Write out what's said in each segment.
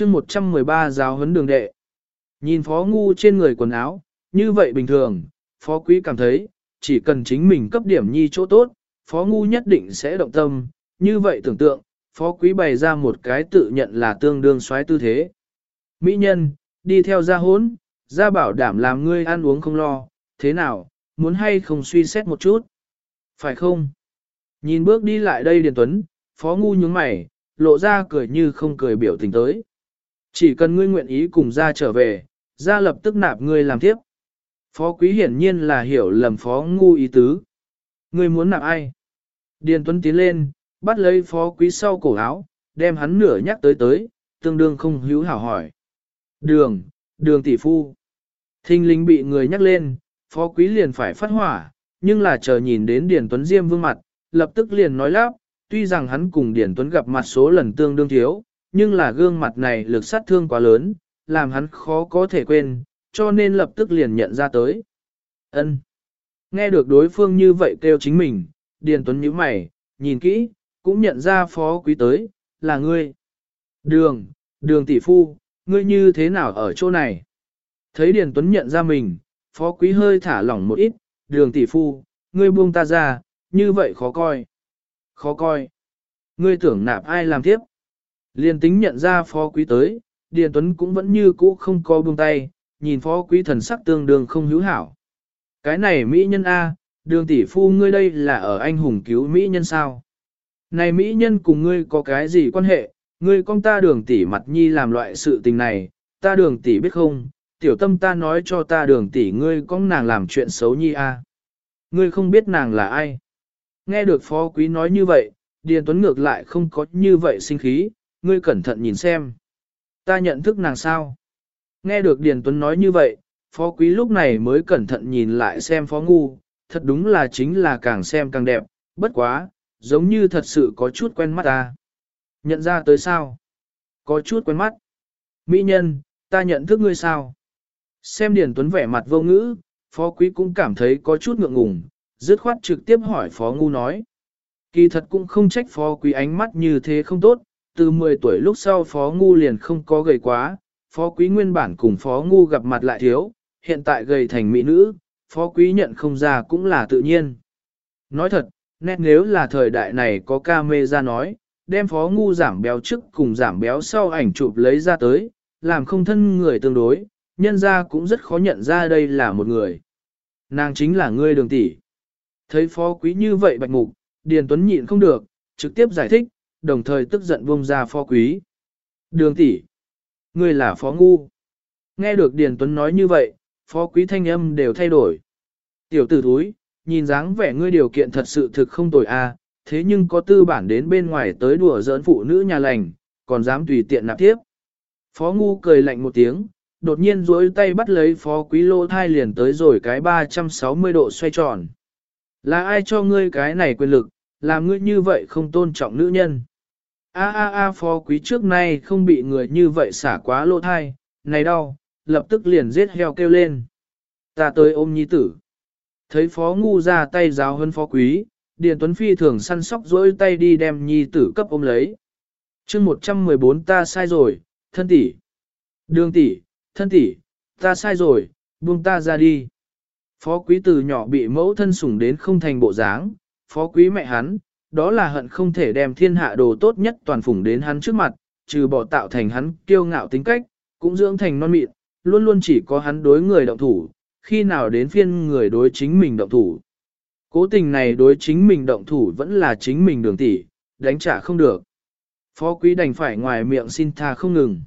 chương 113 giáo huấn đường đệ. Nhìn phó ngu trên người quần áo, như vậy bình thường, phó quý cảm thấy, chỉ cần chính mình cấp điểm nhi chỗ tốt, phó ngu nhất định sẽ động tâm, như vậy tưởng tượng, phó quý bày ra một cái tự nhận là tương đương xoáy tư thế. Mỹ nhân, đi theo gia hốn, gia bảo đảm làm ngươi ăn uống không lo, thế nào, muốn hay không suy xét một chút? Phải không? Nhìn bước đi lại đây Điền Tuấn, phó ngu nhướng mày, lộ ra cười như không cười biểu tình tới. Chỉ cần ngươi nguyện ý cùng ra trở về, ra lập tức nạp ngươi làm tiếp. Phó quý hiển nhiên là hiểu lầm phó ngu ý tứ. Ngươi muốn nạp ai? Điền Tuấn tiến lên, bắt lấy phó quý sau cổ áo, đem hắn nửa nhắc tới tới, tương đương không hữu hảo hỏi. Đường, đường tỷ phu. Thinh linh bị người nhắc lên, phó quý liền phải phát hỏa, nhưng là chờ nhìn đến Điền Tuấn Diêm vương mặt, lập tức liền nói lắp, tuy rằng hắn cùng Điền Tuấn gặp mặt số lần tương đương thiếu, nhưng là gương mặt này lực sát thương quá lớn, làm hắn khó có thể quên, cho nên lập tức liền nhận ra tới. Ân. Nghe được đối phương như vậy kêu chính mình, Điền Tuấn nhíu mày, nhìn kỹ, cũng nhận ra phó quý tới, là ngươi. Đường, đường tỷ phu, ngươi như thế nào ở chỗ này? Thấy Điền Tuấn nhận ra mình, phó quý hơi thả lỏng một ít, đường tỷ phu, ngươi buông ta ra, như vậy khó coi. Khó coi. Ngươi tưởng nạp ai làm tiếp? Liên tính nhận ra phó quý tới, Điền Tuấn cũng vẫn như cũ không có buông tay, nhìn phó quý thần sắc tương đương không hữu hảo. Cái này Mỹ nhân A, đường tỷ phu ngươi đây là ở anh hùng cứu Mỹ nhân sao? Này Mỹ nhân cùng ngươi có cái gì quan hệ? Ngươi con ta đường tỷ mặt nhi làm loại sự tình này, ta đường tỷ biết không? Tiểu tâm ta nói cho ta đường tỷ ngươi con nàng làm chuyện xấu nhi A. Ngươi không biết nàng là ai? Nghe được phó quý nói như vậy, Điền Tuấn ngược lại không có như vậy sinh khí, ngươi cẩn thận nhìn xem. Ta nhận thức nàng sao? Nghe được Điền Tuấn nói như vậy, phó quý lúc này mới cẩn thận nhìn lại xem phó ngu, thật đúng là chính là càng xem càng đẹp, bất quá, giống như thật sự có chút quen mắt ta. Nhận ra tới sao? Có chút quen mắt. Mỹ nhân, ta nhận thức ngươi sao? Xem Điền Tuấn vẻ mặt vô ngữ, phó quý cũng cảm thấy có chút ngượng ngùng, dứt khoát trực tiếp hỏi phó ngu nói. Kỳ thật cũng không trách phó quý ánh mắt như thế không tốt, từ 10 tuổi lúc sau phó ngu liền không có gầy quá, phó quý nguyên bản cùng phó ngu gặp mặt lại thiếu, hiện tại gầy thành mỹ nữ, phó quý nhận không ra cũng là tự nhiên. Nói thật, nét nếu là thời đại này có ca mê ra nói, đem phó ngu giảm béo trước cùng giảm béo sau ảnh chụp lấy ra tới, làm không thân người tương đối, nhân ra cũng rất khó nhận ra đây là một người. Nàng chính là ngươi đường tỷ. Thấy phó quý như vậy bạch mục, Điền Tuấn nhịn không được, trực tiếp giải thích, đồng thời tức giận buông ra phó quý. Đường tỷ, ngươi là phó ngu. Nghe được Điền Tuấn nói như vậy, phó quý thanh âm đều thay đổi. Tiểu tử thúi, nhìn dáng vẻ ngươi điều kiện thật sự thực không tồi a, thế nhưng có tư bản đến bên ngoài tới đùa giỡn phụ nữ nhà lành, còn dám tùy tiện nạp tiếp. Phó ngu cười lạnh một tiếng, đột nhiên duỗi tay bắt lấy phó quý lô thai liền tới rồi cái 360 độ xoay tròn. Là ai cho ngươi cái này quyền lực, làm ngươi như vậy không tôn trọng nữ nhân. A a a phó quý trước nay không bị người như vậy xả quá lỗ thai, này đau, lập tức liền giết heo kêu lên. Ta tới ôm nhi tử. Thấy phó ngu ra tay giáo hơn phó quý, Điền Tuấn Phi thường săn sóc dỗi tay đi đem nhi tử cấp ôm lấy. chương 114 ta sai rồi, thân tỷ, Đường tỷ, thân tỷ, ta sai rồi, buông ta ra đi. Phó quý từ nhỏ bị mẫu thân sủng đến không thành bộ dáng, phó quý mẹ hắn, đó là hận không thể đem thiên hạ đồ tốt nhất toàn phủng đến hắn trước mặt, trừ bỏ tạo thành hắn kiêu ngạo tính cách, cũng dưỡng thành non mịn, luôn luôn chỉ có hắn đối người động thủ, khi nào đến phiên người đối chính mình động thủ. Cố tình này đối chính mình động thủ vẫn là chính mình đường tỷ, đánh trả không được. Phó quý đành phải ngoài miệng xin tha không ngừng.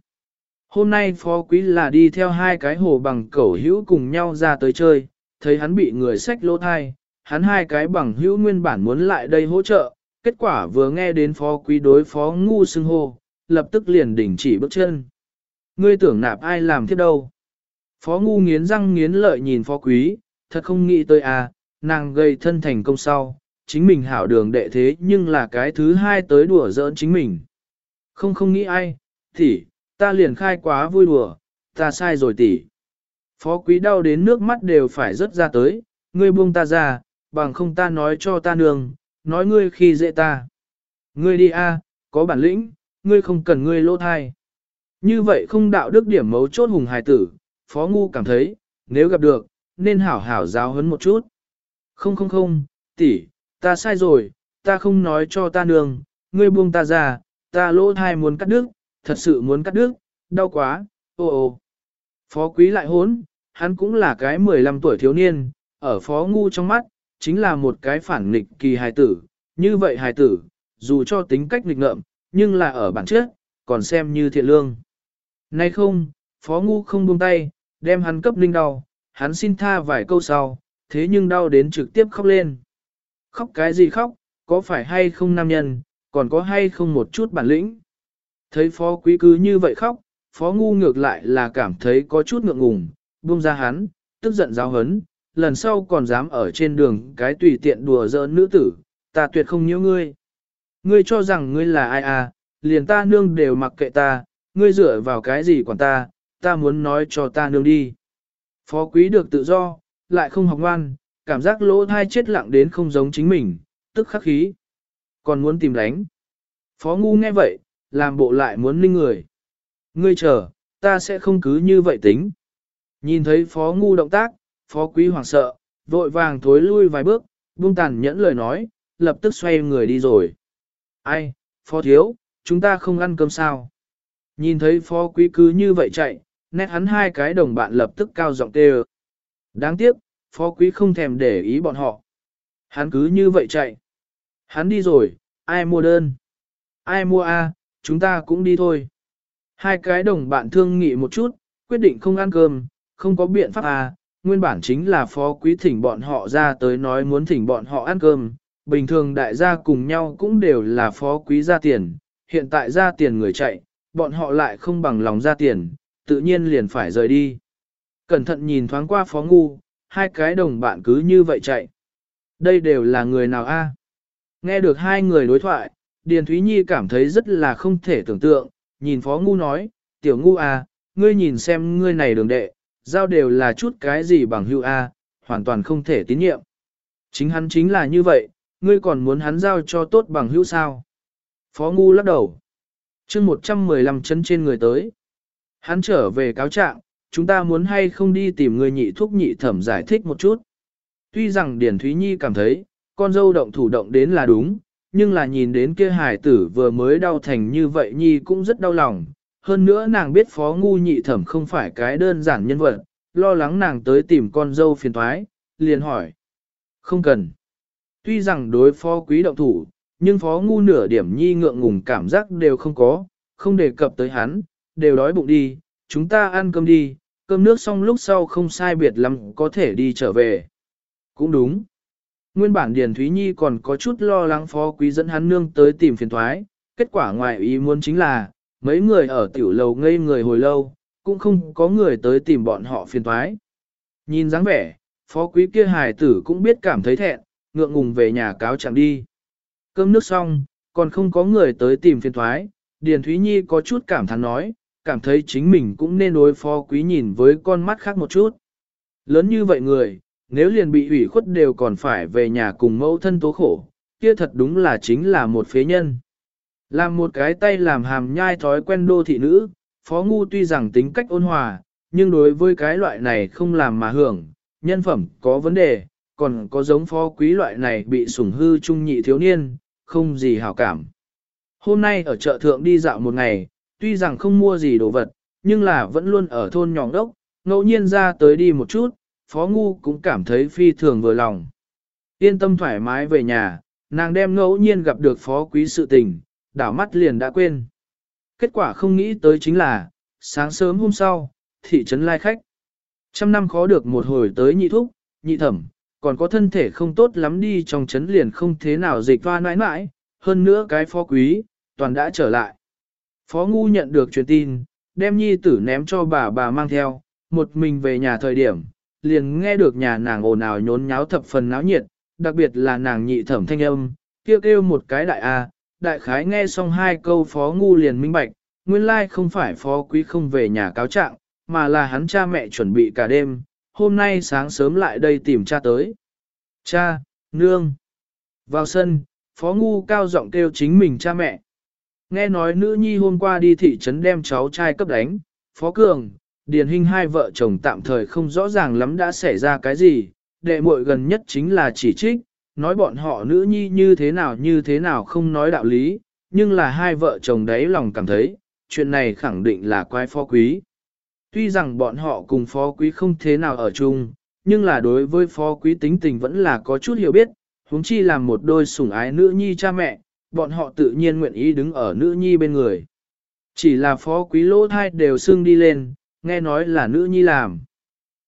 Hôm nay phó quý là đi theo hai cái hồ bằng cẩu hữu cùng nhau ra tới chơi, thấy hắn bị người xách lỗ thai, hắn hai cái bằng hữu nguyên bản muốn lại đây hỗ trợ, kết quả vừa nghe đến phó quý đối phó ngu xưng hô, lập tức liền đình chỉ bước chân. Ngươi tưởng nạp ai làm thế đâu? Phó ngu nghiến răng nghiến lợi nhìn phó quý, thật không nghĩ tới à, nàng gây thân thành công sau, chính mình hảo đường đệ thế nhưng là cái thứ hai tới đùa giỡn chính mình. Không không nghĩ ai, thì, ta liền khai quá vui đùa, ta sai rồi tỷ. Phó quý đau đến nước mắt đều phải rớt ra tới, ngươi buông ta ra, bằng không ta nói cho ta nương, nói ngươi khi dễ ta. Ngươi đi a, à, có bản lĩnh, ngươi không cần ngươi lỗ thai. Như vậy không đạo đức điểm mấu chốt hùng hài tử, phó ngu cảm thấy, nếu gặp được, nên hảo hảo giáo huấn một chút. Không không không, tỷ, ta sai rồi, ta không nói cho ta nương, ngươi buông ta ra, ta lỗ thai muốn cắt đứt, thật sự muốn cắt đứt, đau quá, ô ô. Phó quý lại hốn, hắn cũng là cái 15 tuổi thiếu niên, ở phó ngu trong mắt, chính là một cái phản nghịch kỳ hài tử, như vậy hài tử, dù cho tính cách nghịch ngợm, nhưng là ở bản chất, còn xem như thiện lương. Nay không, phó ngu không buông tay, đem hắn cấp linh đau, hắn xin tha vài câu sau, thế nhưng đau đến trực tiếp khóc lên. Khóc cái gì khóc, có phải hay không nam nhân, còn có hay không một chút bản lĩnh. Thấy phó quý cứ như vậy khóc, phó ngu ngược lại là cảm thấy có chút ngượng ngùng, buông ra hắn, tức giận giáo hấn, lần sau còn dám ở trên đường cái tùy tiện đùa giỡn nữ tử, ta tuyệt không nhiễu ngươi. Ngươi cho rằng ngươi là ai à, liền ta nương đều mặc kệ ta, ngươi dựa vào cái gì quản ta, ta muốn nói cho ta nương đi. Phó quý được tự do, lại không học ngoan, cảm giác lỗ thai chết lặng đến không giống chính mình, tức khắc khí. Còn muốn tìm đánh. Phó ngu nghe vậy, làm bộ lại muốn ninh người. Ngươi chờ, ta sẽ không cứ như vậy tính. Nhìn thấy phó ngu động tác, phó quý hoảng sợ, vội vàng thối lui vài bước, buông tàn nhẫn lời nói, lập tức xoay người đi rồi. Ai, phó thiếu, chúng ta không ăn cơm sao? Nhìn thấy phó quý cứ như vậy chạy, nét hắn hai cái đồng bạn lập tức cao giọng kêu. Đáng tiếc, phó quý không thèm để ý bọn họ. Hắn cứ như vậy chạy. Hắn đi rồi, ai mua đơn? Ai mua a? chúng ta cũng đi thôi. Hai cái đồng bạn thương nghị một chút, quyết định không ăn cơm, không có biện pháp à, nguyên bản chính là phó quý thỉnh bọn họ ra tới nói muốn thỉnh bọn họ ăn cơm, bình thường đại gia cùng nhau cũng đều là phó quý ra tiền, hiện tại ra tiền người chạy, bọn họ lại không bằng lòng ra tiền, tự nhiên liền phải rời đi. Cẩn thận nhìn thoáng qua phó ngu, hai cái đồng bạn cứ như vậy chạy. Đây đều là người nào a? Nghe được hai người đối thoại, Điền Thúy Nhi cảm thấy rất là không thể tưởng tượng, nhìn phó ngu nói, tiểu ngu a, ngươi nhìn xem ngươi này đường đệ, giao đều là chút cái gì bằng hữu a, hoàn toàn không thể tín nhiệm. Chính hắn chính là như vậy, ngươi còn muốn hắn giao cho tốt bằng hữu sao? Phó ngu lắc đầu. chương 115 chân trên người tới. Hắn trở về cáo trạng, chúng ta muốn hay không đi tìm người nhị thuốc nhị thẩm giải thích một chút. Tuy rằng Điển Thúy Nhi cảm thấy, con dâu động thủ động đến là đúng, nhưng là nhìn đến kia hài tử vừa mới đau thành như vậy Nhi cũng rất đau lòng. Hơn nữa nàng biết phó ngu nhị thẩm không phải cái đơn giản nhân vật, lo lắng nàng tới tìm con dâu phiền thoái, liền hỏi. Không cần. Tuy rằng đối phó quý động thủ, nhưng phó ngu nửa điểm nhi ngượng ngùng cảm giác đều không có, không đề cập tới hắn, đều đói bụng đi, chúng ta ăn cơm đi, cơm nước xong lúc sau không sai biệt lắm có thể đi trở về. Cũng đúng. Nguyên bản Điền Thúy Nhi còn có chút lo lắng phó quý dẫn hắn nương tới tìm phiền thoái, kết quả ngoài ý muốn chính là, mấy người ở tiểu lầu ngây người hồi lâu, cũng không có người tới tìm bọn họ phiền thoái. Nhìn dáng vẻ, phó quý kia hài tử cũng biết cảm thấy thẹn, ngượng ngùng về nhà cáo chẳng đi. Cơm nước xong, còn không có người tới tìm phiền thoái, Điền Thúy Nhi có chút cảm thán nói, cảm thấy chính mình cũng nên đối phó quý nhìn với con mắt khác một chút. Lớn như vậy người, nếu liền bị ủy khuất đều còn phải về nhà cùng mẫu thân tố khổ, kia thật đúng là chính là một phế nhân. Làm một cái tay làm hàm nhai thói quen đô thị nữ, phó ngu tuy rằng tính cách ôn hòa, nhưng đối với cái loại này không làm mà hưởng, nhân phẩm có vấn đề, còn có giống phó quý loại này bị sủng hư trung nhị thiếu niên, không gì hảo cảm. Hôm nay ở chợ thượng đi dạo một ngày, tuy rằng không mua gì đồ vật, nhưng là vẫn luôn ở thôn nhỏng đốc, ngẫu nhiên ra tới đi một chút, phó ngu cũng cảm thấy phi thường vừa lòng. Yên tâm thoải mái về nhà, nàng đem ngẫu nhiên gặp được phó quý sự tình, đảo mắt liền đã quên. Kết quả không nghĩ tới chính là, sáng sớm hôm sau, thị trấn lai khách. Trăm năm khó được một hồi tới nhị thúc, nhị thẩm, còn có thân thể không tốt lắm đi trong trấn liền không thế nào dịch toa nãi nãi, hơn nữa cái phó quý, toàn đã trở lại. Phó ngu nhận được truyền tin, đem nhi tử ném cho bà bà mang theo, một mình về nhà thời điểm, liền nghe được nhà nàng ồn ào nhốn nháo thập phần náo nhiệt, đặc biệt là nàng nhị thẩm thanh âm, kêu kêu một cái đại A, đại khái nghe xong hai câu phó ngu liền minh bạch, nguyên lai không phải phó quý không về nhà cáo trạng, mà là hắn cha mẹ chuẩn bị cả đêm, hôm nay sáng sớm lại đây tìm cha tới. Cha, nương. Vào sân, phó ngu cao giọng kêu chính mình cha mẹ. Nghe nói nữ nhi hôm qua đi thị trấn đem cháu trai cấp đánh, Phó Cường, Điền Hinh hai vợ chồng tạm thời không rõ ràng lắm đã xảy ra cái gì, đệ muội gần nhất chính là chỉ trích, nói bọn họ nữ nhi như thế nào như thế nào không nói đạo lý, nhưng là hai vợ chồng đấy lòng cảm thấy, chuyện này khẳng định là quái phó quý. Tuy rằng bọn họ cùng phó quý không thế nào ở chung, nhưng là đối với phó quý tính tình vẫn là có chút hiểu biết, huống chi làm một đôi sủng ái nữ nhi cha mẹ, bọn họ tự nhiên nguyện ý đứng ở nữ nhi bên người. Chỉ là phó quý lỗ thai đều xưng đi lên, nghe nói là nữ nhi làm.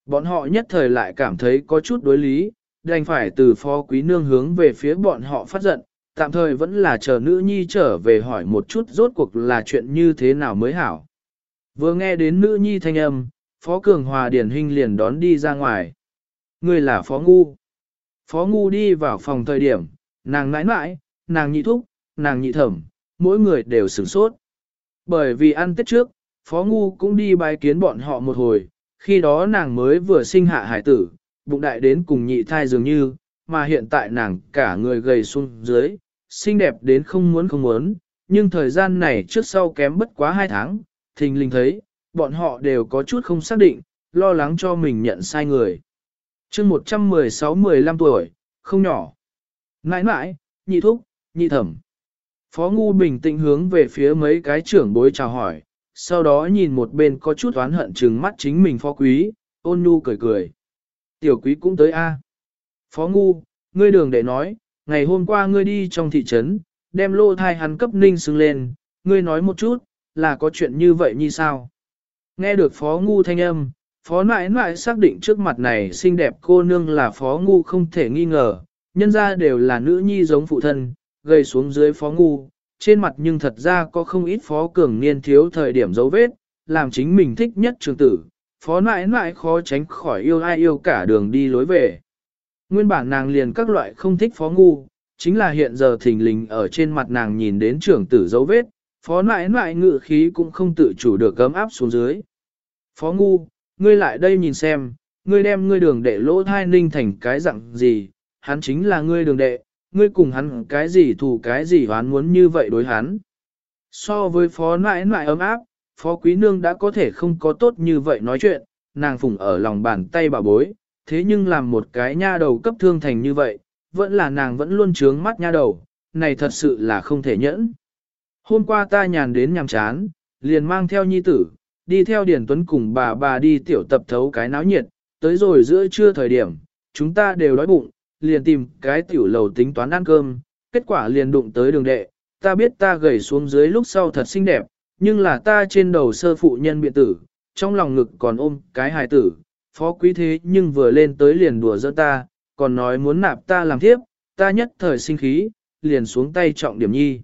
Bọn họ nhất thời lại cảm thấy có chút đối lý, đành phải từ phó quý nương hướng về phía bọn họ phát giận, tạm thời vẫn là chờ nữ nhi trở về hỏi một chút rốt cuộc là chuyện như thế nào mới hảo. Vừa nghe đến nữ nhi thanh âm, phó cường hòa điển hình liền đón đi ra ngoài. Người là phó ngu. Phó ngu đi vào phòng thời điểm, nàng nãi nãi, nàng nhị thúc, nàng nhị thẩm, mỗi người đều sửng sốt. Bởi vì ăn tết trước, phó ngu cũng đi bài kiến bọn họ một hồi, khi đó nàng mới vừa sinh hạ hải tử, bụng đại đến cùng nhị thai dường như, mà hiện tại nàng cả người gầy xuống dưới, xinh đẹp đến không muốn không muốn, nhưng thời gian này trước sau kém bất quá hai tháng, thình linh thấy, bọn họ đều có chút không xác định, lo lắng cho mình nhận sai người. chương 116-15 tuổi, không nhỏ. Nãi nãi, nhị thúc, nhị thẩm. Phó Ngu bình tĩnh hướng về phía mấy cái trưởng bối chào hỏi, sau đó nhìn một bên có chút oán hận trừng mắt chính mình phó quý, ôn nhu cười cười. Tiểu quý cũng tới a. Phó Ngu, ngươi đường để nói, ngày hôm qua ngươi đi trong thị trấn, đem lô thai hắn cấp ninh xưng lên, ngươi nói một chút, là có chuyện như vậy như sao? Nghe được Phó Ngu thanh âm, Phó nãi nãi xác định trước mặt này xinh đẹp cô nương là Phó Ngu không thể nghi ngờ, nhân ra đều là nữ nhi giống phụ thân, gầy xuống dưới Phó Ngu, trên mặt nhưng thật ra có không ít Phó Cường niên thiếu thời điểm dấu vết, làm chính mình thích nhất trường tử, Phó nãi nãi khó tránh khỏi yêu ai yêu cả đường đi lối về. Nguyên bản nàng liền các loại không thích Phó Ngu, chính là hiện giờ thình lình ở trên mặt nàng nhìn đến trưởng tử dấu vết, Phó nãi nãi ngự khí cũng không tự chủ được gấm áp xuống dưới. Phó ngu, ngươi lại đây nhìn xem, ngươi đem ngươi đường đệ lỗ thai ninh thành cái dạng gì, hắn chính là ngươi đường đệ, ngươi cùng hắn cái gì thù cái gì hoán muốn như vậy đối hắn. So với phó nãi nãi ấm áp, phó quý nương đã có thể không có tốt như vậy nói chuyện, nàng phùng ở lòng bàn tay bà bối, thế nhưng làm một cái nha đầu cấp thương thành như vậy, vẫn là nàng vẫn luôn trướng mắt nha đầu, này thật sự là không thể nhẫn. Hôm qua ta nhàn đến nhàm chán, liền mang theo nhi tử, đi theo Điền Tuấn cùng bà bà đi tiểu tập thấu cái náo nhiệt, tới rồi giữa trưa thời điểm, chúng ta đều đói bụng, liền tìm cái tiểu lầu tính toán ăn cơm, kết quả liền đụng tới đường đệ, ta biết ta gầy xuống dưới lúc sau thật xinh đẹp, nhưng là ta trên đầu sơ phụ nhân biện tử, trong lòng ngực còn ôm cái hài tử, phó quý thế nhưng vừa lên tới liền đùa giỡn ta, còn nói muốn nạp ta làm thiếp, ta nhất thời sinh khí, liền xuống tay trọng điểm nhi.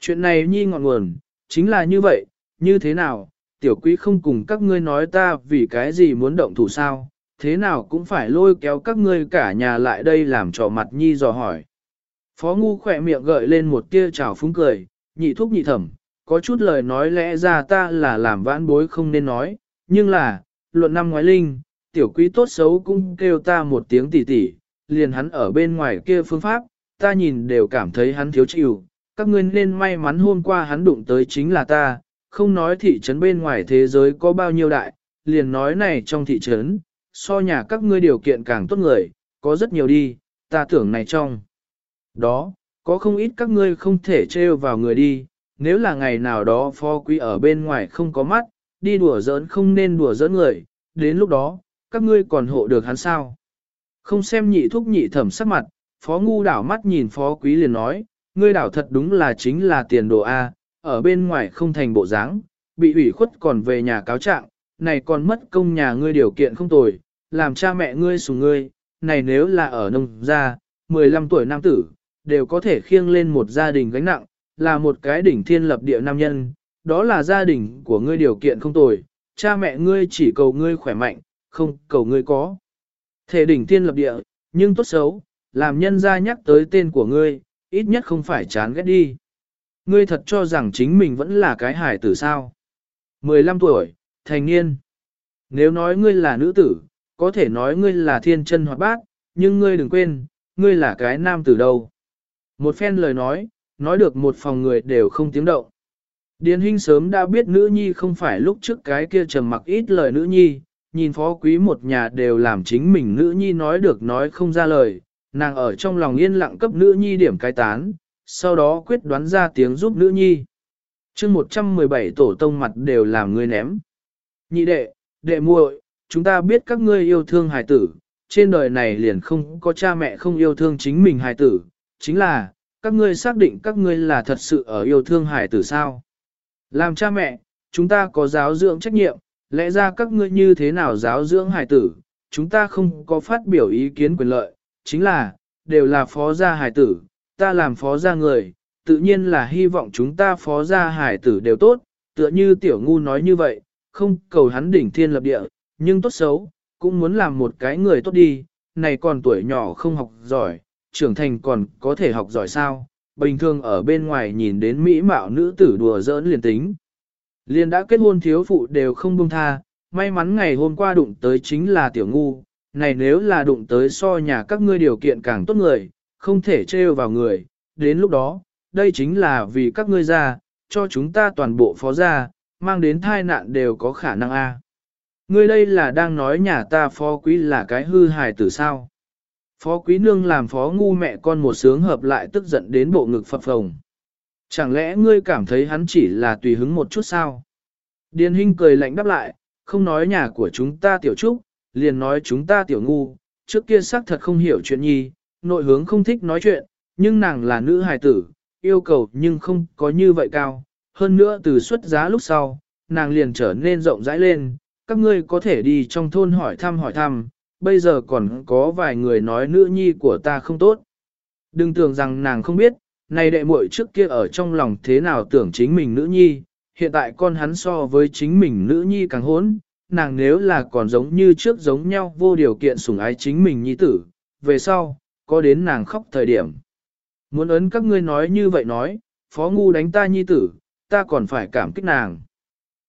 Chuyện này nhi ngọn nguồn, chính là như vậy, như thế nào, tiểu quý không cùng các ngươi nói ta vì cái gì muốn động thủ sao, thế nào cũng phải lôi kéo các ngươi cả nhà lại đây làm trò mặt nhi dò hỏi. Phó ngu khỏe miệng gợi lên một tia trào phúng cười, nhị thúc nhị thẩm, có chút lời nói lẽ ra ta là làm vãn bối không nên nói, nhưng là, luận năm ngoái linh, tiểu quý tốt xấu cũng kêu ta một tiếng tỉ tỉ, liền hắn ở bên ngoài kia phương pháp, ta nhìn đều cảm thấy hắn thiếu chịu, các ngươi nên may mắn hôm qua hắn đụng tới chính là ta, không nói thị trấn bên ngoài thế giới có bao nhiêu đại, liền nói này trong thị trấn, so nhà các ngươi điều kiện càng tốt người, có rất nhiều đi, ta tưởng này trong. Đó, có không ít các ngươi không thể trêu vào người đi, nếu là ngày nào đó phó quý ở bên ngoài không có mắt, đi đùa giỡn không nên đùa giỡn người, đến lúc đó, các ngươi còn hộ được hắn sao. Không xem nhị thúc nhị thẩm sắc mặt, phó ngu đảo mắt nhìn phó quý liền nói, ngươi đảo thật đúng là chính là tiền đồ A, ở bên ngoài không thành bộ dáng, bị ủy khuất còn về nhà cáo trạng, này còn mất công nhà ngươi điều kiện không tồi, làm cha mẹ ngươi sùng ngươi, này nếu là ở nông gia, 15 tuổi nam tử, đều có thể khiêng lên một gia đình gánh nặng, là một cái đỉnh thiên lập địa nam nhân, đó là gia đình của ngươi điều kiện không tồi, cha mẹ ngươi chỉ cầu ngươi khỏe mạnh, không cầu ngươi có. Thể đỉnh thiên lập địa, nhưng tốt xấu, làm nhân gia nhắc tới tên của ngươi, ít nhất không phải chán ghét đi. Ngươi thật cho rằng chính mình vẫn là cái hải tử sao. 15 tuổi, thành niên. Nếu nói ngươi là nữ tử, có thể nói ngươi là thiên chân hoạt bát, nhưng ngươi đừng quên, ngươi là cái nam tử đâu. Một phen lời nói, nói được một phòng người đều không tiếng động. Điền Hinh sớm đã biết nữ nhi không phải lúc trước cái kia trầm mặc ít lời nữ nhi, nhìn phó quý một nhà đều làm chính mình nữ nhi nói được nói không ra lời, nàng ở trong lòng yên lặng cấp nữ nhi điểm cái tán, sau đó quyết đoán ra tiếng giúp nữ nhi. chương 117 tổ tông mặt đều làm người ném. Nhị đệ, đệ muội, chúng ta biết các ngươi yêu thương hài tử, trên đời này liền không có cha mẹ không yêu thương chính mình hài tử, chính là, các ngươi xác định các ngươi là thật sự ở yêu thương hải tử sao. Làm cha mẹ, chúng ta có giáo dưỡng trách nhiệm, lẽ ra các ngươi như thế nào giáo dưỡng hải tử, chúng ta không có phát biểu ý kiến quyền lợi, chính là, đều là phó gia hải tử, ta làm phó gia người, tự nhiên là hy vọng chúng ta phó gia hải tử đều tốt, tựa như tiểu ngu nói như vậy, không cầu hắn đỉnh thiên lập địa, nhưng tốt xấu, cũng muốn làm một cái người tốt đi, này còn tuổi nhỏ không học giỏi, trưởng thành còn có thể học giỏi sao, bình thường ở bên ngoài nhìn đến mỹ mạo nữ tử đùa giỡn liền tính. Liền đã kết hôn thiếu phụ đều không buông tha, may mắn ngày hôm qua đụng tới chính là tiểu ngu, này nếu là đụng tới so nhà các ngươi điều kiện càng tốt người, không thể trêu vào người, đến lúc đó, đây chính là vì các ngươi ra, cho chúng ta toàn bộ phó ra, mang đến thai nạn đều có khả năng a. Ngươi đây là đang nói nhà ta phó quý là cái hư hài tử sao. Phó quý nương làm phó ngu mẹ con một sướng hợp lại tức giận đến bộ ngực phập phồng. Chẳng lẽ ngươi cảm thấy hắn chỉ là tùy hứng một chút sao? Điền Hinh cười lạnh đáp lại, không nói nhà của chúng ta tiểu trúc, liền nói chúng ta tiểu ngu, trước kia xác thật không hiểu chuyện nhi, nội hướng không thích nói chuyện, nhưng nàng là nữ hài tử, yêu cầu nhưng không có như vậy cao. Hơn nữa từ xuất giá lúc sau, nàng liền trở nên rộng rãi lên, các ngươi có thể đi trong thôn hỏi thăm hỏi thăm, bây giờ còn có vài người nói nữ nhi của ta không tốt. Đừng tưởng rằng nàng không biết, này đệ muội trước kia ở trong lòng thế nào tưởng chính mình nữ nhi, hiện tại con hắn so với chính mình nữ nhi càng hốn, nàng nếu là còn giống như trước giống nhau vô điều kiện sủng ái chính mình nhi tử, về sau, có đến nàng khóc thời điểm. Muốn ấn các ngươi nói như vậy nói, phó ngu đánh ta nhi tử, ta còn phải cảm kích nàng.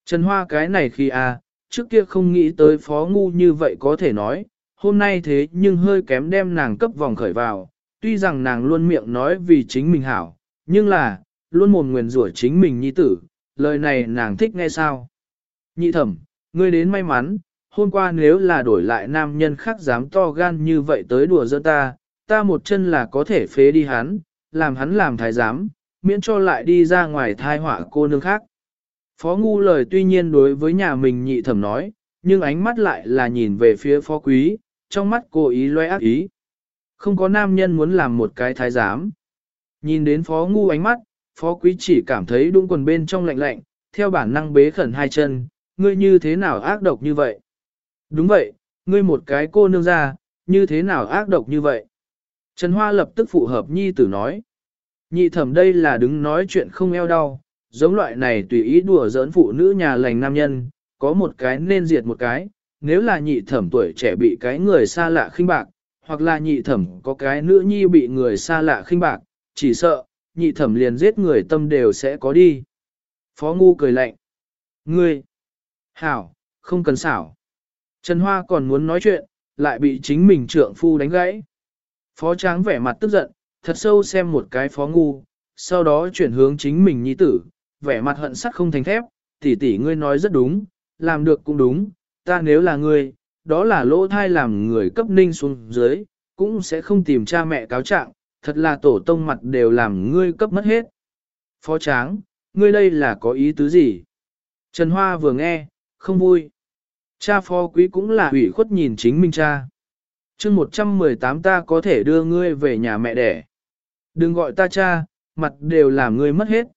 Trần Hoa cái này khi a à, trước kia không nghĩ tới phó ngu như vậy có thể nói, hôm nay thế nhưng hơi kém đem nàng cấp vòng khởi vào, tuy rằng nàng luôn miệng nói vì chính mình hảo, nhưng là, luôn mồm nguyền rủa chính mình nhi tử, lời này nàng thích nghe sao. Nhị thẩm, ngươi đến may mắn, hôm qua nếu là đổi lại nam nhân khác dám to gan như vậy tới đùa giỡn ta, ta một chân là có thể phế đi hắn, làm hắn làm thái giám, miễn cho lại đi ra ngoài thai họa cô nương khác. Phó ngu lời tuy nhiên đối với nhà mình nhị thẩm nói, nhưng ánh mắt lại là nhìn về phía phó quý, trong mắt cô ý loe ác ý. Không có nam nhân muốn làm một cái thái giám. Nhìn đến phó ngu ánh mắt, phó quý chỉ cảm thấy đung quần bên trong lạnh lạnh, theo bản năng bế khẩn hai chân, ngươi như thế nào ác độc như vậy? Đúng vậy, ngươi một cái cô nương ra, như thế nào ác độc như vậy? Trần Hoa lập tức phụ hợp nhi tử nói. Nhị thẩm đây là đứng nói chuyện không eo đau, giống loại này tùy ý đùa giỡn phụ nữ nhà lành nam nhân, có một cái nên diệt một cái, nếu là nhị thẩm tuổi trẻ bị cái người xa lạ khinh bạc, hoặc là nhị thẩm có cái nữ nhi bị người xa lạ khinh bạc, chỉ sợ, nhị thẩm liền giết người tâm đều sẽ có đi. Phó ngu cười lạnh. Ngươi! Hảo, không cần xảo. Trần Hoa còn muốn nói chuyện, lại bị chính mình trượng phu đánh gãy. Phó tráng vẻ mặt tức giận, thật sâu xem một cái phó ngu, sau đó chuyển hướng chính mình nhi tử, vẻ mặt hận sắt không thành thép, tỷ tỷ ngươi nói rất đúng, làm được cũng đúng, ta nếu là ngươi, đó là lỗ thai làm người cấp ninh xuống dưới, cũng sẽ không tìm cha mẹ cáo trạng, thật là tổ tông mặt đều làm ngươi cấp mất hết. Phó tráng, ngươi đây là có ý tứ gì? Trần Hoa vừa nghe, không vui. Cha phó quý cũng là ủy khuất nhìn chính mình cha. chương 118 ta có thể đưa ngươi về nhà mẹ đẻ. Đừng gọi ta cha, mặt đều làm ngươi mất hết.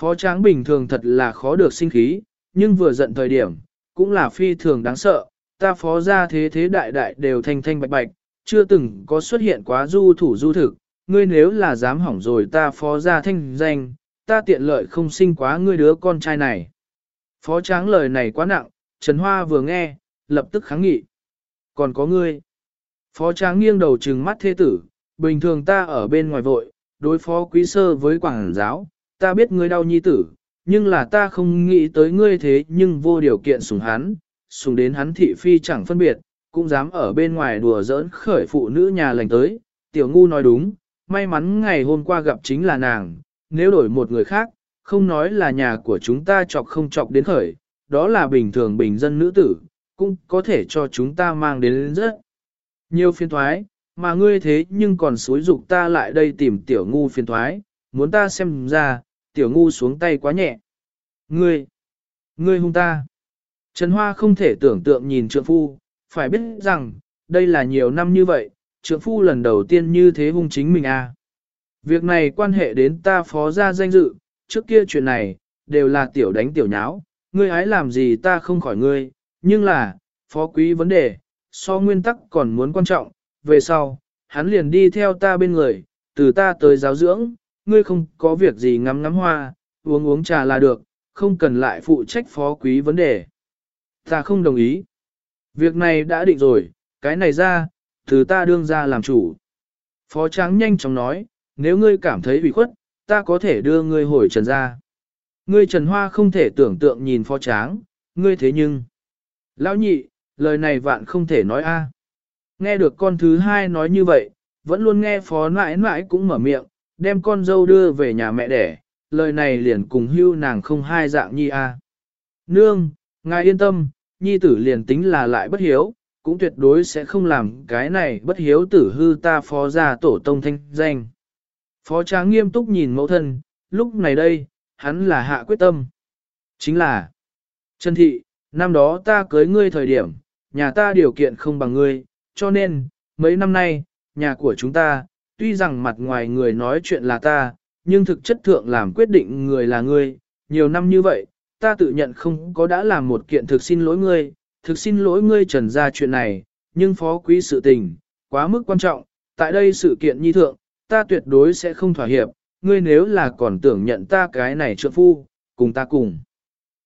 Phó tráng bình thường thật là khó được sinh khí, nhưng vừa giận thời điểm, cũng là phi thường đáng sợ, ta phó ra thế thế đại đại đều thanh thanh bạch bạch, chưa từng có xuất hiện quá du thủ du thực, ngươi nếu là dám hỏng rồi ta phó ra thanh danh, ta tiện lợi không sinh quá ngươi đứa con trai này. Phó tráng lời này quá nặng, Trần Hoa vừa nghe, lập tức kháng nghị. Còn có ngươi. Phó tráng nghiêng đầu trừng mắt thế tử, bình thường ta ở bên ngoài vội, đối phó quý sơ với quảng giáo, ta biết ngươi đau nhi tử, nhưng là ta không nghĩ tới ngươi thế nhưng vô điều kiện sủng hắn, sủng đến hắn thị phi chẳng phân biệt, cũng dám ở bên ngoài đùa giỡn khởi phụ nữ nhà lành tới, tiểu ngu nói đúng, may mắn ngày hôm qua gặp chính là nàng, nếu đổi một người khác, không nói là nhà của chúng ta chọc không chọc đến khởi, đó là bình thường bình dân nữ tử, cũng có thể cho chúng ta mang đến rất nhiều phiên thoái, mà ngươi thế nhưng còn xúi dục ta lại đây tìm tiểu ngu phiên thoái, muốn ta xem ra, tiểu ngu xuống tay quá nhẹ. Ngươi, ngươi hung ta. Trần Hoa không thể tưởng tượng nhìn trượng phu, phải biết rằng, đây là nhiều năm như vậy, trượng phu lần đầu tiên như thế hung chính mình à. Việc này quan hệ đến ta phó gia danh dự, trước kia chuyện này, đều là tiểu đánh tiểu nháo, ngươi hái làm gì ta không khỏi ngươi, nhưng là, phó quý vấn đề, so nguyên tắc còn muốn quan trọng, về sau, hắn liền đi theo ta bên người, từ ta tới giáo dưỡng, ngươi không có việc gì ngắm ngắm hoa, uống uống trà là được, không cần lại phụ trách phó quý vấn đề. Ta không đồng ý. Việc này đã định rồi, cái này ra, từ ta đương ra làm chủ. Phó tráng nhanh chóng nói, nếu ngươi cảm thấy bị khuất, ta có thể đưa ngươi hồi trần ra. Ngươi trần hoa không thể tưởng tượng nhìn phó tráng, ngươi thế nhưng. Lão nhị, lời này vạn không thể nói a. Nghe được con thứ hai nói như vậy, vẫn luôn nghe phó nãi nãi cũng mở miệng, đem con dâu đưa về nhà mẹ đẻ, lời này liền cùng hưu nàng không hai dạng nhi a. Nương, ngài yên tâm, nhi tử liền tính là lại bất hiếu, cũng tuyệt đối sẽ không làm cái này bất hiếu tử hư ta phó gia tổ tông thanh danh. Phó tráng nghiêm túc nhìn mẫu thân, lúc này đây, hắn là hạ quyết tâm. Chính là, Trần Thị, năm đó ta cưới ngươi thời điểm, nhà ta điều kiện không bằng ngươi, cho nên, mấy năm nay, nhà của chúng ta, tuy rằng mặt ngoài người nói chuyện là ta, nhưng thực chất thượng làm quyết định người là ngươi, nhiều năm như vậy, ta tự nhận không có đã làm một kiện thực xin lỗi ngươi, thực xin lỗi ngươi trần ra chuyện này, nhưng phó quý sự tình, quá mức quan trọng, tại đây sự kiện nhi thượng, ta tuyệt đối sẽ không thỏa hiệp, ngươi nếu là còn tưởng nhận ta cái này trượng phu, cùng ta cùng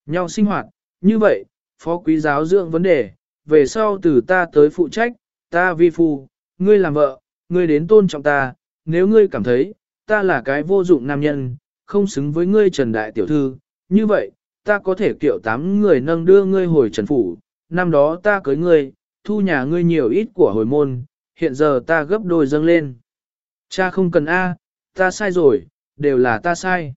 nhau sinh hoạt, như vậy, phó quý giáo dưỡng vấn đề, về sau từ ta tới phụ trách, ta vi phu, ngươi làm vợ, ngươi đến tôn trọng ta, nếu ngươi cảm thấy, ta là cái vô dụng nam nhân, không xứng với ngươi trần đại tiểu thư, như vậy, ta có thể kiệu tám người nâng đưa ngươi hồi trần phủ, năm đó ta cưới ngươi, thu nhà ngươi nhiều ít của hồi môn, hiện giờ ta gấp đôi dâng lên. Cha không cần A, ta sai rồi, đều là ta sai.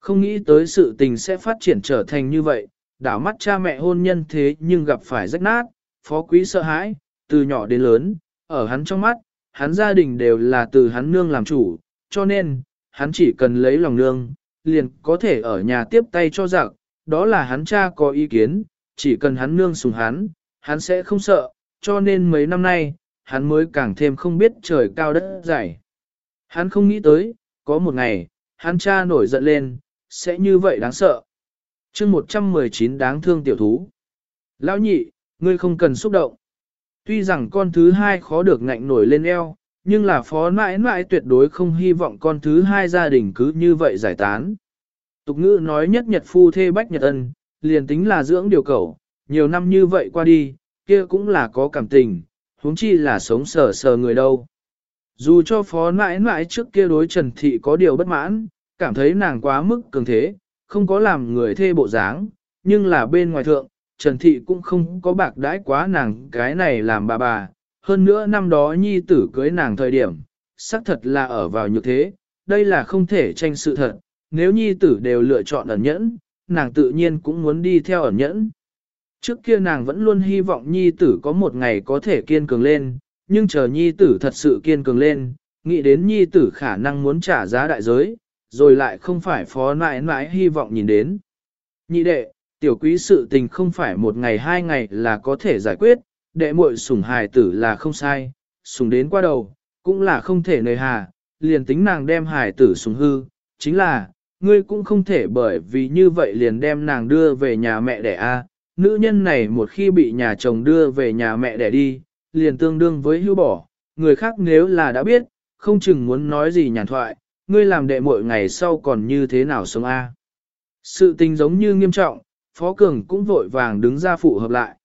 Không nghĩ tới sự tình sẽ phát triển trở thành như vậy, đảo mắt cha mẹ hôn nhân thế nhưng gặp phải rách nát, phó quý sợ hãi, từ nhỏ đến lớn, ở hắn trong mắt, hắn gia đình đều là từ hắn nương làm chủ, cho nên, hắn chỉ cần lấy lòng nương, liền có thể ở nhà tiếp tay cho giặc, đó là hắn cha có ý kiến, chỉ cần hắn nương sùng hắn, hắn sẽ không sợ, cho nên mấy năm nay, hắn mới càng thêm không biết trời cao đất dày. Hắn không nghĩ tới, có một ngày, hắn cha nổi giận lên, sẽ như vậy đáng sợ. chương 119 đáng thương tiểu thú. Lão nhị, ngươi không cần xúc động. Tuy rằng con thứ hai khó được ngạnh nổi lên eo, nhưng là phó mãi mãi tuyệt đối không hy vọng con thứ hai gia đình cứ như vậy giải tán. Tục ngữ nói nhất nhật phu thê bách nhật ân, liền tính là dưỡng điều cầu, nhiều năm như vậy qua đi, kia cũng là có cảm tình, huống chi là sống sờ sờ người đâu. Dù cho phó mãi mãi trước kia đối Trần Thị có điều bất mãn, cảm thấy nàng quá mức cường thế, không có làm người thê bộ dáng, nhưng là bên ngoài thượng, Trần Thị cũng không có bạc đãi quá nàng cái này làm bà bà. Hơn nữa năm đó nhi tử cưới nàng thời điểm, xác thật là ở vào như thế, đây là không thể tranh sự thật, nếu nhi tử đều lựa chọn ẩn nhẫn, nàng tự nhiên cũng muốn đi theo ẩn nhẫn. Trước kia nàng vẫn luôn hy vọng nhi tử có một ngày có thể kiên cường lên, nhưng chờ nhi tử thật sự kiên cường lên, nghĩ đến nhi tử khả năng muốn trả giá đại giới, rồi lại không phải phó mãi mãi hy vọng nhìn đến. Nhị đệ, tiểu quý sự tình không phải một ngày hai ngày là có thể giải quyết, đệ muội sủng hài tử là không sai, sủng đến qua đầu, cũng là không thể nơi hà, liền tính nàng đem hài tử sủng hư, chính là, ngươi cũng không thể bởi vì như vậy liền đem nàng đưa về nhà mẹ đẻ a. Nữ nhân này một khi bị nhà chồng đưa về nhà mẹ đẻ đi, liền tương đương với hưu bỏ, người khác nếu là đã biết, không chừng muốn nói gì nhàn thoại, ngươi làm đệ muội ngày sau còn như thế nào sống a? Sự tình giống như nghiêm trọng, Phó Cường cũng vội vàng đứng ra phụ hợp lại.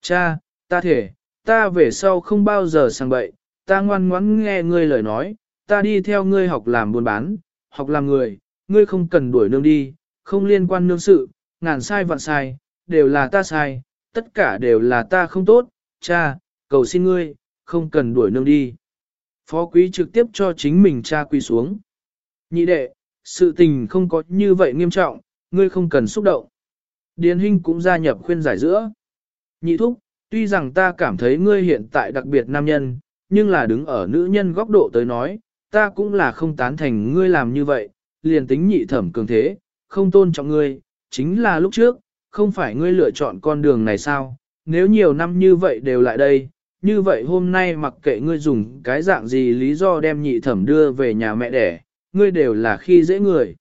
Cha, ta thể, ta về sau không bao giờ sang bậy, ta ngoan ngoãn nghe ngươi lời nói, ta đi theo ngươi học làm buôn bán, học làm người, ngươi không cần đuổi nương đi, không liên quan nương sự, ngàn sai vạn sai, đều là ta sai, tất cả đều là ta không tốt, cha, cầu xin ngươi, không cần đuổi nương đi. Phó quý trực tiếp cho chính mình cha quy xuống. Nhị đệ, Sự tình không có như vậy nghiêm trọng, ngươi không cần xúc động. Điền Hinh cũng gia nhập khuyên giải giữa. Nhị thúc, tuy rằng ta cảm thấy ngươi hiện tại đặc biệt nam nhân, nhưng là đứng ở nữ nhân góc độ tới nói, ta cũng là không tán thành ngươi làm như vậy, liền tính nhị thẩm cường thế, không tôn trọng ngươi, chính là lúc trước, không phải ngươi lựa chọn con đường này sao, nếu nhiều năm như vậy đều lại đây, như vậy hôm nay mặc kệ ngươi dùng cái dạng gì lý do đem nhị thẩm đưa về nhà mẹ đẻ, ngươi đều là khi dễ người.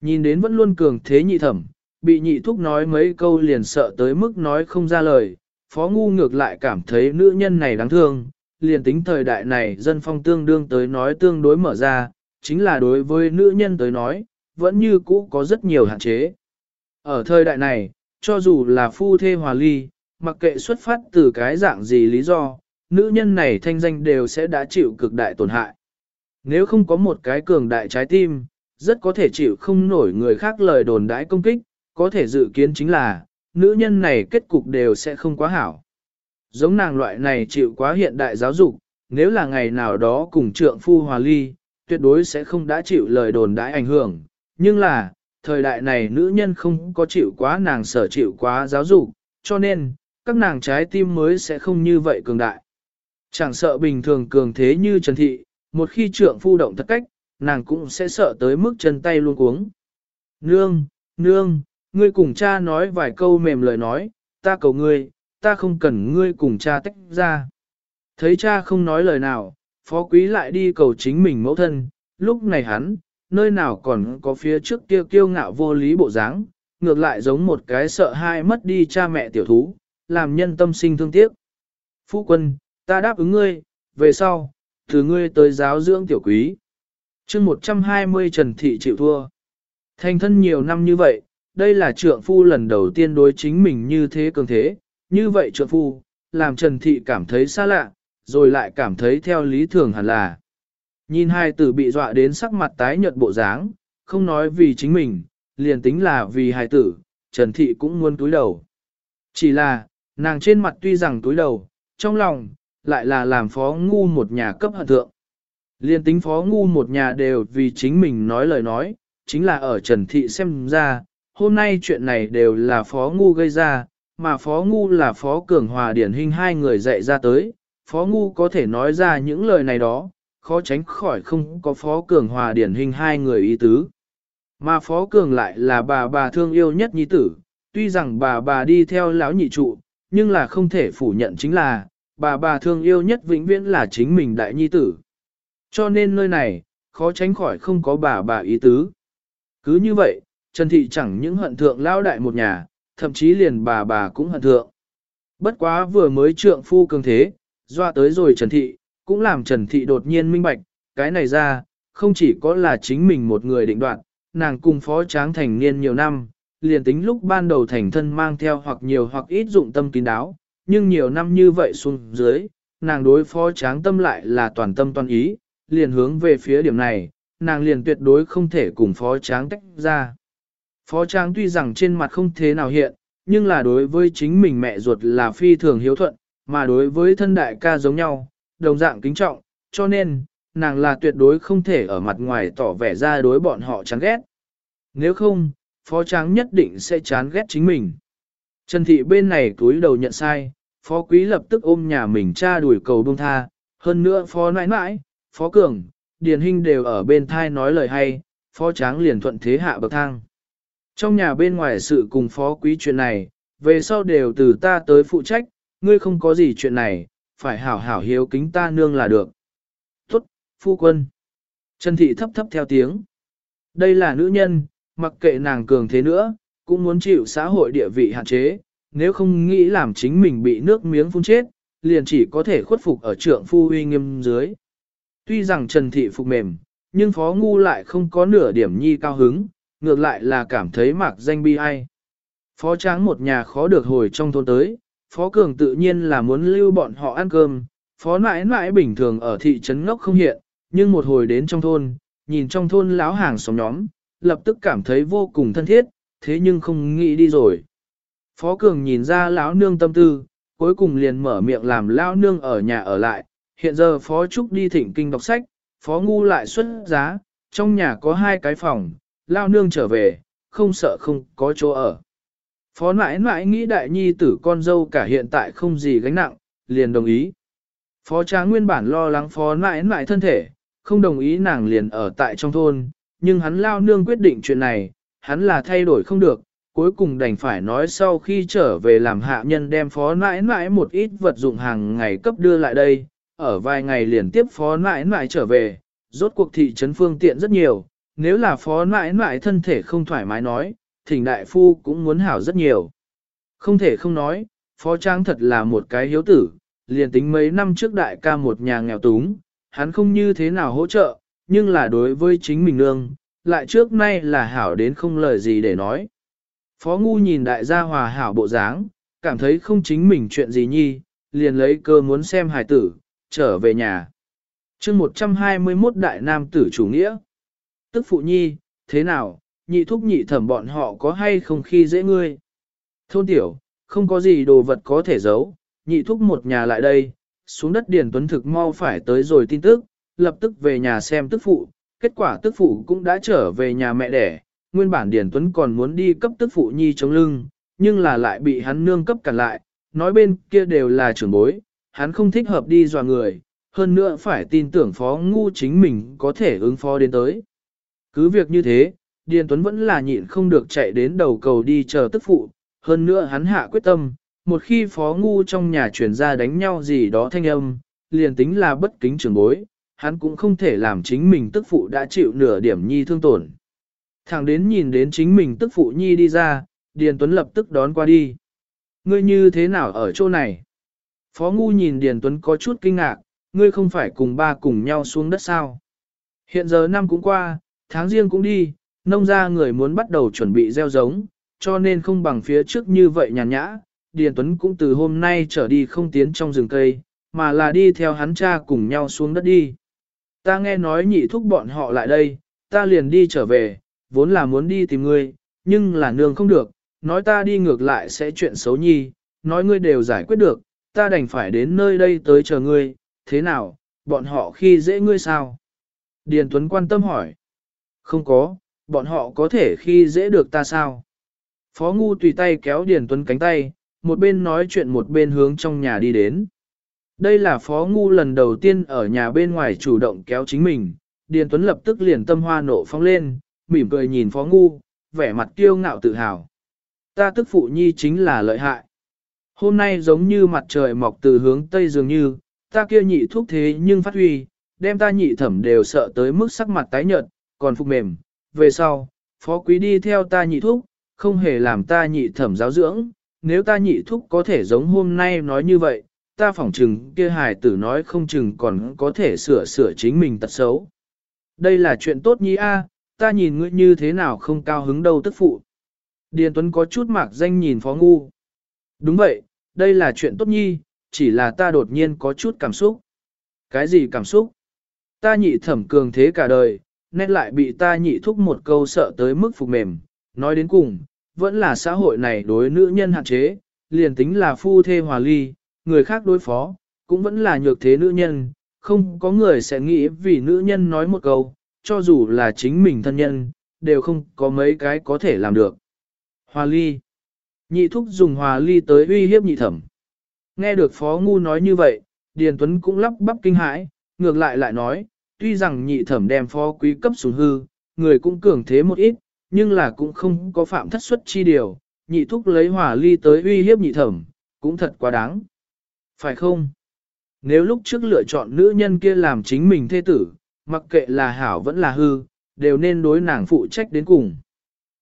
Nhìn đến vẫn luôn cường thế nhị thẩm, bị nhị thúc nói mấy câu liền sợ tới mức nói không ra lời, phó ngu ngược lại cảm thấy nữ nhân này đáng thương, liền tính thời đại này dân phong tương đương tới nói tương đối mở ra, chính là đối với nữ nhân tới nói, vẫn như cũ có rất nhiều hạn chế. Ở thời đại này, cho dù là phu thê hòa ly, mặc kệ xuất phát từ cái dạng gì lý do, nữ nhân này thanh danh đều sẽ đã chịu cực đại tổn hại. Nếu không có một cái cường đại trái tim, rất có thể chịu không nổi người khác lời đồn đãi công kích, có thể dự kiến chính là, nữ nhân này kết cục đều sẽ không quá hảo. Giống nàng loại này chịu quá hiện đại giáo dục, nếu là ngày nào đó cùng trượng phu hòa ly, tuyệt đối sẽ không đã chịu lời đồn đãi ảnh hưởng. Nhưng là, thời đại này nữ nhân không có chịu quá nàng sở chịu quá giáo dục, cho nên, các nàng trái tim mới sẽ không như vậy cường đại. Chẳng sợ bình thường cường thế như Trần Thị, một khi trượng phu động thật cách, nàng cũng sẽ sợ tới mức chân tay luôn cuống. Nương, nương, ngươi cùng cha nói vài câu mềm lời nói, ta cầu ngươi, ta không cần ngươi cùng cha tách ra. Thấy cha không nói lời nào, phó quý lại đi cầu chính mình mẫu thân, lúc này hắn, nơi nào còn có phía trước kia kiêu ngạo vô lý bộ dáng, ngược lại giống một cái sợ hai mất đi cha mẹ tiểu thú, làm nhân tâm sinh thương tiếc. Phu quân, ta đáp ứng ngươi, về sau, từ ngươi tới giáo dưỡng tiểu quý. chương 120 Trần Thị chịu thua. Thành thân nhiều năm như vậy, đây là trượng phu lần đầu tiên đối chính mình như thế cường thế, như vậy trượng phu, làm Trần Thị cảm thấy xa lạ, rồi lại cảm thấy theo lý thường hẳn là. Nhìn hai tử bị dọa đến sắc mặt tái nhợt bộ dáng, không nói vì chính mình, liền tính là vì hài tử, Trần Thị cũng muốn túi đầu. Chỉ là, nàng trên mặt tuy rằng túi đầu, trong lòng, lại là làm phó ngu một nhà cấp hận thượng. Liên tính phó ngu một nhà đều vì chính mình nói lời nói, chính là ở Trần Thị xem ra, hôm nay chuyện này đều là phó ngu gây ra, mà phó ngu là phó cường hòa điển hình hai người dạy ra tới, phó ngu có thể nói ra những lời này đó, khó tránh khỏi không có phó cường hòa điển hình hai người ý tứ. Mà phó cường lại là bà bà thương yêu nhất nhi tử, tuy rằng bà bà đi theo lão nhị trụ, nhưng là không thể phủ nhận chính là, bà bà thương yêu nhất vĩnh viễn là chính mình đại nhi tử. Cho nên nơi này, khó tránh khỏi không có bà bà ý tứ. Cứ như vậy, Trần Thị chẳng những hận thượng lao đại một nhà, thậm chí liền bà bà cũng hận thượng. Bất quá vừa mới trượng phu cường thế, doa tới rồi Trần Thị, cũng làm Trần Thị đột nhiên minh bạch, cái này ra, không chỉ có là chính mình một người định đoạn, nàng cùng phó tráng thành niên nhiều năm, liền tính lúc ban đầu thành thân mang theo hoặc nhiều hoặc ít dụng tâm kín đáo, nhưng nhiều năm như vậy xuống dưới, nàng đối phó tráng tâm lại là toàn tâm toàn ý, liền hướng về phía điểm này, nàng liền tuyệt đối không thể cùng phó tráng tách ra. Phó tráng tuy rằng trên mặt không thế nào hiện, nhưng là đối với chính mình mẹ ruột là phi thường hiếu thuận, mà đối với thân đại ca giống nhau, đồng dạng kính trọng, cho nên, nàng là tuyệt đối không thể ở mặt ngoài tỏ vẻ ra đối bọn họ chán ghét. Nếu không, phó tráng nhất định sẽ chán ghét chính mình. Trần thị bên này túi đầu nhận sai, phó quý lập tức ôm nhà mình cha đuổi cầu bông tha, hơn nữa phó nãi nãi, phó cường, điền Hinh đều ở bên thai nói lời hay, phó tráng liền thuận thế hạ bậc thang. Trong nhà bên ngoài sự cùng phó quý chuyện này, về sau đều từ ta tới phụ trách, ngươi không có gì chuyện này, phải hảo hảo hiếu kính ta nương là được. Tốt, phu quân. Trần thị thấp thấp theo tiếng. Đây là nữ nhân, mặc kệ nàng cường thế nữa, cũng muốn chịu xã hội địa vị hạn chế, nếu không nghĩ làm chính mình bị nước miếng phun chết, liền chỉ có thể khuất phục ở trượng phu uy nghiêm dưới. Tuy rằng Trần Thị phục mềm, nhưng Phó Ngu lại không có nửa điểm nhi cao hứng, ngược lại là cảm thấy mạc danh bi ai. Phó Tráng một nhà khó được hồi trong thôn tới, Phó Cường tự nhiên là muốn lưu bọn họ ăn cơm, Phó mãi mãi bình thường ở thị trấn ngốc không hiện, nhưng một hồi đến trong thôn, nhìn trong thôn láo hàng xóm nhóm, lập tức cảm thấy vô cùng thân thiết, thế nhưng không nghĩ đi rồi. Phó Cường nhìn ra lão nương tâm tư, cuối cùng liền mở miệng làm lão nương ở nhà ở lại, hiện giờ Phó Trúc đi thỉnh kinh đọc sách, Phó Ngu lại xuất giá, trong nhà có hai cái phòng, lao nương trở về, không sợ không có chỗ ở. Phó nãi nãi nghĩ đại nhi tử con dâu cả hiện tại không gì gánh nặng, liền đồng ý. Phó tráng nguyên bản lo lắng phó nãi nãi thân thể, không đồng ý nàng liền ở tại trong thôn, nhưng hắn lao nương quyết định chuyện này, hắn là thay đổi không được, cuối cùng đành phải nói sau khi trở về làm hạ nhân đem phó nãi nãi một ít vật dụng hàng ngày cấp đưa lại đây, ở vài ngày liền tiếp phó nãi nãi trở về, rốt cuộc thị trấn phương tiện rất nhiều, nếu là phó mãi mãi thân thể không thoải mái nói, thỉnh đại phu cũng muốn hảo rất nhiều. Không thể không nói, phó trang thật là một cái hiếu tử, liền tính mấy năm trước đại ca một nhà nghèo túng, hắn không như thế nào hỗ trợ, nhưng là đối với chính mình nương, lại trước nay là hảo đến không lời gì để nói. Phó ngu nhìn đại gia hòa hảo bộ dáng, cảm thấy không chính mình chuyện gì nhi, liền lấy cơ muốn xem hài tử, trở về nhà. chương 121 đại nam tử chủ nghĩa. Tức phụ nhi, thế nào, nhị thúc nhị thẩm bọn họ có hay không khi dễ ngươi? Thôn tiểu, không có gì đồ vật có thể giấu, nhị thúc một nhà lại đây, xuống đất điền tuấn thực mau phải tới rồi tin tức, lập tức về nhà xem tức phụ, kết quả tức phụ cũng đã trở về nhà mẹ đẻ, nguyên bản Điền Tuấn còn muốn đi cấp tức phụ nhi chống lưng, nhưng là lại bị hắn nương cấp cản lại, nói bên kia đều là trưởng bối, hắn không thích hợp đi dò người, hơn nữa phải tin tưởng phó ngu chính mình có thể ứng phó đến tới. Cứ việc như thế, Điền Tuấn vẫn là nhịn không được chạy đến đầu cầu đi chờ tức phụ, hơn nữa hắn hạ quyết tâm, một khi phó ngu trong nhà chuyển ra đánh nhau gì đó thanh âm, liền tính là bất kính trường bối, hắn cũng không thể làm chính mình tức phụ đã chịu nửa điểm nhi thương tổn. Thẳng đến nhìn đến chính mình tức phụ nhi đi ra, Điền Tuấn lập tức đón qua đi. Ngươi như thế nào ở chỗ này? Phó Ngu nhìn Điền Tuấn có chút kinh ngạc, ngươi không phải cùng ba cùng nhau xuống đất sao? Hiện giờ năm cũng qua, tháng riêng cũng đi, nông gia người muốn bắt đầu chuẩn bị gieo giống, cho nên không bằng phía trước như vậy nhàn nhã. Điền Tuấn cũng từ hôm nay trở đi không tiến trong rừng cây, mà là đi theo hắn cha cùng nhau xuống đất đi. Ta nghe nói nhị thúc bọn họ lại đây, ta liền đi trở về, vốn là muốn đi tìm ngươi, nhưng là nương không được, nói ta đi ngược lại sẽ chuyện xấu nhi, nói ngươi đều giải quyết được, ta đành phải đến nơi đây tới chờ ngươi, thế nào, bọn họ khi dễ ngươi sao? Điền Tuấn quan tâm hỏi. Không có, bọn họ có thể khi dễ được ta sao? Phó Ngu tùy tay kéo Điền Tuấn cánh tay, một bên nói chuyện một bên hướng trong nhà đi đến. Đây là Phó Ngu lần đầu tiên ở nhà bên ngoài chủ động kéo chính mình, Điền Tuấn lập tức liền tâm hoa nộ phong lên, mỉm cười nhìn Phó Ngu, vẻ mặt kiêu ngạo tự hào. Ta tức phụ nhi chính là lợi hại. Hôm nay giống như mặt trời mọc từ hướng Tây dường như, ta kia nhị thuốc thế nhưng phát huy, đem ta nhị thẩm đều sợ tới mức sắc mặt tái nhợt, còn phục mềm. Về sau, phó quý đi theo ta nhị thúc không hề làm ta nhị thẩm giáo dưỡng. Nếu ta nhị thúc có thể giống hôm nay nói như vậy, ta phỏng chừng kia hài tử nói không chừng còn có thể sửa sửa chính mình tật xấu. Đây là chuyện tốt nhi a, ta nhìn ngươi như thế nào không cao hứng đâu tức phụ. Điền Tuấn có chút mạc danh nhìn Phó Ngu. Đúng vậy, đây là chuyện tốt nhi, chỉ là ta đột nhiên có chút cảm xúc. Cái gì cảm xúc? Ta nhị thẩm cường thế cả đời, nên lại bị ta nhị thúc một câu sợ tới mức phục mềm. Nói đến cùng, vẫn là xã hội này đối nữ nhân hạn chế, liền tính là phu thê hòa ly, người khác đối phó, cũng vẫn là nhược thế nữ nhân, không có người sẽ nghĩ vì nữ nhân nói một câu, cho dù là chính mình thân nhân, đều không có mấy cái có thể làm được. Hòa ly. Nhị thúc dùng hòa ly tới uy hiếp nhị thẩm. Nghe được Phó Ngu nói như vậy, Điền Tuấn cũng lắp bắp kinh hãi, ngược lại lại nói, tuy rằng nhị thẩm đem phó quý cấp xuống hư, người cũng cường thế một ít, nhưng là cũng không có phạm thất suất chi điều, nhị thúc lấy hỏa ly tới uy hiếp nhị thẩm, cũng thật quá đáng. Phải không? Nếu lúc trước lựa chọn nữ nhân kia làm chính mình thê tử, mặc kệ là hảo vẫn là hư, đều nên đối nàng phụ trách đến cùng.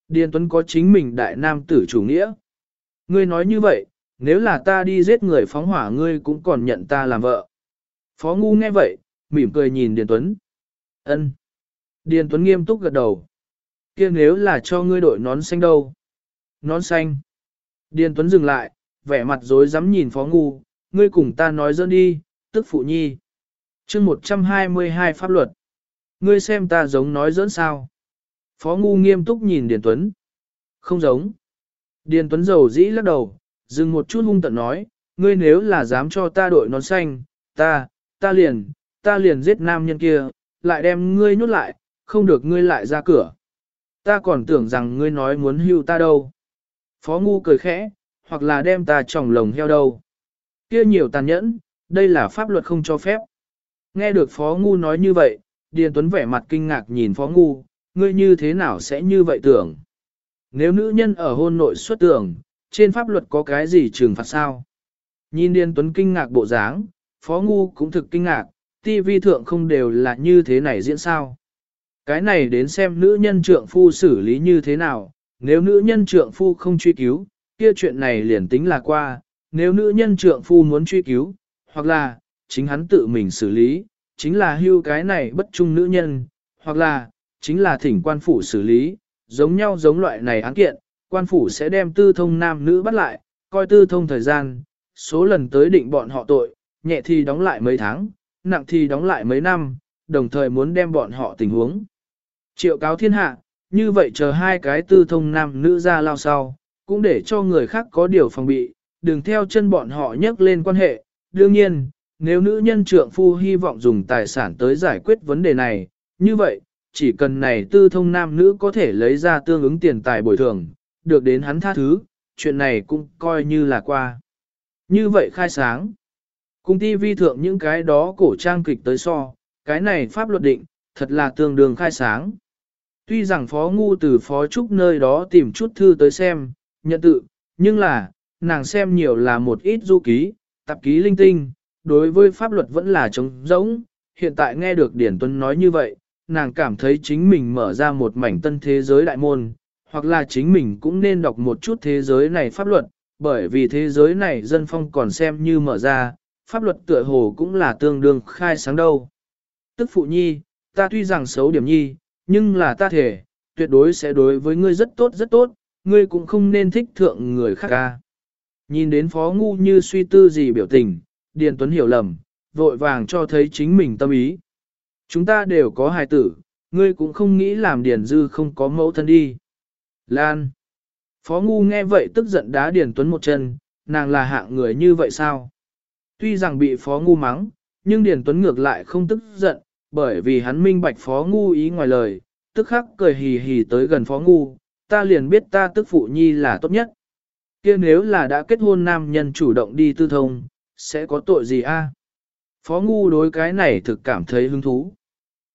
Điền Tuấn có chính mình đại nam tử chủ nghĩa. Ngươi nói như vậy, nếu là ta đi giết người phóng hỏa ngươi cũng còn nhận ta làm vợ. Phó Ngu nghe vậy, mỉm cười nhìn Điền Tuấn. Ân. Điền Tuấn nghiêm túc gật đầu. kia nếu là cho ngươi đội nón xanh đâu? Nón xanh. Điền Tuấn dừng lại, vẻ mặt rối rắm nhìn Phó Ngu, ngươi cùng ta nói dơn đi, tức phụ nhi. chương 122 pháp luật. Ngươi xem ta giống nói dẫn sao. Phó Ngu nghiêm túc nhìn Điền Tuấn. Không giống. Điền Tuấn dầu dĩ lắc đầu, dừng một chút hung tận nói, ngươi nếu là dám cho ta đội nón xanh, ta, ta liền, ta liền giết nam nhân kia, lại đem ngươi nhốt lại, không được ngươi lại ra cửa. Ta còn tưởng rằng ngươi nói muốn hưu ta đâu. Phó ngu cười khẽ, hoặc là đem ta tròng lồng heo đâu. Kia nhiều tàn nhẫn, đây là pháp luật không cho phép. Nghe được Phó Ngu nói như vậy, Điền Tuấn vẻ mặt kinh ngạc nhìn Phó Ngu, ngươi như thế nào sẽ như vậy tưởng? Nếu nữ nhân ở hôn nội xuất tưởng, trên pháp luật có cái gì trừng phạt sao? Nhìn Điền Tuấn kinh ngạc bộ dáng, Phó Ngu cũng thực kinh ngạc, TV thượng không đều là như thế này diễn sao? Cái này đến xem nữ nhân trượng phu xử lý như thế nào, nếu nữ nhân trượng phu không truy cứu, kia chuyện này liền tính là qua, nếu nữ nhân trượng phu muốn truy cứu, hoặc là, chính hắn tự mình xử lý, chính là hưu cái này bất trung nữ nhân, hoặc là, chính là thỉnh quan phủ xử lý, giống nhau giống loại này án kiện, quan phủ sẽ đem tư thông nam nữ bắt lại, coi tư thông thời gian, số lần tới định bọn họ tội, nhẹ thì đóng lại mấy tháng, nặng thì đóng lại mấy năm, đồng thời muốn đem bọn họ tình huống. Triệu cáo thiên hạ, như vậy chờ hai cái tư thông nam nữ ra lao sau, cũng để cho người khác có điều phòng bị, đừng theo chân bọn họ nhắc lên quan hệ. Đương nhiên, nếu nữ nhân trượng phu hy vọng dùng tài sản tới giải quyết vấn đề này, như vậy, chỉ cần này tư thông nam nữ có thể lấy ra tương ứng tiền tài bồi thường, được đến hắn tha thứ, chuyện này cũng coi như là qua. Như vậy khai sáng, cùng ti vi thượng những cái đó cổ trang kịch tới so, cái này pháp luật định, thật là tương đương khai sáng. Tuy rằng Phó Ngu từ Phó Trúc nơi đó tìm chút thư tới xem, nhận tự, nhưng là, nàng xem nhiều là một ít du ký, tạp ký linh tinh, đối với pháp luật vẫn là trống rỗng. Hiện tại nghe được Điển Tuấn nói như vậy, nàng cảm thấy chính mình mở ra một mảnh tân thế giới đại môn, hoặc là chính mình cũng nên đọc một chút thế giới này pháp luật, bởi vì thế giới này dân phong còn xem như mở ra, pháp luật tựa hồ cũng là tương đương khai sáng đâu. Tức phụ nhi, ta tuy rằng xấu điểm nhi, nhưng là ta thể, tuyệt đối sẽ đối với ngươi rất tốt rất tốt, ngươi cũng không nên thích thượng người khác ca. Nhìn đến phó ngu như suy tư gì biểu tình, Điền Tuấn hiểu lầm, vội vàng cho thấy chính mình tâm ý. Chúng ta đều có hài tử, ngươi cũng không nghĩ làm Điền Dư không có mẫu thân đi. Lan. Phó ngu nghe vậy tức giận đá Điền Tuấn một chân, nàng là hạng người như vậy sao? Tuy rằng bị phó ngu mắng, nhưng Điền Tuấn ngược lại không tức giận, bởi vì hắn minh bạch phó ngu ý ngoài lời, tức khắc cười hì hì tới gần phó ngu, ta liền biết ta tức phụ nhi là tốt nhất. kia nếu là đã kết hôn nam nhân chủ động đi tư thông, sẽ có tội gì a? Phó ngu đối cái này thực cảm thấy hứng thú.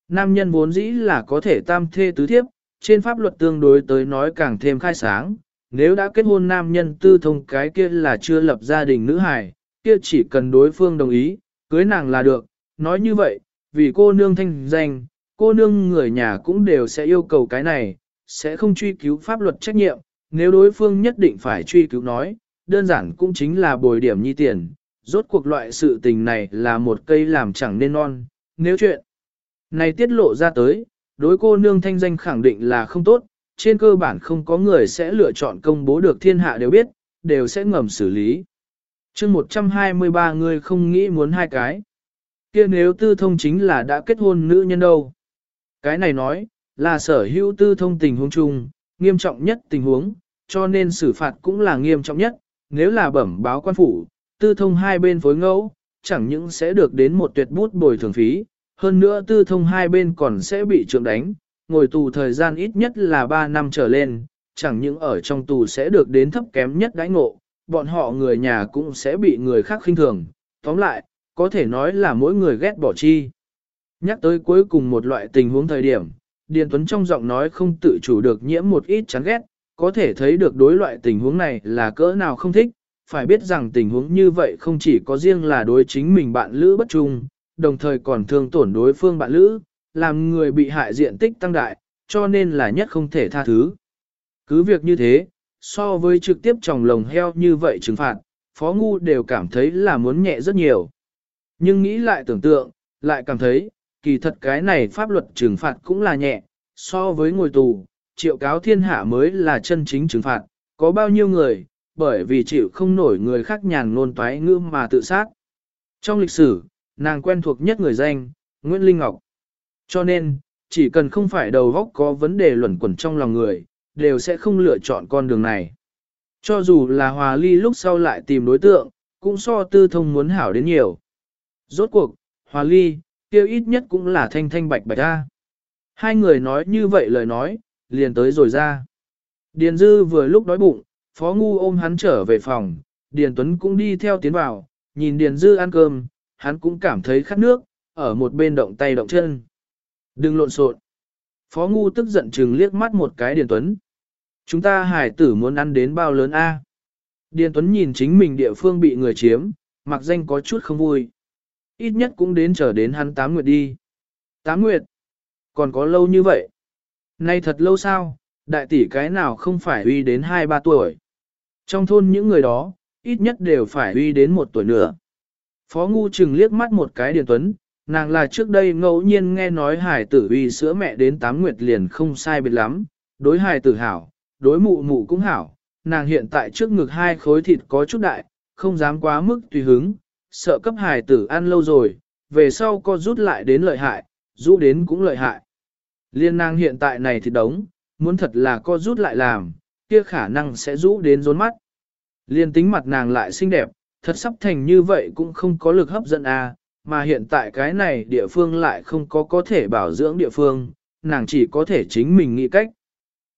Nam nhân vốn dĩ là có thể tam thê tứ thiếp, trên pháp luật tương đối tới nói càng thêm khai sáng. Nếu đã kết hôn nam nhân tư thông cái kia là chưa lập gia đình nữ hài, kia chỉ cần đối phương đồng ý, cưới nàng là được. Nói như vậy, vì cô nương thanh danh, cô nương người nhà cũng đều sẽ yêu cầu cái này, sẽ không truy cứu pháp luật trách nhiệm, nếu đối phương nhất định phải truy cứu nói, đơn giản cũng chính là bồi điểm nhi tiền, rốt cuộc loại sự tình này là một cây làm chẳng nên non, nếu chuyện này tiết lộ ra tới, đối cô nương thanh danh khẳng định là không tốt, trên cơ bản không có người sẽ lựa chọn công bố được thiên hạ đều biết, đều sẽ ngầm xử lý chương 123 người không nghĩ muốn hai cái. kia nếu tư thông chính là đã kết hôn nữ nhân đâu. Cái này nói, là sở hữu tư thông tình huống chung, nghiêm trọng nhất tình huống, cho nên xử phạt cũng là nghiêm trọng nhất, nếu là bẩm báo quan phủ, tư thông hai bên phối ngẫu, chẳng những sẽ được đến một tuyệt bút bồi thường phí, hơn nữa tư thông hai bên còn sẽ bị trượng đánh, ngồi tù thời gian ít nhất là 3 năm trở lên, chẳng những ở trong tù sẽ được đến thấp kém nhất đãi ngộ, bọn họ người nhà cũng sẽ bị người khác khinh thường. Tóm lại, có thể nói là mỗi người ghét bỏ chi. Nhắc tới cuối cùng một loại tình huống thời điểm, Điền Tuấn trong giọng nói không tự chủ được nhiễm một ít chán ghét, có thể thấy được đối loại tình huống này là cỡ nào không thích, phải biết rằng tình huống như vậy không chỉ có riêng là đối chính mình bạn lữ bất trung, đồng thời còn thương tổn đối phương bạn lữ, làm người bị hại diện tích tăng đại, cho nên là nhất không thể tha thứ. Cứ việc như thế, so với trực tiếp tròng lồng heo như vậy trừng phạt, Phó Ngu đều cảm thấy là muốn nhẹ rất nhiều. Nhưng nghĩ lại tưởng tượng, lại cảm thấy, kỳ thật cái này pháp luật trừng phạt cũng là nhẹ, so với ngồi tù, triệu cáo thiên hạ mới là chân chính trừng phạt, có bao nhiêu người, bởi vì chịu không nổi người khác nhàn ngôn toái ngữ mà tự sát. Trong lịch sử, nàng quen thuộc nhất người danh, Nguyễn Linh Ngọc. Cho nên, chỉ cần không phải đầu góc có vấn đề luẩn quẩn trong lòng người, đều sẽ không lựa chọn con đường này. Cho dù là hòa ly lúc sau lại tìm đối tượng, cũng so tư thông muốn hảo đến nhiều. Rốt cuộc, hòa ly, kêu ít nhất cũng là thanh thanh bạch bạch ra. Hai người nói như vậy lời nói, liền tới rồi ra. Điền Dư vừa lúc đói bụng, Phó Ngu ôm hắn trở về phòng, Điền Tuấn cũng đi theo tiến vào, nhìn Điền Dư ăn cơm, hắn cũng cảm thấy khát nước, ở một bên động tay động chân. Đừng lộn xộn. Phó Ngu tức giận chừng liếc mắt một cái Điền Tuấn. Chúng ta hải tử muốn ăn đến bao lớn a? Điền Tuấn nhìn chính mình địa phương bị người chiếm, mặc danh có chút không vui. Ít nhất cũng đến chờ đến hắn tám nguyệt đi. Tám nguyệt? Còn có lâu như vậy? Nay thật lâu sao, đại tỷ cái nào không phải uy đến 2-3 tuổi. Trong thôn những người đó, ít nhất đều phải uy đến một tuổi nữa. Phó Ngu chừng liếc mắt một cái Điền Tuấn, nàng là trước đây ngẫu nhiên nghe nói hải tử uy sữa mẹ đến tám nguyệt liền không sai biệt lắm, đối hải tử hảo, đối mụ mụ cũng hảo, nàng hiện tại trước ngực hai khối thịt có chút đại, không dám quá mức tùy hứng, sợ cấp hài tử ăn lâu rồi, về sau co rút lại đến lợi hại, rũ đến cũng lợi hại. Liên nàng hiện tại này thì đống, muốn thật là co rút lại làm, kia khả năng sẽ rũ đến rốn mắt. Liên tính mặt nàng lại xinh đẹp, thật sắp thành như vậy cũng không có lực hấp dẫn à, mà hiện tại cái này địa phương lại không có có thể bảo dưỡng địa phương, nàng chỉ có thể chính mình nghĩ cách.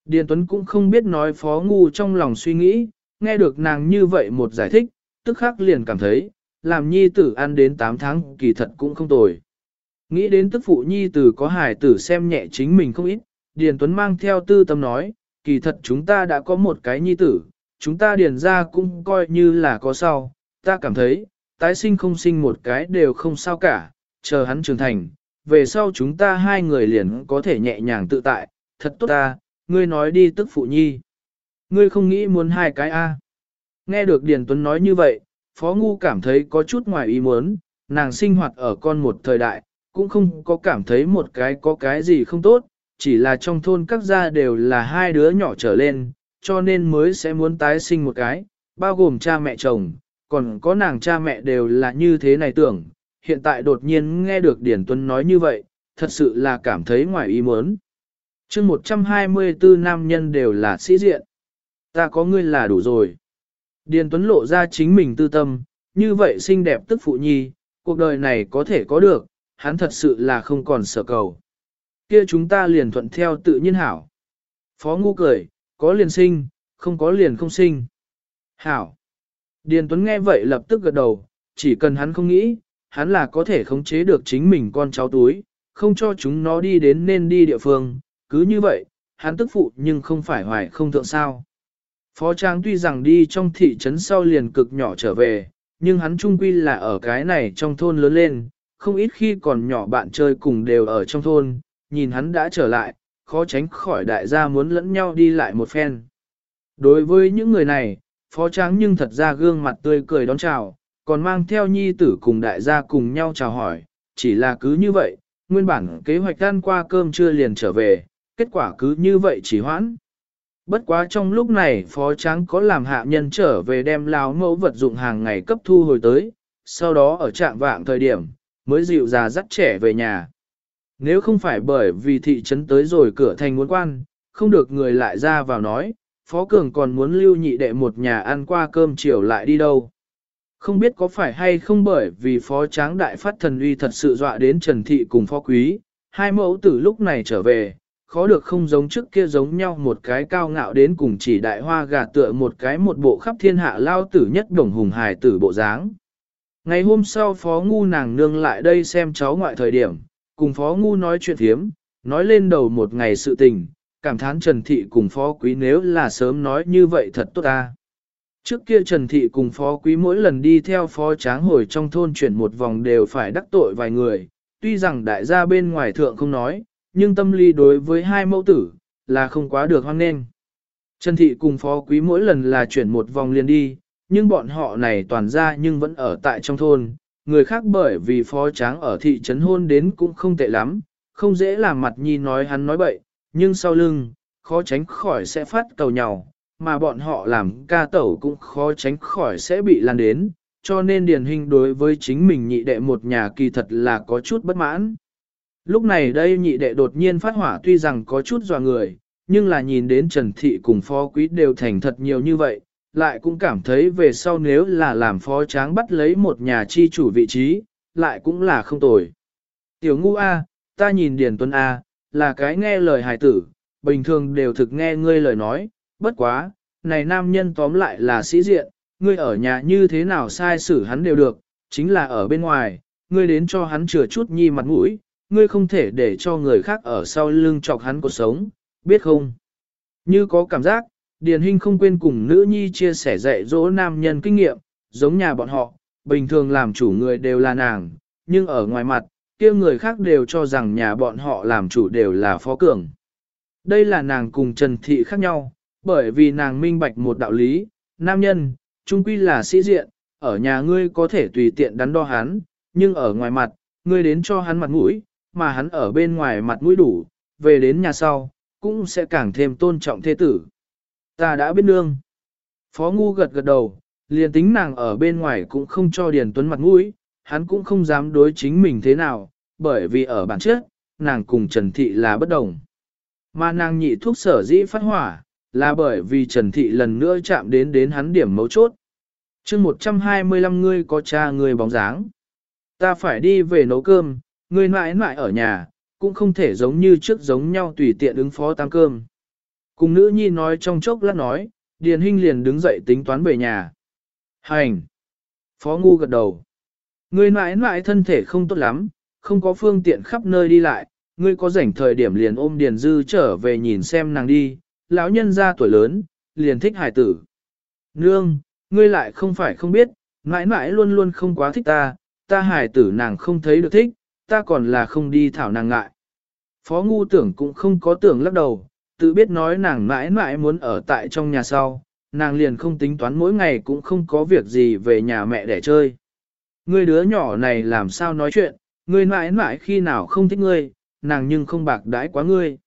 Điền Tuấn cũng không biết nói phó ngu trong lòng suy nghĩ, nghe được nàng như vậy một giải thích, tức khắc liền cảm thấy, làm nhi tử ăn đến 8 tháng kỳ thật cũng không tồi. Nghĩ đến tức phụ nhi tử có hài tử xem nhẹ chính mình không ít, Điền Tuấn mang theo tư tâm nói, kỳ thật chúng ta đã có một cái nhi tử, chúng ta điền ra cũng coi như là có sau, ta cảm thấy, tái sinh không sinh một cái đều không sao cả, chờ hắn trưởng thành, về sau chúng ta hai người liền có thể nhẹ nhàng tự tại, thật tốt ta, ngươi nói đi tức phụ nhi. Ngươi không nghĩ muốn hai cái A. Nghe được Điền Tuấn nói như vậy, Phó Ngu cảm thấy có chút ngoài ý muốn, nàng sinh hoạt ở con một thời đại, cũng không có cảm thấy một cái có cái gì không tốt, chỉ là trong thôn các gia đều là hai đứa nhỏ trở lên, cho nên mới sẽ muốn tái sinh một cái, bao gồm cha mẹ chồng, còn có nàng cha mẹ đều là như thế này tưởng. Hiện tại đột nhiên nghe được Điển Tuấn nói như vậy, thật sự là cảm thấy ngoài ý muốn chương 124 nam nhân đều là sĩ diện. Ta có ngươi là đủ rồi. Điền Tuấn lộ ra chính mình tư tâm, như vậy xinh đẹp tức phụ nhi, cuộc đời này có thể có được, hắn thật sự là không còn sợ cầu. Kia chúng ta liền thuận theo tự nhiên hảo. Phó ngu cười, có liền sinh, không có liền không sinh. Hảo. Điền Tuấn nghe vậy lập tức gật đầu, chỉ cần hắn không nghĩ, hắn là có thể khống chế được chính mình con cháu túi, không cho chúng nó đi đến nên đi địa phương, cứ như vậy, hắn tức phụ nhưng không phải hoài không thượng sao. Phó Trang tuy rằng đi trong thị trấn sau liền cực nhỏ trở về, nhưng hắn trung quy là ở cái này trong thôn lớn lên, không ít khi còn nhỏ bạn chơi cùng đều ở trong thôn, nhìn hắn đã trở lại, khó tránh khỏi đại gia muốn lẫn nhau đi lại một phen. Đối với những người này, phó tráng nhưng thật ra gương mặt tươi cười đón chào, còn mang theo nhi tử cùng đại gia cùng nhau chào hỏi, chỉ là cứ như vậy, nguyên bản kế hoạch ăn qua cơm trưa liền trở về, kết quả cứ như vậy chỉ hoãn. Bất quá trong lúc này phó tráng có làm hạ nhân trở về đem láo mẫu vật dụng hàng ngày cấp thu hồi tới, sau đó ở trạng vạng thời điểm, mới dịu già dắt trẻ về nhà. Nếu không phải bởi vì thị trấn tới rồi cửa thành muốn quan, không được người lại ra vào nói, Phó Cường còn muốn lưu nhị đệ một nhà ăn qua cơm chiều lại đi đâu. Không biết có phải hay không bởi vì Phó Tráng Đại Phát Thần Uy thật sự dọa đến Trần Thị cùng Phó Quý, hai mẫu tử lúc này trở về, khó được không giống trước kia giống nhau một cái cao ngạo đến cùng chỉ đại hoa gà tựa một cái một bộ khắp thiên hạ lao tử nhất đồng hùng hài tử bộ dáng. Ngày hôm sau Phó Ngu nàng nương lại đây xem cháu ngoại thời điểm, cùng Phó Ngu nói chuyện thiếm, nói lên đầu một ngày sự tình, cảm thán Trần Thị cùng Phó Quý nếu là sớm nói như vậy thật tốt ta. Trước kia Trần Thị cùng Phó Quý mỗi lần đi theo Phó Tráng hồi trong thôn chuyển một vòng đều phải đắc tội vài người, tuy rằng đại gia bên ngoài thượng không nói, nhưng tâm lý đối với hai mẫu tử, là không quá được hoan nghênh. Trần Thị cùng Phó Quý mỗi lần là chuyển một vòng liền đi, nhưng bọn họ này toàn ra nhưng vẫn ở tại trong thôn, người khác bởi vì phó tráng ở thị trấn hôn đến cũng không tệ lắm, không dễ làm mặt nhi nói hắn nói bậy, nhưng sau lưng, khó tránh khỏi sẽ phát cầu nhau, mà bọn họ làm ca tẩu cũng khó tránh khỏi sẽ bị lan đến, cho nên điển hình đối với chính mình nhị đệ một nhà kỳ thật là có chút bất mãn. Lúc này đây nhị đệ đột nhiên phát hỏa tuy rằng có chút dò người, nhưng là nhìn đến Trần Thị cùng phó quý đều thành thật nhiều như vậy, lại cũng cảm thấy về sau nếu là làm phó tráng bắt lấy một nhà chi chủ vị trí, lại cũng là không tồi. Tiểu ngu A, ta nhìn Điền Tuấn A, là cái nghe lời hài tử, bình thường đều thực nghe ngươi lời nói, bất quá, này nam nhân tóm lại là sĩ diện, ngươi ở nhà như thế nào sai xử hắn đều được, chính là ở bên ngoài, ngươi đến cho hắn chừa chút nhi mặt mũi, ngươi không thể để cho người khác ở sau lưng chọc hắn cuộc sống, biết không? Như có cảm giác, Điền Hinh không quên cùng nữ nhi chia sẻ dạy dỗ nam nhân kinh nghiệm, giống nhà bọn họ, bình thường làm chủ người đều là nàng, nhưng ở ngoài mặt, kia người khác đều cho rằng nhà bọn họ làm chủ đều là phó cường. Đây là nàng cùng Trần Thị khác nhau, bởi vì nàng minh bạch một đạo lý, nam nhân, trung quy là sĩ diện, ở nhà ngươi có thể tùy tiện đắn đo hắn, nhưng ở ngoài mặt, ngươi đến cho hắn mặt mũi, mà hắn ở bên ngoài mặt mũi đủ, về đến nhà sau, cũng sẽ càng thêm tôn trọng thế tử. Ta đã biết nương. Phó Ngu gật gật đầu, liền tính nàng ở bên ngoài cũng không cho Điền Tuấn mặt mũi, hắn cũng không dám đối chính mình thế nào, bởi vì ở bản chất, nàng cùng Trần Thị là bất đồng. Mà nàng nhị thuốc sở dĩ phát hỏa, là bởi vì Trần Thị lần nữa chạm đến đến hắn điểm mấu chốt. chương 125 ngươi có cha người bóng dáng. Ta phải đi về nấu cơm, ngươi mãi mãi ở nhà, cũng không thể giống như trước giống nhau tùy tiện ứng phó tăng cơm. Cùng nữ nhi nói trong chốc lát nói, Điền Hinh liền đứng dậy tính toán về nhà. Hành! Phó Ngu gật đầu. Ngươi mãi mãi thân thể không tốt lắm, không có phương tiện khắp nơi đi lại, ngươi có rảnh thời điểm liền ôm Điền Dư trở về nhìn xem nàng đi, lão nhân ra tuổi lớn, liền thích hải tử. Nương, ngươi lại không phải không biết, mãi mãi luôn luôn không quá thích ta, ta hải tử nàng không thấy được thích, ta còn là không đi thảo nàng ngại. Phó ngu tưởng cũng không có tưởng lắc đầu, tự biết nói nàng mãi mãi muốn ở tại trong nhà sau, nàng liền không tính toán mỗi ngày cũng không có việc gì về nhà mẹ để chơi. Ngươi đứa nhỏ này làm sao nói chuyện, ngươi mãi mãi khi nào không thích ngươi, nàng nhưng không bạc đãi quá ngươi.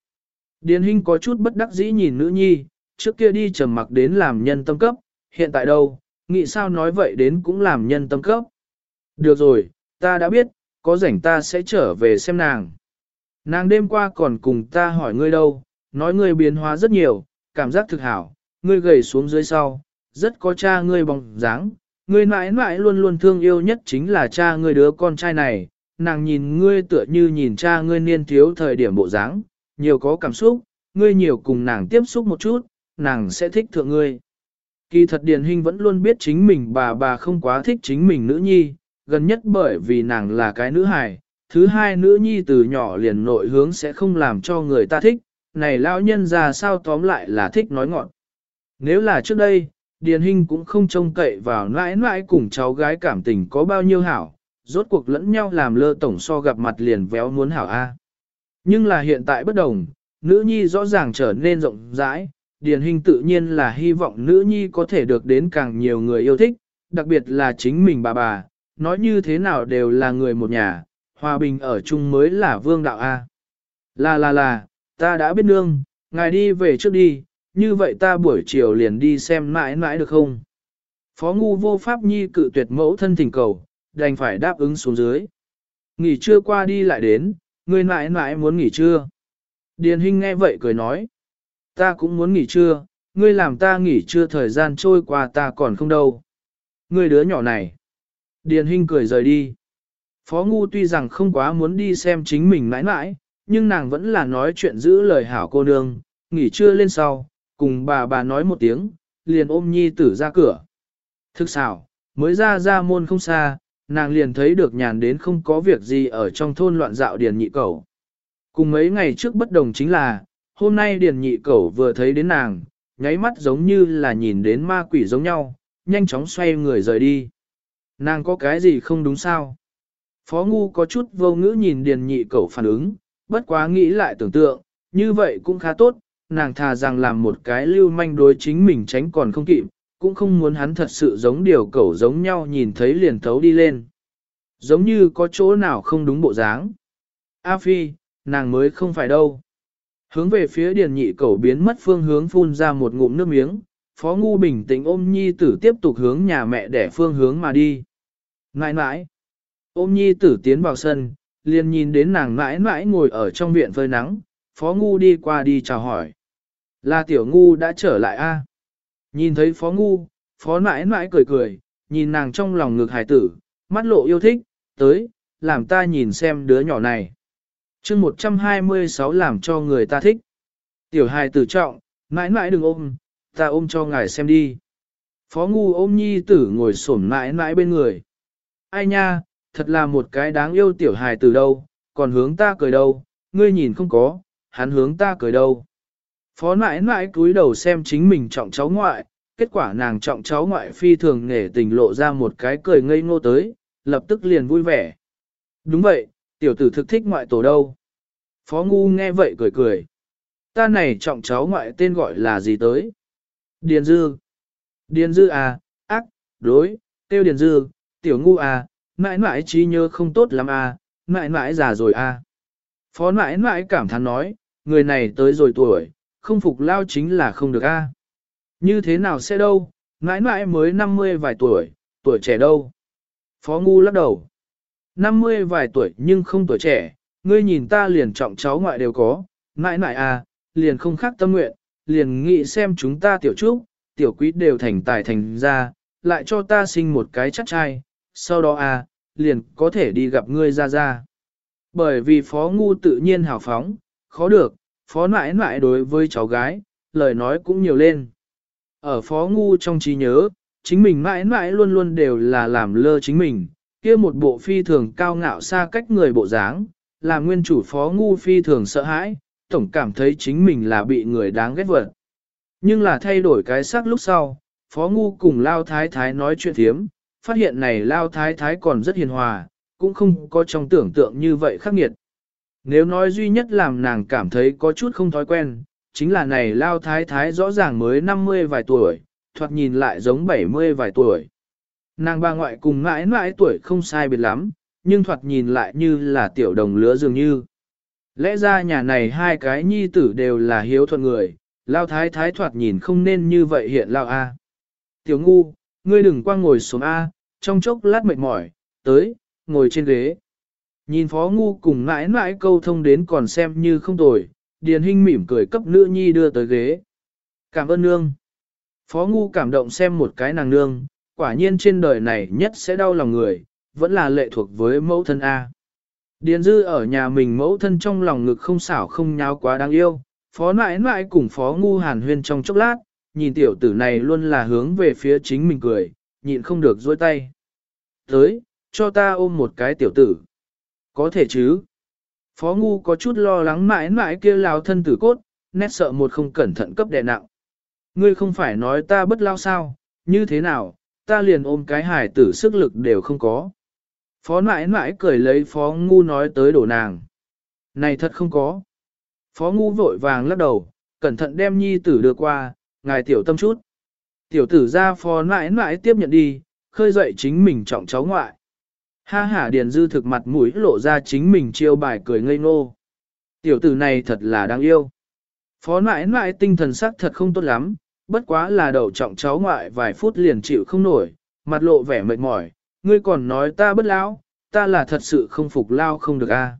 Điền Hinh có chút bất đắc dĩ nhìn nữ nhi, trước kia đi trầm mặc đến làm nhân tâm cấp, hiện tại đâu, nghĩ sao nói vậy đến cũng làm nhân tâm cấp. Được rồi, ta đã biết, có rảnh ta sẽ trở về xem nàng. Nàng đêm qua còn cùng ta hỏi ngươi đâu, nói ngươi biến hóa rất nhiều, cảm giác thực hảo, ngươi gầy xuống dưới sau, rất có cha ngươi bóng dáng, ngươi mãi mãi luôn luôn thương yêu nhất chính là cha ngươi đứa con trai này, nàng nhìn ngươi tựa như nhìn cha ngươi niên thiếu thời điểm bộ dáng, nhiều có cảm xúc, ngươi nhiều cùng nàng tiếp xúc một chút, nàng sẽ thích thượng ngươi. Kỳ thật Điền Hinh vẫn luôn biết chính mình bà bà không quá thích chính mình nữ nhi, gần nhất bởi vì nàng là cái nữ hài, thứ hai nữ nhi từ nhỏ liền nội hướng sẽ không làm cho người ta thích, này lão nhân ra sao tóm lại là thích nói ngọn. Nếu là trước đây, Điền Hinh cũng không trông cậy vào nãi nãi cùng cháu gái cảm tình có bao nhiêu hảo, rốt cuộc lẫn nhau làm lơ tổng so gặp mặt liền véo muốn hảo A. Nhưng là hiện tại bất đồng, nữ nhi rõ ràng trở nên rộng rãi, Điền Hinh tự nhiên là hy vọng nữ nhi có thể được đến càng nhiều người yêu thích, đặc biệt là chính mình bà bà, nói như thế nào đều là người một nhà, hòa bình ở chung mới là vương đạo A. Là là là, ta đã biết nương, ngài đi về trước đi, như vậy ta buổi chiều liền đi xem mãi mãi được không? Phó ngu vô pháp nhi cự tuyệt mẫu thân thỉnh cầu, đành phải đáp ứng xuống dưới. Nghỉ trưa qua đi lại đến, người mãi mãi muốn nghỉ trưa. Điền Hinh nghe vậy cười nói, ta cũng muốn nghỉ trưa, ngươi làm ta nghỉ trưa thời gian trôi qua ta còn không đâu. Ngươi đứa nhỏ này. Điền Hinh cười rời đi. Phó Ngu tuy rằng không quá muốn đi xem chính mình mãi mãi, nhưng nàng vẫn là nói chuyện giữ lời hảo cô nương, nghỉ trưa lên sau, cùng bà bà nói một tiếng, liền ôm nhi tử ra cửa. Thức xảo, mới ra ra môn không xa, nàng liền thấy được nhàn đến không có việc gì ở trong thôn loạn dạo điền nhị cẩu. Cùng mấy ngày trước bất đồng chính là, hôm nay điền nhị cẩu vừa thấy đến nàng, nháy mắt giống như là nhìn đến ma quỷ giống nhau, nhanh chóng xoay người rời đi. Nàng có cái gì không đúng sao? Phó Ngu có chút vô ngữ nhìn điền nhị cẩu phản ứng, bất quá nghĩ lại tưởng tượng, như vậy cũng khá tốt, nàng thà rằng làm một cái lưu manh đối chính mình tránh còn không kịp, cũng không muốn hắn thật sự giống điều cẩu giống nhau nhìn thấy liền thấu đi lên. Giống như có chỗ nào không đúng bộ dáng. A Phi, nàng mới không phải đâu. Hướng về phía điền nhị cẩu biến mất phương hướng phun ra một ngụm nước miếng, Phó Ngu bình tĩnh ôm nhi tử tiếp tục hướng nhà mẹ để phương hướng mà đi. Ngại ngại, ôm nhi tử tiến vào sân, liền nhìn đến nàng mãi mãi ngồi ở trong viện phơi nắng, Phó Ngu đi qua đi chào hỏi. Là tiểu ngu đã trở lại a Nhìn thấy phó ngu, phó mãi mãi cười cười, nhìn nàng trong lòng ngực hải tử, mắt lộ yêu thích, tới, làm ta nhìn xem đứa nhỏ này. chương 126 làm cho người ta thích. Tiểu hài tử trọng, mãi mãi đừng ôm, ta ôm cho ngài xem đi. Phó ngu ôm nhi tử ngồi xổm mãi mãi bên người. Ai nha, thật là một cái đáng yêu tiểu hài từ đâu, còn hướng ta cười đâu, ngươi nhìn không có, hắn hướng ta cười đâu. Phó mãi mãi cúi đầu xem chính mình trọng cháu ngoại, kết quả nàng trọng cháu ngoại phi thường nghề tình lộ ra một cái cười ngây ngô tới, lập tức liền vui vẻ. Đúng vậy, tiểu tử thực thích ngoại tổ đâu. Phó ngu nghe vậy cười cười. Ta này trọng cháu ngoại tên gọi là gì tới? Điền dư. Điền dư à, ác, đối, tiêu điền dư, tiểu ngu à, mãi mãi trí nhớ không tốt lắm à, mãi mãi già rồi à. Phó mãi mãi cảm thán nói, người này tới rồi tuổi, không phục lao chính là không được a. Như thế nào sẽ đâu, mãi mãi mới 50 vài tuổi, tuổi trẻ đâu. Phó ngu lắc đầu. 50 vài tuổi nhưng không tuổi trẻ, ngươi nhìn ta liền trọng cháu ngoại đều có, mãi mãi à, liền không khác tâm nguyện, liền nghĩ xem chúng ta tiểu trúc, tiểu quý đều thành tài thành ra, lại cho ta sinh một cái chắc trai, sau đó à, liền có thể đi gặp ngươi ra ra. Bởi vì phó ngu tự nhiên hào phóng, khó được, phó nãi nãi đối với cháu gái, lời nói cũng nhiều lên. Ở phó ngu trong trí nhớ, chính mình mãi mãi luôn luôn đều là làm lơ chính mình, kia một bộ phi thường cao ngạo xa cách người bộ dáng, là nguyên chủ phó ngu phi thường sợ hãi, tổng cảm thấy chính mình là bị người đáng ghét vật. Nhưng là thay đổi cái sắc lúc sau, phó ngu cùng Lao Thái Thái nói chuyện thiếm, phát hiện này Lao Thái Thái còn rất hiền hòa, cũng không có trong tưởng tượng như vậy khắc nghiệt. Nếu nói duy nhất làm nàng cảm thấy có chút không thói quen, chính là này lao thái thái rõ ràng mới 50 vài tuổi, thoạt nhìn lại giống 70 vài tuổi. Nàng bà ngoại cùng mãi mãi tuổi không sai biệt lắm, nhưng thoạt nhìn lại như là tiểu đồng lứa dường như. Lẽ ra nhà này hai cái nhi tử đều là hiếu thuận người, lao thái thái thoạt nhìn không nên như vậy hiện lao A. Tiểu ngu, ngươi đừng qua ngồi xuống A, trong chốc lát mệt mỏi, tới, ngồi trên ghế. Nhìn phó ngu cùng mãi mãi câu thông đến còn xem như không tồi, Điền Hinh mỉm cười cấp nữ nhi đưa tới ghế. Cảm ơn nương. Phó ngu cảm động xem một cái nàng nương, quả nhiên trên đời này nhất sẽ đau lòng người, vẫn là lệ thuộc với mẫu thân A. Điền dư ở nhà mình mẫu thân trong lòng ngực không xảo không nháo quá đáng yêu, phó nãi nãi cùng phó ngu hàn huyên trong chốc lát, nhìn tiểu tử này luôn là hướng về phía chính mình cười, nhịn không được dôi tay. Tới, cho ta ôm một cái tiểu tử. Có thể chứ. Phó Ngu có chút lo lắng mãi mãi kia lao thân tử cốt, nét sợ một không cẩn thận cấp đè nặng. Ngươi không phải nói ta bất lao sao, như thế nào, ta liền ôm cái hải tử sức lực đều không có. Phó mãi mãi cười lấy Phó Ngu nói tới đổ nàng. Này thật không có. Phó Ngu vội vàng lắc đầu, cẩn thận đem nhi tử đưa qua, ngài tiểu tâm chút. Tiểu tử ra Phó mãi mãi tiếp nhận đi, khơi dậy chính mình trọng cháu ngoại. Ha ha Điền Dư thực mặt mũi lộ ra chính mình chiêu bài cười ngây ngô. Tiểu tử này thật là đáng yêu. Phó nãi nãi tinh thần sắc thật không tốt lắm, bất quá là đầu trọng cháu ngoại vài phút liền chịu không nổi, mặt lộ vẻ mệt mỏi, ngươi còn nói ta bất lão, ta là thật sự không phục lao không được a. À.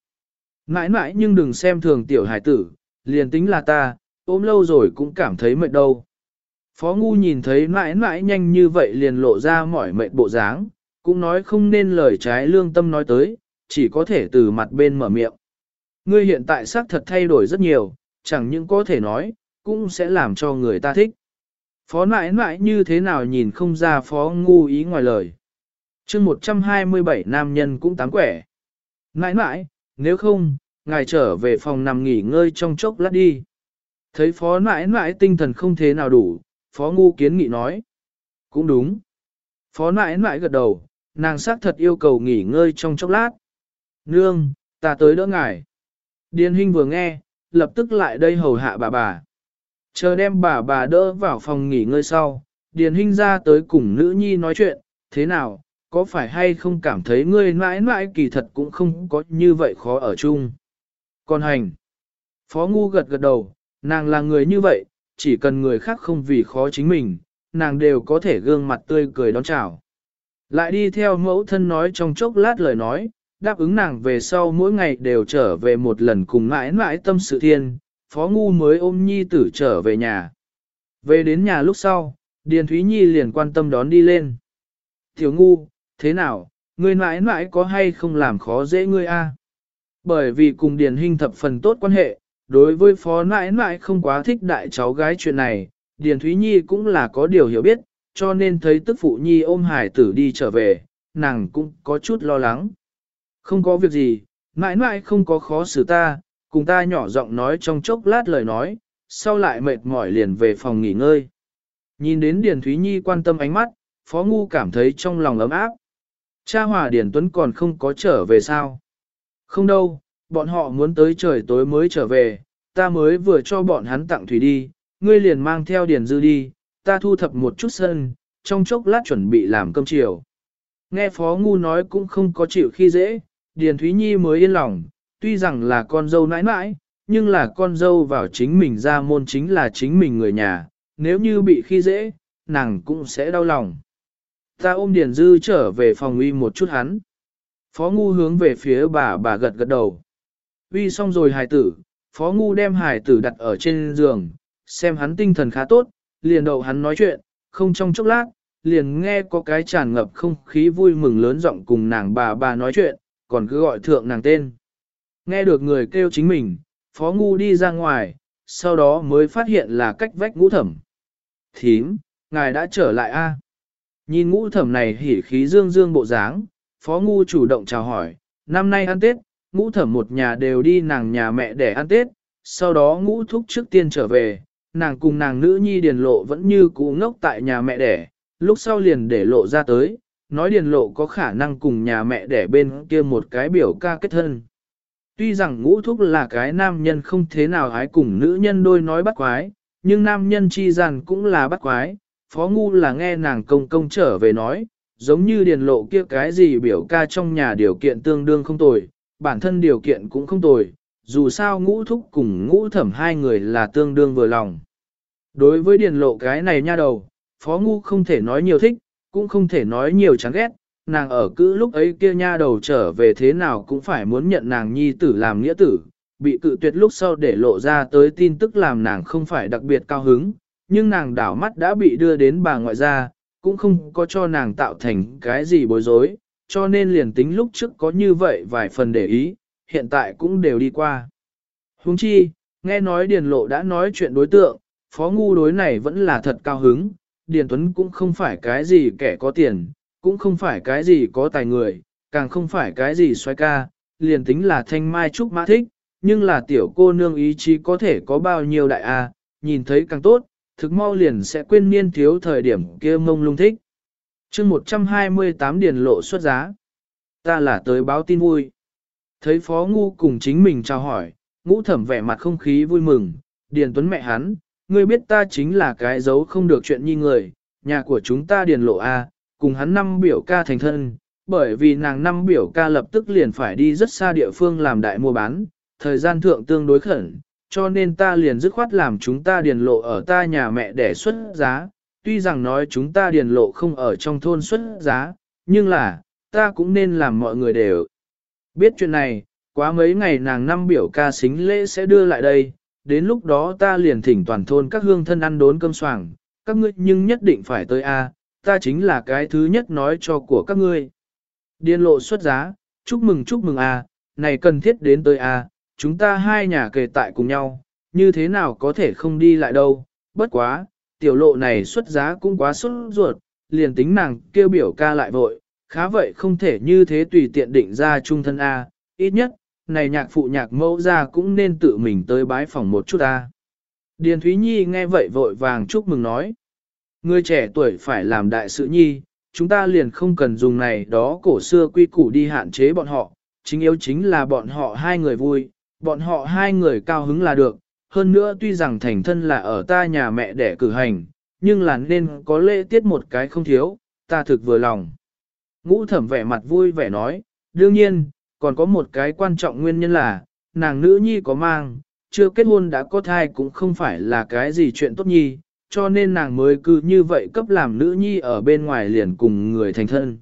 Nãi nãi nhưng đừng xem thường tiểu hải tử, liền tính là ta, ôm lâu rồi cũng cảm thấy mệt đâu. Phó ngu nhìn thấy nãi nãi nhanh như vậy liền lộ ra mỏi mệt bộ dáng, cũng nói không nên lời trái lương tâm nói tới, chỉ có thể từ mặt bên mở miệng. Ngươi hiện tại xác thật thay đổi rất nhiều, chẳng những có thể nói, cũng sẽ làm cho người ta thích. Phó nãi nãi như thế nào nhìn không ra phó ngu ý ngoài lời. chương 127 nam nhân cũng tám quẻ. Nãi nãi, nếu không, ngài trở về phòng nằm nghỉ ngơi trong chốc lát đi. Thấy phó nãi nãi tinh thần không thế nào đủ, phó ngu kiến nghị nói. Cũng đúng. Phó nãi nãi gật đầu, nàng xác thật yêu cầu nghỉ ngơi trong chốc lát. Nương, ta tới đỡ ngài. Điền Hinh vừa nghe, lập tức lại đây hầu hạ bà bà. Chờ đem bà bà đỡ vào phòng nghỉ ngơi sau, Điền Hinh ra tới cùng nữ nhi nói chuyện, thế nào, có phải hay không cảm thấy ngươi mãi mãi kỳ thật cũng không có như vậy khó ở chung. Còn hành, Phó Ngu gật gật đầu, nàng là người như vậy, chỉ cần người khác không vì khó chính mình, nàng đều có thể gương mặt tươi cười đón chào. Lại đi theo mẫu thân nói trong chốc lát lời nói, đáp ứng nàng về sau mỗi ngày đều trở về một lần cùng mãi mãi tâm sự thiên, phó ngu mới ôm nhi tử trở về nhà. Về đến nhà lúc sau, Điền Thúy Nhi liền quan tâm đón đi lên. Tiểu ngu, thế nào, ngươi mãi mãi có hay không làm khó dễ ngươi a? Bởi vì cùng Điền Hinh thập phần tốt quan hệ, đối với phó nãi nãi không quá thích đại cháu gái chuyện này, Điền Thúy Nhi cũng là có điều hiểu biết, cho nên thấy tức phụ Nhi ôm hải tử đi trở về, nàng cũng có chút lo lắng. Không có việc gì, mãi mãi không có khó xử ta, cùng ta nhỏ giọng nói trong chốc lát lời nói, sau lại mệt mỏi liền về phòng nghỉ ngơi. Nhìn đến Điền Thúy Nhi quan tâm ánh mắt, Phó Ngu cảm thấy trong lòng ấm áp. Cha Hòa Điền Tuấn còn không có trở về sao? Không đâu, bọn họ muốn tới trời tối mới trở về, ta mới vừa cho bọn hắn tặng thủy đi, ngươi liền mang theo Điền Dư đi, ta thu thập một chút sân, trong chốc lát chuẩn bị làm cơm chiều. Nghe Phó Ngu nói cũng không có chịu khi dễ, Điền Thúy Nhi mới yên lòng, tuy rằng là con dâu nãi nãi, nhưng là con dâu vào chính mình ra môn chính là chính mình người nhà, nếu như bị khi dễ, nàng cũng sẽ đau lòng. Ta ôm Điền Dư trở về phòng uy một chút hắn. Phó Ngu hướng về phía bà bà gật gật đầu. Uy xong rồi hài tử, Phó Ngu đem hài tử đặt ở trên giường, xem hắn tinh thần khá tốt, liền đậu hắn nói chuyện, không trong chốc lát, liền nghe có cái tràn ngập không khí vui mừng lớn giọng cùng nàng bà bà nói chuyện, còn cứ gọi thượng nàng tên. Nghe được người kêu chính mình, Phó Ngu đi ra ngoài, sau đó mới phát hiện là cách vách ngũ thẩm. Thím, ngài đã trở lại a? Nhìn ngũ thẩm này hỉ khí dương dương bộ dáng, Phó Ngu chủ động chào hỏi, năm nay ăn Tết, ngũ thẩm một nhà đều đi nàng nhà mẹ để ăn Tết, sau đó ngũ thúc trước tiên trở về, nàng cùng nàng nữ nhi điền lộ vẫn như cũ ngốc tại nhà mẹ đẻ, lúc sau liền để lộ ra tới, nói điền lộ có khả năng cùng nhà mẹ đẻ bên kia một cái biểu ca kết thân. Tuy rằng ngũ thúc là cái nam nhân không thế nào hái cùng nữ nhân đôi nói bắt quái, nhưng nam nhân chi rằng cũng là bắt quái, phó ngu là nghe nàng công công trở về nói, giống như điền lộ kia cái gì biểu ca trong nhà điều kiện tương đương không tồi, bản thân điều kiện cũng không tồi, dù sao ngũ thúc cùng ngũ thẩm hai người là tương đương vừa lòng. Đối với điền lộ cái này nha đầu, phó ngu không thể nói nhiều thích, cũng không thể nói nhiều chán ghét, nàng ở cứ lúc ấy kia nha đầu trở về thế nào cũng phải muốn nhận nàng nhi tử làm nghĩa tử, bị cự tuyệt lúc sau để lộ ra tới tin tức làm nàng không phải đặc biệt cao hứng, nhưng nàng đảo mắt đã bị đưa đến bà ngoại gia, cũng không có cho nàng tạo thành cái gì bối rối, cho nên liền tính lúc trước có như vậy vài phần để ý, hiện tại cũng đều đi qua. Huống chi, nghe nói Điền Lộ đã nói chuyện đối tượng, phó ngu đối này vẫn là thật cao hứng, Điền Tuấn cũng không phải cái gì kẻ có tiền, cũng không phải cái gì có tài người, càng không phải cái gì xoay ca, liền tính là thanh mai trúc mã thích, nhưng là tiểu cô nương ý chí có thể có bao nhiêu đại a, nhìn thấy càng tốt, thực mau liền sẽ quên niên thiếu thời điểm kia mông lung thích chương 128 điền lộ xuất giá. Ta là tới báo tin vui. Thấy phó ngu cùng chính mình chào hỏi, ngũ thẩm vẻ mặt không khí vui mừng, điền tuấn mẹ hắn, ngươi biết ta chính là cái giấu không được chuyện nhi người, nhà của chúng ta điền lộ A, cùng hắn năm biểu ca thành thân, bởi vì nàng năm biểu ca lập tức liền phải đi rất xa địa phương làm đại mua bán, thời gian thượng tương đối khẩn, cho nên ta liền dứt khoát làm chúng ta điền lộ ở ta nhà mẹ để xuất giá, tuy rằng nói chúng ta điền lộ không ở trong thôn xuất giá, nhưng là, ta cũng nên làm mọi người đều biết chuyện này, quá mấy ngày nàng năm biểu ca xính lễ sẽ đưa lại đây, đến lúc đó ta liền thỉnh toàn thôn các hương thân ăn đốn cơm soảng, các ngươi nhưng nhất định phải tới A, ta chính là cái thứ nhất nói cho của các ngươi. Điên lộ xuất giá, chúc mừng chúc mừng A, này cần thiết đến tới A, chúng ta hai nhà kề tại cùng nhau, như thế nào có thể không đi lại đâu, bất quá, tiểu lộ này xuất giá cũng quá xuất ruột, liền tính nàng kêu biểu ca lại vội, khá vậy không thể như thế tùy tiện định ra trung thân A, ít nhất, này nhạc phụ nhạc mẫu ra cũng nên tự mình tới bái phòng một chút A. Điền Thúy Nhi nghe vậy vội vàng chúc mừng nói. Người trẻ tuổi phải làm đại sự nhi, chúng ta liền không cần dùng này đó cổ xưa quy củ đi hạn chế bọn họ, chính yếu chính là bọn họ hai người vui, bọn họ hai người cao hứng là được, hơn nữa tuy rằng thành thân là ở ta nhà mẹ để cử hành, nhưng là nên có lễ tiết một cái không thiếu, ta thực vừa lòng. Ngũ thẩm vẻ mặt vui vẻ nói, đương nhiên, còn có một cái quan trọng nguyên nhân là, nàng nữ nhi có mang, chưa kết hôn đã có thai cũng không phải là cái gì chuyện tốt nhi, cho nên nàng mới cứ như vậy cấp làm nữ nhi ở bên ngoài liền cùng người thành thân.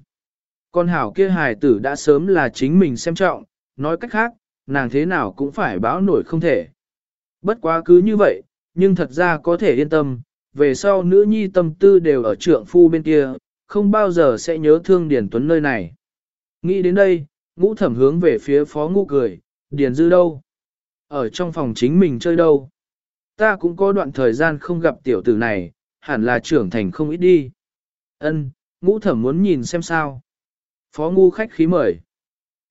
Con hảo kia hài tử đã sớm là chính mình xem trọng, nói cách khác, nàng thế nào cũng phải báo nổi không thể. Bất quá cứ như vậy, nhưng thật ra có thể yên tâm, về sau nữ nhi tâm tư đều ở trượng phu bên kia, không bao giờ sẽ nhớ thương Điền Tuấn nơi này. Nghĩ đến đây, ngũ thẩm hướng về phía phó ngũ cười, Điền Dư đâu? Ở trong phòng chính mình chơi đâu? Ta cũng có đoạn thời gian không gặp tiểu tử này, hẳn là trưởng thành không ít đi. Ân, ngũ thẩm muốn nhìn xem sao. Phó ngu khách khí mời.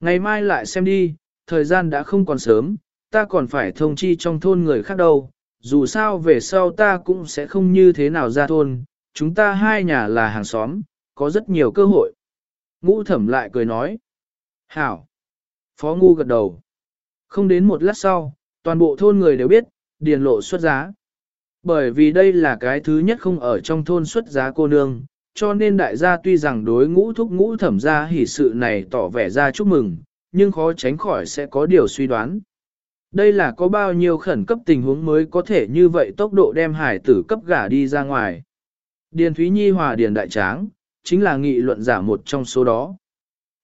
Ngày mai lại xem đi, thời gian đã không còn sớm, ta còn phải thông chi trong thôn người khác đâu. Dù sao về sau ta cũng sẽ không như thế nào ra thôn, chúng ta hai nhà là hàng xóm, có rất nhiều cơ hội. Ngũ thẩm lại cười nói. Hảo. Phó ngu gật đầu. Không đến một lát sau, toàn bộ thôn người đều biết, điền lộ xuất giá. Bởi vì đây là cái thứ nhất không ở trong thôn xuất giá cô nương, cho nên đại gia tuy rằng đối ngũ thúc ngũ thẩm ra hỉ sự này tỏ vẻ ra chúc mừng, nhưng khó tránh khỏi sẽ có điều suy đoán. Đây là có bao nhiêu khẩn cấp tình huống mới có thể như vậy tốc độ đem hải tử cấp gả đi ra ngoài. Điền Thúy Nhi hòa Điền Đại Tráng, chính là nghị luận giả một trong số đó.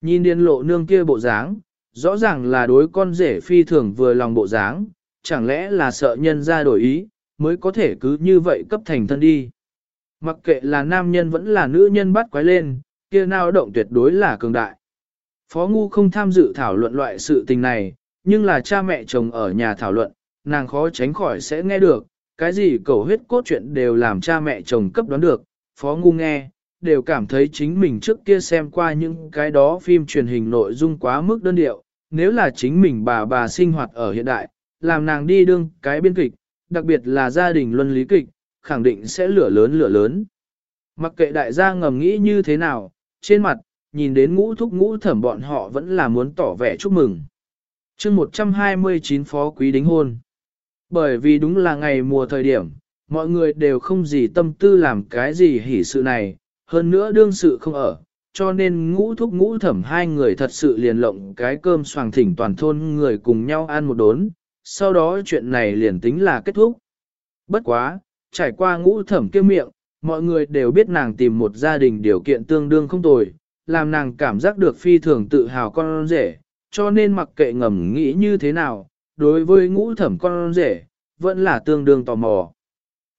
Nhìn Điền lộ nương kia bộ dáng, rõ ràng là đối con rể phi thường vừa lòng bộ dáng, chẳng lẽ là sợ nhân ra đổi ý, mới có thể cứ như vậy cấp thành thân đi. Mặc kệ là nam nhân vẫn là nữ nhân bắt quái lên, kia nào động tuyệt đối là cường đại. Phó Ngu không tham dự thảo luận loại sự tình này, nhưng là cha mẹ chồng ở nhà thảo luận, nàng khó tránh khỏi sẽ nghe được, cái gì cầu huyết cốt chuyện đều làm cha mẹ chồng cấp đoán được, Phó Ngu nghe, đều cảm thấy chính mình trước kia xem qua những cái đó phim truyền hình nội dung quá mức đơn điệu, nếu là chính mình bà bà sinh hoạt ở hiện đại, làm nàng đi đương cái biên kịch, đặc biệt là gia đình luân lý kịch, khẳng định sẽ lửa lớn lửa lớn. Mặc kệ đại gia ngầm nghĩ như thế nào, trên mặt, nhìn đến ngũ thúc ngũ thẩm bọn họ vẫn là muốn tỏ vẻ chúc mừng chương 129 phó quý đính hôn. Bởi vì đúng là ngày mùa thời điểm, mọi người đều không gì tâm tư làm cái gì hỉ sự này, hơn nữa đương sự không ở, cho nên ngũ thúc ngũ thẩm hai người thật sự liền lộng cái cơm xoàng thỉnh toàn thôn người cùng nhau ăn một đốn, sau đó chuyện này liền tính là kết thúc. Bất quá, trải qua ngũ thẩm kêu miệng, mọi người đều biết nàng tìm một gia đình điều kiện tương đương không tồi, làm nàng cảm giác được phi thường tự hào con rể, cho nên mặc kệ ngầm nghĩ như thế nào, đối với ngũ thẩm con rể, vẫn là tương đương tò mò.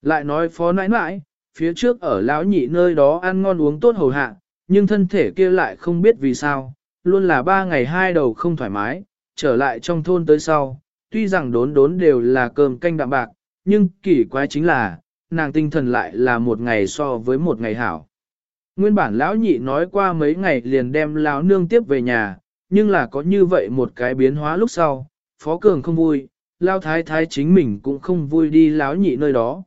Lại nói phó nãi nãi, phía trước ở lão nhị nơi đó ăn ngon uống tốt hầu hạ, nhưng thân thể kia lại không biết vì sao, luôn là ba ngày hai đầu không thoải mái, trở lại trong thôn tới sau, tuy rằng đốn đốn đều là cơm canh đạm bạc, nhưng kỳ quái chính là, nàng tinh thần lại là một ngày so với một ngày hảo. Nguyên bản lão nhị nói qua mấy ngày liền đem lão nương tiếp về nhà, nhưng là có như vậy một cái biến hóa lúc sau, phó cường không vui, lao thái thái chính mình cũng không vui đi lão nhị nơi đó.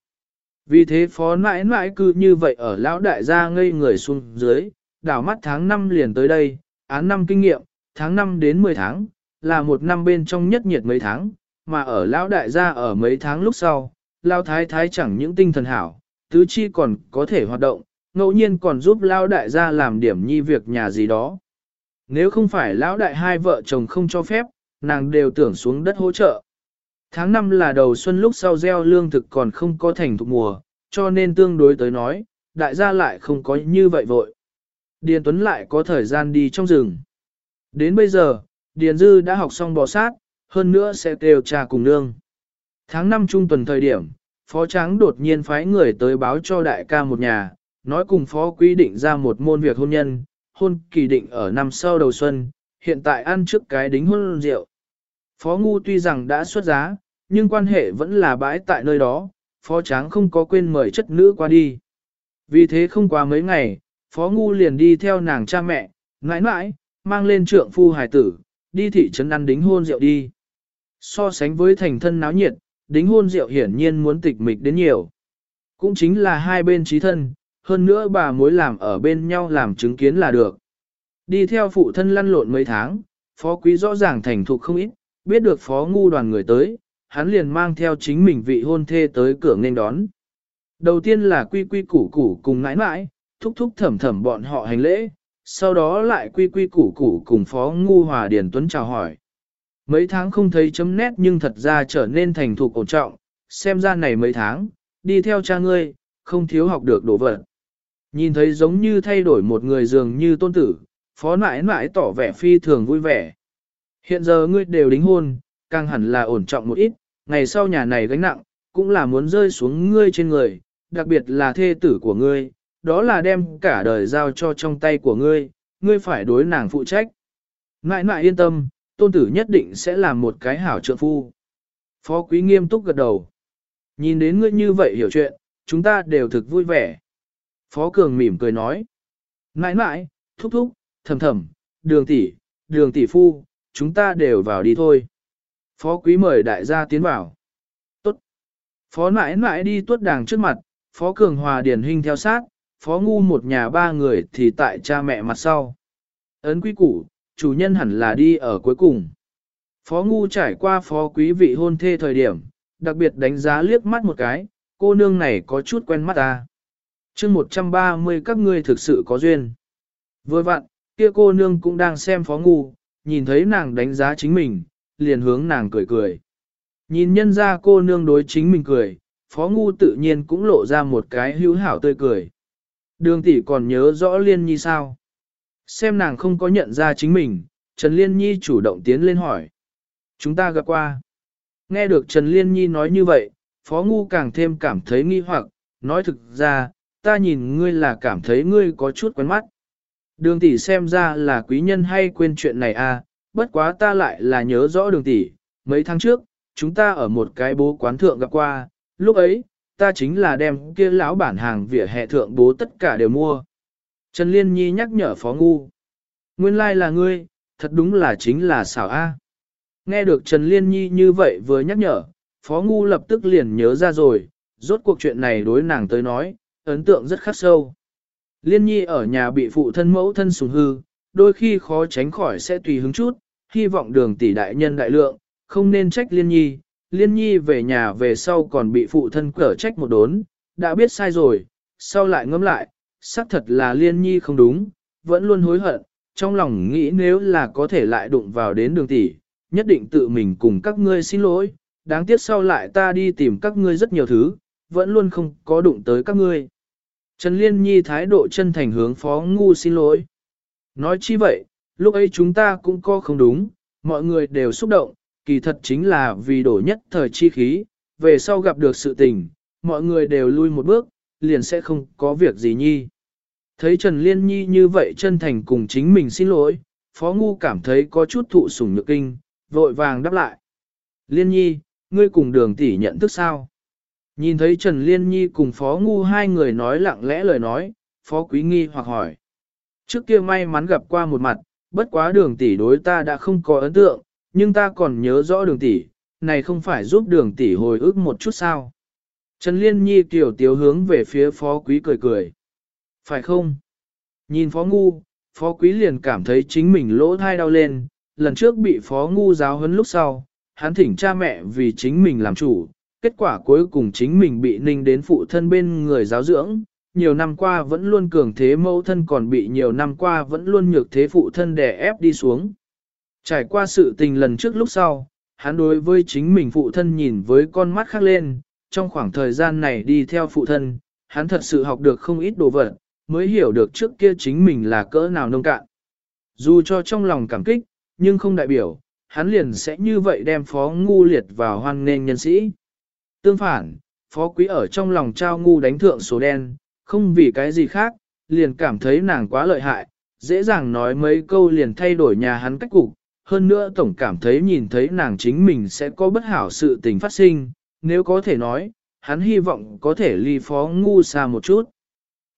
Vì thế phó mãi mãi cứ như vậy ở lão đại gia ngây người xuống dưới, đảo mắt tháng 5 liền tới đây, án năm kinh nghiệm, tháng 5 đến 10 tháng, là một năm bên trong nhất nhiệt mấy tháng, mà ở lão đại gia ở mấy tháng lúc sau, lao thái thái chẳng những tinh thần hảo, tứ chi còn có thể hoạt động, ngẫu nhiên còn giúp lão đại gia làm điểm nhi việc nhà gì đó. Nếu không phải lão đại hai vợ chồng không cho phép, nàng đều tưởng xuống đất hỗ trợ. Tháng 5 là đầu xuân lúc sau gieo lương thực còn không có thành thục mùa, cho nên tương đối tới nói, đại gia lại không có như vậy vội. Điền Tuấn lại có thời gian đi trong rừng. Đến bây giờ, Điền Dư đã học xong bò sát, hơn nữa sẽ kêu trà cùng nương. Tháng 5 trung tuần thời điểm, Phó Tráng đột nhiên phái người tới báo cho đại ca một nhà, nói cùng Phó quy định ra một môn việc hôn nhân, hôn kỳ định ở năm sau đầu xuân, hiện tại ăn trước cái đính hôn rượu. Phó Ngu tuy rằng đã xuất giá, nhưng quan hệ vẫn là bãi tại nơi đó, Phó Tráng không có quên mời chất nữ qua đi. Vì thế không qua mấy ngày, Phó Ngu liền đi theo nàng cha mẹ, ngãi ngãi, mang lên trượng phu Hải tử, đi thị trấn ăn đính hôn rượu đi. So sánh với thành thân náo nhiệt, đính hôn rượu hiển nhiên muốn tịch mịch đến nhiều. Cũng chính là hai bên trí thân, hơn nữa bà mối làm ở bên nhau làm chứng kiến là được. Đi theo phụ thân lăn lộn mấy tháng, phó quý rõ ràng thành thục không ít, biết được phó ngu đoàn người tới, hắn liền mang theo chính mình vị hôn thê tới cửa nghênh đón. Đầu tiên là quy quy củ củ cùng ngãi mãi, thúc thúc thẩm thẩm bọn họ hành lễ, sau đó lại quy quy củ củ cùng phó ngu hòa điền tuấn chào hỏi. Mấy tháng không thấy chấm nét nhưng thật ra trở nên thành thục ổn trọng, xem ra này mấy tháng, đi theo cha ngươi, không thiếu học được đồ vật. Nhìn thấy giống như thay đổi một người dường như tôn tử, phó nãi nãi tỏ vẻ phi thường vui vẻ. Hiện giờ ngươi đều đính hôn, càng hẳn là ổn trọng một ít, ngày sau nhà này gánh nặng, cũng là muốn rơi xuống ngươi trên người, đặc biệt là thê tử của ngươi, đó là đem cả đời giao cho trong tay của ngươi, ngươi phải đối nàng phụ trách. Nãi nãi yên tâm, tôn tử nhất định sẽ làm một cái hảo trượng phu. Phó quý nghiêm túc gật đầu. Nhìn đến ngươi như vậy hiểu chuyện, chúng ta đều thực vui vẻ. Phó cường mỉm cười nói. Nãi nãi, thúc thúc, thầm thầm, đường tỷ, đường tỷ phu, chúng ta đều vào đi thôi. Phó quý mời đại gia tiến vào. Tốt. Phó nãi nãi đi tuốt đàng trước mặt, phó cường hòa điển hình theo sát, phó ngu một nhà ba người thì tại cha mẹ mặt sau. Ấn quý củ, chủ nhân hẳn là đi ở cuối cùng. Phó ngu trải qua phó quý vị hôn thê thời điểm, đặc biệt đánh giá liếc mắt một cái, cô nương này có chút quen mắt ta chương 130 các ngươi thực sự có duyên. Vừa vặn, kia cô nương cũng đang xem phó ngu, nhìn thấy nàng đánh giá chính mình, liền hướng nàng cười cười. Nhìn nhân ra cô nương đối chính mình cười, phó ngu tự nhiên cũng lộ ra một cái hữu hảo tươi cười. Đường tỷ còn nhớ rõ liên nhi sao? Xem nàng không có nhận ra chính mình, Trần Liên Nhi chủ động tiến lên hỏi. Chúng ta gặp qua. Nghe được Trần Liên Nhi nói như vậy, Phó Ngu càng thêm cảm thấy nghi hoặc, nói thực ra, ta nhìn ngươi là cảm thấy ngươi có chút quen mắt. Đường tỷ xem ra là quý nhân hay quên chuyện này à, bất quá ta lại là nhớ rõ đường tỷ, mấy tháng trước, chúng ta ở một cái bố quán thượng gặp qua, lúc ấy, ta chính là đem kia lão bản hàng vỉa hè thượng bố tất cả đều mua. Trần Liên Nhi nhắc nhở Phó Ngu. Nguyên lai là ngươi, thật đúng là chính là xảo A. Nghe được Trần Liên Nhi như vậy vừa nhắc nhở, Phó Ngu lập tức liền nhớ ra rồi, rốt cuộc chuyện này đối nàng tới nói, ấn tượng rất khắc sâu. Liên Nhi ở nhà bị phụ thân mẫu thân sùng hư, đôi khi khó tránh khỏi sẽ tùy hứng chút, hy vọng đường tỷ đại nhân đại lượng, không nên trách Liên Nhi. Liên Nhi về nhà về sau còn bị phụ thân cở trách một đốn, đã biết sai rồi, sau lại ngẫm lại, xác thật là Liên Nhi không đúng, vẫn luôn hối hận, trong lòng nghĩ nếu là có thể lại đụng vào đến đường tỷ, nhất định tự mình cùng các ngươi xin lỗi, đáng tiếc sau lại ta đi tìm các ngươi rất nhiều thứ, vẫn luôn không có đụng tới các ngươi. Trần Liên Nhi thái độ chân thành hướng Phó Ngu xin lỗi. Nói chi vậy, lúc ấy chúng ta cũng có không đúng, mọi người đều xúc động, kỳ thật chính là vì đổ nhất thời chi khí, về sau gặp được sự tình, mọi người đều lui một bước, liền sẽ không có việc gì nhi. Thấy Trần Liên Nhi như vậy chân thành cùng chính mình xin lỗi, Phó Ngu cảm thấy có chút thụ sủng nhược kinh, vội vàng đáp lại. Liên Nhi, ngươi cùng đường tỷ nhận thức sao? Nhìn thấy Trần Liên Nhi cùng Phó Ngu hai người nói lặng lẽ lời nói, Phó Quý Nghi hoặc hỏi. Trước kia may mắn gặp qua một mặt, bất quá đường tỷ đối ta đã không có ấn tượng, nhưng ta còn nhớ rõ đường tỷ, này không phải giúp đường tỷ hồi ức một chút sao? Trần Liên Nhi tiểu tiếu hướng về phía Phó Quý cười cười. Phải không? Nhìn Phó Ngu, Phó Quý liền cảm thấy chính mình lỗ thai đau lên, lần trước bị Phó Ngu giáo huấn lúc sau, hắn thỉnh cha mẹ vì chính mình làm chủ, kết quả cuối cùng chính mình bị ninh đến phụ thân bên người giáo dưỡng, nhiều năm qua vẫn luôn cường thế mẫu thân còn bị nhiều năm qua vẫn luôn nhược thế phụ thân đè ép đi xuống. Trải qua sự tình lần trước lúc sau, hắn đối với chính mình phụ thân nhìn với con mắt khác lên, trong khoảng thời gian này đi theo phụ thân, hắn thật sự học được không ít đồ vật, mới hiểu được trước kia chính mình là cỡ nào nông cạn. Dù cho trong lòng cảm kích, nhưng không đại biểu, hắn liền sẽ như vậy đem phó ngu liệt vào hoan nghênh nhân sĩ. Tương phản, phó quý ở trong lòng trao ngu đánh thượng số đen, không vì cái gì khác, liền cảm thấy nàng quá lợi hại, dễ dàng nói mấy câu liền thay đổi nhà hắn cách cục, hơn nữa tổng cảm thấy nhìn thấy nàng chính mình sẽ có bất hảo sự tình phát sinh, nếu có thể nói, hắn hy vọng có thể ly phó ngu xa một chút.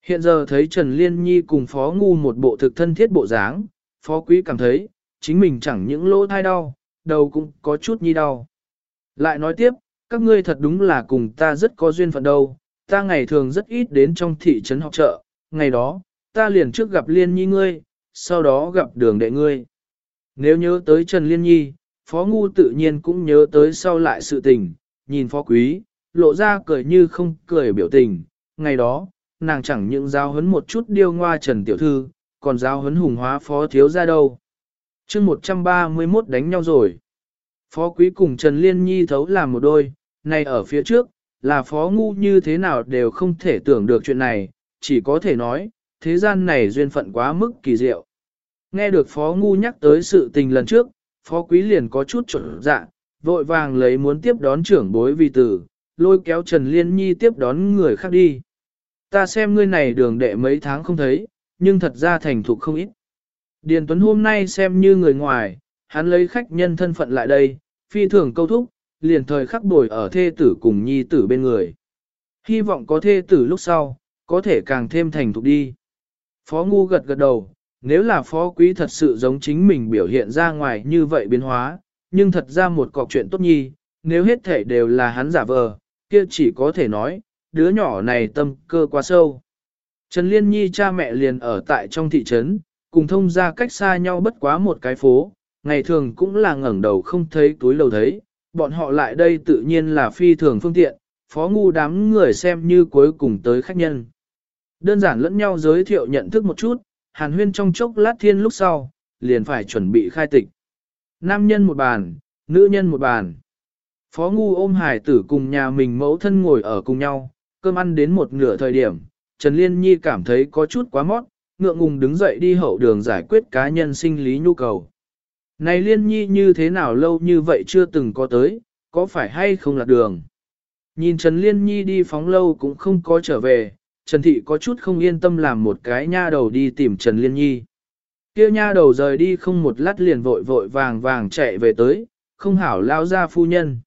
Hiện giờ thấy Trần Liên Nhi cùng phó ngu một bộ thực thân thiết bộ dáng, phó quý cảm thấy, chính mình chẳng những lỗ thai đau, đầu cũng có chút nhi đau. Lại nói tiếp, các ngươi thật đúng là cùng ta rất có duyên phận đâu, ta ngày thường rất ít đến trong thị trấn học chợ, ngày đó, ta liền trước gặp Liên Nhi ngươi, sau đó gặp đường đệ ngươi. Nếu nhớ tới Trần Liên Nhi, Phó Ngu tự nhiên cũng nhớ tới sau lại sự tình, nhìn Phó Quý, lộ ra cười như không cười biểu tình, ngày đó, nàng chẳng những giao hấn một chút điêu ngoa Trần Tiểu Thư, còn giao hấn hùng hóa Phó Thiếu ra đâu. chương 131 đánh nhau rồi. Phó Quý cùng Trần Liên Nhi thấu làm một đôi, này ở phía trước, là Phó Ngu như thế nào đều không thể tưởng được chuyện này, chỉ có thể nói, thế gian này duyên phận quá mức kỳ diệu. Nghe được Phó Ngu nhắc tới sự tình lần trước, Phó Quý liền có chút trộn dạ, vội vàng lấy muốn tiếp đón trưởng bối vì tử, lôi kéo Trần Liên Nhi tiếp đón người khác đi. Ta xem ngươi này đường đệ mấy tháng không thấy, nhưng thật ra thành thục không ít. Điền Tuấn hôm nay xem như người ngoài, hắn lấy khách nhân thân phận lại đây, phi thường câu thúc, liền thời khắc bồi ở thê tử cùng nhi tử bên người. Hy vọng có thê tử lúc sau, có thể càng thêm thành thục đi. Phó ngu gật gật đầu, nếu là phó quý thật sự giống chính mình biểu hiện ra ngoài như vậy biến hóa, nhưng thật ra một cọc chuyện tốt nhi, nếu hết thể đều là hắn giả vờ, kia chỉ có thể nói, đứa nhỏ này tâm cơ quá sâu. Trần Liên Nhi cha mẹ liền ở tại trong thị trấn, cùng thông ra cách xa nhau bất quá một cái phố, ngày thường cũng là ngẩng đầu không thấy túi lầu thấy, bọn họ lại đây tự nhiên là phi thường phương tiện, phó ngu đám người xem như cuối cùng tới khách nhân. Đơn giản lẫn nhau giới thiệu nhận thức một chút, hàn huyên trong chốc lát thiên lúc sau, liền phải chuẩn bị khai tịch. Nam nhân một bàn, nữ nhân một bàn. Phó ngu ôm hải tử cùng nhà mình mẫu thân ngồi ở cùng nhau, cơm ăn đến một nửa thời điểm, Trần Liên Nhi cảm thấy có chút quá mót, ngượng ngùng đứng dậy đi hậu đường giải quyết cá nhân sinh lý nhu cầu. Này Liên Nhi như thế nào lâu như vậy chưa từng có tới, có phải hay không là đường? Nhìn Trần Liên Nhi đi phóng lâu cũng không có trở về, Trần Thị có chút không yên tâm làm một cái nha đầu đi tìm Trần Liên Nhi. Kia nha đầu rời đi không một lát liền vội vội vàng vàng chạy về tới, không hảo lao ra phu nhân.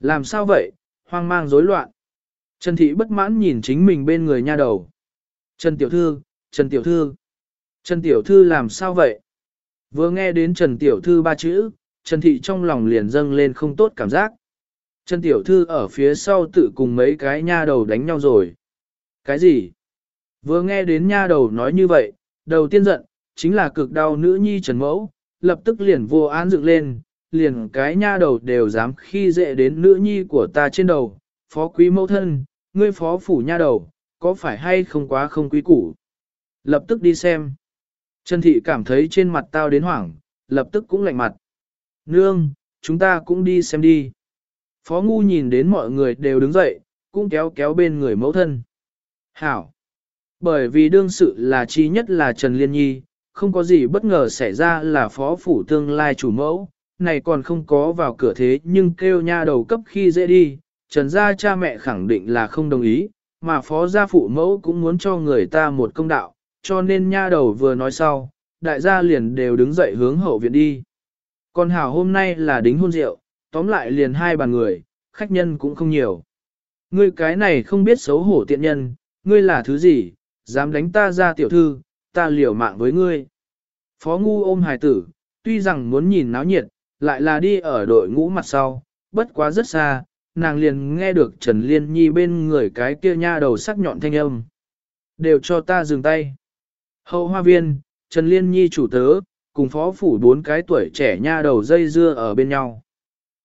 Làm sao vậy, hoang mang rối loạn. Trần Thị bất mãn nhìn chính mình bên người nha đầu. Trần Tiểu Thư, Trần Tiểu Thư. Trần Tiểu Thư làm sao vậy? Vừa nghe đến Trần Tiểu Thư ba chữ, Trần Thị trong lòng liền dâng lên không tốt cảm giác. Trần Tiểu Thư ở phía sau tự cùng mấy cái nha đầu đánh nhau rồi. Cái gì? Vừa nghe đến nha đầu nói như vậy, đầu tiên giận, chính là cực đau nữ nhi Trần Mẫu, lập tức liền vô án dựng lên, liền cái nha đầu đều dám khi dễ đến nữ nhi của ta trên đầu, phó quý mẫu thân, ngươi phó phủ nha đầu, có phải hay không quá không quý củ? Lập tức đi xem. Trần Thị cảm thấy trên mặt tao đến hoảng, lập tức cũng lạnh mặt. Nương, chúng ta cũng đi xem đi. Phó Ngu nhìn đến mọi người đều đứng dậy, cũng kéo kéo bên người mẫu thân. Hảo! Bởi vì đương sự là chi nhất là Trần Liên Nhi, không có gì bất ngờ xảy ra là phó phủ tương lai chủ mẫu, này còn không có vào cửa thế nhưng kêu nha đầu cấp khi dễ đi, Trần gia cha mẹ khẳng định là không đồng ý, mà phó gia phụ mẫu cũng muốn cho người ta một công đạo, cho nên nha đầu vừa nói sau, đại gia liền đều đứng dậy hướng hậu viện đi. Còn hảo hôm nay là đính hôn rượu, tóm lại liền hai bàn người, khách nhân cũng không nhiều. Ngươi cái này không biết xấu hổ tiện nhân, ngươi là thứ gì, dám đánh ta ra tiểu thư, ta liều mạng với ngươi. Phó ngu ôm hài tử, tuy rằng muốn nhìn náo nhiệt, lại là đi ở đội ngũ mặt sau, bất quá rất xa, nàng liền nghe được Trần Liên Nhi bên người cái kia nha đầu sắc nhọn thanh âm. Đều cho ta dừng tay. Hậu hoa viên, Trần Liên Nhi chủ tớ, cùng phó phủ bốn cái tuổi trẻ nha đầu dây dưa ở bên nhau.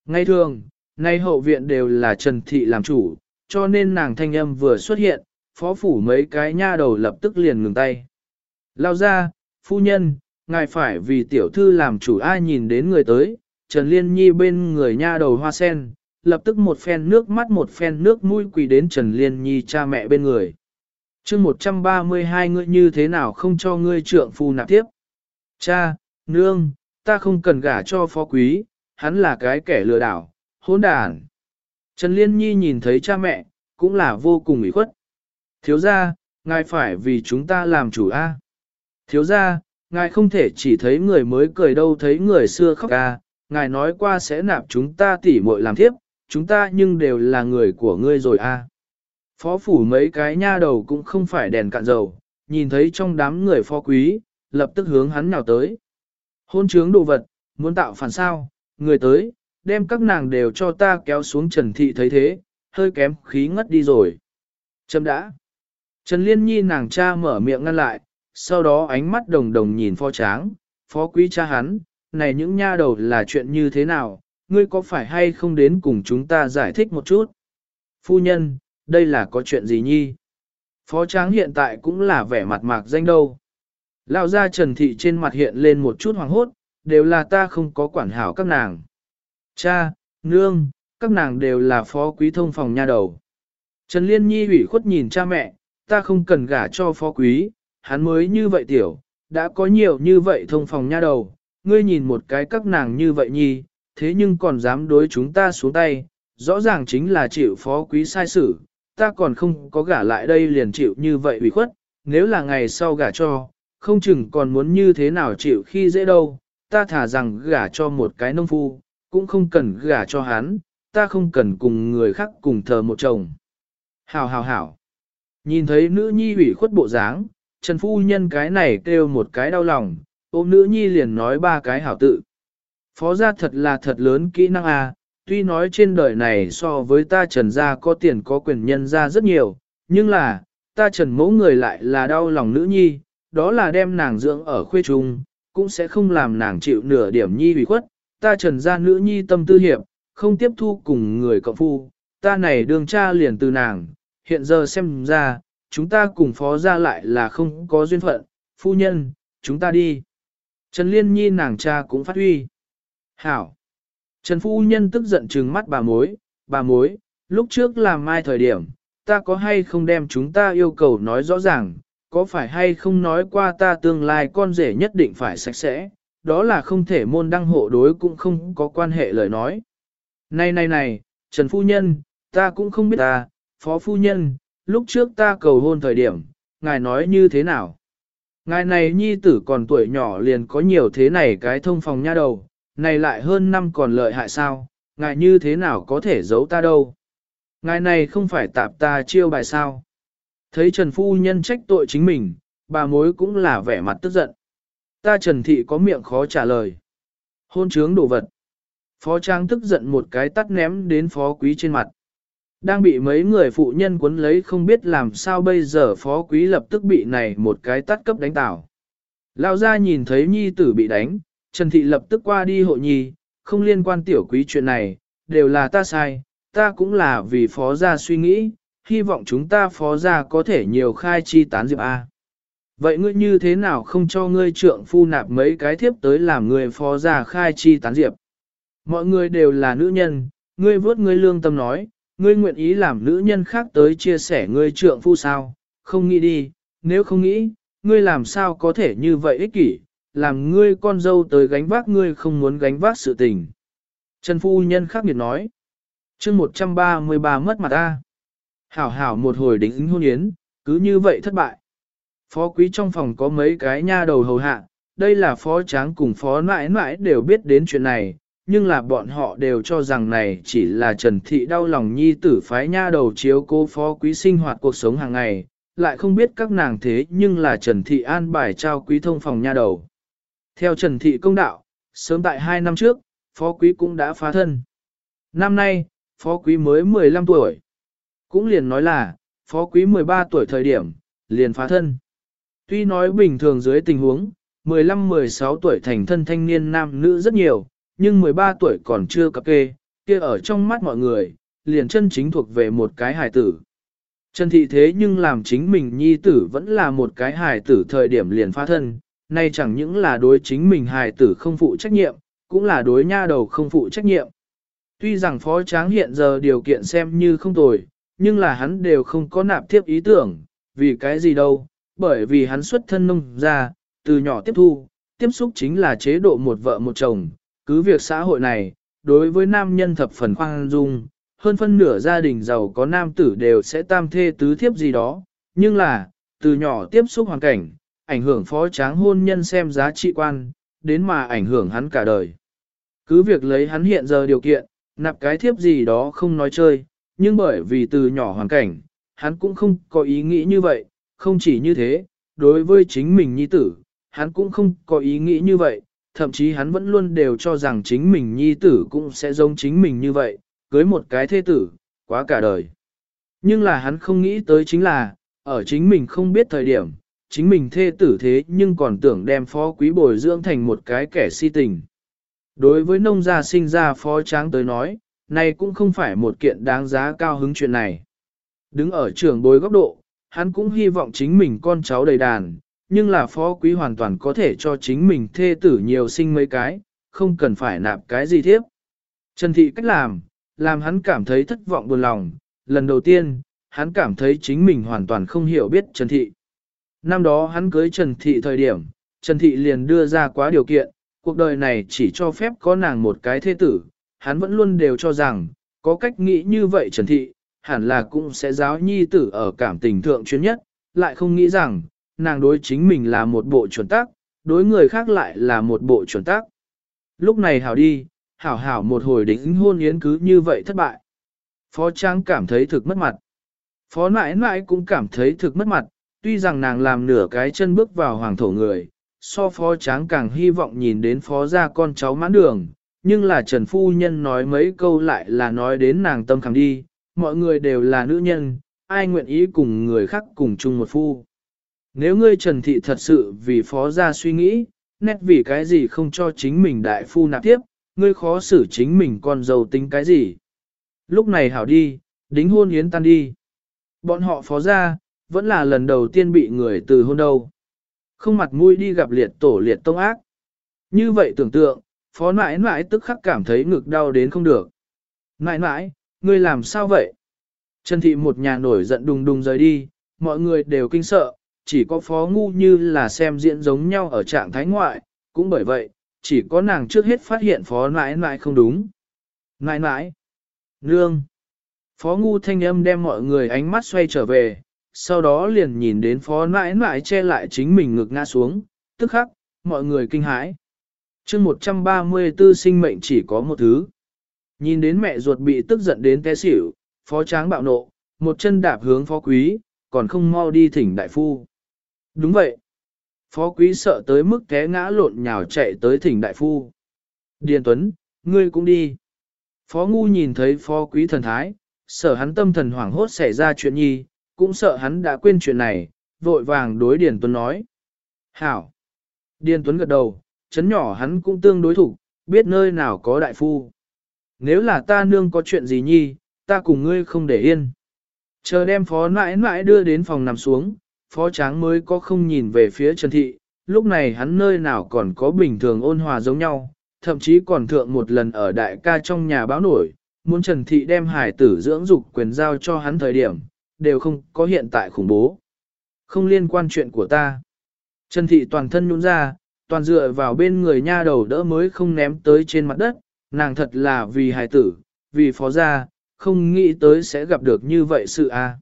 Ngay thường, nay hậu viện đều là Trần Thị làm chủ, cho nên nàng thanh âm vừa xuất hiện, phó phủ mấy cái nha đầu lập tức liền ngừng tay. Lao ra, phu nhân, ngài phải vì tiểu thư làm chủ ai nhìn đến người tới, Trần Liên Nhi bên người nha đầu hoa sen, lập tức một phen nước mắt một phen nước mũi quỳ đến Trần Liên Nhi cha mẹ bên người chương 132 ngươi như thế nào không cho ngươi trượng phu nạp tiếp? Cha, nương, ta không cần gả cho phó quý, hắn là cái kẻ lừa đảo, hỗn đàn. Trần Liên Nhi nhìn thấy cha mẹ, cũng là vô cùng ủy khuất. Thiếu ra, ngài phải vì chúng ta làm chủ A. Thiếu ra, ngài không thể chỉ thấy người mới cười đâu thấy người xưa khóc A, ngài nói qua sẽ nạp chúng ta tỉ muội làm thiếp, chúng ta nhưng đều là người của ngươi rồi A. Phó phủ mấy cái nha đầu cũng không phải đèn cạn dầu, nhìn thấy trong đám người phó quý, lập tức hướng hắn nào tới. Hôn trướng đồ vật, muốn tạo phản sao, người tới, đem các nàng đều cho ta kéo xuống Trần Thị thấy thế, hơi kém khí ngất đi rồi. Châm đã. Trần Liên Nhi nàng cha mở miệng ngăn lại, sau đó ánh mắt đồng đồng nhìn phó tráng, phó quý cha hắn, này những nha đầu là chuyện như thế nào, ngươi có phải hay không đến cùng chúng ta giải thích một chút? Phu nhân, đây là có chuyện gì nhi? Phó tráng hiện tại cũng là vẻ mặt mạc danh đâu. Lão gia Trần Thị trên mặt hiện lên một chút hoàng hốt, đều là ta không có quản hảo các nàng. Cha, nương, các nàng đều là phó quý thông phòng nha đầu. Trần Liên Nhi ủy khuất nhìn cha mẹ, ta không cần gả cho phó quý, hắn mới như vậy tiểu, đã có nhiều như vậy thông phòng nha đầu, ngươi nhìn một cái các nàng như vậy nhi, thế nhưng còn dám đối chúng ta xuống tay, rõ ràng chính là chịu phó quý sai xử, ta còn không có gả lại đây liền chịu như vậy ủy khuất, nếu là ngày sau gả cho, không chừng còn muốn như thế nào chịu khi dễ đâu, ta thả rằng gả cho một cái nông phu, cũng không cần gả cho hắn, ta không cần cùng người khác cùng thờ một chồng. Hảo hảo hảo. Nhìn thấy nữ nhi ủy khuất bộ dáng, Trần Phu Nhân cái này kêu một cái đau lòng, ôm nữ nhi liền nói ba cái hảo tự. Phó gia thật là thật lớn kỹ năng à, tuy nói trên đời này so với ta Trần gia có tiền có quyền nhân ra rất nhiều, nhưng là, ta Trần mẫu người lại là đau lòng nữ nhi, đó là đem nàng dưỡng ở khuê trung, cũng sẽ không làm nàng chịu nửa điểm nhi ủy khuất, ta Trần gia nữ nhi tâm tư hiệp, không tiếp thu cùng người cộng phu, ta này đường cha liền từ nàng, hiện giờ xem ra, chúng ta cùng phó ra lại là không có duyên phận, phu nhân, chúng ta đi. Trần Liên Nhi nàng cha cũng phát huy. Hảo. Trần Phu Nhân tức giận trừng mắt bà mối, bà mối, lúc trước làm mai thời điểm, ta có hay không đem chúng ta yêu cầu nói rõ ràng, có phải hay không nói qua ta tương lai con rể nhất định phải sạch sẽ, đó là không thể môn đăng hộ đối cũng không có quan hệ lời nói. Này này này, Trần Phu Nhân, ta cũng không biết ta, Phó Phu Nhân, lúc trước ta cầu hôn thời điểm, ngài nói như thế nào? Ngài này nhi tử còn tuổi nhỏ liền có nhiều thế này cái thông phòng nha đầu, này lại hơn năm còn lợi hại sao, ngài như thế nào có thể giấu ta đâu? Ngài này không phải tạp ta chiêu bài sao? Thấy Trần Phu Nhân trách tội chính mình, bà mối cũng là vẻ mặt tức giận. Ta Trần Thị có miệng khó trả lời. Hôn trướng đồ vật. Phó Trang tức giận một cái tắt ném đến phó quý trên mặt. Đang bị mấy người phụ nhân cuốn lấy không biết làm sao bây giờ phó quý lập tức bị này một cái tắt cấp đánh tảo. Lao ra nhìn thấy nhi tử bị đánh, Trần Thị lập tức qua đi hộ nhi, không liên quan tiểu quý chuyện này, đều là ta sai, ta cũng là vì phó gia suy nghĩ, hy vọng chúng ta phó gia có thể nhiều khai chi tán diệp A. Vậy ngươi như thế nào không cho ngươi trượng phu nạp mấy cái thiếp tới làm người phó gia khai chi tán diệp? Mọi người đều là nữ nhân, ngươi vớt ngươi lương tâm nói, ngươi nguyện ý làm nữ nhân khác tới chia sẻ ngươi trượng phu sao, không nghĩ đi, nếu không nghĩ, ngươi làm sao có thể như vậy ích kỷ, làm ngươi con dâu tới gánh vác ngươi không muốn gánh vác sự tình. Trần phu nhân khắc nghiệt nói, chương 133 mất mặt ta. Hảo hảo một hồi đính hôn yến, cứ như vậy thất bại. Phó quý trong phòng có mấy cái nha đầu hầu hạ, đây là phó tráng cùng phó nãi nãi đều biết đến chuyện này, nhưng là bọn họ đều cho rằng này chỉ là Trần Thị đau lòng nhi tử phái nha đầu chiếu cố phó quý sinh hoạt cuộc sống hàng ngày, lại không biết các nàng thế nhưng là Trần Thị an bài trao quý thông phòng nha đầu. Theo Trần Thị công đạo, sớm tại hai năm trước, phó quý cũng đã phá thân. Năm nay, phó quý mới 15 tuổi. Cũng liền nói là, phó quý 13 tuổi thời điểm, liền phá thân. Tuy nói bình thường dưới tình huống, 15-16 tuổi thành thân thanh niên nam nữ rất nhiều, nhưng 13 tuổi còn chưa cập kê, kia ở trong mắt mọi người, liền chân chính thuộc về một cái hài tử. Trần thị thế nhưng làm chính mình nhi tử vẫn là một cái hài tử thời điểm liền phá thân, nay chẳng những là đối chính mình hài tử không phụ trách nhiệm, cũng là đối nha đầu không phụ trách nhiệm. Tuy rằng phó tráng hiện giờ điều kiện xem như không tồi, nhưng là hắn đều không có nạp tiếp ý tưởng, vì cái gì đâu, bởi vì hắn xuất thân nông ra, từ nhỏ tiếp thu, tiếp xúc chính là chế độ một vợ một chồng, cứ việc xã hội này, đối với nam nhân thập phần khoan dung, hơn phân nửa gia đình giàu có nam tử đều sẽ tam thê tứ thiếp gì đó, nhưng là, từ nhỏ tiếp xúc hoàn cảnh, ảnh hưởng phó tráng hôn nhân xem giá trị quan, đến mà ảnh hưởng hắn cả đời. Cứ việc lấy hắn hiện giờ điều kiện, nạp cái thiếp gì đó không nói chơi, nhưng bởi vì từ nhỏ hoàn cảnh, hắn cũng không có ý nghĩ như vậy, không chỉ như thế, đối với chính mình nhi tử, hắn cũng không có ý nghĩ như vậy, thậm chí hắn vẫn luôn đều cho rằng chính mình nhi tử cũng sẽ giống chính mình như vậy, cưới một cái thế tử, quá cả đời. Nhưng là hắn không nghĩ tới chính là, ở chính mình không biết thời điểm, chính mình thê tử thế nhưng còn tưởng đem phó quý bồi dưỡng thành một cái kẻ si tình. Đối với nông gia sinh ra phó tráng tới nói, này cũng không phải một kiện đáng giá cao hứng chuyện này. Đứng ở trường bối góc độ, hắn cũng hy vọng chính mình con cháu đầy đàn, nhưng là phó quý hoàn toàn có thể cho chính mình thê tử nhiều sinh mấy cái, không cần phải nạp cái gì thiếp. Trần Thị cách làm, làm hắn cảm thấy thất vọng buồn lòng, lần đầu tiên, hắn cảm thấy chính mình hoàn toàn không hiểu biết Trần Thị. Năm đó hắn cưới Trần Thị thời điểm, Trần Thị liền đưa ra quá điều kiện, cuộc đời này chỉ cho phép có nàng một cái thế tử, hắn vẫn luôn đều cho rằng, có cách nghĩ như vậy Trần Thị, hẳn là cũng sẽ giáo nhi tử ở cảm tình thượng chuyên nhất, lại không nghĩ rằng, nàng đối chính mình là một bộ chuẩn tắc, đối người khác lại là một bộ chuẩn tắc. Lúc này hảo đi, hảo hảo một hồi đính hôn yến cứ như vậy thất bại. Phó Trang cảm thấy thực mất mặt. Phó nãi nãi cũng cảm thấy thực mất mặt, tuy rằng nàng làm nửa cái chân bước vào hoàng thổ người, so phó tráng càng hy vọng nhìn đến phó gia con cháu mãn đường, nhưng là Trần Phu Nhân nói mấy câu lại là nói đến nàng tâm khẳng đi, mọi người đều là nữ nhân, ai nguyện ý cùng người khác cùng chung một phu. Nếu ngươi Trần Thị thật sự vì phó gia suy nghĩ, nét vì cái gì không cho chính mình đại phu nạp tiếp, ngươi khó xử chính mình con giàu tính cái gì. Lúc này hảo đi, đính hôn yến tan đi. Bọn họ phó gia, vẫn là lần đầu tiên bị người từ hôn đâu. Không mặt mũi đi gặp liệt tổ liệt tông ác. Như vậy tưởng tượng, phó nãi nãi tức khắc cảm thấy ngực đau đến không được. Nãi nãi, ngươi làm sao vậy? Trần thị một nhà nổi giận đùng đùng rời đi, mọi người đều kinh sợ, chỉ có phó ngu như là xem diễn giống nhau ở trạng thái ngoại, cũng bởi vậy, chỉ có nàng trước hết phát hiện phó nãi nãi không đúng. Nãi nãi, nương, phó ngu thanh âm đem mọi người ánh mắt xoay trở về, sau đó liền nhìn đến phó nãi mãi che lại chính mình ngực ngã xuống, tức khắc, mọi người kinh hãi. chương 134 sinh mệnh chỉ có một thứ. Nhìn đến mẹ ruột bị tức giận đến té xỉu, phó tráng bạo nộ, một chân đạp hướng phó quý, còn không mau đi thỉnh đại phu. Đúng vậy. Phó quý sợ tới mức té ngã lộn nhào chạy tới thỉnh đại phu. Điền Tuấn, ngươi cũng đi. Phó ngu nhìn thấy phó quý thần thái, sợ hắn tâm thần hoảng hốt xảy ra chuyện nhi, cũng sợ hắn đã quên chuyện này, vội vàng đối Điền Tuấn nói. Hảo! Điền Tuấn gật đầu, chấn nhỏ hắn cũng tương đối thủ, biết nơi nào có đại phu. Nếu là ta nương có chuyện gì nhi, ta cùng ngươi không để yên. Chờ đem phó nãi nãi đưa đến phòng nằm xuống, phó tráng mới có không nhìn về phía Trần Thị, lúc này hắn nơi nào còn có bình thường ôn hòa giống nhau, thậm chí còn thượng một lần ở đại ca trong nhà báo nổi, muốn Trần Thị đem hải tử dưỡng dục quyền giao cho hắn thời điểm, đều không có hiện tại khủng bố. Không liên quan chuyện của ta. Trần Thị toàn thân nhún ra, toàn dựa vào bên người nha đầu đỡ mới không ném tới trên mặt đất, nàng thật là vì hài tử, vì phó gia, không nghĩ tới sẽ gặp được như vậy sự a. À.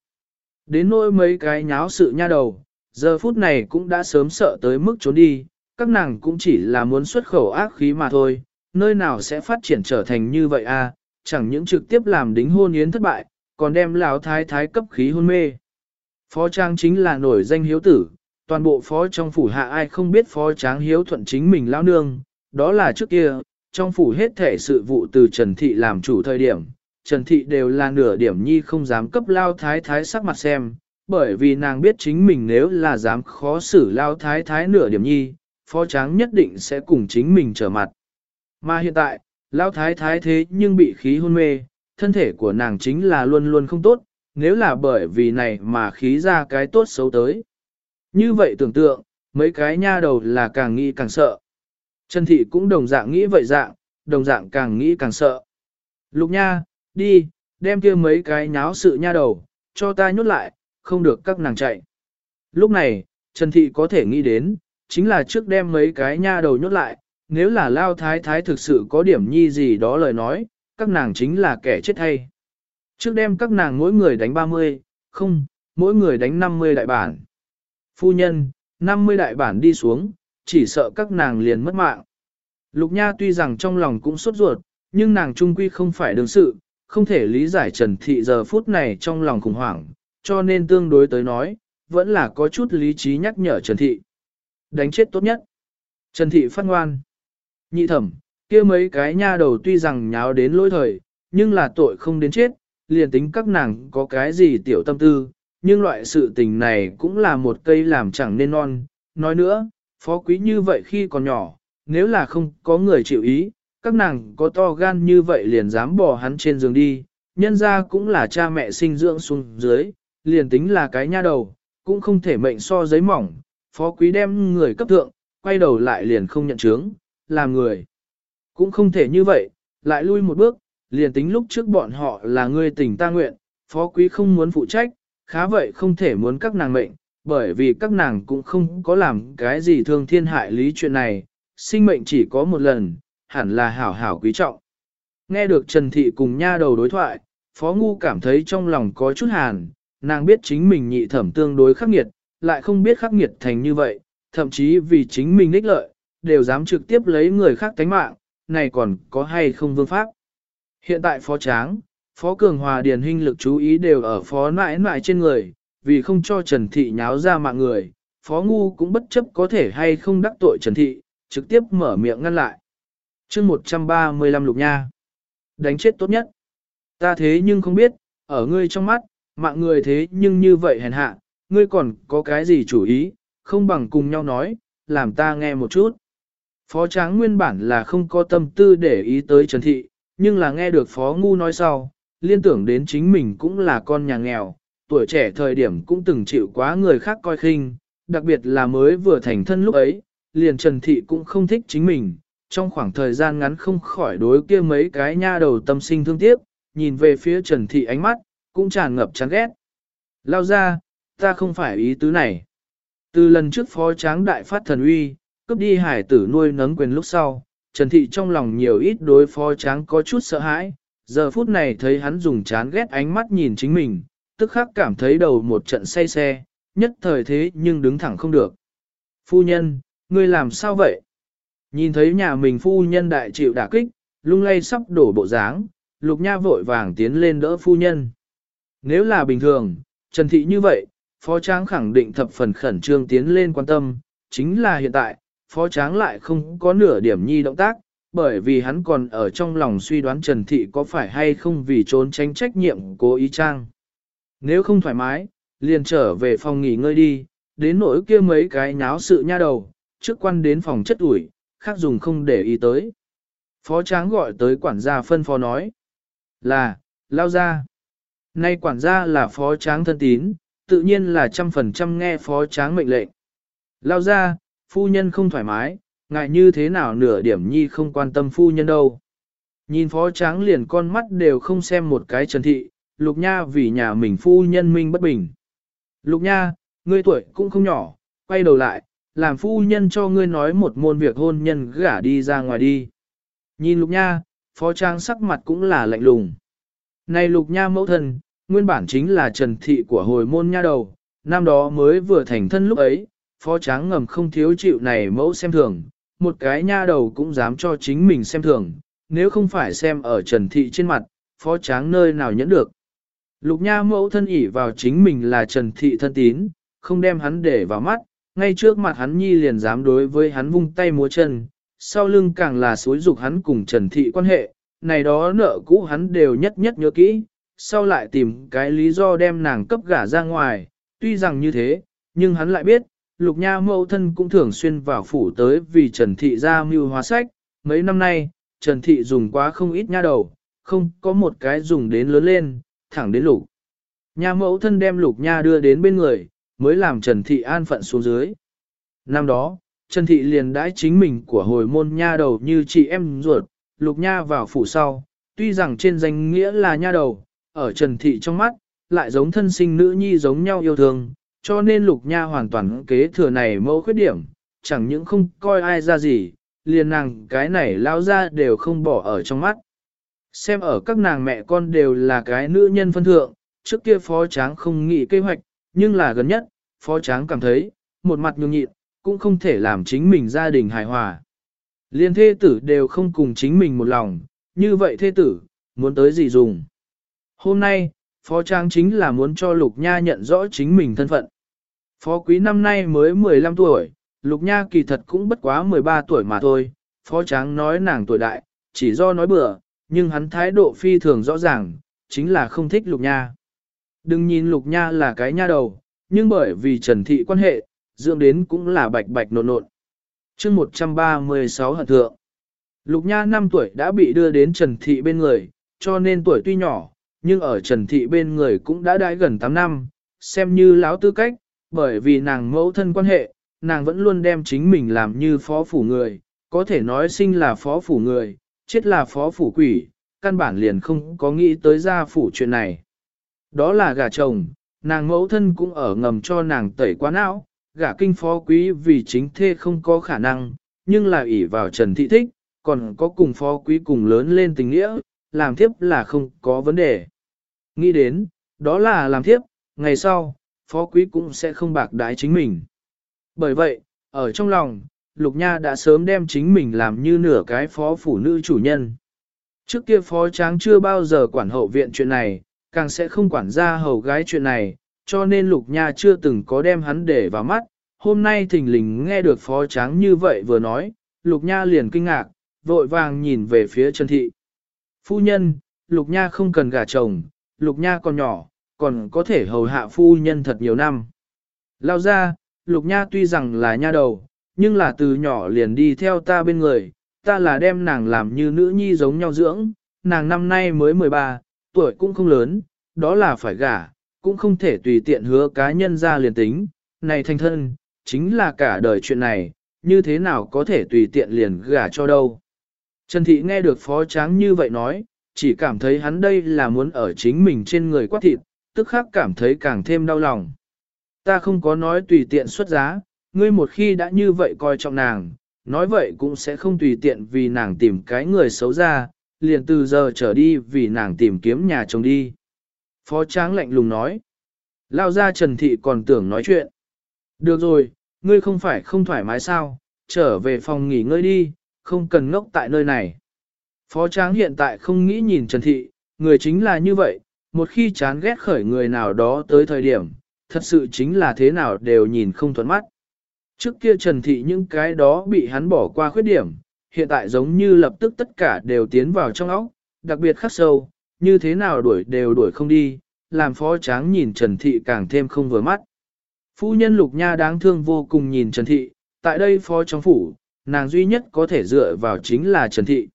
Đến nỗi mấy cái nháo sự nha đầu, giờ phút này cũng đã sớm sợ tới mức trốn đi, các nàng cũng chỉ là muốn xuất khẩu ác khí mà thôi, nơi nào sẽ phát triển trở thành như vậy a? À, chẳng những trực tiếp làm đính hôn yến thất bại, còn đem lão thái thái cấp khí hôn mê. Phó Trang chính là nổi danh hiếu tử, toàn bộ phó trong phủ hạ ai không biết phó Tráng hiếu thuận chính mình lão nương, đó là trước kia, trong phủ hết thể sự vụ từ Trần Thị làm chủ thời điểm, Trần Thị đều là nửa điểm nhi không dám cấp lao thái thái sắc mặt xem, bởi vì nàng biết chính mình nếu là dám khó xử lao thái thái nửa điểm nhi, phó tráng nhất định sẽ cùng chính mình trở mặt. Mà hiện tại, lao thái thái thế nhưng bị khí hôn mê, thân thể của nàng chính là luôn luôn không tốt, nếu là bởi vì này mà khí ra cái tốt xấu tới. Như vậy tưởng tượng, mấy cái nha đầu là càng nghĩ càng sợ. Trần Thị cũng đồng dạng nghĩ vậy dạng, đồng dạng càng nghĩ càng sợ. Lục nha, đi, đem kia mấy cái nháo sự nha đầu, cho ta nhốt lại, không được các nàng chạy. Lúc này, Trần Thị có thể nghĩ đến, chính là trước đem mấy cái nha đầu nhốt lại, nếu là lao thái thái thực sự có điểm nhi gì đó lời nói, các nàng chính là kẻ chết hay. Trước đem các nàng mỗi người đánh 30, không, mỗi người đánh 50 đại bản. Phu nhân, 50 đại bản đi xuống, chỉ sợ các nàng liền mất mạng. Lục Nha tuy rằng trong lòng cũng sốt ruột, nhưng nàng trung quy không phải đương sự, không thể lý giải Trần Thị giờ phút này trong lòng khủng hoảng, cho nên tương đối tới nói, vẫn là có chút lý trí nhắc nhở Trần Thị. Đánh chết tốt nhất. Trần Thị phát ngoan. Nhị thẩm, kia mấy cái nha đầu tuy rằng nháo đến lỗi thời, nhưng là tội không đến chết, liền tính các nàng có cái gì tiểu tâm tư, nhưng loại sự tình này cũng là một cây làm chẳng nên non. Nói nữa, phó quý như vậy khi còn nhỏ, nếu là không có người chịu ý, các nàng có to gan như vậy liền dám bỏ hắn trên giường đi, nhân ra cũng là cha mẹ sinh dưỡng xuống dưới, liền tính là cái nha đầu, cũng không thể mệnh so giấy mỏng, phó quý đem người cấp thượng, quay đầu lại liền không nhận chứng, làm người. Cũng không thể như vậy, lại lui một bước, liền tính lúc trước bọn họ là người tình ta nguyện, phó quý không muốn phụ trách, khá vậy không thể muốn các nàng mệnh, bởi vì các nàng cũng không có làm cái gì thương thiên hại lý chuyện này, sinh mệnh chỉ có một lần, hẳn là hảo hảo quý trọng. Nghe được Trần Thị cùng nha đầu đối thoại, Phó Ngu cảm thấy trong lòng có chút hàn, nàng biết chính mình nhị thẩm tương đối khắc nghiệt, lại không biết khắc nghiệt thành như vậy, thậm chí vì chính mình ních lợi, đều dám trực tiếp lấy người khác tánh mạng, này còn có hay không vương pháp. Hiện tại phó tráng, phó cường hòa điền hình lực chú ý đều ở phó nãi nãi trên người, vì không cho Trần Thị nháo ra mạng người, phó ngu cũng bất chấp có thể hay không đắc tội Trần Thị, trực tiếp mở miệng ngăn lại. chương 135 lục nha. Đánh chết tốt nhất. Ta thế nhưng không biết, ở ngươi trong mắt, mạng người thế nhưng như vậy hèn hạ, ngươi còn có cái gì chủ ý, không bằng cùng nhau nói, làm ta nghe một chút. Phó tráng nguyên bản là không có tâm tư để ý tới Trần Thị, nhưng là nghe được Phó Ngu nói sau, liên tưởng đến chính mình cũng là con nhà nghèo, tuổi trẻ thời điểm cũng từng chịu quá người khác coi khinh, đặc biệt là mới vừa thành thân lúc ấy, liền Trần Thị cũng không thích chính mình, trong khoảng thời gian ngắn không khỏi đối kia mấy cái nha đầu tâm sinh thương tiếc, nhìn về phía Trần Thị ánh mắt, cũng tràn ngập chán ghét. Lao ra, ta không phải ý tứ này. Từ lần trước phó tráng đại phát thần uy, cướp đi hải tử nuôi nấng quyền lúc sau, Trần Thị trong lòng nhiều ít đối phó tráng có chút sợ hãi, giờ phút này thấy hắn dùng chán ghét ánh mắt nhìn chính mình, tức khắc cảm thấy đầu một trận say xe, nhất thời thế nhưng đứng thẳng không được. Phu nhân, ngươi làm sao vậy? Nhìn thấy nhà mình phu nhân đại chịu đả kích, lung lay sắp đổ bộ dáng, lục nha vội vàng tiến lên đỡ phu nhân. Nếu là bình thường, Trần Thị như vậy, Phó Tráng khẳng định thập phần khẩn trương tiến lên quan tâm, chính là hiện tại, Phó Tráng lại không có nửa điểm nhi động tác, bởi vì hắn còn ở trong lòng suy đoán Trần Thị có phải hay không vì trốn tránh trách nhiệm cố ý trang. Nếu không thoải mái, liền trở về phòng nghỉ ngơi đi, đến nỗi kia mấy cái nháo sự nha đầu, trước quan đến phòng chất ủi, khác dùng không để ý tới. Phó Tráng gọi tới quản gia phân phó nói là, lao ra. Nay quản gia là phó tráng thân tín, tự nhiên là trăm phần trăm nghe phó tráng mệnh lệnh. Lao ra, phu nhân không thoải mái, ngại như thế nào nửa điểm nhi không quan tâm phu nhân đâu. Nhìn phó tráng liền con mắt đều không xem một cái trần thị, lục nha vì nhà mình phu nhân minh bất bình. Lục nha, ngươi tuổi cũng không nhỏ, quay đầu lại, làm phu nhân cho ngươi nói một môn việc hôn nhân gả đi ra ngoài đi. Nhìn lục nha, phó tráng sắc mặt cũng là lạnh lùng. Này lục nha mẫu thân, nguyên bản chính là trần thị của hồi môn nha đầu, năm đó mới vừa thành thân lúc ấy, phó tráng ngầm không thiếu chịu này mẫu xem thường, một cái nha đầu cũng dám cho chính mình xem thường, nếu không phải xem ở trần thị trên mặt, phó tráng nơi nào nhẫn được. Lục nha mẫu thân ỉ vào chính mình là trần thị thân tín, không đem hắn để vào mắt, ngay trước mặt hắn nhi liền dám đối với hắn vung tay múa chân, sau lưng càng là xối dục hắn cùng trần thị quan hệ, này đó nợ cũ hắn đều nhất nhất nhớ kỹ, sau lại tìm cái lý do đem nàng cấp gả ra ngoài, tuy rằng như thế, nhưng hắn lại biết, lục nha mẫu thân cũng thường xuyên vào phủ tới vì Trần Thị ra mưu hóa sách, mấy năm nay, Trần Thị dùng quá không ít nha đầu, không có một cái dùng đến lớn lên, thẳng đến lục. Nha mẫu thân đem lục nha đưa đến bên người, mới làm Trần Thị an phận xuống dưới. Năm đó, Trần Thị liền đãi chính mình của hồi môn nha đầu như chị em ruột, lục nha vào phủ sau, tuy rằng trên danh nghĩa là nha đầu, ở Trần Thị trong mắt, lại giống thân sinh nữ nhi giống nhau yêu thương, cho nên lục nha hoàn toàn kế thừa này mẫu khuyết điểm, chẳng những không coi ai ra gì, liền nàng cái này lao ra đều không bỏ ở trong mắt. Xem ở các nàng mẹ con đều là cái nữ nhân phân thượng, trước kia phó tráng không nghĩ kế hoạch, nhưng là gần nhất, phó tráng cảm thấy, một mặt nhường nhịn, cũng không thể làm chính mình gia đình hài hòa. Liên thê tử đều không cùng chính mình một lòng, như vậy thê tử, muốn tới gì dùng. Hôm nay, Phó Trang chính là muốn cho Lục Nha nhận rõ chính mình thân phận. Phó Quý năm nay mới 15 tuổi, Lục Nha kỳ thật cũng bất quá 13 tuổi mà thôi. Phó Tráng nói nàng tuổi đại, chỉ do nói bừa, nhưng hắn thái độ phi thường rõ ràng, chính là không thích Lục Nha. Đừng nhìn Lục Nha là cái nha đầu, nhưng bởi vì Trần Thị quan hệ, dưỡng đến cũng là bạch bạch nộn nộn. chương 136 hận thượng, Lục Nha 5 tuổi đã bị đưa đến Trần Thị bên người, cho nên tuổi tuy nhỏ, nhưng ở Trần Thị bên người cũng đã đãi gần 8 năm, xem như lão tư cách, bởi vì nàng mẫu thân quan hệ, nàng vẫn luôn đem chính mình làm như phó phủ người, có thể nói sinh là phó phủ người, chết là phó phủ quỷ, căn bản liền không có nghĩ tới gia phủ chuyện này. Đó là gà chồng, nàng mẫu thân cũng ở ngầm cho nàng tẩy quá não, gả kinh phó quý vì chính thê không có khả năng, nhưng là ỷ vào Trần Thị thích, còn có cùng phó quý cùng lớn lên tình nghĩa, làm thiếp là không có vấn đề. Nghĩ đến, đó là làm thiếp, ngày sau, phó quý cũng sẽ không bạc đái chính mình. Bởi vậy, ở trong lòng, Lục Nha đã sớm đem chính mình làm như nửa cái phó phụ nữ chủ nhân. Trước kia phó tráng chưa bao giờ quản hậu viện chuyện này, càng sẽ không quản gia hầu gái chuyện này, cho nên Lục Nha chưa từng có đem hắn để vào mắt. Hôm nay thình lình nghe được phó tráng như vậy vừa nói, Lục Nha liền kinh ngạc, vội vàng nhìn về phía Trần Thị. Phu nhân, Lục Nha không cần gả chồng, Lục Nha còn nhỏ, còn có thể hầu hạ phu nhân thật nhiều năm. Lao ra, Lục Nha tuy rằng là nha đầu, nhưng là từ nhỏ liền đi theo ta bên người, ta là đem nàng làm như nữ nhi giống nhau dưỡng, nàng năm nay mới 13, tuổi cũng không lớn, đó là phải gả, cũng không thể tùy tiện hứa cá nhân ra liền tính, này thanh thân, chính là cả đời chuyện này, như thế nào có thể tùy tiện liền gả cho đâu. Trần Thị nghe được phó tráng như vậy nói, chỉ cảm thấy hắn đây là muốn ở chính mình trên người quát thịt, tức khắc cảm thấy càng thêm đau lòng. Ta không có nói tùy tiện xuất giá, ngươi một khi đã như vậy coi trọng nàng, nói vậy cũng sẽ không tùy tiện vì nàng tìm cái người xấu ra, liền từ giờ trở đi vì nàng tìm kiếm nhà chồng đi. Phó Tráng lạnh lùng nói. Lao ra Trần Thị còn tưởng nói chuyện. Được rồi, ngươi không phải không thoải mái sao, trở về phòng nghỉ ngơi đi, không cần ngốc tại nơi này. Phó Tráng hiện tại không nghĩ nhìn Trần Thị, người chính là như vậy, một khi chán ghét khởi người nào đó tới thời điểm, thật sự chính là thế nào đều nhìn không thuận mắt. Trước kia Trần Thị những cái đó bị hắn bỏ qua khuyết điểm, hiện tại giống như lập tức tất cả đều tiến vào trong óc, đặc biệt khắc sâu, như thế nào đuổi đều đuổi không đi, làm phó tráng nhìn Trần Thị càng thêm không vừa mắt. Phu nhân Lục Nha đáng thương vô cùng nhìn Trần Thị, tại đây phó trong phủ, nàng duy nhất có thể dựa vào chính là Trần Thị.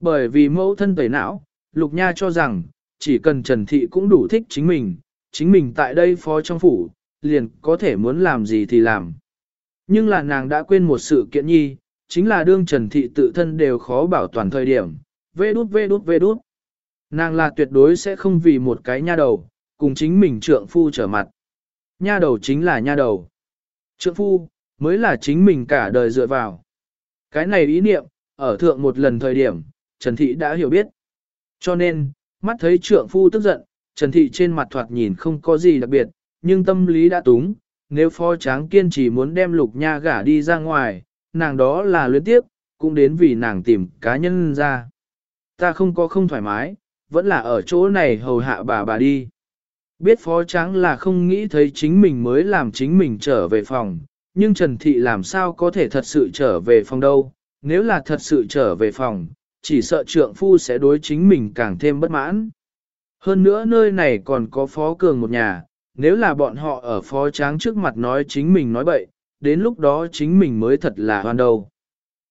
Bởi vì mẫu thân tẩy não, Lục Nha cho rằng, chỉ cần Trần Thị cũng đủ thích chính mình, chính mình tại đây phó trong phủ, liền có thể muốn làm gì thì làm. Nhưng là nàng đã quên một sự kiện nhi, chính là đương Trần Thị tự thân đều khó bảo toàn thời điểm, vê đút vê đút vê đút. Nàng là tuyệt đối sẽ không vì một cái nha đầu, cùng chính mình trượng phu trở mặt. Nha đầu chính là nha đầu. Trượng phu, mới là chính mình cả đời dựa vào. Cái này ý niệm, ở thượng một lần thời điểm, Trần Thị đã hiểu biết. Cho nên, mắt thấy trượng phu tức giận, Trần Thị trên mặt thoạt nhìn không có gì đặc biệt, nhưng tâm lý đã túng, nếu phó tráng kiên trì muốn đem lục nha gả đi ra ngoài, nàng đó là luyến tiếp, cũng đến vì nàng tìm cá nhân ra. Ta không có không thoải mái, vẫn là ở chỗ này hầu hạ bà bà đi. Biết phó tráng là không nghĩ thấy chính mình mới làm chính mình trở về phòng, nhưng Trần Thị làm sao có thể thật sự trở về phòng đâu, nếu là thật sự trở về phòng, chỉ sợ trượng phu sẽ đối chính mình càng thêm bất mãn. Hơn nữa nơi này còn có phó cường một nhà, nếu là bọn họ ở phó tráng trước mặt nói chính mình nói bậy, đến lúc đó chính mình mới thật là hoàn đầu.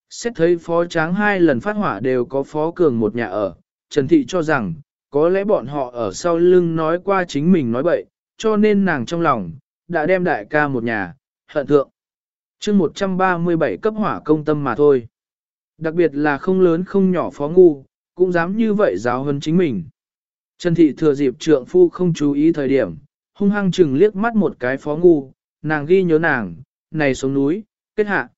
Xét thấy phó tráng hai lần phát hỏa đều có phó cường một nhà ở, Trần Thị cho rằng, có lẽ bọn họ ở sau lưng nói qua chính mình nói bậy, cho nên nàng trong lòng, đã đem đại ca một nhà, hận thượng. chương 137 cấp hỏa công tâm mà thôi. Đặc biệt là không lớn không nhỏ phó ngu, cũng dám như vậy giáo hơn chính mình. Trần Thị thừa dịp trượng phu không chú ý thời điểm, hung hăng chừng liếc mắt một cái phó ngu, nàng ghi nhớ nàng, này xuống núi, kết hạ.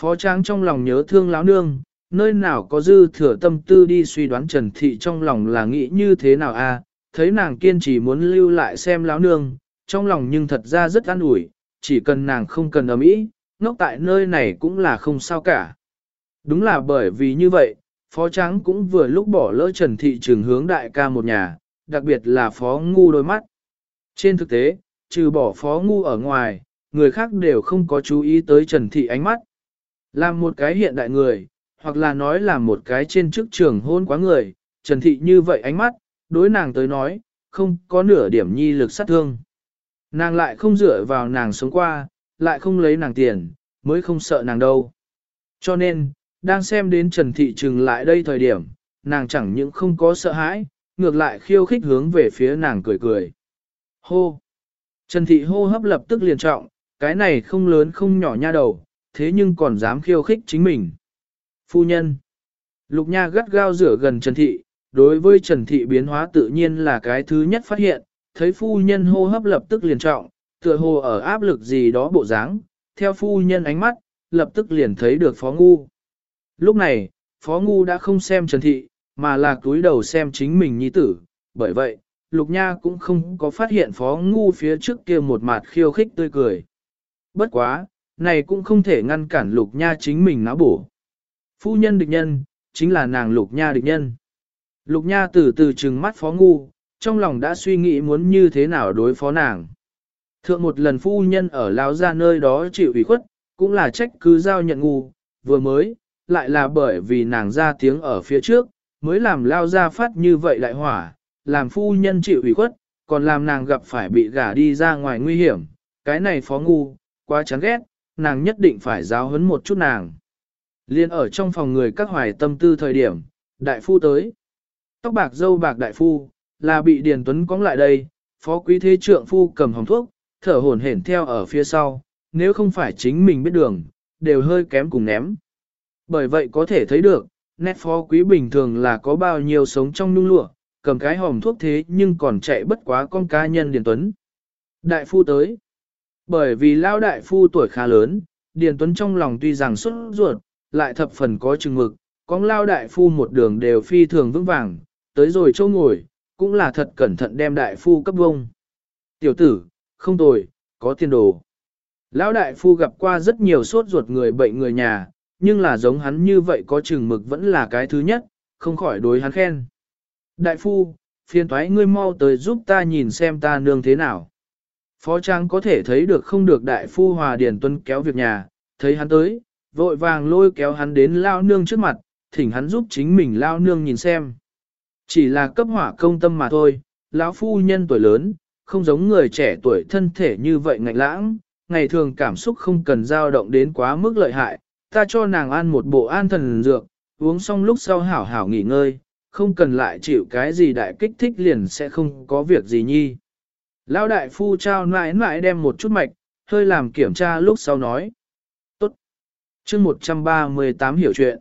Phó tráng trong lòng nhớ thương láo nương, nơi nào có dư thừa tâm tư đi suy đoán Trần Thị trong lòng là nghĩ như thế nào a à? thấy nàng kiên trì muốn lưu lại xem láo nương, trong lòng nhưng thật ra rất an ủi, chỉ cần nàng không cần ở mỹ, ngốc tại nơi này cũng là không sao cả. Đúng là bởi vì như vậy, Phó Tráng cũng vừa lúc bỏ lỡ Trần Thị trường hướng đại ca một nhà, đặc biệt là Phó Ngu đôi mắt. Trên thực tế, trừ bỏ Phó Ngu ở ngoài, người khác đều không có chú ý tới Trần Thị ánh mắt. Làm một cái hiện đại người, hoặc là nói là một cái trên chức trường hôn quá người, Trần Thị như vậy ánh mắt, đối nàng tới nói, không có nửa điểm nhi lực sát thương. Nàng lại không dựa vào nàng sống qua, lại không lấy nàng tiền, mới không sợ nàng đâu. Cho nên, đang xem đến Trần Thị Trừng lại đây thời điểm, nàng chẳng những không có sợ hãi, ngược lại khiêu khích hướng về phía nàng cười cười. Hô! Trần Thị hô hấp lập tức liền trọng, cái này không lớn không nhỏ nha đầu, thế nhưng còn dám khiêu khích chính mình. Phu nhân! Lục Nha gắt gao rửa gần Trần Thị, đối với Trần Thị biến hóa tự nhiên là cái thứ nhất phát hiện, thấy phu nhân hô hấp lập tức liền trọng, tựa hồ ở áp lực gì đó bộ dáng, theo phu nhân ánh mắt, lập tức liền thấy được Phó Ngu. Lúc này, Phó Ngu đã không xem Trần Thị, mà là cúi đầu xem chính mình nhi tử, bởi vậy, Lục Nha cũng không có phát hiện Phó Ngu phía trước kia một mặt khiêu khích tươi cười. Bất quá, này cũng không thể ngăn cản lục nha chính mình náo bổ. Phu nhân địch nhân, chính là nàng lục nha địch nhân. Lục nha từ từ trừng mắt phó ngu, trong lòng đã suy nghĩ muốn như thế nào đối phó nàng. Thượng một lần phu nhân ở lao ra nơi đó chịu ủy khuất, cũng là trách cứ giao nhận ngu, vừa mới, lại là bởi vì nàng ra tiếng ở phía trước, mới làm lao ra phát như vậy lại hỏa, làm phu nhân chịu ủy khuất, còn làm nàng gặp phải bị gả đi ra ngoài nguy hiểm, cái này phó ngu, quá chán ghét, nàng nhất định phải giáo huấn một chút nàng. Liên ở trong phòng người các hoài tâm tư thời điểm, đại phu tới. Tóc bạc dâu bạc đại phu, là bị Điền Tuấn cóng lại đây, phó quý thế trượng phu cầm hồng thuốc, thở hổn hển theo ở phía sau, nếu không phải chính mình biết đường, đều hơi kém cùng ném. Bởi vậy có thể thấy được, nét phó quý bình thường là có bao nhiêu sống trong nung lụa, cầm cái hòm thuốc thế nhưng còn chạy bất quá con cá nhân Điền Tuấn. Đại phu tới. Bởi vì lao đại phu tuổi khá lớn, Điền Tuấn trong lòng tuy rằng xuất ruột, lại thập phần có chừng mực, con lao đại phu một đường đều phi thường vững vàng, tới rồi châu ngồi, cũng là thật cẩn thận đem đại phu cấp vông. Tiểu tử, không tồi, có tiền đồ. Lão đại phu gặp qua rất nhiều sốt ruột người bệnh người nhà, nhưng là giống hắn như vậy có chừng mực vẫn là cái thứ nhất, không khỏi đối hắn khen. Đại phu, phiền thoái ngươi mau tới giúp ta nhìn xem ta nương thế nào. Phó trang có thể thấy được không được đại phu hòa điển tuân kéo việc nhà, thấy hắn tới, vội vàng lôi kéo hắn đến lao nương trước mặt, thỉnh hắn giúp chính mình lao nương nhìn xem. Chỉ là cấp hỏa công tâm mà thôi, lão phu nhân tuổi lớn, không giống người trẻ tuổi thân thể như vậy ngạnh lãng, ngày thường cảm xúc không cần dao động đến quá mức lợi hại, ta cho nàng ăn một bộ an thần dược, uống xong lúc sau hảo hảo nghỉ ngơi, không cần lại chịu cái gì đại kích thích liền sẽ không có việc gì nhi. Lão đại phu trao nãi nãi đem một chút mạch, hơi làm kiểm tra lúc sau nói. Tốt. chương 138 hiểu chuyện.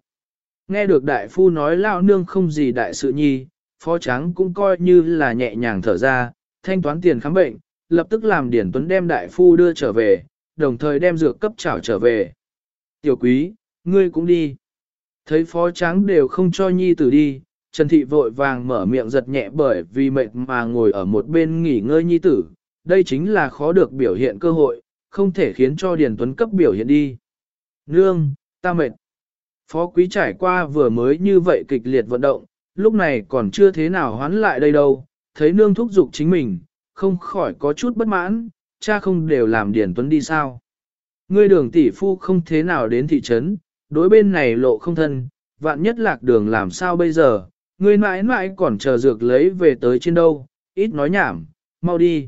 Nghe được đại phu nói lão nương không gì đại sự nhi, phó trắng cũng coi như là nhẹ nhàng thở ra, thanh toán tiền khám bệnh, lập tức làm Điển Tuấn đem đại phu đưa trở về, đồng thời đem dược cấp trảo trở về. Tiểu quý, ngươi cũng đi. Thấy phó trắng đều không cho nhi tử đi, Trần Thị vội vàng mở miệng giật nhẹ bởi vì mệt mà ngồi ở một bên nghỉ ngơi nhi tử. Đây chính là khó được biểu hiện cơ hội, không thể khiến cho Điền Tuấn cấp biểu hiện đi. Nương, ta mệt. Phó quý trải qua vừa mới như vậy kịch liệt vận động, lúc này còn chưa thế nào hoán lại đây đâu, thấy nương thúc giục chính mình, không khỏi có chút bất mãn, cha không đều làm Điền Tuấn đi sao. Ngươi đường tỷ phu không thế nào đến thị trấn, đối bên này lộ không thân, vạn nhất lạc đường làm sao bây giờ, ngươi mãi mãi còn chờ dược lấy về tới trên đâu, ít nói nhảm, mau đi.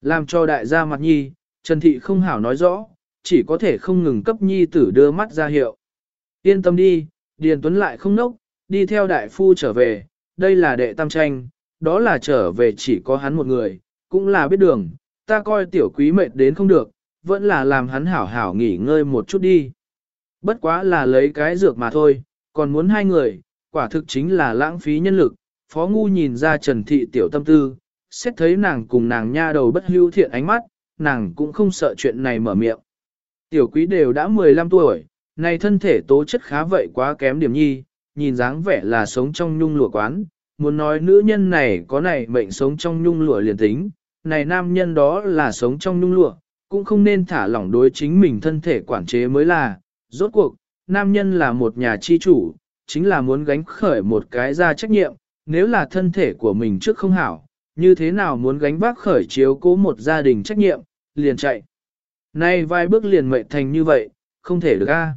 Làm cho đại gia mặt nhi, Trần Thị không hảo nói rõ, chỉ có thể không ngừng cấp nhi tử đưa mắt ra hiệu. Yên tâm đi, Điền Tuấn lại không nốc, đi theo đại phu trở về, đây là đệ tam tranh, đó là trở về chỉ có hắn một người, cũng là biết đường, ta coi tiểu quý mệt đến không được, vẫn là làm hắn hảo hảo nghỉ ngơi một chút đi. Bất quá là lấy cái dược mà thôi, còn muốn hai người, quả thực chính là lãng phí nhân lực, phó ngu nhìn ra trần thị tiểu tâm tư, xét thấy nàng cùng nàng nha đầu bất hưu thiện ánh mắt, nàng cũng không sợ chuyện này mở miệng. Tiểu quý đều đã 15 tuổi, này thân thể tố chất khá vậy quá kém điểm nhi, nhìn dáng vẻ là sống trong nhung lụa quán, muốn nói nữ nhân này có này mệnh sống trong nhung lụa liền tính, này nam nhân đó là sống trong nhung lụa, cũng không nên thả lỏng đối chính mình thân thể quản chế mới là, rốt cuộc, nam nhân là một nhà chi chủ, chính là muốn gánh khởi một cái ra trách nhiệm, nếu là thân thể của mình trước không hảo, như thế nào muốn gánh vác khởi chiếu cố một gia đình trách nhiệm, liền chạy. Nay vài bước liền mệnh thành như vậy, không thể được a.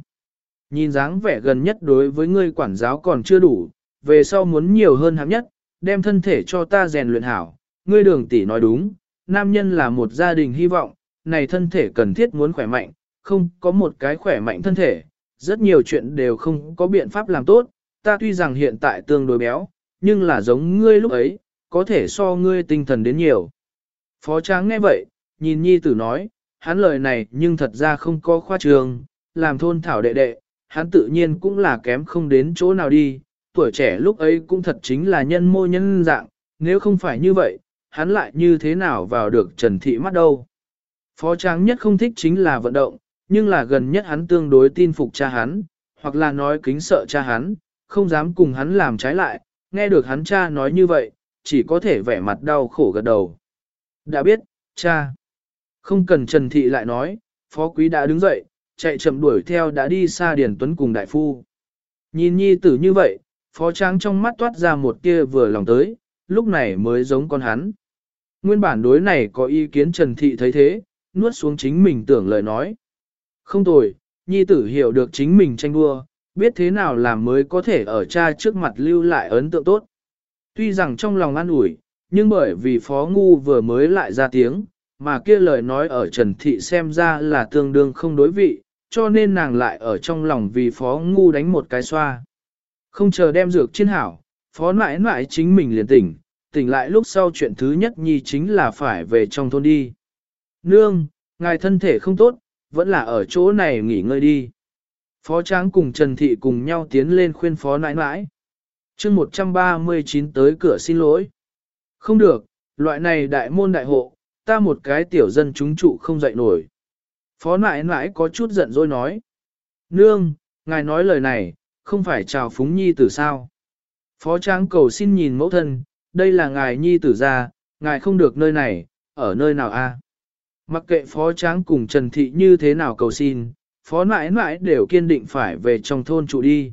Nhìn dáng vẻ gần nhất đối với ngươi quản giáo còn chưa đủ, về sau muốn nhiều hơn hám nhất, đem thân thể cho ta rèn luyện hảo. Ngươi đường tỷ nói đúng, nam nhân là một gia đình hy vọng, này thân thể cần thiết muốn khỏe mạnh, không có một cái khỏe mạnh thân thể, rất nhiều chuyện đều không có biện pháp làm tốt, ta tuy rằng hiện tại tương đối béo, nhưng là giống ngươi lúc ấy, có thể so ngươi tinh thần đến nhiều. Phó Tráng nghe vậy, nhìn nhi tử nói, hắn lời này nhưng thật ra không có khoa trường, làm thôn thảo đệ đệ, hắn tự nhiên cũng là kém không đến chỗ nào đi, tuổi trẻ lúc ấy cũng thật chính là nhân mô nhân dạng, nếu không phải như vậy, hắn lại như thế nào vào được Trần Thị mắt đâu. Phó Tráng nhất không thích chính là vận động, nhưng là gần nhất hắn tương đối tin phục cha hắn, hoặc là nói kính sợ cha hắn, không dám cùng hắn làm trái lại, nghe được hắn cha nói như vậy, chỉ có thể vẻ mặt đau khổ gật đầu. Đã biết, cha. Không cần Trần Thị lại nói, Phó Quý đã đứng dậy, chạy chậm đuổi theo đã đi xa Điền Tuấn cùng đại phu. Nhìn nhi tử như vậy, phó tráng trong mắt toát ra một tia vừa lòng tới, lúc này mới giống con hắn. Nguyên bản đối này có ý kiến Trần Thị thấy thế, nuốt xuống chính mình tưởng lời nói. Không tồi, nhi tử hiểu được chính mình tranh đua, biết thế nào làm mới có thể ở cha trước mặt lưu lại ấn tượng tốt. Tuy rằng trong lòng an ủi, nhưng bởi vì phó ngu vừa mới lại ra tiếng, mà kia lời nói ở Trần Thị xem ra là tương đương không đối vị, cho nên nàng lại ở trong lòng vì phó ngu đánh một cái xoa. Không chờ đem dược chiên hảo, phó mãi mãi chính mình liền tỉnh, tỉnh lại lúc sau chuyện thứ nhất nhi chính là phải về trong thôn đi. Nương, ngài thân thể không tốt, vẫn là ở chỗ này nghỉ ngơi đi. Phó Tráng cùng Trần Thị cùng nhau tiến lên khuyên phó nãi nãi. chương 139 tới cửa xin lỗi. Không được, loại này đại môn đại hộ, ta một cái tiểu dân chúng trụ không dậy nổi. Phó nãi nãi có chút giận dỗi nói. Nương, ngài nói lời này, không phải chào phúng nhi tử sao. Phó Tráng cầu xin nhìn mẫu thân, đây là ngài nhi tử ra, ngài không được nơi này, ở nơi nào a? Mặc kệ phó tráng cùng Trần Thị như thế nào cầu xin, phó nãi nãi đều kiên định phải về trong thôn trụ đi.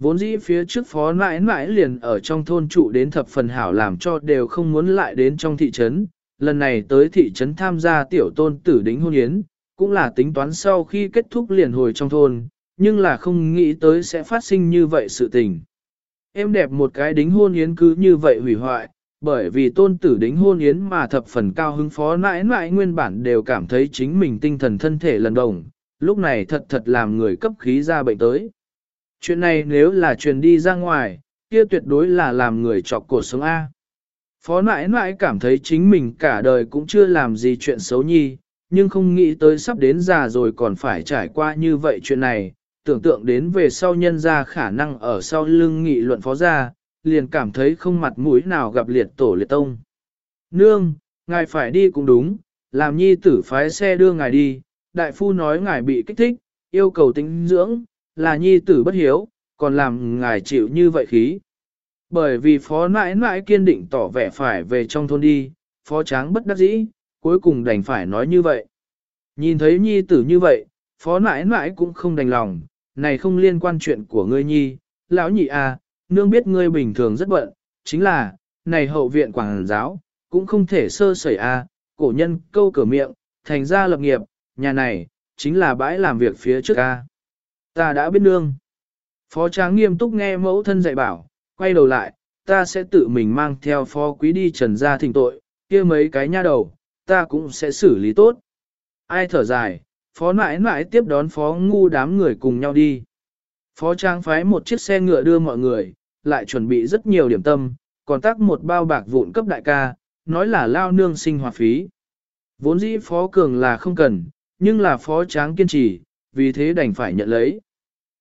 Vốn dĩ phía trước phó nãi nãi liền ở trong thôn trụ đến thập phần hảo làm cho đều không muốn lại đến trong thị trấn, lần này tới thị trấn tham gia tiểu tôn tử đính hôn yến, cũng là tính toán sau khi kết thúc liền hồi trong thôn, nhưng là không nghĩ tới sẽ phát sinh như vậy sự tình. Em đẹp một cái đính hôn yến cứ như vậy hủy hoại, bởi vì tôn tử đính hôn yến mà thập phần cao hứng phó nãi nãi nguyên bản đều cảm thấy chính mình tinh thần thân thể lần đồng, lúc này thật thật làm người cấp khí ra bệnh tới. Chuyện này nếu là truyền đi ra ngoài, kia tuyệt đối là làm người chọc cổ sống A. Phó nãi nãi cảm thấy chính mình cả đời cũng chưa làm gì chuyện xấu nhi, nhưng không nghĩ tới sắp đến già rồi còn phải trải qua như vậy chuyện này, tưởng tượng đến về sau nhân ra khả năng ở sau lưng nghị luận phó gia, liền cảm thấy không mặt mũi nào gặp liệt tổ liệt tông. Nương, ngài phải đi cũng đúng, làm nhi tử phái xe đưa ngài đi, đại phu nói ngài bị kích thích, yêu cầu tính dưỡng, là nhi tử bất hiếu, còn làm ngài chịu như vậy khí. Bởi vì phó nãi nãi kiên định tỏ vẻ phải về trong thôn đi, phó tráng bất đắc dĩ, cuối cùng đành phải nói như vậy. Nhìn thấy nhi tử như vậy, phó mãi mãi cũng không đành lòng, này không liên quan chuyện của ngươi nhi, lão nhị à, nương biết ngươi bình thường rất bận, chính là, này hậu viện quảng giáo, cũng không thể sơ sẩy à, cổ nhân câu cửa miệng, thành ra lập nghiệp, nhà này, chính là bãi làm việc phía trước a. Ta đã biết nương. Phó tráng nghiêm túc nghe mẫu thân dạy bảo, quay đầu lại, ta sẽ tự mình mang theo phó quý đi trần ra thỉnh tội, kia mấy cái nha đầu, ta cũng sẽ xử lý tốt. Ai thở dài, phó nãi nãi tiếp đón phó ngu đám người cùng nhau đi. Phó trang phái một chiếc xe ngựa đưa mọi người, lại chuẩn bị rất nhiều điểm tâm, còn tác một bao bạc vụn cấp đại ca, nói là lao nương sinh hoạt phí. Vốn dĩ phó cường là không cần, nhưng là phó tráng kiên trì, vì thế đành phải nhận lấy.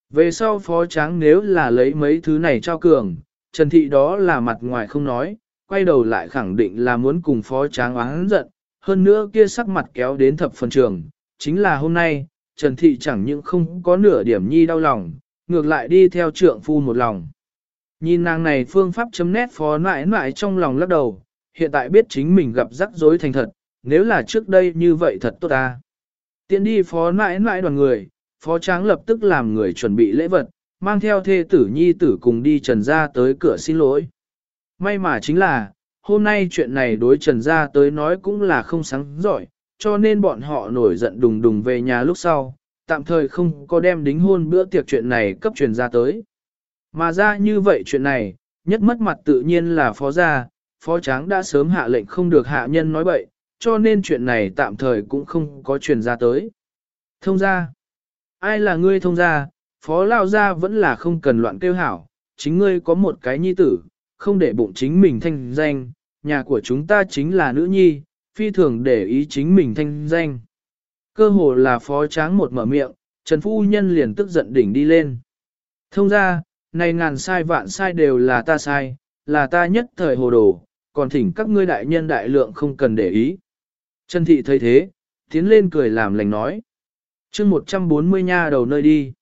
Về sau phó tráng nếu là lấy mấy thứ này cho cường, Trần Thị đó là mặt ngoài không nói, quay đầu lại khẳng định là muốn cùng phó tráng oán giận, hơn nữa kia sắc mặt kéo đến thập phần trường, chính là hôm nay, Trần Thị chẳng những không có nửa điểm nhi đau lòng, ngược lại đi theo trượng phu một lòng. Nhìn nàng này phương pháp chấm nét phó nại nại trong lòng lắc đầu, hiện tại biết chính mình gặp rắc rối thành thật, nếu là trước đây như vậy thật tốt ta. Tiến đi phó nại nại đoàn người, phó tráng lập tức làm người chuẩn bị lễ vật, mang theo thê tử nhi tử cùng đi trần ra tới cửa xin lỗi. May mà chính là, hôm nay chuyện này đối trần gia tới nói cũng là không sáng giỏi, cho nên bọn họ nổi giận đùng đùng về nhà lúc sau, tạm thời không có đem đính hôn bữa tiệc chuyện này cấp truyền ra tới. Mà ra như vậy chuyện này, nhất mất mặt tự nhiên là phó gia, phó tráng đã sớm hạ lệnh không được hạ nhân nói bậy, cho nên chuyện này tạm thời cũng không có truyền ra tới. Thông gia, ai là ngươi thông gia, phó lao gia vẫn là không cần loạn kêu hảo, chính ngươi có một cái nhi tử, không để bụng chính mình thanh danh, nhà của chúng ta chính là nữ nhi, phi thường để ý chính mình thanh danh. Cơ hồ là phó tráng một mở miệng, Trần Phu Nhân liền tức giận đỉnh đi lên. Thông ra, này ngàn sai vạn sai đều là ta sai, là ta nhất thời hồ đồ, còn thỉnh các ngươi đại nhân đại lượng không cần để ý. Trần Thị thấy thế, tiến lên cười làm lành nói. chương 140 nha đầu nơi đi.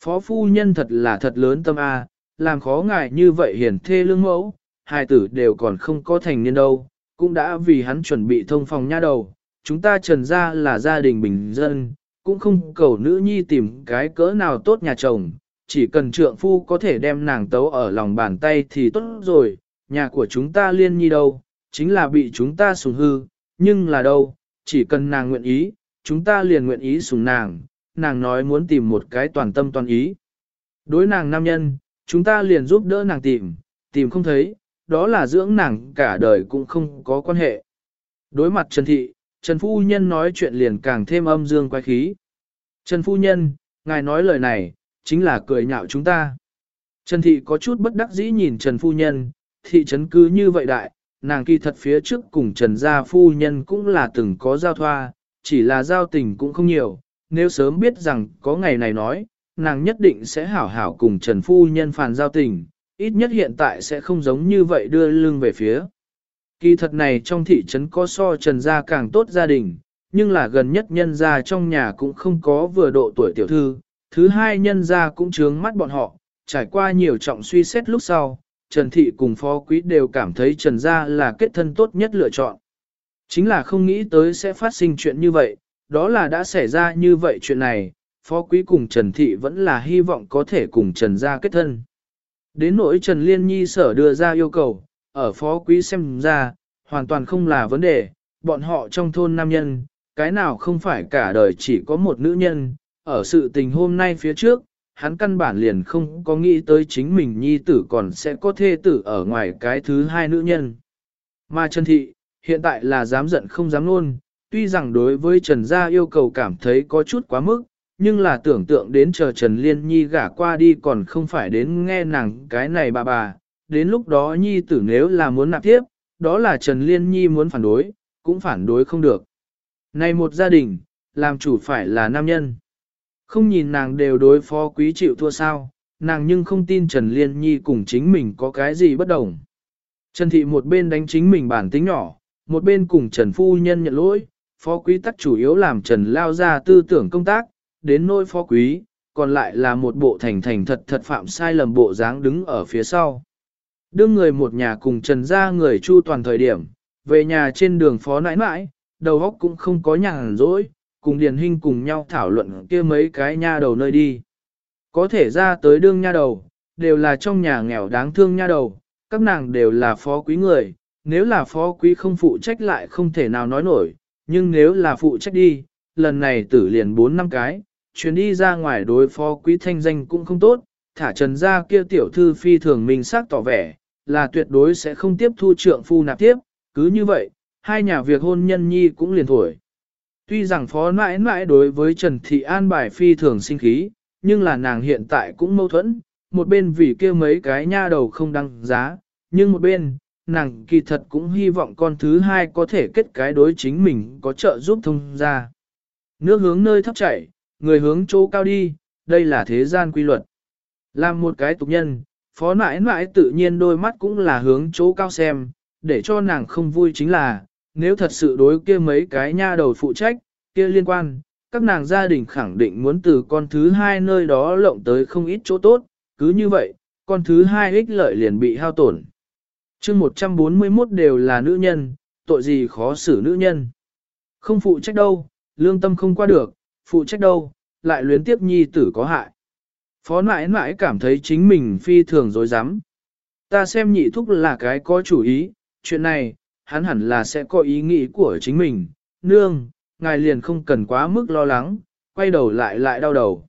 Phó phu nhân thật là thật lớn tâm A, làm khó ngài như vậy hiển thê lương mẫu, hai tử đều còn không có thành niên đâu, cũng đã vì hắn chuẩn bị thông phòng nha đầu, chúng ta trần ra là gia đình bình dân, cũng không cầu nữ nhi tìm cái cỡ nào tốt nhà chồng, chỉ cần trượng phu có thể đem nàng tấu ở lòng bàn tay thì tốt rồi, nhà của chúng ta liên nhi đâu, chính là bị chúng ta sùng hư, nhưng là đâu, chỉ cần nàng nguyện ý, chúng ta liền nguyện ý sùng nàng, nàng nói muốn tìm một cái toàn tâm toàn ý. Đối nàng nam nhân, chúng ta liền giúp đỡ nàng tìm, tìm không thấy, đó là dưỡng nàng cả đời cũng không có quan hệ. Đối mặt Trần Thị, Trần Phu Nhân nói chuyện liền càng thêm âm dương quái khí. Trần Phu Nhân, ngài nói lời này, chính là cười nhạo chúng ta. Trần Thị có chút bất đắc dĩ nhìn Trần Phu Nhân, thị trấn cứ như vậy đại, nàng kỳ thật phía trước cùng Trần Gia Phu Nhân cũng là từng có giao thoa, chỉ là giao tình cũng không nhiều, nếu sớm biết rằng có ngày này nói, nàng nhất định sẽ hảo hảo cùng Trần Phu Nhân phàn giao tình, ít nhất hiện tại sẽ không giống như vậy đưa lưng về phía. Kỳ thật này trong thị trấn có so Trần Gia càng tốt gia đình, nhưng là gần nhất nhân gia trong nhà cũng không có vừa độ tuổi tiểu thư, thứ hai nhân gia cũng trướng mắt bọn họ, trải qua nhiều trọng suy xét lúc sau, Trần Thị cùng Phó Quý đều cảm thấy Trần Gia là kết thân tốt nhất lựa chọn. Chính là không nghĩ tới sẽ phát sinh chuyện như vậy, đó là đã xảy ra như vậy chuyện này, Phó Quý cùng Trần Thị vẫn là hy vọng có thể cùng Trần Gia kết thân. Đến nỗi Trần Liên Nhi sở đưa ra yêu cầu, ở Phó Quý xem ra, hoàn toàn không là vấn đề, bọn họ trong thôn nam nhân, cái nào không phải cả đời chỉ có một nữ nhân, ở sự tình hôm nay phía trước, hắn căn bản liền không có nghĩ tới chính mình nhi tử còn sẽ có thê tử ở ngoài cái thứ hai nữ nhân. Mà Trần Thị, hiện tại là dám giận không dám luôn, tuy rằng đối với Trần Gia yêu cầu cảm thấy có chút quá mức, nhưng là tưởng tượng đến chờ Trần Liên Nhi gả qua đi còn không phải đến nghe nàng cái này bà bà, đến lúc đó Nhi tử nếu là muốn nạp tiếp, đó là Trần Liên Nhi muốn phản đối, cũng phản đối không được. Này một gia đình, làm chủ phải là nam nhân. Không nhìn nàng đều đối phó quý chịu thua sao, nàng nhưng không tin Trần Liên Nhi cùng chính mình có cái gì bất đồng. Trần Thị một bên đánh chính mình bản tính nhỏ, một bên cùng Trần Phu Nhân nhận lỗi, phó quý tắc chủ yếu làm Trần lao ra tư tưởng công tác, đến nôi phó quý, còn lại là một bộ thành thành thật thật phạm sai lầm bộ dáng đứng ở phía sau. Đương người một nhà cùng Trần ra người chu toàn thời điểm, về nhà trên đường phó nãi nãi, đầu óc cũng không có nhàn rỗi, cùng Điền Hinh cùng nhau thảo luận kia mấy cái nha đầu nơi đi. Có thể ra tới đương nha đầu, đều là trong nhà nghèo đáng thương nha đầu, các nàng đều là phó quý người, nếu là phó quý không phụ trách lại không thể nào nói nổi, nhưng nếu là phụ trách đi, lần này tử liền 4 năm cái, chuyến đi ra ngoài đối phó quý thanh danh cũng không tốt, thả trần ra kia tiểu thư phi thường mình xác tỏ vẻ, là tuyệt đối sẽ không tiếp thu trượng phu nạp tiếp, cứ như vậy, hai nhà việc hôn nhân nhi cũng liền thổi. Tuy rằng phó mãi mãi đối với Trần Thị An bài phi thường sinh khí, nhưng là nàng hiện tại cũng mâu thuẫn, một bên vì kia mấy cái nha đầu không đăng giá, nhưng một bên, nàng kỳ thật cũng hy vọng con thứ hai có thể kết cái đối chính mình có trợ giúp thông ra. Nước hướng nơi thấp chảy, người hướng chỗ cao đi, đây là thế gian quy luật. Làm một cái tục nhân, phó mãi mãi tự nhiên đôi mắt cũng là hướng chỗ cao xem, để cho nàng không vui chính là, nếu thật sự đối kia mấy cái nha đầu phụ trách, kia liên quan, các nàng gia đình khẳng định muốn từ con thứ hai nơi đó lộng tới không ít chỗ tốt, cứ như vậy, con thứ hai ích lợi liền bị hao tổn. chương 141 đều là nữ nhân, tội gì khó xử nữ nhân. Không phụ trách đâu, lương tâm không qua được, phụ trách đâu, lại luyến tiếp nhi tử có hại. Phó mãi nãi cảm thấy chính mình phi thường dối rắm Ta xem nhị thúc là cái có chủ ý, chuyện này, hắn hẳn là sẽ có ý nghĩ của chính mình, nương, ngài liền không cần quá mức lo lắng, quay đầu lại lại đau đầu.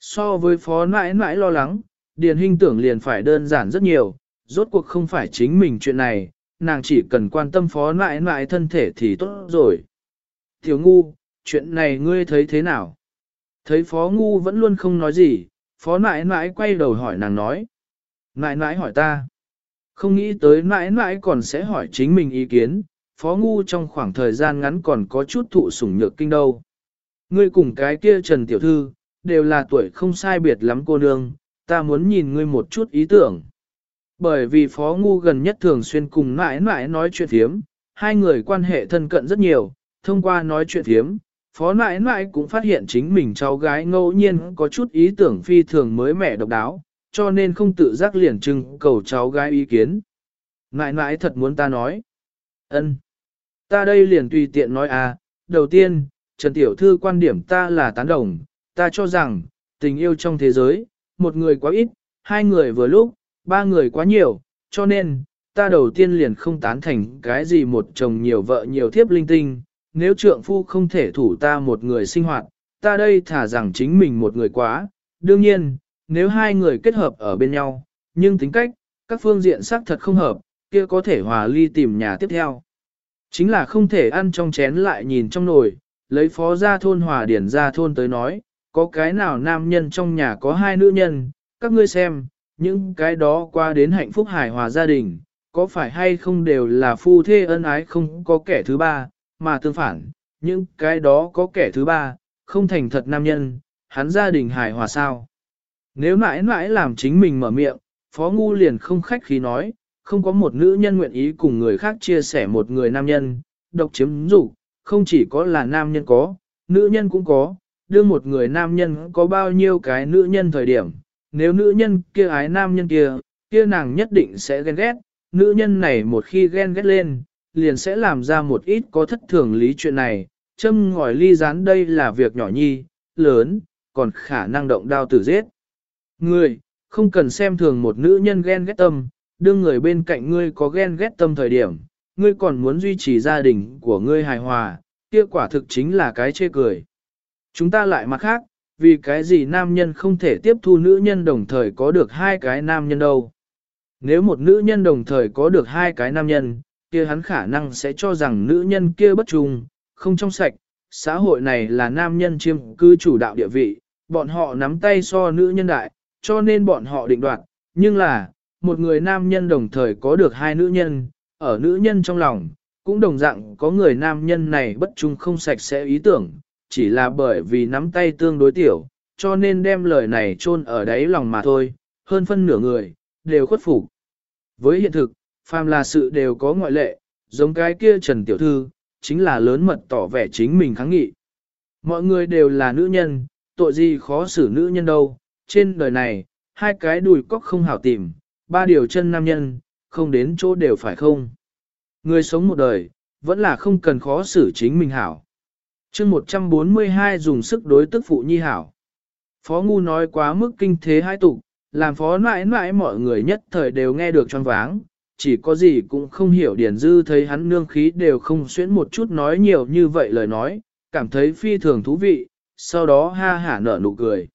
So với phó mãi nãi lo lắng, điền hình tưởng liền phải đơn giản rất nhiều, rốt cuộc không phải chính mình chuyện này, nàng chỉ cần quan tâm phó mãi nãi thân thể thì tốt rồi. Thiếu ngu, chuyện này ngươi thấy thế nào? Thấy phó ngu vẫn luôn không nói gì, phó nãi nãi quay đầu hỏi nàng nói. Nãi nãi hỏi ta. Không nghĩ tới nãi nãi còn sẽ hỏi chính mình ý kiến, phó ngu trong khoảng thời gian ngắn còn có chút thụ sủng nhược kinh đâu. Ngươi cùng cái kia Trần Tiểu Thư, đều là tuổi không sai biệt lắm cô nương, ta muốn nhìn ngươi một chút ý tưởng. Bởi vì phó ngu gần nhất thường xuyên cùng nãi nãi nói chuyện thiếm, hai người quan hệ thân cận rất nhiều, thông qua nói chuyện thiếm, phó mãi mãi cũng phát hiện chính mình cháu gái ngẫu nhiên có chút ý tưởng phi thường mới mẻ độc đáo, cho nên không tự giác liền trưng cầu cháu gái ý kiến. Ngại ngại thật muốn ta nói. ân, Ta đây liền tùy tiện nói à, đầu tiên, Trần Tiểu Thư quan điểm ta là tán đồng, ta cho rằng, tình yêu trong thế giới, một người quá ít, hai người vừa lúc, ba người quá nhiều, cho nên, ta đầu tiên liền không tán thành cái gì một chồng nhiều vợ nhiều thiếp linh tinh, nếu trượng phu không thể thủ ta một người sinh hoạt, ta đây thả rằng chính mình một người quá, đương nhiên, nếu hai người kết hợp ở bên nhau, nhưng tính cách, các phương diện xác thật không hợp, kia có thể hòa ly tìm nhà tiếp theo. Chính là không thể ăn trong chén lại nhìn trong nồi, lấy phó gia thôn hòa điển gia thôn tới nói, có cái nào nam nhân trong nhà có hai nữ nhân, các ngươi xem, những cái đó qua đến hạnh phúc hài hòa gia đình, có phải hay không đều là phu thê ân ái không có kẻ thứ ba, mà tương phản, những cái đó có kẻ thứ ba, không thành thật nam nhân, hắn gia đình hài hòa sao. Nếu mãi mãi làm chính mình mở miệng, Phó Ngu liền không khách khí nói, không có một nữ nhân nguyện ý cùng người khác chia sẻ một người nam nhân, độc chiếm dục không chỉ có là nam nhân có, nữ nhân cũng có, đưa một người nam nhân có bao nhiêu cái nữ nhân thời điểm, nếu nữ nhân kia ái nam nhân kia, kia nàng nhất định sẽ ghen ghét, nữ nhân này một khi ghen ghét lên, liền sẽ làm ra một ít có thất thường lý chuyện này, châm ngòi ly rán đây là việc nhỏ nhi, lớn, còn khả năng động đao tử giết. Người, không cần xem thường một nữ nhân ghen ghét tâm, đương người bên cạnh ngươi có ghen ghét tâm thời điểm, ngươi còn muốn duy trì gia đình của ngươi hài hòa, kia quả thực chính là cái chê cười. Chúng ta lại mặt khác, vì cái gì nam nhân không thể tiếp thu nữ nhân đồng thời có được hai cái nam nhân đâu. Nếu một nữ nhân đồng thời có được hai cái nam nhân, kia hắn khả năng sẽ cho rằng nữ nhân kia bất trung, không trong sạch, xã hội này là nam nhân chiêm cư chủ đạo địa vị, bọn họ nắm tay so nữ nhân đại, cho nên bọn họ định đoạt, nhưng là, một người nam nhân đồng thời có được hai nữ nhân, ở nữ nhân trong lòng, cũng đồng dạng có người nam nhân này bất trung không sạch sẽ ý tưởng, chỉ là bởi vì nắm tay tương đối tiểu, cho nên đem lời này chôn ở đáy lòng mà thôi, hơn phân nửa người, đều khuất phục. Với hiện thực, phàm là sự đều có ngoại lệ, giống cái kia Trần Tiểu Thư, chính là lớn mật tỏ vẻ chính mình kháng nghị. Mọi người đều là nữ nhân, tội gì khó xử nữ nhân đâu, trên đời này, hai cái đùi cóc không hảo tìm, ba điều chân nam nhân, không đến chỗ đều phải không. Người sống một đời, vẫn là không cần khó xử chính mình hảo. chương 142 dùng sức đối tức phụ nhi hảo. Phó Ngu nói quá mức kinh thế hai tục, làm phó mãi mãi mọi người nhất thời đều nghe được choáng váng, chỉ có gì cũng không hiểu Điền Dư thấy hắn nương khí đều không xuyễn một chút nói nhiều như vậy lời nói, cảm thấy phi thường thú vị, sau đó ha hả nở nụ cười.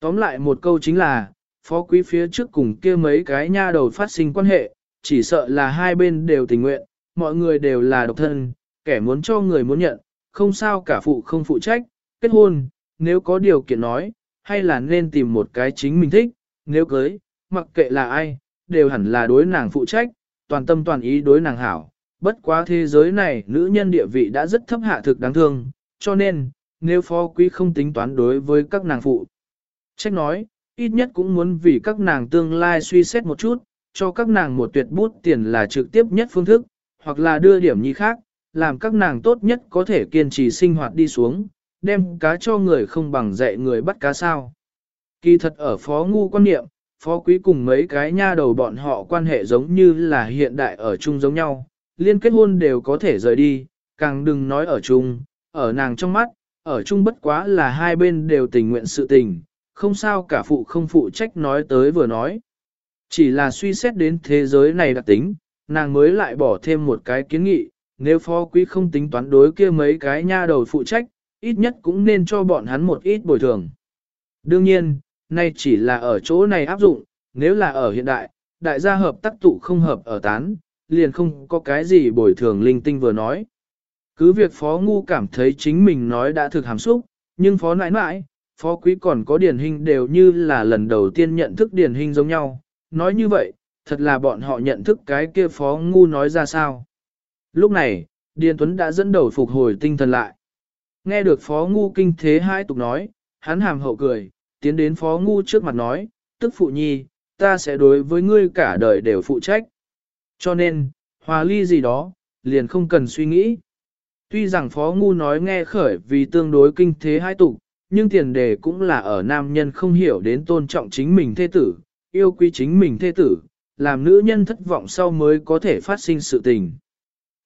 Tóm lại một câu chính là, phó quý phía trước cùng kia mấy cái nha đầu phát sinh quan hệ, chỉ sợ là hai bên đều tình nguyện, mọi người đều là độc thân, kẻ muốn cho người muốn nhận, không sao cả phụ không phụ trách, kết hôn, nếu có điều kiện nói, hay là nên tìm một cái chính mình thích, nếu cưới, mặc kệ là ai, đều hẳn là đối nàng phụ trách, toàn tâm toàn ý đối nàng hảo. Bất quá thế giới này nữ nhân địa vị đã rất thấp hạ thực đáng thương, cho nên, nếu phó quý không tính toán đối với các nàng phụ. Trách nói, ít nhất cũng muốn vì các nàng tương lai suy xét một chút, cho các nàng một tuyệt bút tiền là trực tiếp nhất phương thức, hoặc là đưa điểm nhi khác, làm các nàng tốt nhất có thể kiên trì sinh hoạt đi xuống, đem cá cho người không bằng dạy người bắt cá sao. Kỳ thật ở phó ngu quan niệm, phó quý cùng mấy cái nha đầu bọn họ quan hệ giống như là hiện đại ở chung giống nhau, liên kết hôn đều có thể rời đi, càng đừng nói ở chung, ở nàng trong mắt, ở chung bất quá là hai bên đều tình nguyện sự tình, không sao cả phụ không phụ trách nói tới vừa nói. Chỉ là suy xét đến thế giới này đặc tính, nàng mới lại bỏ thêm một cái kiến nghị, nếu phó quý không tính toán đối kia mấy cái nha đầu phụ trách, ít nhất cũng nên cho bọn hắn một ít bồi thường. Đương nhiên, nay chỉ là ở chỗ này áp dụng, nếu là ở hiện đại, đại gia hợp tác tụ không hợp ở tán, liền không có cái gì bồi thường linh tinh vừa nói. Cứ việc phó ngu cảm thấy chính mình nói đã thực hàm xúc, nhưng phó nãi nãi, phó quý còn có điển hình đều như là lần đầu tiên nhận thức điển hình giống nhau. Nói như vậy, thật là bọn họ nhận thức cái kia phó ngu nói ra sao. Lúc này, Điền Tuấn đã dẫn đầu phục hồi tinh thần lại. Nghe được phó ngu kinh thế hai tục nói, hắn hàm hậu cười, tiến đến phó ngu trước mặt nói, tức phụ nhi, ta sẽ đối với ngươi cả đời đều phụ trách. Cho nên, hòa ly gì đó, liền không cần suy nghĩ. Tuy rằng phó ngu nói nghe khởi vì tương đối kinh thế hai tục, nhưng tiền đề cũng là ở nam nhân không hiểu đến tôn trọng chính mình thê tử, yêu quý chính mình thê tử, làm nữ nhân thất vọng sau mới có thể phát sinh sự tình.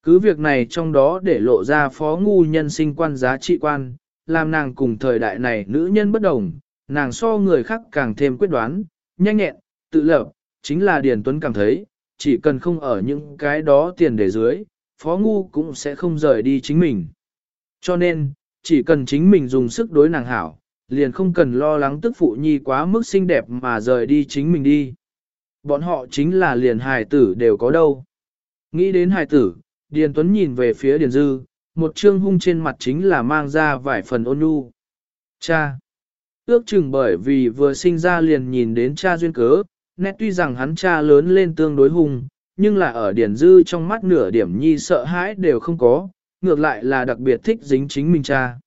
Cứ việc này trong đó để lộ ra phó ngu nhân sinh quan giá trị quan, làm nàng cùng thời đại này nữ nhân bất đồng, nàng so người khác càng thêm quyết đoán, nhanh nhẹn, tự lập, chính là Điền Tuấn cảm thấy, chỉ cần không ở những cái đó tiền để dưới, phó ngu cũng sẽ không rời đi chính mình. Cho nên, chỉ cần chính mình dùng sức đối nàng hảo, liền không cần lo lắng tức phụ nhi quá mức xinh đẹp mà rời đi chính mình đi. Bọn họ chính là liền hài tử đều có đâu. Nghĩ đến hài tử, Điền Tuấn nhìn về phía Điền Dư, một trương hung trên mặt chính là mang ra vài phần ôn nhu. Cha! Ước chừng bởi vì vừa sinh ra liền nhìn đến cha duyên cớ, nét tuy rằng hắn cha lớn lên tương đối hung, nhưng là ở Điền Dư trong mắt nửa điểm nhi sợ hãi đều không có, ngược lại là đặc biệt thích dính chính mình cha.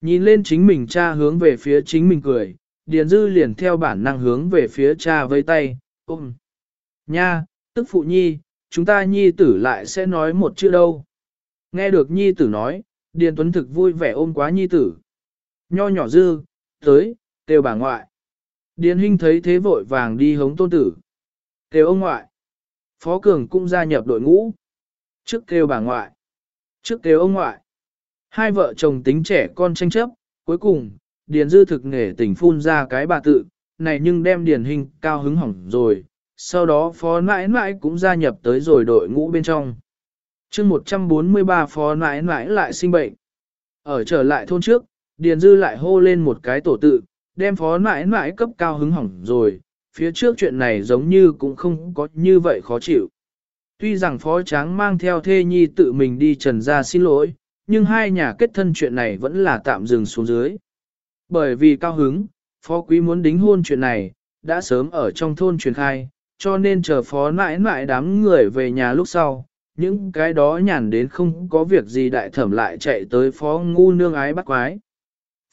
Nhìn lên chính mình cha hướng về phía chính mình cười, Điền Dư liền theo bản năng hướng về phía cha với tay, ôm. Nha, tức phụ nhi, chúng ta nhi tử lại sẽ nói một chữ đâu. Nghe được nhi tử nói, Điền Tuấn thực vui vẻ ôm quá nhi tử. Nho nhỏ dư, tới, kêu bà ngoại. Điền Hinh thấy thế vội vàng đi hống tôn tử. Kêu ông ngoại. Phó Cường cũng gia nhập đội ngũ. Trước kêu bà ngoại. Trước kêu ông ngoại. Hai vợ chồng tính trẻ con tranh chấp, cuối cùng, Điền Dư thực nghề tỉnh phun ra cái bà tự, này nhưng đem Điền Hinh cao hứng hỏng rồi, sau đó phó nãi nãi cũng gia nhập tới rồi đội ngũ bên trong. chương 143 phó nãi nãi lại sinh bệnh. Ở trở lại thôn trước, Điền Dư lại hô lên một cái tổ tự, đem phó mãi mãi cấp cao hứng hỏng rồi, phía trước chuyện này giống như cũng không có như vậy khó chịu. Tuy rằng phó tráng mang theo thê nhi tự mình đi trần ra xin lỗi, nhưng hai nhà kết thân chuyện này vẫn là tạm dừng xuống dưới. Bởi vì cao hứng, phó quý muốn đính hôn chuyện này, đã sớm ở trong thôn truyền khai, cho nên chờ phó mãi mãi đám người về nhà lúc sau, những cái đó nhàn đến không có việc gì đại thẩm lại chạy tới phó ngu nương ái bắt quái.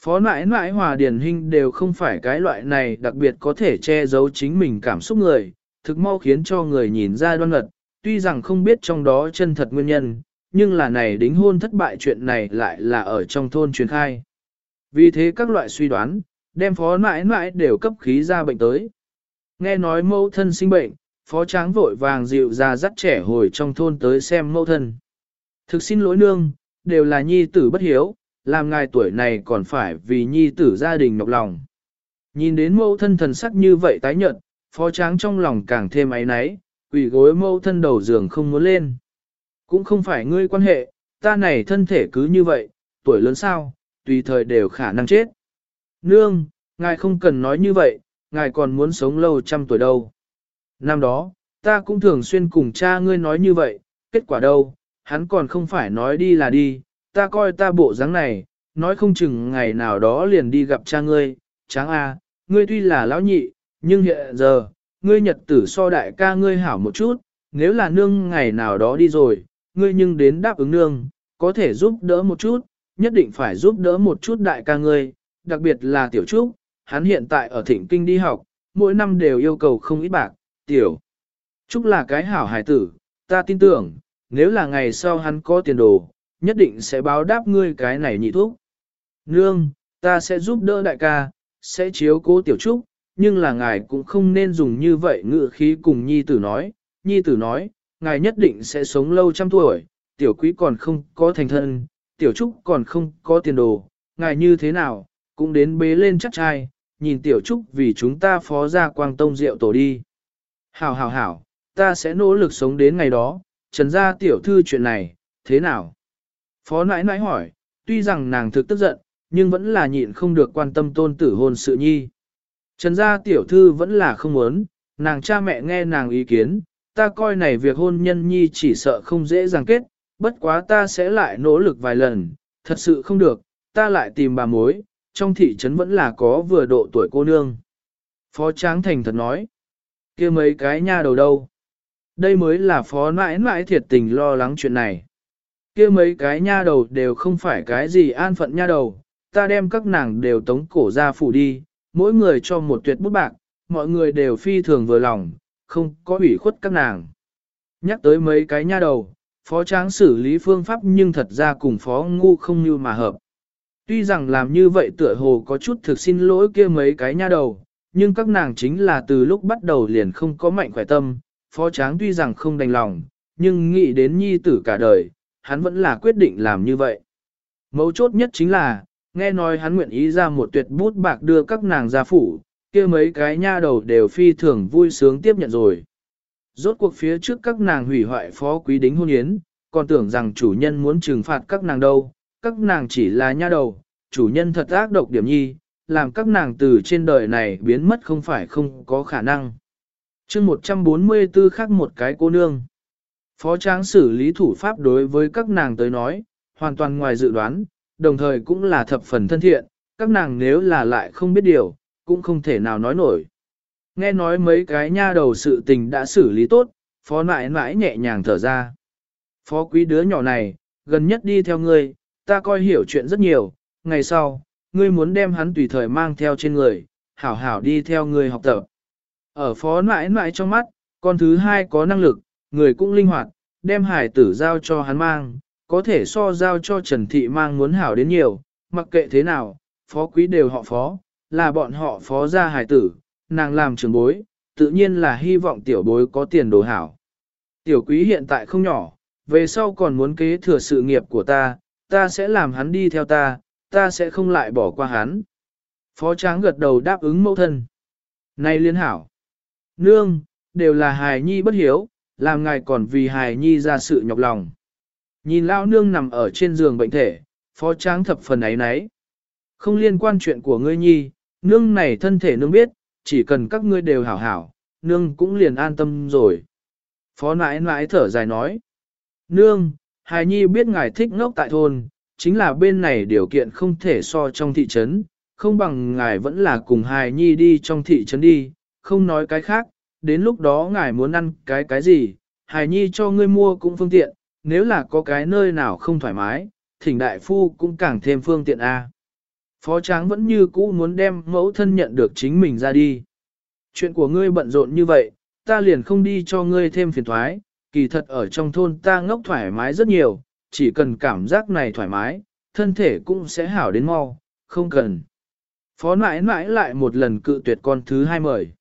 Phó nãi nãi hòa điển hình đều không phải cái loại này đặc biệt có thể che giấu chính mình cảm xúc người, thực mau khiến cho người nhìn ra đoan ngật, tuy rằng không biết trong đó chân thật nguyên nhân, nhưng là này đính hôn thất bại chuyện này lại là ở trong thôn truyền khai. Vì thế các loại suy đoán, đem phó nãi nãi đều cấp khí ra bệnh tới. Nghe nói mẫu thân sinh bệnh, phó tráng vội vàng dịu ra dắt trẻ hồi trong thôn tới xem mẫu thân. Thực xin lỗi nương, đều là nhi tử bất hiếu, làm ngài tuổi này còn phải vì nhi tử gia đình nhọc lòng. Nhìn đến mẫu thân thần sắc như vậy tái nhợt, phó tráng trong lòng càng thêm áy náy, quỷ gối mẫu thân đầu giường không muốn lên. Cũng không phải ngươi quan hệ, ta này thân thể cứ như vậy, tuổi lớn sao, tùy thời đều khả năng chết. Nương, ngài không cần nói như vậy, ngài còn muốn sống lâu trăm tuổi đâu. Năm đó, ta cũng thường xuyên cùng cha ngươi nói như vậy, kết quả đâu, hắn còn không phải nói đi là đi, ta coi ta bộ dáng này, nói không chừng ngày nào đó liền đi gặp cha ngươi, tráng a, ngươi tuy là lão nhị, nhưng hiện giờ, ngươi nhật tử so đại ca ngươi hảo một chút, nếu là nương ngày nào đó đi rồi, ngươi nhưng đến đáp ứng nương, có thể giúp đỡ một chút, nhất định phải giúp đỡ một chút đại ca ngươi, đặc biệt là tiểu trúc, hắn hiện tại ở thịnh kinh đi học, mỗi năm đều yêu cầu không ít bạc, tiểu. Trúc là cái hảo hải tử, ta tin tưởng, nếu là ngày sau hắn có tiền đồ, nhất định sẽ báo đáp ngươi cái này nhị thuốc. Nương, ta sẽ giúp đỡ đại ca, sẽ chiếu cố tiểu trúc, nhưng là ngài cũng không nên dùng như vậy ngựa khí cùng nhi tử nói. Nhi tử nói, ngài nhất định sẽ sống lâu trăm tuổi, tiểu quý còn không có thành thân, tiểu trúc còn không có tiền đồ, ngài như thế nào, cũng đến bế lên chắc trai, nhìn tiểu trúc vì chúng ta phó ra quang tông rượu tổ đi. Hảo hảo hảo, ta sẽ nỗ lực sống đến ngày đó, trần ra tiểu thư chuyện này, thế nào? Phó nãi nãi hỏi, tuy rằng nàng thực tức giận, nhưng vẫn là nhịn không được quan tâm tôn tử hôn sự nhi. Trần gia tiểu thư vẫn là không muốn, nàng cha mẹ nghe nàng ý kiến, ta coi này việc hôn nhân nhi chỉ sợ không dễ dàng kết, bất quá ta sẽ lại nỗ lực vài lần, thật sự không được, ta lại tìm bà mối, trong thị trấn vẫn là có vừa độ tuổi cô nương. Phó Tráng Thành thật nói, kia mấy cái nha đầu đâu. Đây mới là phó nãi nãi thiệt tình lo lắng chuyện này kia mấy cái nha đầu đều không phải cái gì an phận nha đầu, ta đem các nàng đều tống cổ ra phủ đi, mỗi người cho một tuyệt bút bạc, mọi người đều phi thường vừa lòng, không có ủy khuất các nàng. Nhắc tới mấy cái nha đầu, phó tráng xử lý phương pháp nhưng thật ra cùng phó ngu không như mà hợp. Tuy rằng làm như vậy tựa hồ có chút thực xin lỗi kia mấy cái nha đầu, nhưng các nàng chính là từ lúc bắt đầu liền không có mạnh khỏe tâm, phó tráng tuy rằng không đành lòng, nhưng nghĩ đến nhi tử cả đời, hắn vẫn là quyết định làm như vậy. Mấu chốt nhất chính là, nghe nói hắn nguyện ý ra một tuyệt bút bạc đưa các nàng ra phủ, kia mấy cái nha đầu đều phi thường vui sướng tiếp nhận rồi. Rốt cuộc phía trước các nàng hủy hoại phó quý đính hôn yến, còn tưởng rằng chủ nhân muốn trừng phạt các nàng đâu, các nàng chỉ là nha đầu, chủ nhân thật ác độc điểm nhi, làm các nàng từ trên đời này biến mất không phải không có khả năng. chương 144 khác một cái cô nương. Phó tráng xử lý thủ pháp đối với các nàng tới nói, hoàn toàn ngoài dự đoán, đồng thời cũng là thập phần thân thiện, các nàng nếu là lại không biết điều, cũng không thể nào nói nổi. Nghe nói mấy cái nha đầu sự tình đã xử lý tốt, phó Nại nãi nhẹ nhàng thở ra. Phó quý đứa nhỏ này, gần nhất đi theo ngươi, ta coi hiểu chuyện rất nhiều, ngày sau, ngươi muốn đem hắn tùy thời mang theo trên người, hảo hảo đi theo ngươi học tập. Ở phó nãi nãi trong mắt, con thứ hai có năng lực, người cũng linh hoạt, đem hải tử giao cho hắn mang, có thể so giao cho Trần Thị mang muốn hảo đến nhiều, mặc kệ thế nào, phó quý đều họ phó, là bọn họ phó ra hải tử, nàng làm trường bối, tự nhiên là hy vọng tiểu bối có tiền đồ hảo. Tiểu quý hiện tại không nhỏ, về sau còn muốn kế thừa sự nghiệp của ta, ta sẽ làm hắn đi theo ta, ta sẽ không lại bỏ qua hắn. Phó tráng gật đầu đáp ứng mẫu thân. Này liên hảo, nương, đều là hài nhi bất hiếu, làm ngài còn vì hài nhi ra sự nhọc lòng. Nhìn lão nương nằm ở trên giường bệnh thể, phó tráng thập phần ấy nấy. Không liên quan chuyện của ngươi nhi, nương này thân thể nương biết, chỉ cần các ngươi đều hảo hảo, nương cũng liền an tâm rồi. Phó nãi nãi thở dài nói. Nương, hài nhi biết ngài thích ngốc tại thôn, chính là bên này điều kiện không thể so trong thị trấn, không bằng ngài vẫn là cùng hài nhi đi trong thị trấn đi, không nói cái khác, đến lúc đó ngài muốn ăn cái cái gì, hài nhi cho ngươi mua cũng phương tiện, nếu là có cái nơi nào không thoải mái, thỉnh đại phu cũng càng thêm phương tiện A. Phó tráng vẫn như cũ muốn đem mẫu thân nhận được chính mình ra đi. Chuyện của ngươi bận rộn như vậy, ta liền không đi cho ngươi thêm phiền thoái, kỳ thật ở trong thôn ta ngốc thoải mái rất nhiều, chỉ cần cảm giác này thoải mái, thân thể cũng sẽ hảo đến mau, không cần. Phó mãi mãi lại một lần cự tuyệt con thứ hai mời.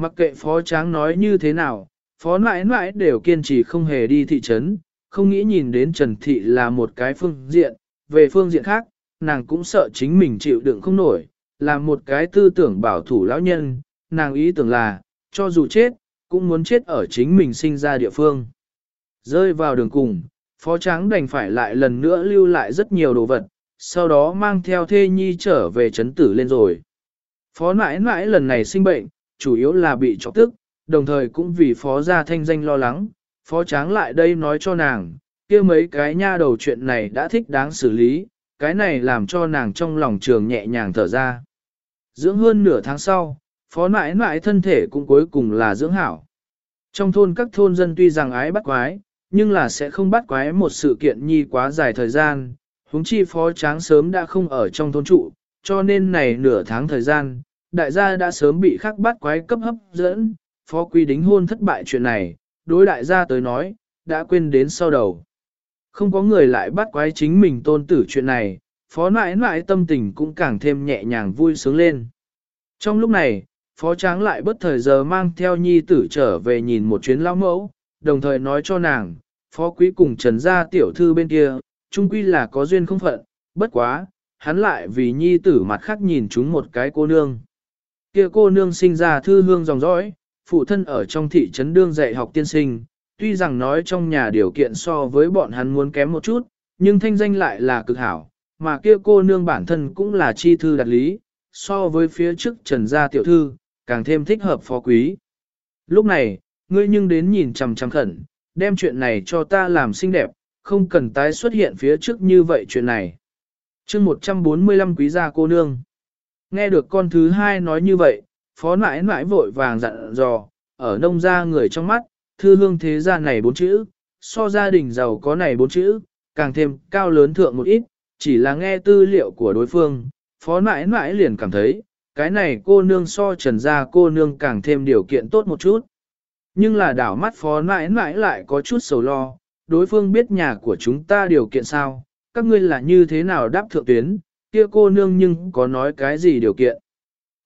Mặc kệ phó tráng nói như thế nào, phó mãi mãi đều kiên trì không hề đi thị trấn, không nghĩ nhìn đến Trần Thị là một cái phương diện, về phương diện khác, nàng cũng sợ chính mình chịu đựng không nổi, là một cái tư tưởng bảo thủ lão nhân, nàng ý tưởng là, cho dù chết, cũng muốn chết ở chính mình sinh ra địa phương. Rơi vào đường cùng, Phó Tráng đành phải lại lần nữa lưu lại rất nhiều đồ vật, sau đó mang theo thê nhi trở về chấn tử lên rồi. Phó mãi mãi lần này sinh bệnh, chủ yếu là bị chọc tức, đồng thời cũng vì phó gia thanh danh lo lắng, phó tráng lại đây nói cho nàng, kia mấy cái nha đầu chuyện này đã thích đáng xử lý, cái này làm cho nàng trong lòng trường nhẹ nhàng thở ra. Dưỡng hơn nửa tháng sau, phó mãi mãi thân thể cũng cuối cùng là dưỡng hảo. Trong thôn các thôn dân tuy rằng ái bắt quái, nhưng là sẽ không bắt quái một sự kiện nhi quá dài thời gian, huống chi phó tráng sớm đã không ở trong thôn trụ, cho nên này nửa tháng thời gian, đại gia đã sớm bị khắc bắt quái cấp hấp dẫn, phó quý đính hôn thất bại chuyện này, đối đại gia tới nói, đã quên đến sau đầu. Không có người lại bắt quái chính mình tôn tử chuyện này, phó nãi nãi tâm tình cũng càng thêm nhẹ nhàng vui sướng lên. Trong lúc này, phó tráng lại bất thời giờ mang theo nhi tử trở về nhìn một chuyến lão mẫu, đồng thời nói cho nàng, phó quý cùng trần gia tiểu thư bên kia, chung quy là có duyên không phận, bất quá, hắn lại vì nhi tử mặt khác nhìn chúng một cái cô nương. Kia cô nương sinh ra thư hương dòng dõi, phụ thân ở trong thị trấn đương dạy học tiên sinh, tuy rằng nói trong nhà điều kiện so với bọn hắn muốn kém một chút, nhưng thanh danh lại là cực hảo, mà kia cô nương bản thân cũng là chi thư đặt lý, so với phía trước trần gia tiểu thư, càng thêm thích hợp phó quý. Lúc này, ngươi nhưng đến nhìn chằm chằm khẩn, đem chuyện này cho ta làm xinh đẹp, không cần tái xuất hiện phía trước như vậy chuyện này. chương 145 quý gia cô nương. Nghe được con thứ hai nói như vậy, phó nãi nãi vội vàng dặn dò, ở nông gia người trong mắt, thư hương thế gia này bốn chữ, so gia đình giàu có này bốn chữ, càng thêm cao lớn thượng một ít, chỉ là nghe tư liệu của đối phương, phó nãi nãi liền cảm thấy, cái này cô nương so trần gia cô nương càng thêm điều kiện tốt một chút. Nhưng là đảo mắt phó nãi nãi lại có chút sầu lo, đối phương biết nhà của chúng ta điều kiện sao, các ngươi là như thế nào đáp thượng tuyến, kia cô nương nhưng có nói cái gì điều kiện.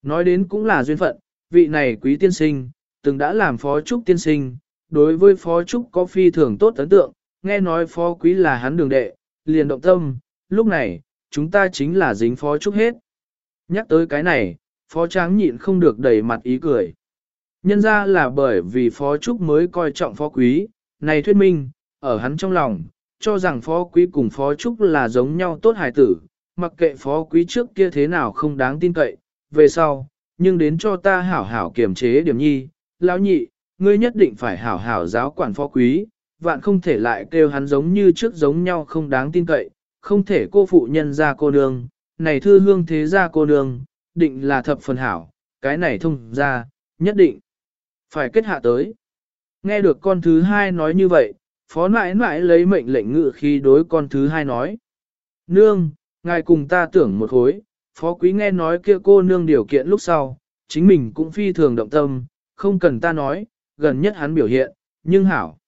Nói đến cũng là duyên phận, vị này quý tiên sinh, từng đã làm phó trúc tiên sinh, đối với phó trúc có phi thường tốt ấn tượng, nghe nói phó quý là hắn đường đệ, liền động tâm, lúc này, chúng ta chính là dính phó trúc hết. Nhắc tới cái này, phó tráng nhịn không được đầy mặt ý cười. Nhân ra là bởi vì phó trúc mới coi trọng phó quý, này thuyết minh, ở hắn trong lòng, cho rằng phó quý cùng phó trúc là giống nhau tốt hài tử, mặc kệ phó quý trước kia thế nào không đáng tin cậy, về sau, nhưng đến cho ta hảo hảo kiềm chế điểm nhi, lão nhị, ngươi nhất định phải hảo hảo giáo quản phó quý, vạn không thể lại kêu hắn giống như trước giống nhau không đáng tin cậy, không thể cô phụ nhân ra cô nương, này thư hương thế ra cô nương, định là thập phần hảo, cái này thông ra, nhất định phải kết hạ tới. Nghe được con thứ hai nói như vậy, phó nãi nãi lấy mệnh lệnh ngự khi đối con thứ hai nói. Nương, ngài cùng ta tưởng một hối, phó quý nghe nói kia cô nương điều kiện lúc sau, chính mình cũng phi thường động tâm, không cần ta nói, gần nhất hắn biểu hiện, nhưng hảo.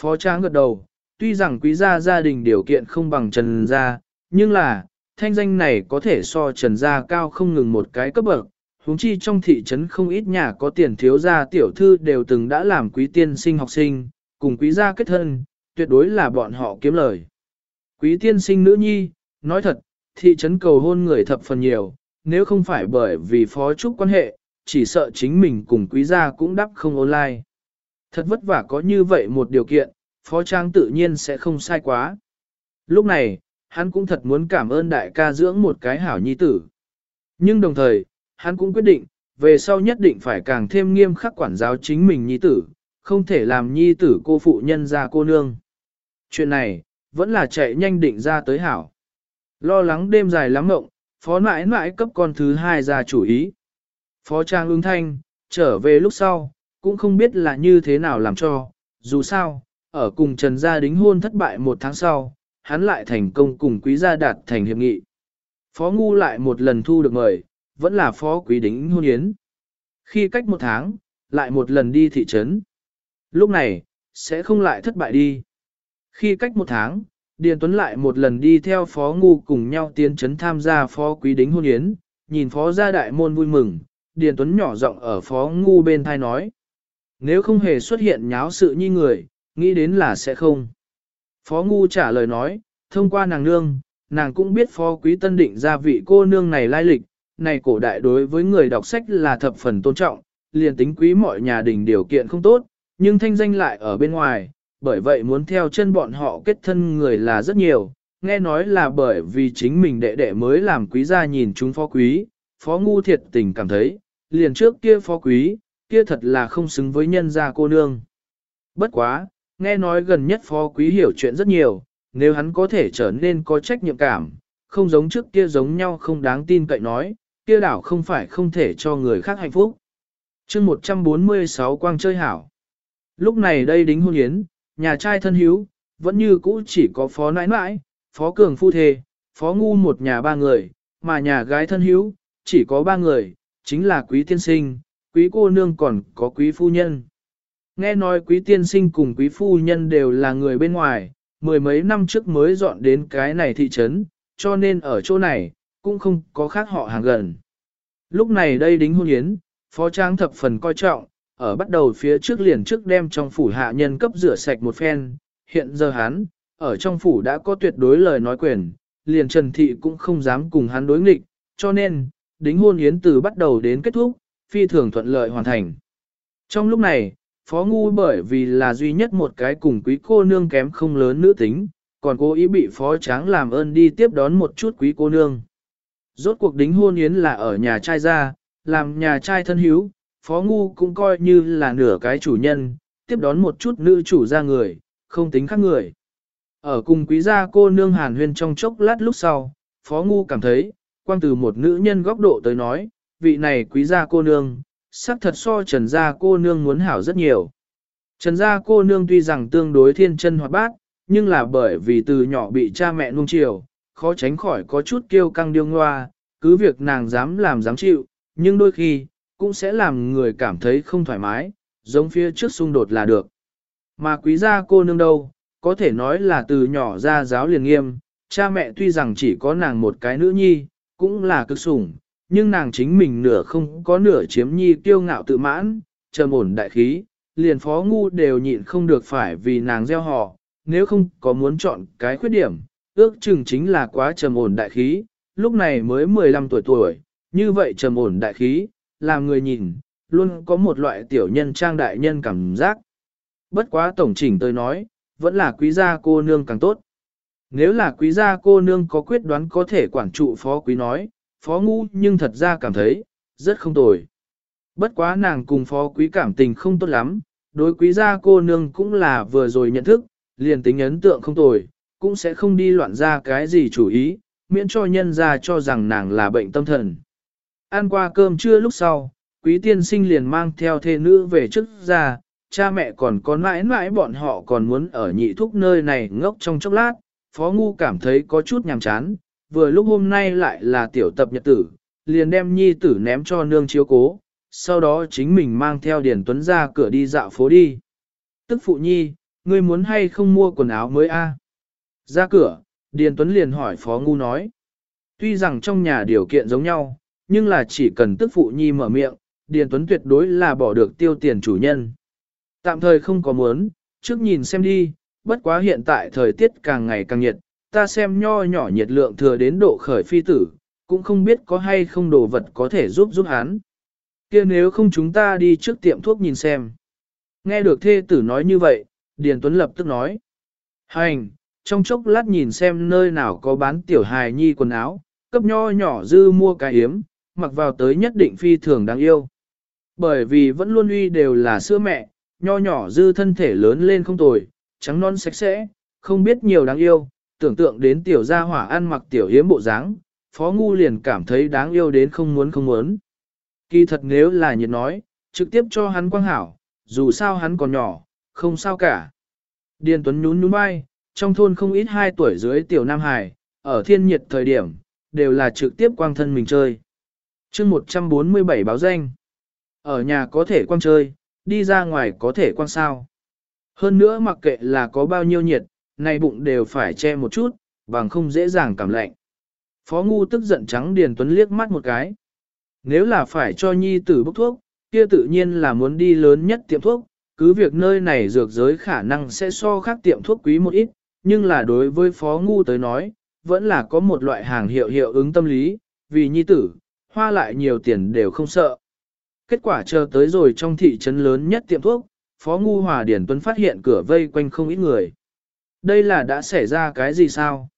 Phó tráng gật đầu, tuy rằng quý gia gia đình điều kiện không bằng trần gia, nhưng là, thanh danh này có thể so trần gia cao không ngừng một cái cấp bậc. huống chi trong thị trấn không ít nhà có tiền thiếu gia tiểu thư đều từng đã làm quý tiên sinh học sinh, cùng quý gia kết thân, tuyệt đối là bọn họ kiếm lời. Quý tiên sinh nữ nhi, nói thật, thị trấn cầu hôn người thập phần nhiều, nếu không phải bởi vì phó trúc quan hệ, chỉ sợ chính mình cùng quý gia cũng đắp không online. Thật vất vả có như vậy một điều kiện, phó trang tự nhiên sẽ không sai quá. Lúc này, hắn cũng thật muốn cảm ơn đại ca dưỡng một cái hảo nhi tử. Nhưng đồng thời, hắn cũng quyết định, về sau nhất định phải càng thêm nghiêm khắc quản giáo chính mình nhi tử, không thể làm nhi tử cô phụ nhân ra cô nương. Chuyện này, vẫn là chạy nhanh định ra tới hảo. Lo lắng đêm dài lắm mộng, phó mãi mãi cấp con thứ hai ra chủ ý. Phó trang ứng thanh, trở về lúc sau, cũng không biết là như thế nào làm cho, dù sao, ở cùng Trần Gia đính hôn thất bại một tháng sau, hắn lại thành công cùng quý gia đạt thành hiệp nghị. Phó Ngu lại một lần thu được mời, vẫn là phó quý đính hôn yến. Khi cách một tháng, lại một lần đi thị trấn. Lúc này, sẽ không lại thất bại đi. Khi cách một tháng, Điền Tuấn lại một lần đi theo phó ngu cùng nhau tiến trấn tham gia phó quý đính hôn yến, nhìn phó gia đại môn vui mừng, Điền Tuấn nhỏ giọng ở phó ngu bên thai nói. Nếu không hề xuất hiện nháo sự như người, nghĩ đến là sẽ không. Phó Ngu trả lời nói, thông qua nàng nương, nàng cũng biết phó quý tân định ra vị cô nương này lai lịch, này cổ đại đối với người đọc sách là thập phần tôn trọng, liền tính quý mọi nhà đình điều kiện không tốt, nhưng thanh danh lại ở bên ngoài, bởi vậy muốn theo chân bọn họ kết thân người là rất nhiều, nghe nói là bởi vì chính mình đệ đệ mới làm quý gia nhìn chúng phó quý, phó ngu thiệt tình cảm thấy, liền trước kia phó quý, kia thật là không xứng với nhân gia cô nương. Bất quá, nghe nói gần nhất phó quý hiểu chuyện rất nhiều, nếu hắn có thể trở nên có trách nhiệm cảm, không giống trước kia giống nhau không đáng tin cậy nói, kia đảo không phải không thể cho người khác hạnh phúc. chương 146 quang chơi hảo. Lúc này đây đính hôn yến, nhà trai thân hiếu, vẫn như cũ chỉ có phó nãi nãi, phó cường phu thề, phó ngu một nhà ba người, mà nhà gái thân hiếu, chỉ có ba người, chính là quý tiên sinh, quý cô nương còn có quý phu nhân. Nghe nói quý tiên sinh cùng quý phu nhân đều là người bên ngoài, mười mấy năm trước mới dọn đến cái này thị trấn, cho nên ở chỗ này, cũng không có khác họ hàng gần. Lúc này đây đính hôn yến, phó trang thập phần coi trọng, ở bắt đầu phía trước liền trước đem trong phủ hạ nhân cấp rửa sạch một phen, hiện giờ hắn, ở trong phủ đã có tuyệt đối lời nói quyền, liền Trần Thị cũng không dám cùng hắn đối nghịch, cho nên, đính hôn yến từ bắt đầu đến kết thúc, phi thường thuận lợi hoàn thành. Trong lúc này, Phó Ngu bởi vì là duy nhất một cái cùng quý cô nương kém không lớn nữ tính, còn cố ý bị Phó Tráng làm ơn đi tiếp đón một chút quý cô nương. Rốt cuộc đính hôn yến là ở nhà trai ra, làm nhà trai thân hiếu, Phó Ngu cũng coi như là nửa cái chủ nhân, tiếp đón một chút nữ chủ ra người, không tính khác người. Ở cùng quý gia cô nương hàn huyên trong chốc lát lúc sau, Phó Ngu cảm thấy, quang từ một nữ nhân góc độ tới nói, vị này quý gia cô nương, sắc thật so trần gia cô nương muốn hảo rất nhiều. Trần gia cô nương tuy rằng tương đối thiên chân hoạt bát, nhưng là bởi vì từ nhỏ bị cha mẹ nuông chiều, khó tránh khỏi có chút kiêu căng điêu ngoa, cứ việc nàng dám làm dám chịu, nhưng đôi khi, cũng sẽ làm người cảm thấy không thoải mái, giống phía trước xung đột là được. Mà quý gia cô nương đâu, có thể nói là từ nhỏ ra giáo liền nghiêm, cha mẹ tuy rằng chỉ có nàng một cái nữ nhi, cũng là cực sủng, nhưng nàng chính mình nửa không có nửa chiếm nhi kiêu ngạo tự mãn, trầm ổn đại khí, liền phó ngu đều nhịn không được phải vì nàng gieo họ, nếu không có muốn chọn cái khuyết điểm, ước chừng chính là quá trầm ổn đại khí, lúc này mới 15 tuổi tuổi, như vậy trầm ổn đại khí, làm người nhìn, luôn có một loại tiểu nhân trang đại nhân cảm giác. Bất quá tổng chỉnh tôi nói, vẫn là quý gia cô nương càng tốt. Nếu là quý gia cô nương có quyết đoán có thể quản trụ phó quý nói, phó ngu nhưng thật ra cảm thấy, rất không tồi. Bất quá nàng cùng phó quý cảm tình không tốt lắm, đối quý gia cô nương cũng là vừa rồi nhận thức, liền tính ấn tượng không tồi, cũng sẽ không đi loạn ra cái gì chủ ý, miễn cho nhân ra cho rằng nàng là bệnh tâm thần. Ăn qua cơm trưa lúc sau, quý tiên sinh liền mang theo thê nữ về trước ra, cha mẹ còn có mãi mãi bọn họ còn muốn ở nhị thúc nơi này ngốc trong chốc lát, phó ngu cảm thấy có chút nhàm chán, vừa lúc hôm nay lại là tiểu tập nhật tử, liền đem nhi tử ném cho nương chiếu cố, sau đó chính mình mang theo Điền Tuấn ra cửa đi dạo phố đi. Tức phụ nhi, ngươi muốn hay không mua quần áo mới a? Ra cửa, Điền Tuấn liền hỏi Phó Ngu nói. Tuy rằng trong nhà điều kiện giống nhau, nhưng là chỉ cần tức phụ nhi mở miệng, Điền Tuấn tuyệt đối là bỏ được tiêu tiền chủ nhân. Tạm thời không có muốn, trước nhìn xem đi, bất quá hiện tại thời tiết càng ngày càng nhiệt, ta xem nho nhỏ nhiệt lượng thừa đến độ khởi phi tử, cũng không biết có hay không đồ vật có thể giúp giúp hắn. kia nếu không chúng ta đi trước tiệm thuốc nhìn xem. Nghe được thê tử nói như vậy, Điền Tuấn lập tức nói. Hành, trong chốc lát nhìn xem nơi nào có bán tiểu hài nhi quần áo, cấp nho nhỏ dư mua cái yếm, mặc vào tới nhất định phi thường đáng yêu. Bởi vì vẫn luôn uy đều là sữa mẹ, nho nhỏ dư thân thể lớn lên không tồi, trắng non sạch sẽ, không biết nhiều đáng yêu, tưởng tượng đến tiểu gia hỏa ăn mặc tiểu hiếm bộ dáng, phó ngu liền cảm thấy đáng yêu đến không muốn không muốn. Kỳ thật nếu là nhiệt nói, trực tiếp cho hắn quang hảo, dù sao hắn còn nhỏ, không sao cả. Điền Tuấn nhún nhún vai, trong thôn không ít hai tuổi dưới tiểu Nam Hải, ở thiên nhiệt thời điểm, đều là trực tiếp quang thân mình chơi chương 147 báo danh. Ở nhà có thể quang chơi, đi ra ngoài có thể quang sao. Hơn nữa mặc kệ là có bao nhiêu nhiệt, này bụng đều phải che một chút, bằng không dễ dàng cảm lạnh. Phó Ngu tức giận trắng Điền Tuấn liếc mắt một cái. Nếu là phải cho nhi tử bốc thuốc, kia tự nhiên là muốn đi lớn nhất tiệm thuốc, cứ việc nơi này dược giới khả năng sẽ so khác tiệm thuốc quý một ít, nhưng là đối với Phó Ngu tới nói, vẫn là có một loại hàng hiệu hiệu ứng tâm lý, vì nhi tử, hoa lại nhiều tiền đều không sợ. Kết quả chờ tới rồi trong thị trấn lớn nhất tiệm thuốc, Phó Ngu Hòa Điển Tuấn phát hiện cửa vây quanh không ít người. Đây là đã xảy ra cái gì sao?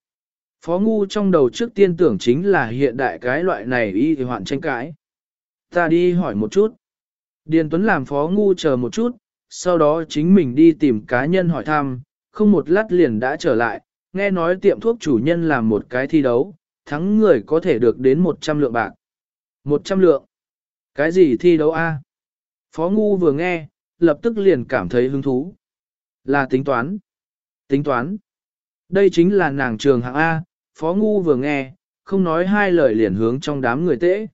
Phó Ngu trong đầu trước tiên tưởng chính là hiện đại cái loại này y hoạn tranh cãi. Ta đi hỏi một chút. Điền Tuấn làm Phó Ngu chờ một chút, sau đó chính mình đi tìm cá nhân hỏi thăm, không một lát liền đã trở lại, nghe nói tiệm thuốc chủ nhân làm một cái thi đấu, thắng người có thể được đến 100 lượng bạc. 100 lượng? Cái gì thi đấu a? Phó Ngu vừa nghe, lập tức liền cảm thấy hứng thú. Là tính toán. Tính toán. Đây chính là nàng trường hạng A, Phó Ngu vừa nghe, không nói hai lời liền hướng trong đám người tễ.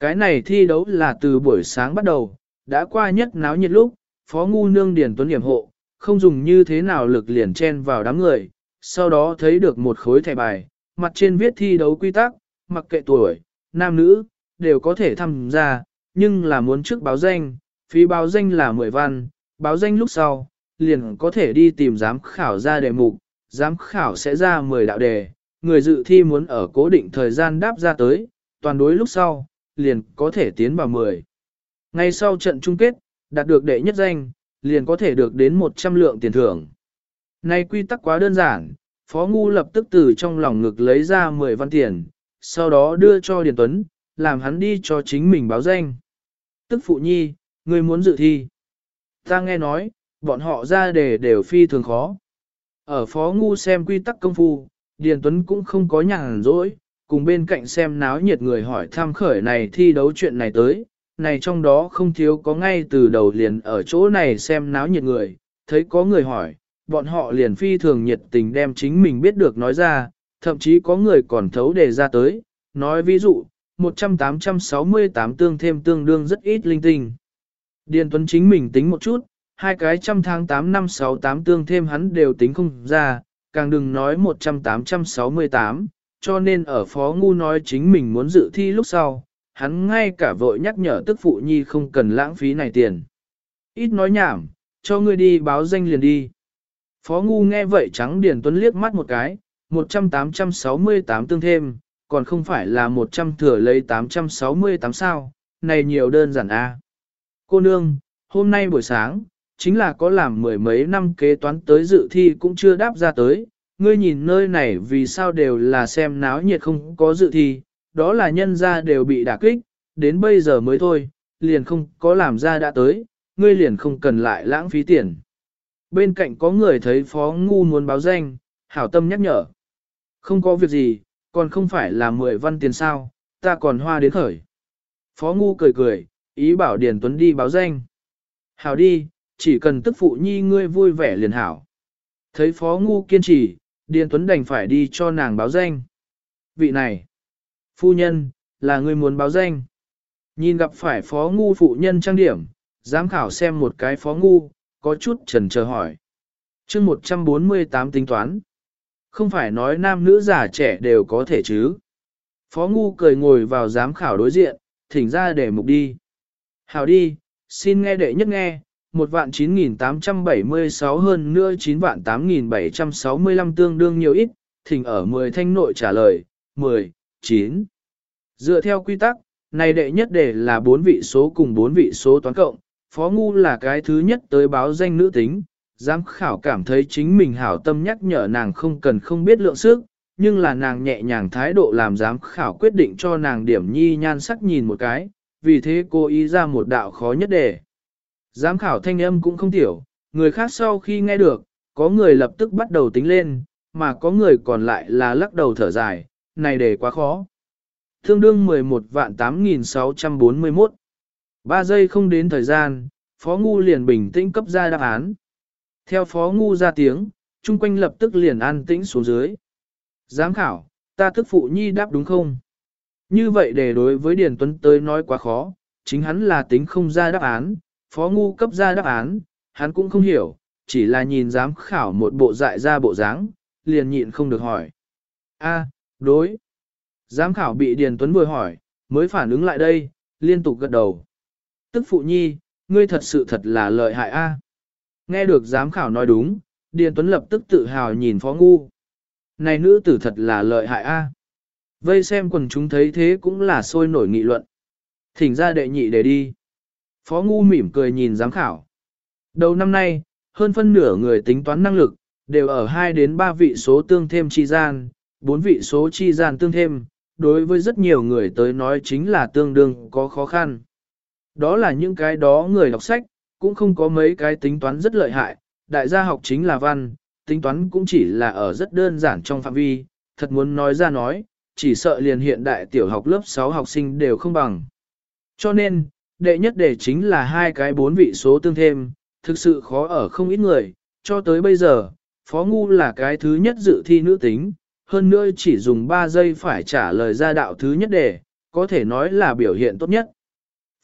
Cái này thi đấu là từ buổi sáng bắt đầu, đã qua nhất náo nhiệt lúc, Phó Ngu nương điền tuấn hiểm hộ, không dùng như thế nào lực liền chen vào đám người, sau đó thấy được một khối thẻ bài, mặt trên viết thi đấu quy tắc, mặc kệ tuổi, nam nữ, đều có thể tham gia, nhưng là muốn trước báo danh, phí báo danh là 10 văn, báo danh lúc sau, liền có thể đi tìm giám khảo ra đề mục, giám khảo sẽ ra 10 đạo đề, người dự thi muốn ở cố định thời gian đáp ra tới, toàn đối lúc sau, liền có thể tiến vào 10. Ngay sau trận chung kết, đạt được đệ nhất danh, liền có thể được đến 100 lượng tiền thưởng. Này quy tắc quá đơn giản, Phó Ngu lập tức từ trong lòng ngực lấy ra 10 văn tiền, sau đó đưa cho Điền Tuấn, làm hắn đi cho chính mình báo danh. Tức phụ nhi, người muốn dự thi. Ta nghe nói, bọn họ ra đề đều phi thường khó. Ở Phó Ngu xem quy tắc công phu, Điền Tuấn cũng không có nhàn rỗi, cùng bên cạnh xem náo nhiệt người hỏi tham khởi này thi đấu chuyện này tới, này trong đó không thiếu có ngay từ đầu liền ở chỗ này xem náo nhiệt người, thấy có người hỏi, bọn họ liền phi thường nhiệt tình đem chính mình biết được nói ra, thậm chí có người còn thấu đề ra tới, nói ví dụ, 100-868 tương thêm tương đương rất ít linh tinh. Điền Tuấn chính mình tính một chút, hai cái trăm tháng 8 năm 68 tương thêm hắn đều tính không ra, càng đừng nói 100-868, cho nên ở Phó Ngu nói chính mình muốn dự thi lúc sau, hắn ngay cả vội nhắc nhở tức phụ nhi không cần lãng phí này tiền. Ít nói nhảm, cho ngươi đi báo danh liền đi. Phó Ngu nghe vậy trắng Điền Tuấn liếc mắt một cái, 100-868 tương thêm, còn không phải là 100 thừa lấy 868 sao, này nhiều đơn giản a. À. Cô nương, hôm nay buổi sáng, chính là có làm mười mấy năm kế toán tới dự thi cũng chưa đáp ra tới, ngươi nhìn nơi này vì sao đều là xem náo nhiệt không có dự thi, đó là nhân ra đều bị đả kích, đến bây giờ mới thôi, liền không có làm ra đã tới, ngươi liền không cần lại lãng phí tiền. Bên cạnh có người thấy phó ngu muốn báo danh, hảo tâm nhắc nhở. Không có việc gì, còn không phải là mười văn tiền sao, ta còn hoa đến khởi. Phó ngu cười cười, ý bảo Điền Tuấn đi báo danh. Hảo đi, chỉ cần tức phụ nhi ngươi vui vẻ liền hảo. Thấy phó ngu kiên trì, Điền Tuấn đành phải đi cho nàng báo danh. Vị này, phu nhân, là ngươi muốn báo danh. Nhìn gặp phải phó ngu phụ nhân trang điểm, giám khảo xem một cái phó ngu, có chút trần chờ hỏi. chương 148 tính toán. Không phải nói nam nữ già trẻ đều có thể chứ. Phó ngu cười ngồi vào giám khảo đối diện, thỉnh ra để mục đi. Hảo đi, xin nghe đệ nhất nghe, 1 vạn 9.876 hơn nữa 9 vạn 8.765 tương đương nhiều ít, thỉnh ở 10 thanh nội trả lời, 10, 9. Dựa theo quy tắc, này đệ nhất đề là 4 vị số cùng 4 vị số toán cộng, Phó Ngu là cái thứ nhất tới báo danh nữ tính, giám khảo cảm thấy chính mình hảo tâm nhắc nhở nàng không cần không biết lượng sức, nhưng là nàng nhẹ nhàng thái độ làm giám khảo quyết định cho nàng điểm nhi nhan sắc nhìn một cái, vì thế cô ý ra một đạo khó nhất đề. Giám khảo thanh âm cũng không tiểu, người khác sau khi nghe được, có người lập tức bắt đầu tính lên, mà có người còn lại là lắc đầu thở dài, này đề quá khó. Thương đương 11 vạn 8.641. 3 giây không đến thời gian, Phó Ngu liền bình tĩnh cấp ra đáp án. Theo Phó Ngu ra tiếng, chung quanh lập tức liền an tĩnh xuống dưới. Giám khảo, ta thức phụ nhi đáp đúng không? Như vậy để đối với Điền Tuấn tới nói quá khó, chính hắn là tính không ra đáp án, Phó Ngu cấp ra đáp án, hắn cũng không hiểu, chỉ là nhìn giám khảo một bộ dại ra bộ dáng, liền nhịn không được hỏi. A, đối. Giám khảo bị Điền Tuấn vừa hỏi, mới phản ứng lại đây, liên tục gật đầu. Tức phụ nhi, ngươi thật sự thật là lợi hại a. Nghe được giám khảo nói đúng, Điền Tuấn lập tức tự hào nhìn Phó Ngu. Này nữ tử thật là lợi hại a. Vây xem quần chúng thấy thế cũng là sôi nổi nghị luận. Thỉnh ra đệ nhị để đi. Phó Ngu mỉm cười nhìn giám khảo. Đầu năm nay, hơn phân nửa người tính toán năng lực, đều ở 2 đến 3 vị số tương thêm chi gian, 4 vị số chi gian tương thêm, đối với rất nhiều người tới nói chính là tương đương có khó khăn. Đó là những cái đó người đọc sách, cũng không có mấy cái tính toán rất lợi hại, đại gia học chính là văn, tính toán cũng chỉ là ở rất đơn giản trong phạm vi, thật muốn nói ra nói, chỉ sợ liền hiện đại tiểu học lớp 6 học sinh đều không bằng. Cho nên, đệ nhất đề chính là hai cái bốn vị số tương thêm, thực sự khó ở không ít người, cho tới bây giờ, Phó Ngu là cái thứ nhất dự thi nữ tính, hơn nữa chỉ dùng 3 giây phải trả lời ra đạo thứ nhất đề, có thể nói là biểu hiện tốt nhất.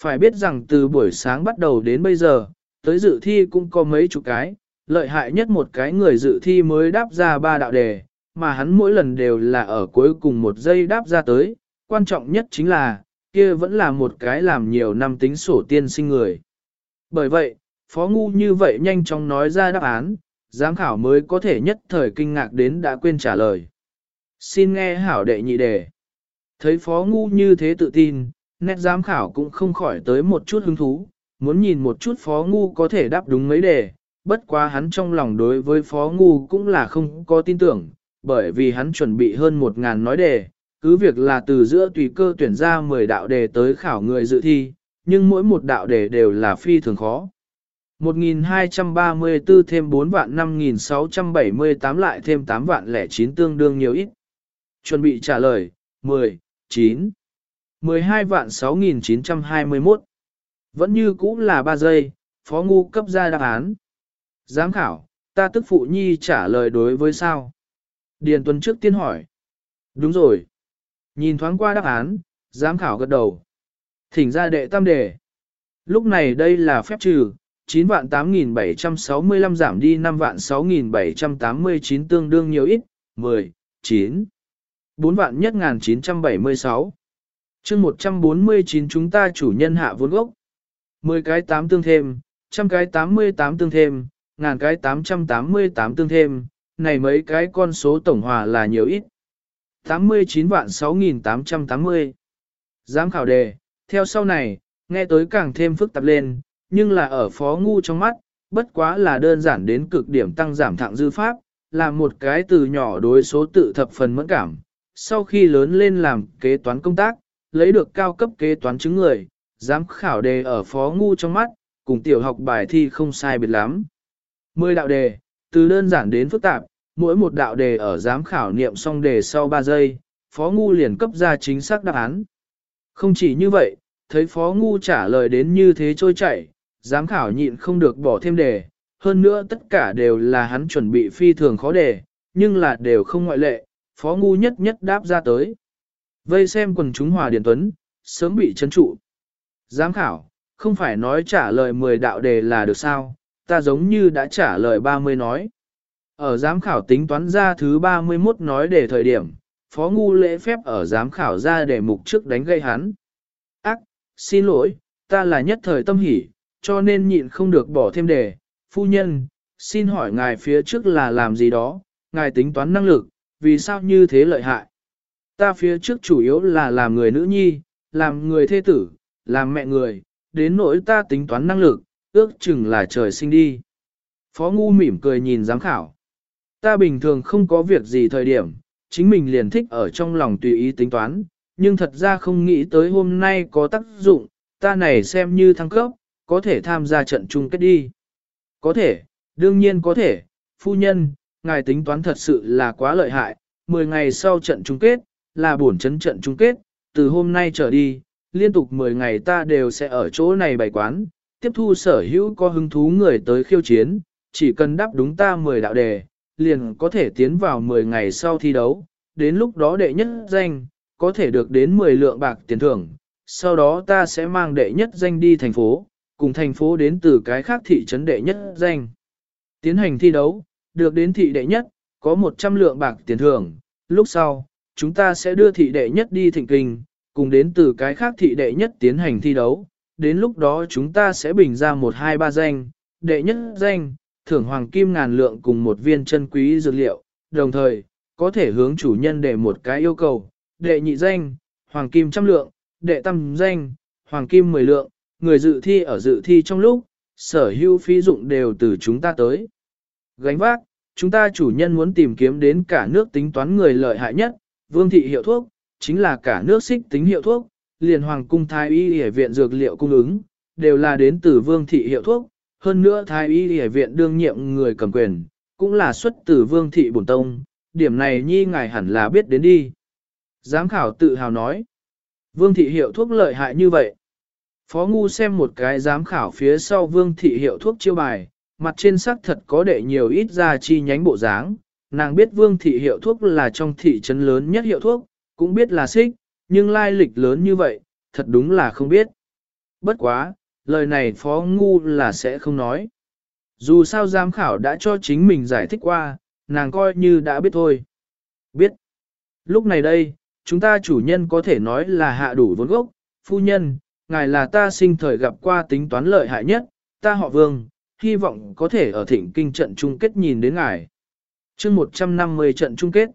Phải biết rằng từ buổi sáng bắt đầu đến bây giờ, tới dự thi cũng có mấy chục cái, lợi hại nhất một cái người dự thi mới đáp ra ba đạo đề, mà hắn mỗi lần đều là ở cuối cùng một giây đáp ra tới, quan trọng nhất chính là, kia vẫn là một cái làm nhiều năm tính sổ tiên sinh người. Bởi vậy, Phó Ngu như vậy nhanh chóng nói ra đáp án, giám khảo mới có thể nhất thời kinh ngạc đến đã quên trả lời. Xin nghe hảo đệ nhị đề. Thấy Phó Ngu như thế tự tin, nét giám khảo cũng không khỏi tới một chút hứng thú, muốn nhìn một chút Phó Ngu có thể đáp đúng mấy đề, bất quá hắn trong lòng đối với Phó Ngu cũng là không có tin tưởng, bởi vì hắn chuẩn bị hơn một ngàn nói đề, cứ việc là từ giữa tùy cơ tuyển ra 10 đạo đề tới khảo người dự thi, nhưng mỗi một đạo đề đều là phi thường khó. 1234 thêm 4 vạn 5678 lại thêm 8 vạn lẻ 9 tương đương nhiều ít. Chuẩn bị trả lời, 10, 9, 12 vạn 6.921. Vẫn như cũ là 3 giây, Phó Ngu cấp ra đáp án. Giám khảo, ta tức phụ nhi trả lời đối với sao? Điền Tuấn trước tiên hỏi. Đúng rồi. Nhìn thoáng qua đáp án, giám khảo gật đầu. Thỉnh ra đệ tam đề. Lúc này đây là phép trừ, 9 vạn 8.765 giảm đi 5 vạn 6.789 tương đương nhiều ít, 10, 9. 4 vạn nhất 1976 chương 149 chúng ta chủ nhân hạ vốn gốc. 10 cái 8 tương thêm, trăm cái 88 tương thêm, ngàn cái 888 tương thêm, này mấy cái con số tổng hòa là nhiều ít. 89 vạn 6.880. Giám khảo đề, theo sau này, nghe tới càng thêm phức tạp lên, nhưng là ở phó ngu trong mắt, bất quá là đơn giản đến cực điểm tăng giảm thạng dư pháp, là một cái từ nhỏ đối số tự thập phần mẫn cảm. Sau khi lớn lên làm kế toán công tác, lấy được cao cấp kế toán chứng người, giám khảo đề ở phó ngu trong mắt, cùng tiểu học bài thi không sai biệt lắm. Mười đạo đề, từ đơn giản đến phức tạp, mỗi một đạo đề ở giám khảo niệm xong đề sau 3 giây, phó ngu liền cấp ra chính xác đáp án. Không chỉ như vậy, thấy phó ngu trả lời đến như thế trôi chảy, giám khảo nhịn không được bỏ thêm đề, hơn nữa tất cả đều là hắn chuẩn bị phi thường khó đề, nhưng là đều không ngoại lệ, phó ngu nhất nhất đáp ra tới. Vây xem quần chúng hòa điển tuấn, sớm bị chấn trụ. Giám khảo, không phải nói trả lời 10 đạo đề là được sao, ta giống như đã trả lời 30 nói. Ở giám khảo tính toán ra thứ 31 nói đề thời điểm, phó ngu lễ phép ở giám khảo ra đề mục trước đánh gây hắn. Ác, xin lỗi, ta là nhất thời tâm hỉ, cho nên nhịn không được bỏ thêm đề. Phu nhân, xin hỏi ngài phía trước là làm gì đó, ngài tính toán năng lực, vì sao như thế lợi hại? Ta phía trước chủ yếu là làm người nữ nhi, làm người thê tử, làm mẹ người, đến nỗi ta tính toán năng lực, ước chừng là trời sinh đi. Phó Ngu mỉm cười nhìn giám khảo. Ta bình thường không có việc gì thời điểm, chính mình liền thích ở trong lòng tùy ý tính toán, nhưng thật ra không nghĩ tới hôm nay có tác dụng, ta này xem như thăng cấp, có thể tham gia trận chung kết đi. Có thể, đương nhiên có thể, phu nhân, ngài tính toán thật sự là quá lợi hại, 10 ngày sau trận chung kết, là bổn chấn trận chung kết, từ hôm nay trở đi, liên tục 10 ngày ta đều sẽ ở chỗ này bày quán, tiếp thu sở hữu có hứng thú người tới khiêu chiến, chỉ cần đáp đúng ta 10 đạo đề, liền có thể tiến vào 10 ngày sau thi đấu, đến lúc đó đệ nhất danh, có thể được đến 10 lượng bạc tiền thưởng, sau đó ta sẽ mang đệ nhất danh đi thành phố, cùng thành phố đến từ cái khác thị trấn đệ nhất danh. Tiến hành thi đấu, được đến thị đệ nhất, có 100 lượng bạc tiền thưởng, lúc sau, chúng ta sẽ đưa thị đệ nhất đi thịnh kinh, cùng đến từ cái khác thị đệ nhất tiến hành thi đấu, đến lúc đó chúng ta sẽ bình ra một hai ba danh, đệ nhất danh, thưởng hoàng kim ngàn lượng cùng một viên chân quý dược liệu, đồng thời, có thể hướng chủ nhân để một cái yêu cầu, đệ nhị danh, hoàng kim trăm lượng, đệ tam danh, hoàng kim mười lượng, người dự thi ở dự thi trong lúc, sở hữu phí dụng đều từ chúng ta tới. Gánh vác, chúng ta chủ nhân muốn tìm kiếm đến cả nước tính toán người lợi hại nhất, vương thị hiệu thuốc, chính là cả nước xích tính hiệu thuốc, liền hoàng cung thái y y viện dược liệu cung ứng, đều là đến từ vương thị hiệu thuốc, hơn nữa thái y y viện đương nhiệm người cầm quyền, cũng là xuất từ vương thị bổn tông, điểm này nhi ngài hẳn là biết đến đi. Giám khảo tự hào nói, vương thị hiệu thuốc lợi hại như vậy. Phó Ngu xem một cái giám khảo phía sau vương thị hiệu thuốc chiêu bài, mặt trên sắc thật có để nhiều ít ra chi nhánh bộ dáng. Nàng biết vương thị hiệu thuốc là trong thị trấn lớn nhất hiệu thuốc, cũng biết là xích, nhưng lai lịch lớn như vậy, thật đúng là không biết. Bất quá, lời này phó ngu là sẽ không nói. Dù sao giám khảo đã cho chính mình giải thích qua, nàng coi như đã biết thôi. Biết. Lúc này đây, chúng ta chủ nhân có thể nói là hạ đủ vốn gốc, phu nhân, ngài là ta sinh thời gặp qua tính toán lợi hại nhất, ta họ vương, hy vọng có thể ở thịnh kinh trận chung kết nhìn đến ngài chương 150 trận chung kết,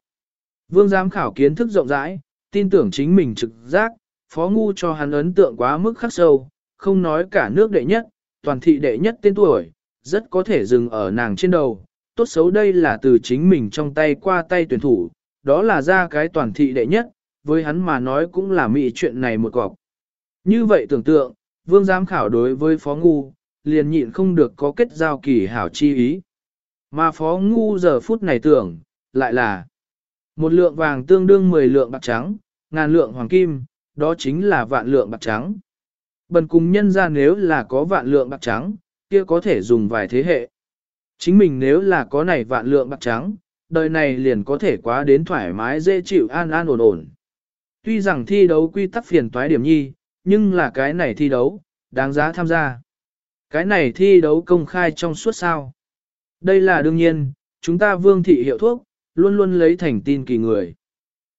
vương giám khảo kiến thức rộng rãi, tin tưởng chính mình trực giác, phó ngu cho hắn ấn tượng quá mức khắc sâu, không nói cả nước đệ nhất, toàn thị đệ nhất tên tuổi, rất có thể dừng ở nàng trên đầu. Tốt xấu đây là từ chính mình trong tay qua tay tuyển thủ, đó là ra cái toàn thị đệ nhất, với hắn mà nói cũng là mỹ chuyện này một cọc. Như vậy tưởng tượng, vương giám khảo đối với phó ngu, liền nhịn không được có kết giao kỳ hảo chi ý. Mà phó ngu giờ phút này tưởng, lại là một lượng vàng tương đương 10 lượng bạc trắng, ngàn lượng hoàng kim, đó chính là vạn lượng bạc trắng. Bần cùng nhân ra nếu là có vạn lượng bạc trắng, kia có thể dùng vài thế hệ. Chính mình nếu là có này vạn lượng bạc trắng, đời này liền có thể quá đến thoải mái dễ chịu an an ổn ổn. Tuy rằng thi đấu quy tắc phiền toái điểm nhi, nhưng là cái này thi đấu, đáng giá tham gia. Cái này thi đấu công khai trong suốt sao. Đây là đương nhiên, chúng ta vương thị hiệu thuốc, luôn luôn lấy thành tin kỳ người.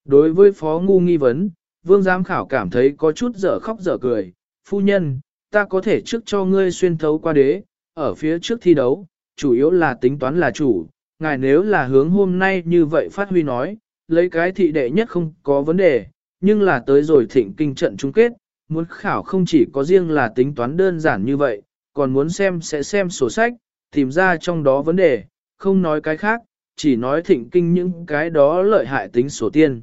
Đối với phó ngu nghi vấn, vương giám khảo cảm thấy có chút dở khóc dở cười, phu nhân, ta có thể trước cho ngươi xuyên thấu qua đế, ở phía trước thi đấu, chủ yếu là tính toán là chủ, ngài nếu là hướng hôm nay như vậy phát huy nói, lấy cái thị đệ nhất không có vấn đề, nhưng là tới rồi thịnh kinh trận chung kết, muốn khảo không chỉ có riêng là tính toán đơn giản như vậy, còn muốn xem sẽ xem sổ sách, tìm ra trong đó vấn đề, không nói cái khác, chỉ nói thịnh kinh những cái đó lợi hại tính sổ tiên.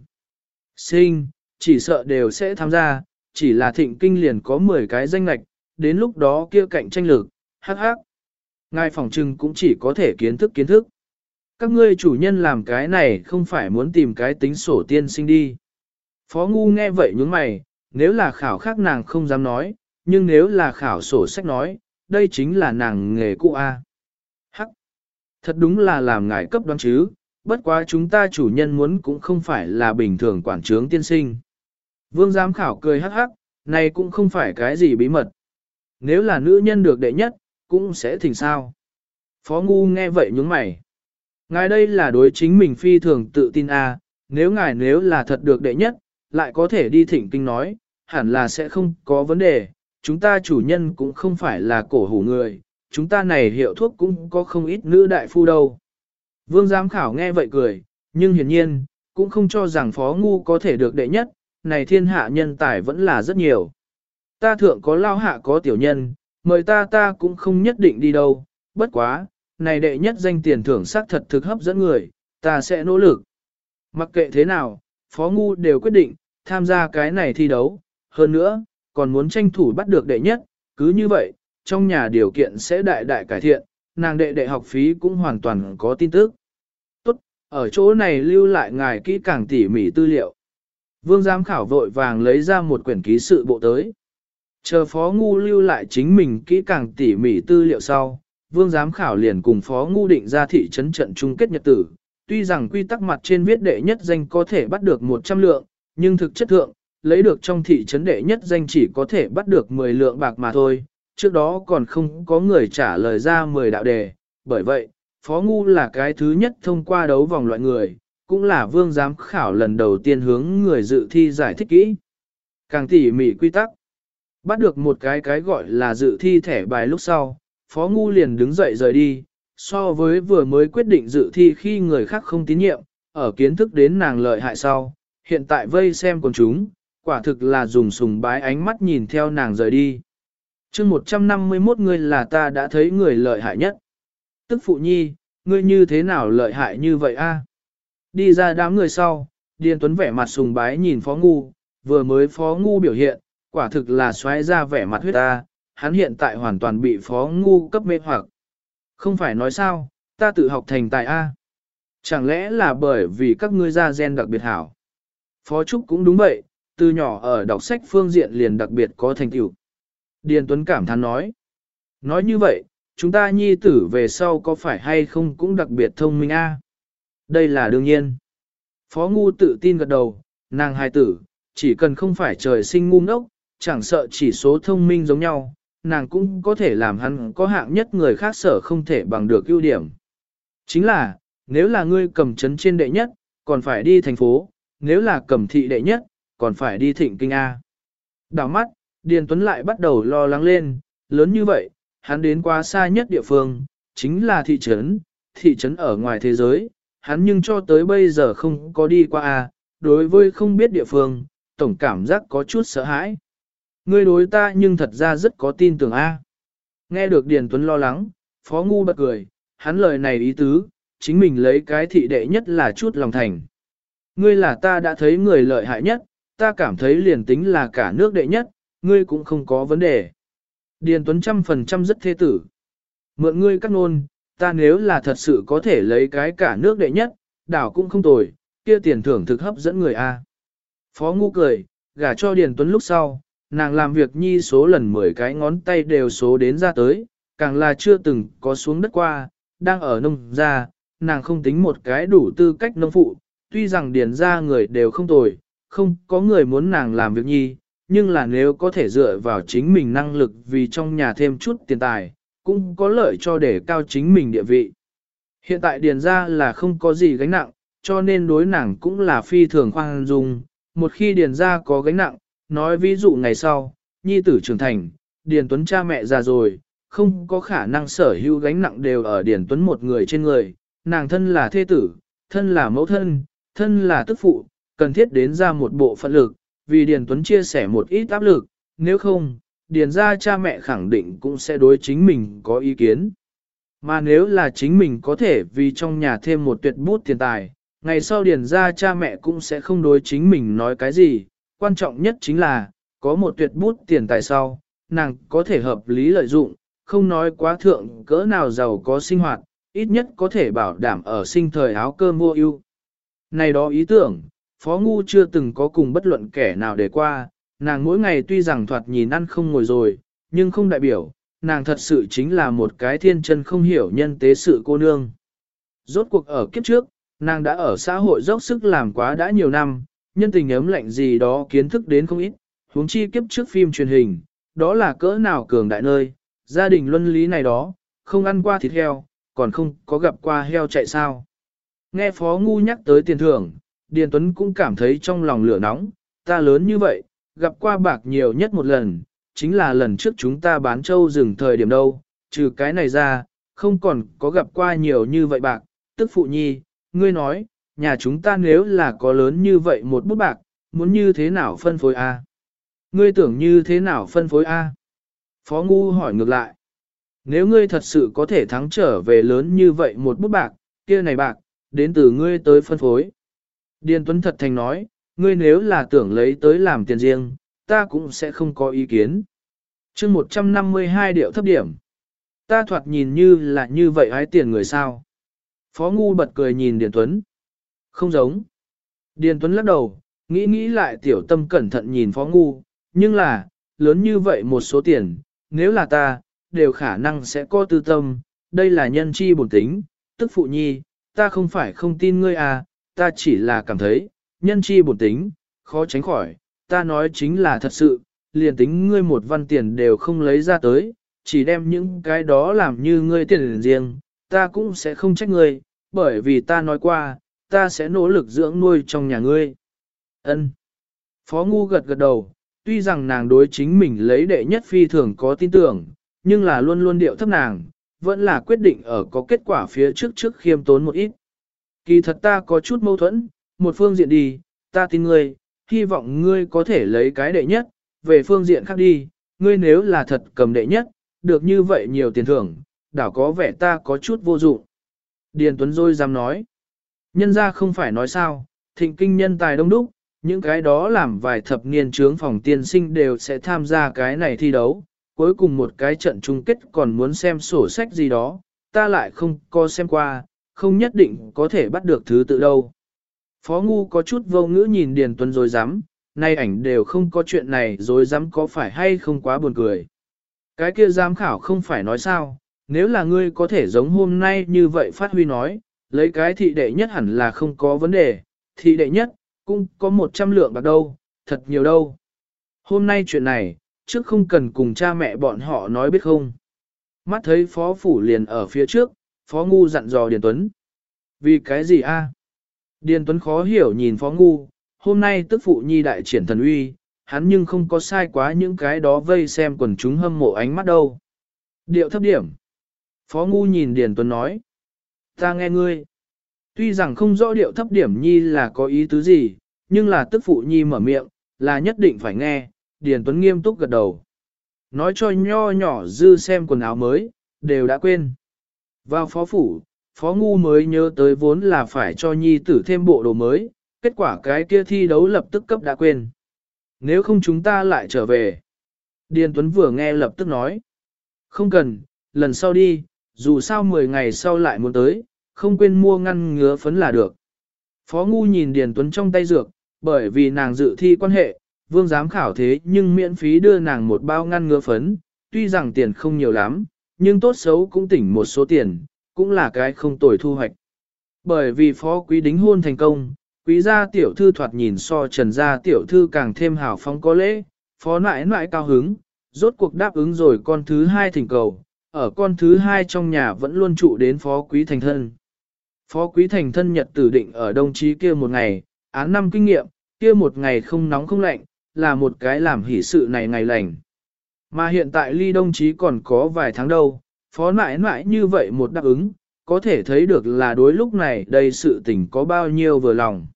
Sinh, chỉ sợ đều sẽ tham gia, chỉ là thịnh kinh liền có 10 cái danh lạch, đến lúc đó kia cạnh tranh lực, hắc hắc. Ngài phòng trừng cũng chỉ có thể kiến thức kiến thức. Các ngươi chủ nhân làm cái này không phải muốn tìm cái tính sổ tiên sinh đi. Phó ngu nghe vậy nhướng mày, nếu là khảo khác nàng không dám nói, nhưng nếu là khảo sổ sách nói, đây chính là nàng nghề cũ A. Thật đúng là làm ngài cấp đoán chứ, bất quá chúng ta chủ nhân muốn cũng không phải là bình thường quản trướng tiên sinh. Vương giám khảo cười hắc hắc, này cũng không phải cái gì bí mật. Nếu là nữ nhân được đệ nhất, cũng sẽ thỉnh sao. Phó ngu nghe vậy nhướng mày. Ngài đây là đối chính mình phi thường tự tin a, nếu ngài nếu là thật được đệ nhất, lại có thể đi thỉnh kinh nói, hẳn là sẽ không có vấn đề, chúng ta chủ nhân cũng không phải là cổ hủ người, chúng ta này hiệu thuốc cũng có không ít nữ đại phu đâu. Vương giám khảo nghe vậy cười, nhưng hiển nhiên, cũng không cho rằng phó ngu có thể được đệ nhất, này thiên hạ nhân tài vẫn là rất nhiều. Ta thượng có lao hạ có tiểu nhân, mời ta ta cũng không nhất định đi đâu, bất quá, này đệ nhất danh tiền thưởng xác thật thực hấp dẫn người, ta sẽ nỗ lực. Mặc kệ thế nào, phó ngu đều quyết định, tham gia cái này thi đấu, hơn nữa, còn muốn tranh thủ bắt được đệ nhất, cứ như vậy, trong nhà điều kiện sẽ đại đại cải thiện, nàng đệ đệ học phí cũng hoàn toàn có tin tức. Tốt, ở chỗ này lưu lại ngài kỹ càng tỉ mỉ tư liệu. Vương giám khảo vội vàng lấy ra một quyển ký sự bộ tới. Chờ phó ngu lưu lại chính mình kỹ càng tỉ mỉ tư liệu sau, vương giám khảo liền cùng phó ngu định ra thị trấn trận chung kết nhật tử. Tuy rằng quy tắc mặt trên viết đệ nhất danh có thể bắt được 100 lượng, nhưng thực chất thượng, lấy được trong thị trấn đệ nhất danh chỉ có thể bắt được 10 lượng bạc mà thôi, trước đó còn không có người trả lời ra 10 đạo đề, bởi vậy, Phó Ngu là cái thứ nhất thông qua đấu vòng loại người, cũng là vương giám khảo lần đầu tiên hướng người dự thi giải thích kỹ. Càng tỉ mỉ quy tắc, bắt được một cái cái gọi là dự thi thẻ bài lúc sau, Phó Ngu liền đứng dậy rời đi, so với vừa mới quyết định dự thi khi người khác không tín nhiệm, ở kiến thức đến nàng lợi hại sau, hiện tại vây xem con chúng, quả thực là dùng sùng bái ánh mắt nhìn theo nàng rời đi chương 151 người là ta đã thấy người lợi hại nhất. Tức phụ nhi, ngươi như thế nào lợi hại như vậy a? Đi ra đám người sau, Điền Tuấn vẻ mặt sùng bái nhìn Phó Ngu, vừa mới Phó Ngu biểu hiện, quả thực là xoáy ra vẻ mặt huyết ta, hắn hiện tại hoàn toàn bị Phó Ngu cấp mê hoặc. Không phải nói sao, ta tự học thành tài A. Chẳng lẽ là bởi vì các ngươi ra gen đặc biệt hảo? Phó Trúc cũng đúng vậy, từ nhỏ ở đọc sách phương diện liền đặc biệt có thành tựu. Điền Tuấn cảm thán nói. Nói như vậy, chúng ta nhi tử về sau có phải hay không cũng đặc biệt thông minh a? Đây là đương nhiên. Phó Ngu tự tin gật đầu, nàng hài tử, chỉ cần không phải trời sinh ngu ngốc, chẳng sợ chỉ số thông minh giống nhau, nàng cũng có thể làm hắn có hạng nhất người khác sở không thể bằng được ưu điểm. Chính là, nếu là ngươi cầm chấn trên đệ nhất, còn phải đi thành phố, nếu là cầm thị đệ nhất, còn phải đi thịnh kinh A. Đào mắt, Điền Tuấn lại bắt đầu lo lắng lên, lớn như vậy, hắn đến quá xa nhất địa phương, chính là thị trấn, thị trấn ở ngoài thế giới, hắn nhưng cho tới bây giờ không có đi qua A, đối với không biết địa phương, tổng cảm giác có chút sợ hãi. Ngươi đối ta nhưng thật ra rất có tin tưởng A. Nghe được Điền Tuấn lo lắng, Phó Ngu bật cười, hắn lời này ý tứ, chính mình lấy cái thị đệ nhất là chút lòng thành. Ngươi là ta đã thấy người lợi hại nhất, ta cảm thấy liền tính là cả nước đệ nhất, ngươi cũng không có vấn đề. Điền Tuấn trăm phần trăm rất thê tử. Mượn ngươi cắt nôn, ta nếu là thật sự có thể lấy cái cả nước đệ nhất, đảo cũng không tồi, kia tiền thưởng thực hấp dẫn người A. Phó ngu cười, gả cho Điền Tuấn lúc sau, nàng làm việc nhi số lần 10 cái ngón tay đều số đến ra tới, càng là chưa từng có xuống đất qua, đang ở nông gia, nàng không tính một cái đủ tư cách nông phụ, tuy rằng điền ra người đều không tồi, không có người muốn nàng làm việc nhi, nhưng là nếu có thể dựa vào chính mình năng lực vì trong nhà thêm chút tiền tài, cũng có lợi cho để cao chính mình địa vị. Hiện tại điền ra là không có gì gánh nặng, cho nên đối nàng cũng là phi thường khoan dung, một khi điền ra có gánh nặng, nói ví dụ ngày sau, nhi tử trưởng thành, điền tuấn cha mẹ già rồi, không có khả năng sở hữu gánh nặng đều ở Điền Tuấn một người trên người, nàng thân là thê tử, thân là mẫu thân, thân là tức phụ, cần thiết đến ra một bộ phận lực, vì Điền Tuấn chia sẻ một ít áp lực, nếu không, Điền ra cha mẹ khẳng định cũng sẽ đối chính mình có ý kiến. Mà nếu là chính mình có thể vì trong nhà thêm một tuyệt bút tiền tài, ngày sau Điền ra cha mẹ cũng sẽ không đối chính mình nói cái gì, quan trọng nhất chính là, có một tuyệt bút tiền tài sau, nàng có thể hợp lý lợi dụng, không nói quá thượng cỡ nào giàu có sinh hoạt, ít nhất có thể bảo đảm ở sinh thời áo cơm mua ưu. Này đó ý tưởng, Phó Ngu chưa từng có cùng bất luận kẻ nào để qua, nàng mỗi ngày tuy rằng thoạt nhìn ăn không ngồi rồi, nhưng không đại biểu, nàng thật sự chính là một cái thiên chân không hiểu nhân tế sự cô nương. Rốt cuộc ở kiếp trước, nàng đã ở xã hội dốc sức làm quá đã nhiều năm, nhân tình ấm lạnh gì đó kiến thức đến không ít, huống chi kiếp trước phim truyền hình, đó là cỡ nào cường đại nơi, gia đình luân lý này đó, không ăn qua thịt heo, còn không có gặp qua heo chạy sao. Nghe Phó Ngu nhắc tới tiền thưởng, Điền Tuấn cũng cảm thấy trong lòng lửa nóng, ta lớn như vậy, gặp qua bạc nhiều nhất một lần, chính là lần trước chúng ta bán châu rừng thời điểm đâu, trừ cái này ra, không còn có gặp qua nhiều như vậy bạc, tức phụ nhi, ngươi nói, nhà chúng ta nếu là có lớn như vậy một bút bạc, muốn như thế nào phân phối A? Ngươi tưởng như thế nào phân phối A? Phó Ngu hỏi ngược lại. Nếu ngươi thật sự có thể thắng trở về lớn như vậy một bút bạc, kia này bạc, đến từ ngươi tới phân phối. Điền Tuấn thật thành nói, ngươi nếu là tưởng lấy tới làm tiền riêng, ta cũng sẽ không có ý kiến. chương 152 điệu thấp điểm. Ta thoạt nhìn như là như vậy hái tiền người sao. Phó Ngu bật cười nhìn Điền Tuấn. Không giống. Điền Tuấn lắc đầu, nghĩ nghĩ lại tiểu tâm cẩn thận nhìn Phó Ngu, nhưng là, lớn như vậy một số tiền, nếu là ta, đều khả năng sẽ có tư tâm, đây là nhân chi bổn tính, tức phụ nhi, ta không phải không tin ngươi à, ta chỉ là cảm thấy, nhân chi bổn tính, khó tránh khỏi, ta nói chính là thật sự, liền tính ngươi một văn tiền đều không lấy ra tới, chỉ đem những cái đó làm như ngươi tiền riêng, ta cũng sẽ không trách ngươi, bởi vì ta nói qua, ta sẽ nỗ lực dưỡng nuôi trong nhà ngươi. Ân. Phó Ngu gật gật đầu, tuy rằng nàng đối chính mình lấy đệ nhất phi thường có tin tưởng, nhưng là luôn luôn điệu thấp nàng, vẫn là quyết định ở có kết quả phía trước trước khiêm tốn một ít. Kỳ thật ta có chút mâu thuẫn, một phương diện đi, ta tin ngươi, hy vọng ngươi có thể lấy cái đệ nhất, về phương diện khác đi, ngươi nếu là thật cầm đệ nhất, được như vậy nhiều tiền thưởng, đảo có vẻ ta có chút vô dụng. Điền Tuấn Dôi dám nói, nhân ra không phải nói sao, thịnh kinh nhân tài đông đúc, những cái đó làm vài thập niên trướng phòng tiên sinh đều sẽ tham gia cái này thi đấu, cuối cùng một cái trận chung kết còn muốn xem sổ sách gì đó, ta lại không có xem qua, không nhất định có thể bắt được thứ tự đâu. Phó Ngu có chút vô ngữ nhìn Điền Tuấn rồi dám, nay ảnh đều không có chuyện này rồi dám có phải hay không quá buồn cười. Cái kia giám khảo không phải nói sao, nếu là ngươi có thể giống hôm nay như vậy phát huy nói, lấy cái thị đệ nhất hẳn là không có vấn đề, thị đệ nhất, cũng có một trăm lượng bạc đâu, thật nhiều đâu. Hôm nay chuyện này, trước không cần cùng cha mẹ bọn họ nói biết không. Mắt thấy phó phủ liền ở phía trước, phó ngu dặn dò Điền Tuấn. Vì cái gì a? Điền Tuấn khó hiểu nhìn phó ngu, hôm nay tức phụ nhi đại triển thần uy, hắn nhưng không có sai quá những cái đó vây xem quần chúng hâm mộ ánh mắt đâu. Điệu thấp điểm. Phó ngu nhìn Điền Tuấn nói. Ta nghe ngươi. Tuy rằng không rõ điệu thấp điểm nhi là có ý tứ gì, nhưng là tức phụ nhi mở miệng, là nhất định phải nghe, Điền Tuấn nghiêm túc gật đầu. Nói cho nho nhỏ dư xem quần áo mới, đều đã quên. Vào phó phủ, phó ngu mới nhớ tới vốn là phải cho nhi tử thêm bộ đồ mới, kết quả cái kia thi đấu lập tức cấp đã quên. Nếu không chúng ta lại trở về. Điền Tuấn vừa nghe lập tức nói. Không cần, lần sau đi, dù sao 10 ngày sau lại muốn tới, không quên mua ngăn ngứa phấn là được. Phó Ngu nhìn Điền Tuấn trong tay dược, bởi vì nàng dự thi quan hệ, vương giám khảo thế nhưng miễn phí đưa nàng một bao ngăn ngứa phấn, tuy rằng tiền không nhiều lắm, nhưng tốt xấu cũng tỉnh một số tiền, cũng là cái không tồi thu hoạch. Bởi vì phó quý đính hôn thành công, quý gia tiểu thư thoạt nhìn so trần gia tiểu thư càng thêm hào phóng có lễ, phó nãi nãi cao hứng, rốt cuộc đáp ứng rồi con thứ hai thỉnh cầu, ở con thứ hai trong nhà vẫn luôn trụ đến phó quý thành thân. Phó quý thành thân nhật tử định ở đồng chí kia một ngày, án năm kinh nghiệm, kia một ngày không nóng không lạnh, là một cái làm hỷ sự này ngày lành. Mà hiện tại ly đồng chí còn có vài tháng đâu, phó mãi mãi như vậy một đáp ứng, có thể thấy được là đối lúc này đây sự tình có bao nhiêu vừa lòng.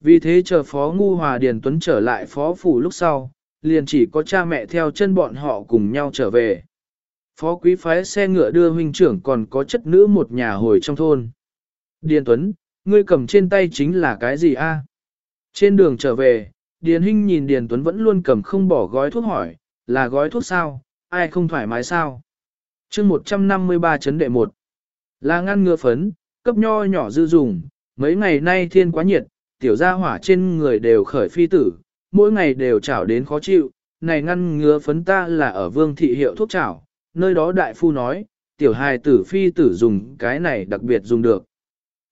Vì thế chờ phó ngu hòa Điền Tuấn trở lại phó phủ lúc sau, liền chỉ có cha mẹ theo chân bọn họ cùng nhau trở về. Phó quý phái xe ngựa đưa huynh trưởng còn có chất nữ một nhà hồi trong thôn. Điền Tuấn, ngươi cầm trên tay chính là cái gì a? Trên đường trở về, Điền Hinh nhìn Điền Tuấn vẫn luôn cầm không bỏ gói thuốc hỏi, là gói thuốc sao, ai không thoải mái sao? chương 153 chấn đệ 1 là ngăn ngừa phấn, cấp nho nhỏ dư dùng, mấy ngày nay thiên quá nhiệt, tiểu gia hỏa trên người đều khởi phi tử, mỗi ngày đều chảo đến khó chịu, này ngăn ngừa phấn ta là ở vương thị hiệu thuốc chảo, nơi đó đại phu nói, tiểu hài tử phi tử dùng cái này đặc biệt dùng được.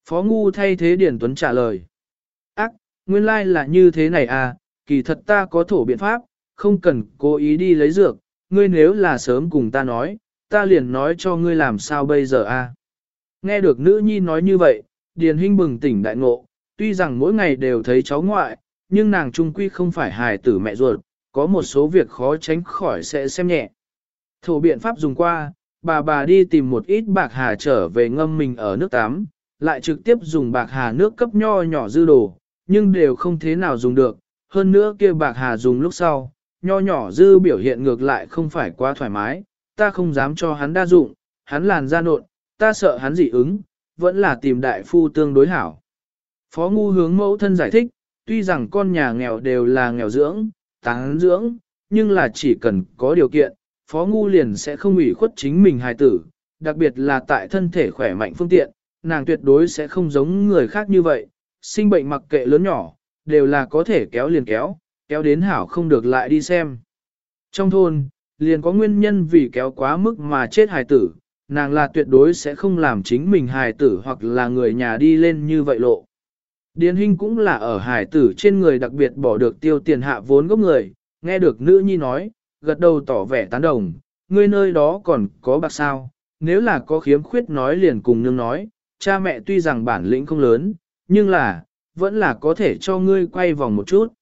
Phó Ngu thay thế Điển Tuấn trả lời. Ác, nguyên lai là như thế này à, kỳ thật ta có thổ biện pháp, không cần cố ý đi lấy dược, ngươi nếu là sớm cùng ta nói, ta liền nói cho ngươi làm sao bây giờ a. À. Nghe được nữ nhi nói như vậy, Điền Hinh bừng tỉnh đại ngộ, tuy rằng mỗi ngày đều thấy cháu ngoại, nhưng nàng trung quy không phải hài tử mẹ ruột, có một số việc khó tránh khỏi sẽ xem nhẹ. Thổ biện pháp dùng qua, bà bà đi tìm một ít bạc hà trở về ngâm mình ở nước tắm, lại trực tiếp dùng bạc hà nước cấp nho nhỏ dư đồ, nhưng đều không thế nào dùng được, hơn nữa kia bạc hà dùng lúc sau, nho nhỏ dư biểu hiện ngược lại không phải quá thoải mái, ta không dám cho hắn đa dụng, hắn làn da nộn, ta sợ hắn dị ứng, vẫn là tìm đại phu tương đối hảo. Phó ngu hướng mẫu thân giải thích, tuy rằng con nhà nghèo đều là nghèo dưỡng, táng dưỡng, nhưng là chỉ cần có điều kiện, phó ngu liền sẽ không ủy khuất chính mình hài tử, đặc biệt là tại thân thể khỏe mạnh phương tiện, nàng tuyệt đối sẽ không giống người khác như vậy, sinh bệnh mặc kệ lớn nhỏ, đều là có thể kéo liền kéo, kéo đến hảo không được lại đi xem. Trong thôn, liền có nguyên nhân vì kéo quá mức mà chết hài tử, nàng là tuyệt đối sẽ không làm chính mình hài tử hoặc là người nhà đi lên như vậy lộ. Điền Hinh cũng là ở hài tử trên người đặc biệt bỏ được tiêu tiền hạ vốn gốc người, nghe được nữ nhi nói, gật đầu tỏ vẻ tán đồng, ngươi nơi đó còn có bạc sao, nếu là có khiếm khuyết nói liền cùng nương nói, cha mẹ tuy rằng bản lĩnh không lớn, nhưng là, vẫn là có thể cho ngươi quay vòng một chút.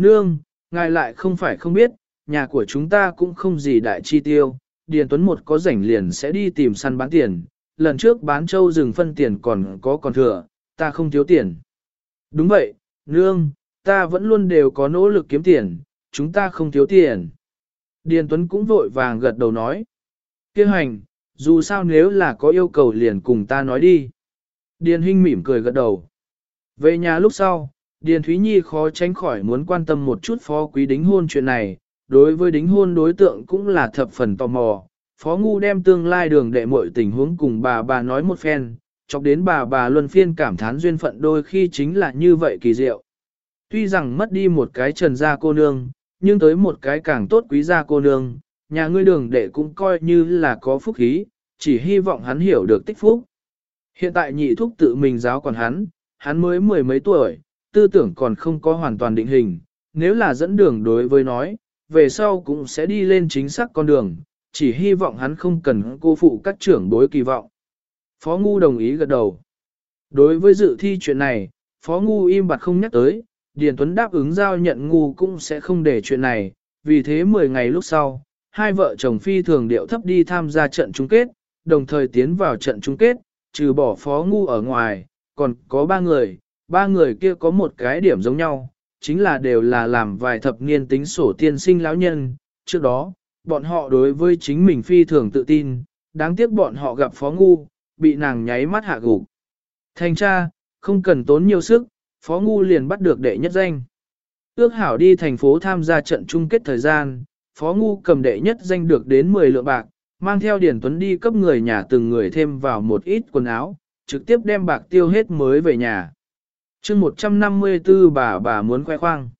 Nương, ngài lại không phải không biết, nhà của chúng ta cũng không gì đại chi tiêu, Điền Tuấn một có rảnh liền sẽ đi tìm săn bán tiền, lần trước bán châu rừng phân tiền còn có còn thừa, ta không thiếu tiền. Đúng vậy, nương, ta vẫn luôn đều có nỗ lực kiếm tiền, chúng ta không thiếu tiền. Điền Tuấn cũng vội vàng gật đầu nói. Kêu hành, dù sao nếu là có yêu cầu liền cùng ta nói đi. Điền Hinh mỉm cười gật đầu. Về nhà lúc sau, Điền Thúy Nhi khó tránh khỏi muốn quan tâm một chút phó quý đính hôn chuyện này, đối với đính hôn đối tượng cũng là thập phần tò mò. Phó Ngu đem tương lai đường đệ mọi tình huống cùng bà bà nói một phen, chọc đến bà bà luân phiên cảm thán duyên phận đôi khi chính là như vậy kỳ diệu. Tuy rằng mất đi một cái trần gia cô nương, nhưng tới một cái càng tốt quý gia cô nương, nhà ngươi đường đệ cũng coi như là có phúc khí, chỉ hy vọng hắn hiểu được tích phúc. Hiện tại nhị thúc tự mình giáo còn hắn, hắn mới mười mấy tuổi, tư tưởng còn không có hoàn toàn định hình, nếu là dẫn đường đối với nói, về sau cũng sẽ đi lên chính xác con đường, chỉ hy vọng hắn không cần cô phụ các trưởng bối kỳ vọng. Phó Ngu đồng ý gật đầu. Đối với dự thi chuyện này, Phó Ngu im bặt không nhắc tới, Điền Tuấn đáp ứng giao nhận Ngu cũng sẽ không để chuyện này, vì thế 10 ngày lúc sau, hai vợ chồng phi thường điệu thấp đi tham gia trận chung kết, đồng thời tiến vào trận chung kết, trừ bỏ Phó Ngu ở ngoài, còn có ba người, ba người kia có một cái điểm giống nhau, chính là đều là làm vài thập niên tính sổ tiên sinh lão nhân, trước đó, bọn họ đối với chính mình phi thường tự tin, đáng tiếc bọn họ gặp Phó Ngu, bị nàng nháy mắt hạ gục. Thành cha, không cần tốn nhiều sức, Phó Ngu liền bắt được đệ nhất danh. Ước hảo đi thành phố tham gia trận chung kết thời gian, Phó Ngu cầm đệ nhất danh được đến 10 lượng bạc, mang theo Điển Tuấn đi cấp người nhà từng người thêm vào một ít quần áo, trực tiếp đem bạc tiêu hết mới về nhà chương 154 bà bà muốn khoe khoang.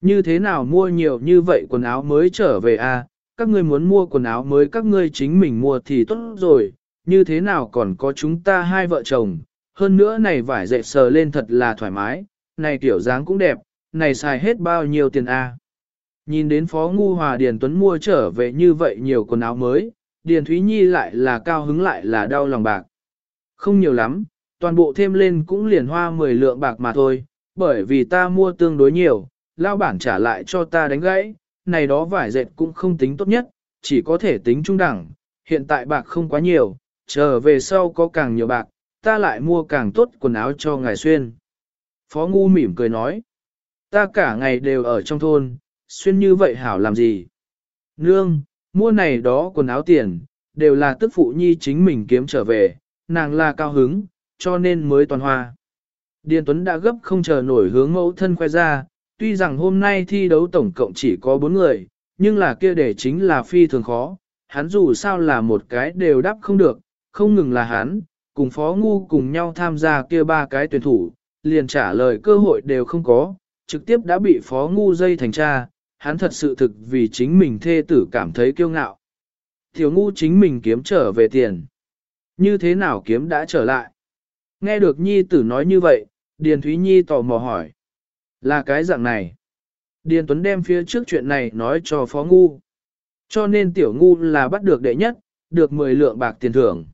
Như thế nào mua nhiều như vậy quần áo mới trở về à, các ngươi muốn mua quần áo mới các ngươi chính mình mua thì tốt rồi, như thế nào còn có chúng ta hai vợ chồng, hơn nữa này vải dệt sờ lên thật là thoải mái, này tiểu dáng cũng đẹp, này xài hết bao nhiêu tiền a? À? Nhìn đến Phó Ngu Hòa Điền Tuấn mua trở về như vậy nhiều quần áo mới, Điền Thúy Nhi lại là cao hứng lại là đau lòng bạc. Không nhiều lắm, toàn bộ thêm lên cũng liền hoa 10 lượng bạc mà thôi, bởi vì ta mua tương đối nhiều, lao bản trả lại cho ta đánh gãy, này đó vải dệt cũng không tính tốt nhất, chỉ có thể tính trung đẳng, hiện tại bạc không quá nhiều, chờ về sau có càng nhiều bạc, ta lại mua càng tốt quần áo cho ngài xuyên. Phó Ngu mỉm cười nói, ta cả ngày đều ở trong thôn, xuyên như vậy hảo làm gì? Nương, mua này đó quần áo tiền, đều là tức phụ nhi chính mình kiếm trở về, nàng là cao hứng, cho nên mới toàn hoa. Điền Tuấn đã gấp không chờ nổi hướng mẫu thân khoe ra, tuy rằng hôm nay thi đấu tổng cộng chỉ có 4 người, nhưng là kia để chính là phi thường khó, hắn dù sao là một cái đều đáp không được, không ngừng là hắn, cùng phó ngu cùng nhau tham gia kia ba cái tuyển thủ, liền trả lời cơ hội đều không có, trực tiếp đã bị phó ngu dây thành cha, hắn thật sự thực vì chính mình thê tử cảm thấy kiêu ngạo. Tiểu ngu chính mình kiếm trở về tiền. Như thế nào kiếm đã trở lại? Nghe được nhi tử nói như vậy, Điền Thúy Nhi tò mò hỏi. Là cái dạng này. Điền Tuấn đem phía trước chuyện này nói cho Phó Ngu. Cho nên tiểu ngu là bắt được đệ nhất, được 10 lượng bạc tiền thưởng.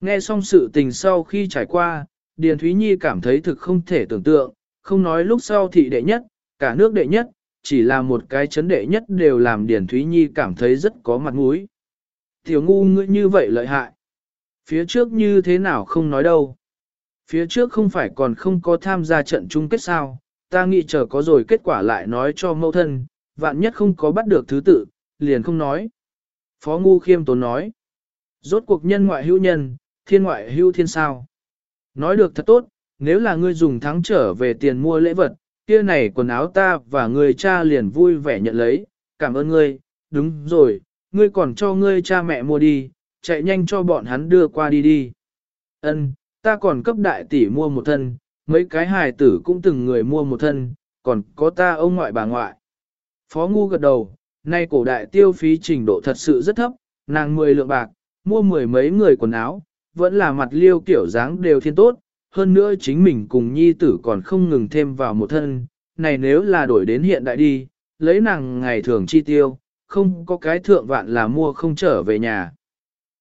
Nghe xong sự tình sau khi trải qua, Điền Thúy Nhi cảm thấy thực không thể tưởng tượng, không nói lúc sau thị đệ nhất, cả nước đệ nhất, chỉ là một cái chấn đệ nhất đều làm Điền Thúy Nhi cảm thấy rất có mặt mũi. Tiểu ngu ngươi như vậy lợi hại. Phía trước như thế nào không nói đâu. Phía trước không phải còn không có tham gia trận chung kết sao, ta nghĩ chờ có rồi kết quả lại nói cho mẫu thân, vạn nhất không có bắt được thứ tự, liền không nói. Phó Ngu khiêm tốn nói, rốt cuộc nhân ngoại hữu nhân, thiên ngoại hữu thiên sao. Nói được thật tốt, nếu là ngươi dùng thắng trở về tiền mua lễ vật, kia này quần áo ta và người cha liền vui vẻ nhận lấy, cảm ơn ngươi, đúng rồi, ngươi còn cho ngươi cha mẹ mua đi, chạy nhanh cho bọn hắn đưa qua đi đi. Ân, ta còn cấp đại tỷ mua một thân, mấy cái hài tử cũng từng người mua một thân, còn có ta ông ngoại bà ngoại. Phó Ngu gật đầu, nay cổ đại tiêu phí trình độ thật sự rất thấp, nàng mười lượng bạc, mua mười mấy người quần áo, vẫn là mặt liêu kiểu dáng đều thiên tốt, hơn nữa chính mình cùng nhi tử còn không ngừng thêm vào một thân, này nếu là đổi đến hiện đại đi, lấy nàng ngày thường chi tiêu, không có cái thượng vạn là mua không trở về nhà.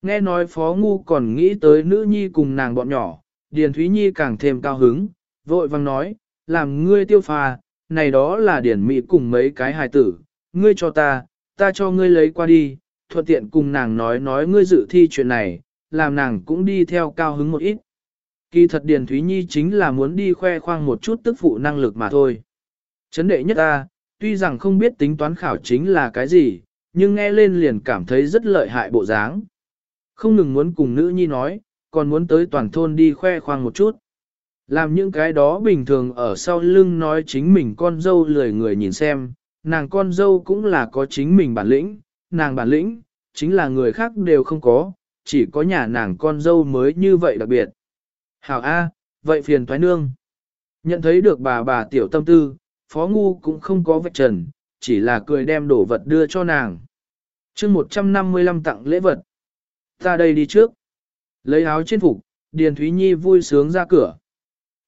Nghe nói Phó Ngu còn nghĩ tới nữ nhi cùng nàng bọn nhỏ, Điền Thúy Nhi càng thêm cao hứng, vội vang nói, làm ngươi tiêu pha, này đó là Điền Mỹ cùng mấy cái hài tử, ngươi cho ta, ta cho ngươi lấy qua đi, thuận tiện cùng nàng nói nói ngươi dự thi chuyện này, làm nàng cũng đi theo cao hứng một ít. Kỳ thật Điền Thúy Nhi chính là muốn đi khoe khoang một chút tức phụ năng lực mà thôi. Chấn đệ nhất ta, tuy rằng không biết tính toán khảo chính là cái gì, nhưng nghe lên liền cảm thấy rất lợi hại bộ dáng. Không ngừng muốn cùng nữ nhi nói, còn muốn tới toàn thôn đi khoe khoang một chút. Làm những cái đó bình thường ở sau lưng nói chính mình con dâu lười người nhìn xem, nàng con dâu cũng là có chính mình bản lĩnh, nàng bản lĩnh, chính là người khác đều không có, chỉ có nhà nàng con dâu mới như vậy đặc biệt. Hảo A, vậy phiền thoái nương. Nhận thấy được bà bà tiểu tâm tư, phó ngu cũng không có vạch trần, chỉ là cười đem đồ vật đưa cho nàng. chương 155 tặng lễ vật. Ta đây đi trước. Lấy áo trên phục, Điền Thúy Nhi vui sướng ra cửa.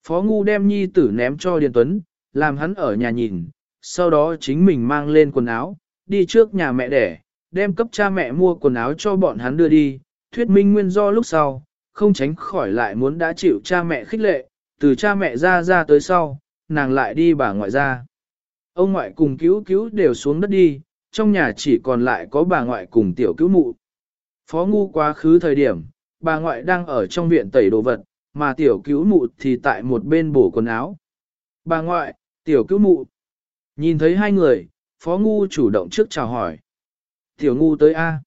Phó Ngu đem Nhi tử ném cho Điền Tuấn, làm hắn ở nhà nhìn, sau đó chính mình mang lên quần áo, đi trước nhà mẹ đẻ, đem cấp cha mẹ mua quần áo cho bọn hắn đưa đi, thuyết minh nguyên do lúc sau, không tránh khỏi lại muốn đã chịu cha mẹ khích lệ, từ cha mẹ ra ra tới sau, nàng lại đi bà ngoại ra. Ông ngoại cùng cứu cứu đều xuống đất đi, trong nhà chỉ còn lại có bà ngoại cùng tiểu cứu mụ. Phó ngu quá khứ thời điểm, bà ngoại đang ở trong viện tẩy đồ vật, mà tiểu cứu mụ thì tại một bên bổ quần áo. Bà ngoại, tiểu cứu mụ. Nhìn thấy hai người, phó ngu chủ động trước chào hỏi. Tiểu ngu tới A.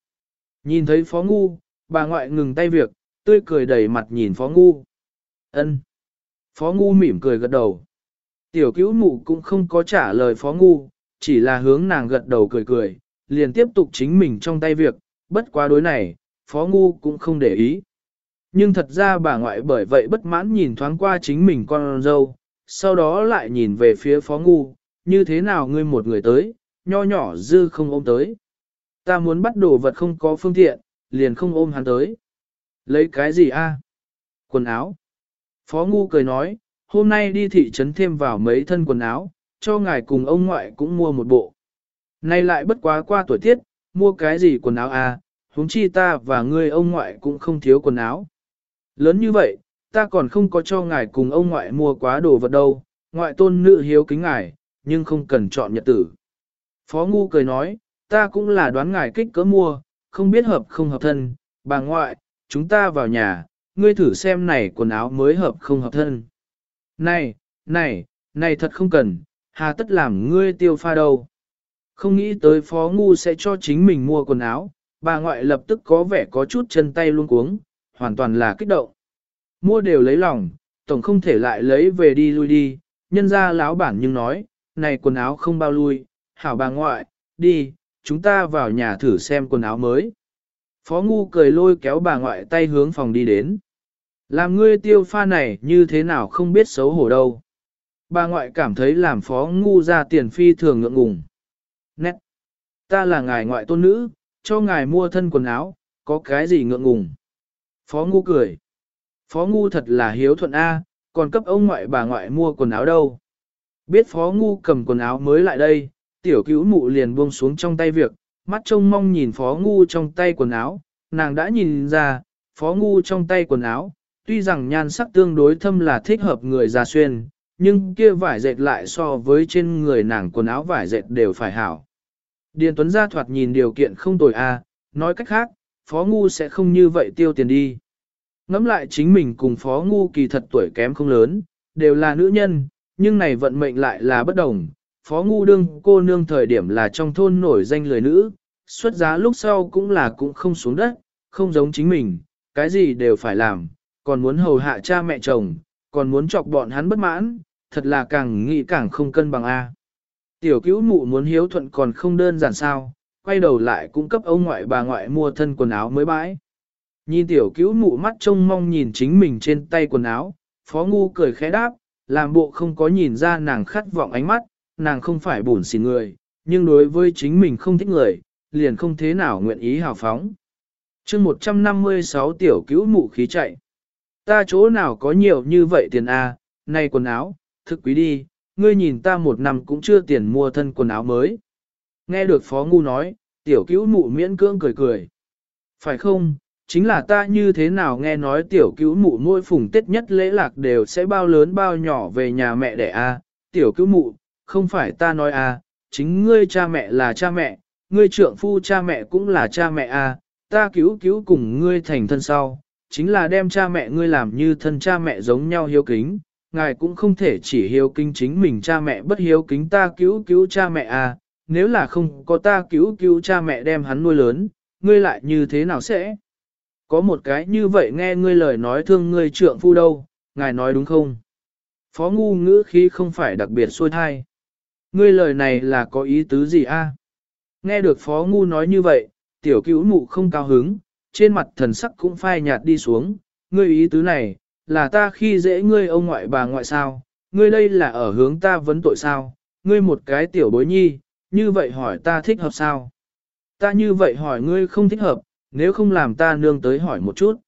Nhìn thấy phó ngu, bà ngoại ngừng tay việc, tươi cười đầy mặt nhìn phó ngu. ân Phó ngu mỉm cười gật đầu. Tiểu cứu mụ cũng không có trả lời phó ngu, chỉ là hướng nàng gật đầu cười cười, liền tiếp tục chính mình trong tay việc, bất quá đối này, phó ngu cũng không để ý. Nhưng thật ra bà ngoại bởi vậy bất mãn nhìn thoáng qua chính mình con dâu, sau đó lại nhìn về phía phó ngu, như thế nào ngươi một người tới, nho nhỏ dư không ôm tới. Ta muốn bắt đồ vật không có phương tiện, liền không ôm hắn tới. Lấy cái gì a? Quần áo. Phó ngu cười nói, hôm nay đi thị trấn thêm vào mấy thân quần áo, cho ngài cùng ông ngoại cũng mua một bộ. Nay lại bất quá qua tuổi tiết, mua cái gì quần áo a? Huống chi ta và ngươi ông ngoại cũng không thiếu quần áo. Lớn như vậy, ta còn không có cho ngài cùng ông ngoại mua quá đồ vật đâu, ngoại tôn nữ hiếu kính ngài, nhưng không cần chọn nhật tử. Phó Ngu cười nói, ta cũng là đoán ngài kích cỡ mua, không biết hợp không hợp thân, bà ngoại, chúng ta vào nhà, ngươi thử xem này quần áo mới hợp không hợp thân. Này, này, này thật không cần, hà tất làm ngươi tiêu pha đâu. Không nghĩ tới phó ngu sẽ cho chính mình mua quần áo, bà ngoại lập tức có vẻ có chút chân tay luôn cuống, hoàn toàn là kích động. Mua đều lấy lòng, tổng không thể lại lấy về đi lui đi, nhân ra lão bản nhưng nói, này quần áo không bao lui, hảo bà ngoại, đi, chúng ta vào nhà thử xem quần áo mới. Phó ngu cười lôi kéo bà ngoại tay hướng phòng đi đến. Làm ngươi tiêu pha này như thế nào không biết xấu hổ đâu. Bà ngoại cảm thấy làm phó ngu ra tiền phi thường ngượng ngùng. Nét! Ta là ngài ngoại tôn nữ, cho ngài mua thân quần áo, có cái gì ngượng ngùng. Phó ngu cười. Phó ngu thật là hiếu thuận A, còn cấp ông ngoại bà ngoại mua quần áo đâu. Biết phó ngu cầm quần áo mới lại đây, tiểu cứu mụ liền buông xuống trong tay việc, mắt trông mong nhìn phó ngu trong tay quần áo, nàng đã nhìn ra, phó ngu trong tay quần áo, tuy rằng nhan sắc tương đối thâm là thích hợp người già xuyên, nhưng kia vải dệt lại so với trên người nàng quần áo vải dệt đều phải hảo. Điền Tuấn gia thoạt nhìn điều kiện không tồi à, nói cách khác, phó ngu sẽ không như vậy tiêu tiền đi. Ngắm lại chính mình cùng phó ngu kỳ thật tuổi kém không lớn, đều là nữ nhân, nhưng này vận mệnh lại là bất đồng. Phó ngu đương cô nương thời điểm là trong thôn nổi danh lời nữ, xuất giá lúc sau cũng là cũng không xuống đất, không giống chính mình, cái gì đều phải làm, còn muốn hầu hạ cha mẹ chồng, còn muốn chọc bọn hắn bất mãn, thật là càng nghĩ càng không cân bằng A. Tiểu cứu mụ muốn hiếu thuận còn không đơn giản sao, quay đầu lại cung cấp ông ngoại bà ngoại mua thân quần áo mới bãi. Nhìn tiểu cứu mụ mắt trông mong nhìn chính mình trên tay quần áo, phó ngu cười khẽ đáp, làm bộ không có nhìn ra nàng khát vọng ánh mắt, nàng không phải buồn xỉn người, nhưng đối với chính mình không thích người, liền không thế nào nguyện ý hào phóng. chương 156 tiểu cứu mụ khí chạy. Ta chỗ nào có nhiều như vậy tiền a à, này quần áo, thực quý đi, ngươi nhìn ta một năm cũng chưa tiền mua thân quần áo mới. Nghe được Phó Ngu nói, tiểu cứu mụ miễn cưỡng cười cười. Phải không, chính là ta như thế nào nghe nói tiểu cứu mụ mỗi phùng tết nhất lễ lạc đều sẽ bao lớn bao nhỏ về nhà mẹ đẻ a tiểu cứu mụ, không phải ta nói a chính ngươi cha mẹ là cha mẹ, ngươi trượng phu cha mẹ cũng là cha mẹ a ta cứu cứu cùng ngươi thành thân sau, chính là đem cha mẹ ngươi làm như thân cha mẹ giống nhau hiếu kính, ngài cũng không thể chỉ hiếu kính chính mình cha mẹ bất hiếu kính ta cứu cứu cha mẹ à, nếu là không có ta cứu cứu cha mẹ đem hắn nuôi lớn, ngươi lại như thế nào sẽ? Có một cái như vậy nghe ngươi lời nói thương ngươi trượng phu đâu, ngài nói đúng không? Phó ngu ngữ khí không phải đặc biệt xuôi thai. Ngươi lời này là có ý tứ gì a? Nghe được phó ngu nói như vậy, tiểu cứu mụ không cao hứng, trên mặt thần sắc cũng phai nhạt đi xuống, ngươi ý tứ này, là ta khi dễ ngươi ông ngoại bà ngoại sao, ngươi đây là ở hướng ta vấn tội sao, ngươi một cái tiểu bối nhi, như vậy hỏi ta thích hợp sao? Ta như vậy hỏi ngươi không thích hợp, nếu không làm ta nương tới hỏi một chút.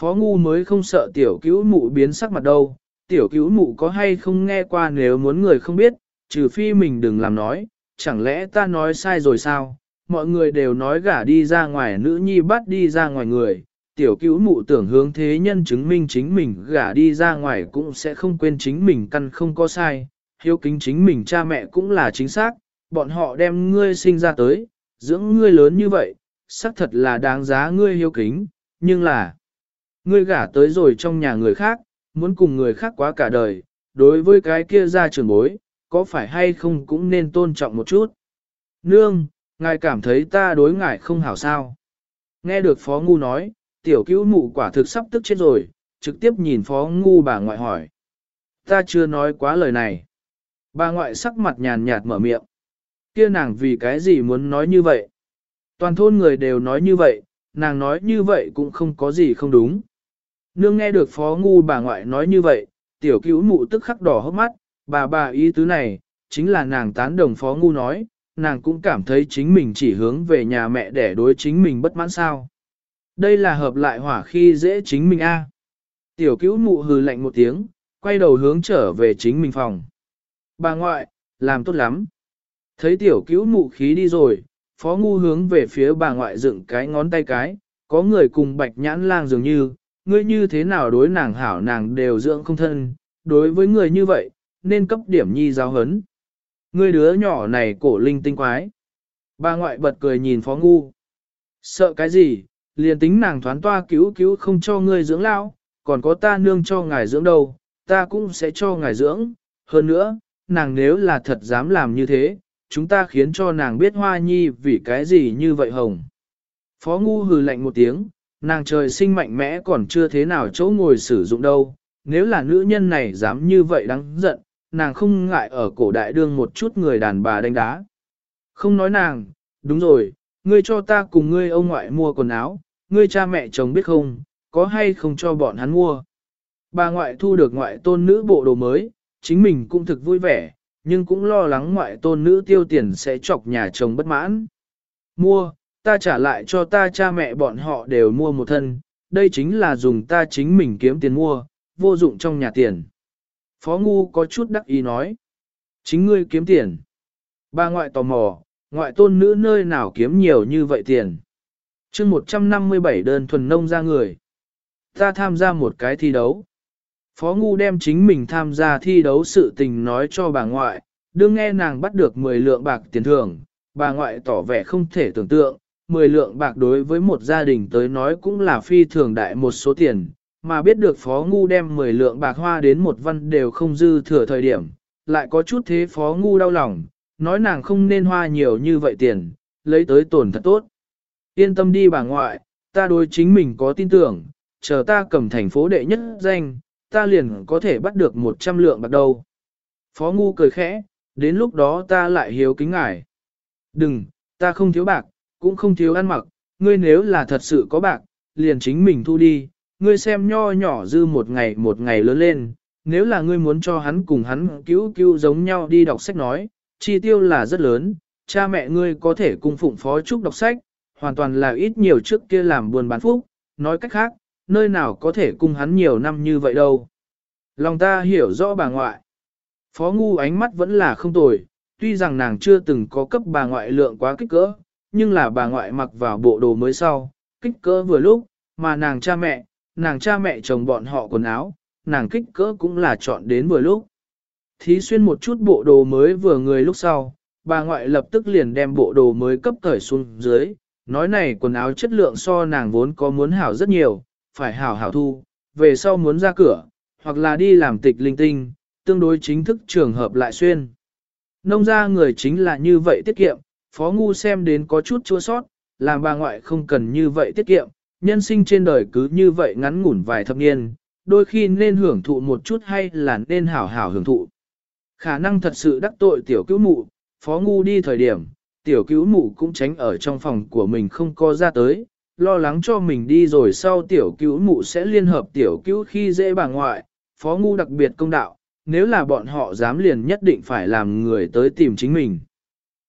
Phó ngu mới không sợ tiểu cứu mụ biến sắc mặt đâu, tiểu cứu mụ có hay không nghe qua nếu muốn người không biết, trừ phi mình đừng làm nói, chẳng lẽ ta nói sai rồi sao? Mọi người đều nói gả đi ra ngoài nữ nhi bắt đi ra ngoài người, tiểu cứu mụ tưởng hướng thế nhân chứng minh chính mình gả đi ra ngoài cũng sẽ không quên chính mình căn không có sai, hiếu kính chính mình cha mẹ cũng là chính xác, bọn họ đem ngươi sinh ra tới, dưỡng ngươi lớn như vậy, xác thật là đáng giá ngươi hiếu kính, nhưng là ngươi gả tới rồi trong nhà người khác, muốn cùng người khác quá cả đời, đối với cái kia ra trường bối, có phải hay không cũng nên tôn trọng một chút. Nương, ngài cảm thấy ta đối ngài không hảo sao. Nghe được Phó Ngu nói, tiểu cứu mụ quả thực sắp tức chết rồi, trực tiếp nhìn phó ngu bà ngoại hỏi. Ta chưa nói quá lời này. Bà ngoại sắc mặt nhàn nhạt mở miệng. Kia nàng vì cái gì muốn nói như vậy? Toàn thôn người đều nói như vậy, nàng nói như vậy cũng không có gì không đúng. Nương nghe được phó ngu bà ngoại nói như vậy, tiểu cứu mụ tức khắc đỏ hốc mắt, bà bà ý tứ này, chính là nàng tán đồng phó ngu nói, nàng cũng cảm thấy chính mình chỉ hướng về nhà mẹ để đối chính mình bất mãn sao. Đây là hợp lại hỏa khi dễ chính mình a. Tiểu cứu mụ hừ lạnh một tiếng, quay đầu hướng trở về chính mình phòng. Bà ngoại, làm tốt lắm. Thấy tiểu cứu mụ khí đi rồi, phó ngu hướng về phía bà ngoại dựng cái ngón tay cái, có người cùng bạch nhãn lang dường như, ngươi như thế nào đối nàng hảo nàng đều dưỡng không thân, đối với người như vậy, nên cấp điểm nhi giáo hấn. Ngươi đứa nhỏ này cổ linh tinh quái. Bà ngoại bật cười nhìn phó ngu. Sợ cái gì, liền tính nàng thoán toa cứu cứu không cho ngươi dưỡng lao, còn có ta nương cho ngài dưỡng đâu, ta cũng sẽ cho ngài dưỡng. Hơn nữa, nàng nếu là thật dám làm như thế, chúng ta khiến cho nàng biết hoa nhi vì cái gì như vậy hồng. Phó ngu hừ lạnh một tiếng, nàng trời sinh mạnh mẽ còn chưa thế nào chỗ ngồi sử dụng đâu, nếu là nữ nhân này dám như vậy đáng giận, nàng không ngại ở cổ đại đương một chút người đàn bà đánh đá. Không nói nàng, đúng rồi, ngươi cho ta cùng ngươi ông ngoại mua quần áo, ngươi cha mẹ chồng biết không, có hay không cho bọn hắn mua. Bà ngoại thu được ngoại tôn nữ bộ đồ mới, chính mình cũng thực vui vẻ, nhưng cũng lo lắng ngoại tôn nữ tiêu tiền sẽ chọc nhà chồng bất mãn. Mua, ta trả lại cho ta cha mẹ bọn họ đều mua một thân, đây chính là dùng ta chính mình kiếm tiền mua, vô dụng trong nhà tiền. Phó Ngu có chút đắc ý nói. Chính ngươi kiếm tiền. Bà ngoại tò mò, ngoại tôn nữ nơi nào kiếm nhiều như vậy tiền chương 157 đơn thuần nông ra người. Ta tham gia một cái thi đấu. Phó Ngu đem chính mình tham gia thi đấu sự tình nói cho bà ngoại, đương nghe nàng bắt được 10 lượng bạc tiền thưởng, bà ngoại tỏ vẻ không thể tưởng tượng, 10 lượng bạc đối với một gia đình tới nói cũng là phi thường đại một số tiền, mà biết được Phó Ngu đem 10 lượng bạc hoa đến một văn đều không dư thừa thời điểm, lại có chút thế Phó Ngu đau lòng, nói nàng không nên hoa nhiều như vậy tiền, lấy tới tổn thật tốt. Yên tâm đi bà ngoại, ta đối chính mình có tin tưởng, chờ ta cầm thành phố đệ nhất danh, ta liền có thể bắt được 100 lượng bạc đầu. Phó Ngu cười khẽ, đến lúc đó ta lại hiếu kính ngài. Đừng, ta không thiếu bạc, cũng không thiếu ăn mặc, ngươi nếu là thật sự có bạc, liền chính mình thu đi, ngươi xem nho nhỏ dư một ngày một ngày lớn lên, nếu là ngươi muốn cho hắn cùng hắn cứu cứu giống nhau đi đọc sách nói, chi tiêu là rất lớn, cha mẹ ngươi có thể cung phụng phó trúc đọc sách, hoàn toàn là ít nhiều trước kia làm buồn bán phúc, nói cách khác, nơi nào có thể cung hắn nhiều năm như vậy đâu. Lòng ta hiểu rõ bà ngoại. Phó ngu ánh mắt vẫn là không tồi, tuy rằng nàng chưa từng có cấp bà ngoại lượng quá kích cỡ, nhưng là bà ngoại mặc vào bộ đồ mới sau, kích cỡ vừa lúc, mà nàng cha mẹ, nàng cha mẹ chồng bọn họ quần áo, nàng kích cỡ cũng là chọn đến vừa lúc. Thí xuyên một chút bộ đồ mới vừa người lúc sau, bà ngoại lập tức liền đem bộ đồ mới cấp cởi xuống dưới, nói này quần áo chất lượng so nàng vốn có muốn hảo rất nhiều, phải hảo hảo thu, về sau muốn ra cửa, hoặc là đi làm tịch linh tinh, tương đối chính thức trường hợp lại xuyên. Nông ra người chính là như vậy tiết kiệm, phó ngu xem đến có chút chua sót, làm bà ngoại không cần như vậy tiết kiệm, nhân sinh trên đời cứ như vậy ngắn ngủn vài thập niên, đôi khi nên hưởng thụ một chút hay là nên hảo hảo hưởng thụ. Khả năng thật sự đắc tội tiểu cứu mụ, phó ngu đi thời điểm, tiểu cứu mụ cũng tránh ở trong phòng của mình không có ra tới, lo lắng cho mình đi rồi sau tiểu cứu mụ sẽ liên hợp tiểu cứu khi dễ bà ngoại, phó ngu đặc biệt công đạo, nếu là bọn họ dám liền nhất định phải làm người tới tìm chính mình.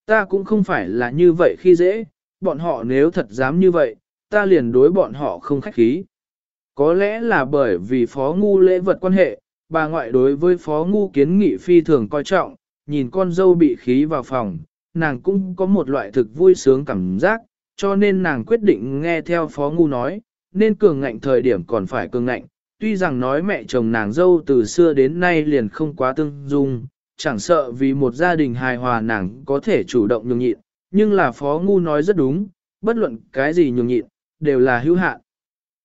Ta cũng không phải là như vậy khi dễ, bọn họ nếu thật dám như vậy, ta liền đối bọn họ không khách khí. Có lẽ là bởi vì phó ngu lễ vật quan hệ, bà ngoại đối với phó ngu kiến nghị phi thường coi trọng, nhìn con dâu bị khí vào phòng, nàng cũng có một loại thực vui sướng cảm giác, cho nên nàng quyết định nghe theo phó ngu nói, nên cường ngạnh thời điểm còn phải cường ngạnh. Tuy rằng nói mẹ chồng nàng dâu từ xưa đến nay liền không quá tương dung, chẳng sợ vì một gia đình hài hòa nàng có thể chủ động nhường nhịn, nhưng là phó ngu nói rất đúng, bất luận cái gì nhường nhịn, đều là hữu hạn.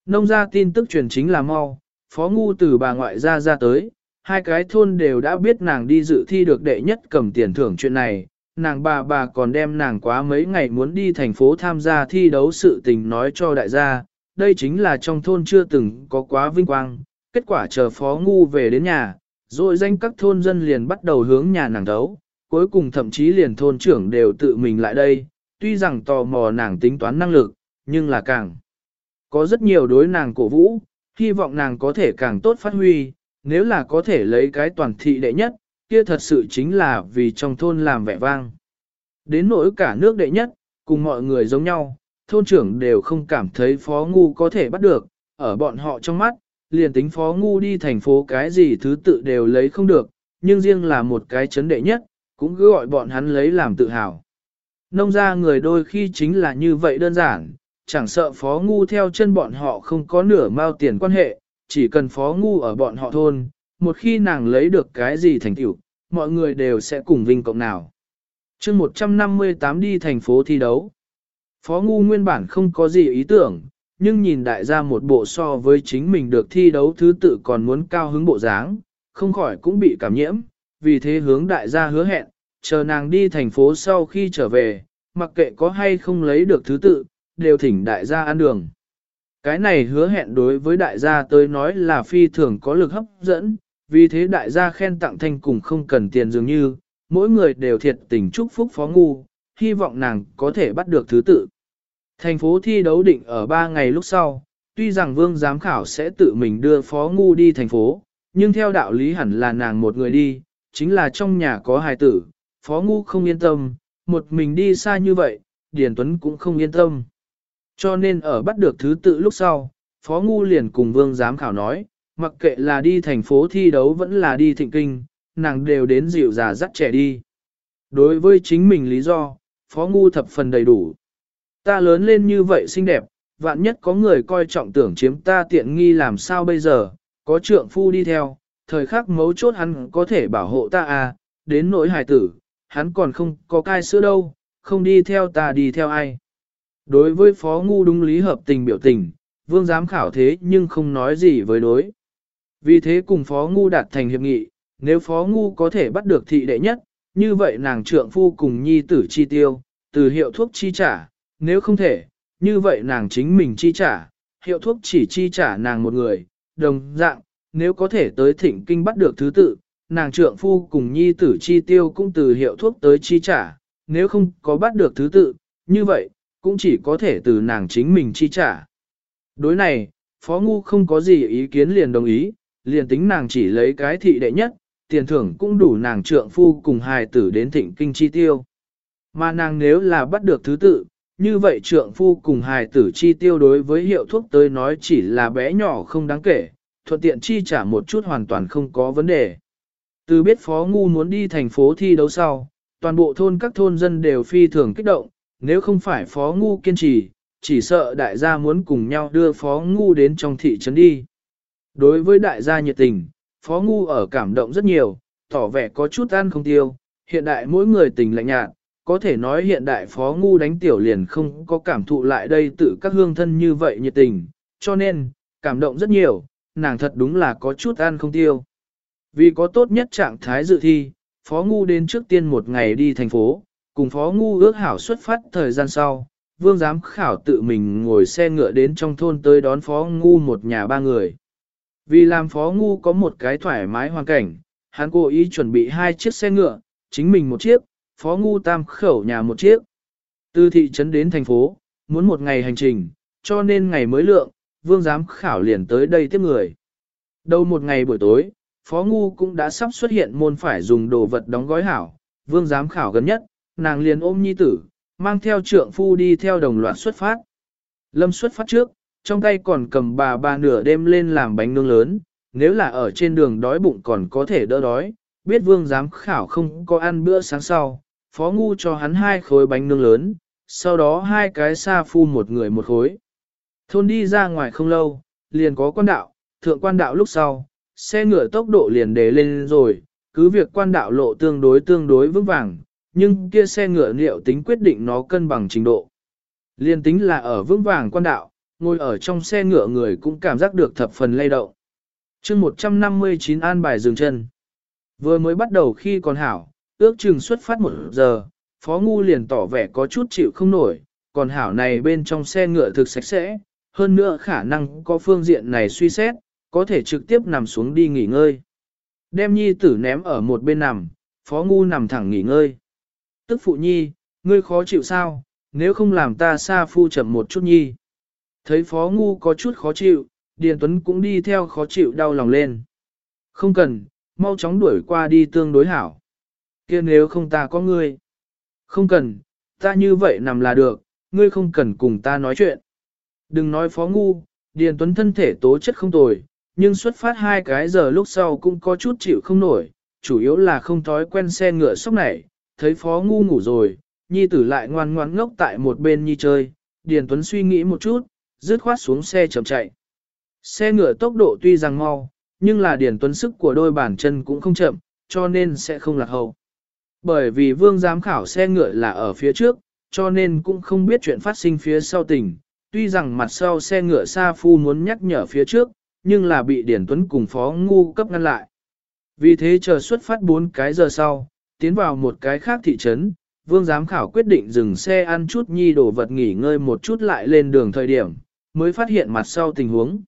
Nông gia tin tức truyền chính là mau, phó ngu từ bà ngoại ra ra tới, hai cái thôn đều đã biết nàng đi dự thi được đệ nhất cầm tiền thưởng chuyện này, nàng bà bà còn đem nàng quá mấy ngày muốn đi thành phố tham gia thi đấu sự tình nói cho đại gia, đây chính là trong thôn chưa từng có quá vinh quang, kết quả chờ phó ngu về đến nhà, rồi danh các thôn dân liền bắt đầu hướng nhà nàng đấu, cuối cùng thậm chí liền thôn trưởng đều tự mình lại đây, tuy rằng tò mò nàng tính toán năng lực, nhưng là càng có rất nhiều đối nàng cổ vũ, hy vọng nàng có thể càng tốt phát huy, nếu là có thể lấy cái toàn thị đệ nhất, kia thật sự chính là vì trong thôn làm vẻ vang. Đến nỗi cả nước đệ nhất, cùng mọi người giống nhau, thôn trưởng đều không cảm thấy phó ngu có thể bắt được, ở bọn họ trong mắt, liền tính phó ngu đi thành phố cái gì thứ tự đều lấy không được, nhưng riêng là một cái chấn đệ nhất, cũng cứ gọi bọn hắn lấy làm tự hào. Nông ra người đôi khi chính là như vậy đơn giản, chẳng sợ phó ngu theo chân bọn họ không có nửa mao tiền quan hệ, chỉ cần phó ngu ở bọn họ thôn, một khi nàng lấy được cái gì thành tựu, mọi người đều sẽ cùng vinh cộng nào. chương 158 đi thành phố thi đấu. Phó Ngu nguyên bản không có gì ý tưởng, nhưng nhìn đại gia một bộ so với chính mình được thi đấu thứ tự còn muốn cao hứng bộ dáng, không khỏi cũng bị cảm nhiễm, vì thế hướng đại gia hứa hẹn, chờ nàng đi thành phố sau khi trở về, mặc kệ có hay không lấy được thứ tự, đều thỉnh đại gia ăn đường. Cái này hứa hẹn đối với đại gia tới nói là phi thường có lực hấp dẫn, vì thế đại gia khen tặng thanh cùng không cần tiền dường như, mỗi người đều thiệt tình chúc phúc phó ngu, hy vọng nàng có thể bắt được thứ tự. Thành phố thi đấu định ở 3 ngày lúc sau, tuy rằng vương giám khảo sẽ tự mình đưa phó ngu đi thành phố, nhưng theo đạo lý hẳn là nàng một người đi, chính là trong nhà có hài tử, phó ngu không yên tâm, một mình đi xa như vậy, Điền Tuấn cũng không yên tâm. Cho nên ở bắt được thứ tự lúc sau, phó ngu liền cùng vương giám khảo nói, mặc kệ là đi thành phố thi đấu vẫn là đi thịnh kinh, nàng đều đến dịu già dắt trẻ đi. Đối với chính mình lý do, phó ngu thập phần đầy đủ. Ta lớn lên như vậy xinh đẹp, vạn nhất có người coi trọng tưởng chiếm ta tiện nghi làm sao bây giờ, có trượng phu đi theo, thời khắc mấu chốt hắn có thể bảo hộ ta à, đến nỗi hài tử, hắn còn không có cai sữa đâu, không đi theo ta đi theo ai. Đối với phó ngu đúng lý hợp tình biểu tình, vương giám khảo thế nhưng không nói gì với đối. Vì thế cùng phó ngu đạt thành hiệp nghị, nếu phó ngu có thể bắt được thị đệ nhất, như vậy nàng trượng phu cùng nhi tử chi tiêu, từ hiệu thuốc chi trả, nếu không thể, như vậy nàng chính mình chi trả, hiệu thuốc chỉ chi trả nàng một người, đồng dạng, nếu có thể tới thịnh kinh bắt được thứ tự, nàng trượng phu cùng nhi tử chi tiêu cũng từ hiệu thuốc tới chi trả, nếu không có bắt được thứ tự, như vậy, cũng chỉ có thể từ nàng chính mình chi trả. Đối này, Phó Ngu không có gì ý kiến liền đồng ý, liền tính nàng chỉ lấy cái thị đệ nhất, tiền thưởng cũng đủ nàng trượng phu cùng hài tử đến thịnh kinh chi tiêu. Mà nàng nếu là bắt được thứ tự, như vậy trượng phu cùng hài tử chi tiêu đối với hiệu thuốc tới nói chỉ là bé nhỏ không đáng kể, thuận tiện chi trả một chút hoàn toàn không có vấn đề. Từ biết Phó Ngu muốn đi thành phố thi đấu sau, toàn bộ thôn các thôn dân đều phi thường kích động, nếu không phải Phó Ngu kiên trì, chỉ sợ đại gia muốn cùng nhau đưa Phó Ngu đến trong thị trấn đi. Đối với đại gia nhiệt tình, Phó Ngu ở cảm động rất nhiều, tỏ vẻ có chút ăn không tiêu, hiện đại mỗi người tình lạnh nhạt, có thể nói hiện đại Phó Ngu đánh tiểu liền không có cảm thụ lại đây tự các hương thân như vậy nhiệt tình, cho nên, cảm động rất nhiều, nàng thật đúng là có chút ăn không tiêu. Vì có tốt nhất trạng thái dự thi, Phó Ngu đến trước tiên một ngày đi thành phố, cùng Phó Ngu ước hảo xuất phát thời gian sau, Vương Giám Khảo tự mình ngồi xe ngựa đến trong thôn tới đón Phó Ngu một nhà ba người. Vì làm Phó Ngu có một cái thoải mái hoàn cảnh, hắn cố ý chuẩn bị hai chiếc xe ngựa, chính mình một chiếc, Phó Ngu tam khẩu nhà một chiếc. Từ thị trấn đến thành phố, muốn một ngày hành trình, cho nên ngày mới lượng, Vương Giám Khảo liền tới đây tiếp người. Đầu một ngày buổi tối, Phó Ngu cũng đã sắp xuất hiện môn phải dùng đồ vật đóng gói hảo, vương giám khảo gần nhất, nàng liền ôm nhi tử, mang theo trượng phu đi theo đồng loạt xuất phát. Lâm xuất phát trước, trong tay còn cầm bà bà nửa đêm lên làm bánh nướng lớn, nếu là ở trên đường đói bụng còn có thể đỡ đói, biết vương giám khảo không có ăn bữa sáng sau, Phó Ngu cho hắn hai khối bánh nướng lớn, sau đó hai cái sa phu một người một khối. Thôn đi ra ngoài không lâu, liền có quan đạo, thượng quan đạo lúc sau, xe ngựa tốc độ liền đề lên rồi, cứ việc quan đạo lộ tương đối tương đối vững vàng, nhưng kia xe ngựa liệu tính quyết định nó cân bằng trình độ. Liên tính là ở vững vàng quan đạo, ngồi ở trong xe ngựa người cũng cảm giác được thập phần lay động. chương 159 an bài dừng chân. Vừa mới bắt đầu khi còn hảo, ước chừng xuất phát một giờ, Phó Ngu liền tỏ vẻ có chút chịu không nổi, còn hảo này bên trong xe ngựa thực sạch sẽ, hơn nữa khả năng có phương diện này suy xét, có thể trực tiếp nằm xuống đi nghỉ ngơi. Đem nhi tử ném ở một bên nằm, phó ngu nằm thẳng nghỉ ngơi. Tức phụ nhi, ngươi khó chịu sao, nếu không làm ta xa phu chậm một chút nhi. Thấy phó ngu có chút khó chịu, Điền Tuấn cũng đi theo khó chịu đau lòng lên. Không cần, mau chóng đuổi qua đi tương đối hảo. kia nếu không ta có ngươi. Không cần, ta như vậy nằm là được, ngươi không cần cùng ta nói chuyện. Đừng nói phó ngu, Điền Tuấn thân thể tố chất không tồi, nhưng xuất phát hai cái giờ lúc sau cũng có chút chịu không nổi, chủ yếu là không thói quen xe ngựa sốc này, thấy phó ngu ngủ rồi, nhi tử lại ngoan ngoan ngốc tại một bên nhi chơi, Điền Tuấn suy nghĩ một chút, dứt khoát xuống xe chậm chạy. Xe ngựa tốc độ tuy rằng mau, nhưng là điển Tuấn sức của đôi bàn chân cũng không chậm, cho nên sẽ không lạc hậu. Bởi vì vương giám khảo xe ngựa là ở phía trước, cho nên cũng không biết chuyện phát sinh phía sau tỉnh. Tuy rằng mặt sau xe ngựa Sa Phu muốn nhắc nhở phía trước, nhưng là bị Điển Tuấn cùng Phó Ngu cấp ngăn lại. Vì thế chờ xuất phát 4 cái giờ sau, tiến vào một cái khác thị trấn, vương giám khảo quyết định dừng xe ăn chút nhi đồ vật nghỉ ngơi một chút lại lên đường thời điểm, mới phát hiện mặt sau tình huống.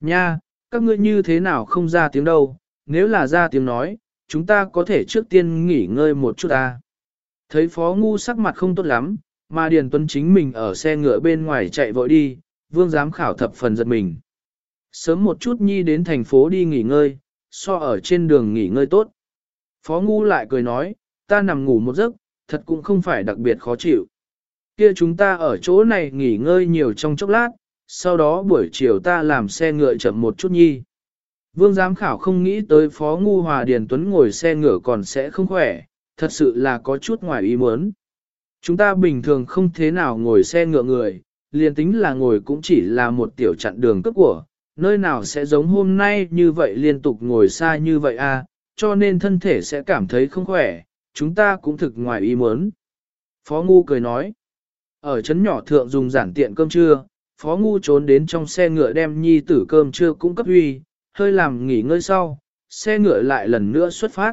Nha, các ngươi như thế nào không ra tiếng đâu, nếu là ra tiếng nói, chúng ta có thể trước tiên nghỉ ngơi một chút ta. Thấy phó ngu sắc mặt không tốt lắm, mà Điền Tuấn chính mình ở xe ngựa bên ngoài chạy vội đi, vương giám khảo thập phần giật mình. Sớm một chút nhi đến thành phố đi nghỉ ngơi, so ở trên đường nghỉ ngơi tốt. Phó ngu lại cười nói, ta nằm ngủ một giấc, thật cũng không phải đặc biệt khó chịu. Kia chúng ta ở chỗ này nghỉ ngơi nhiều trong chốc lát, sau đó buổi chiều ta làm xe ngựa chậm một chút nhi. Vương giám khảo không nghĩ tới Phó Ngu Hòa Điền Tuấn ngồi xe ngựa còn sẽ không khỏe, thật sự là có chút ngoài ý muốn. Chúng ta bình thường không thế nào ngồi xe ngựa người, liền tính là ngồi cũng chỉ là một tiểu chặn đường cấp của, nơi nào sẽ giống hôm nay như vậy liên tục ngồi xa như vậy à, cho nên thân thể sẽ cảm thấy không khỏe, chúng ta cũng thực ngoài ý muốn. Phó Ngu cười nói, ở chấn nhỏ thượng dùng giản tiện cơm trưa, Phó Ngu trốn đến trong xe ngựa đem nhi tử cơm trưa cũng cấp huy, hơi làm nghỉ ngơi sau, xe ngựa lại lần nữa xuất phát.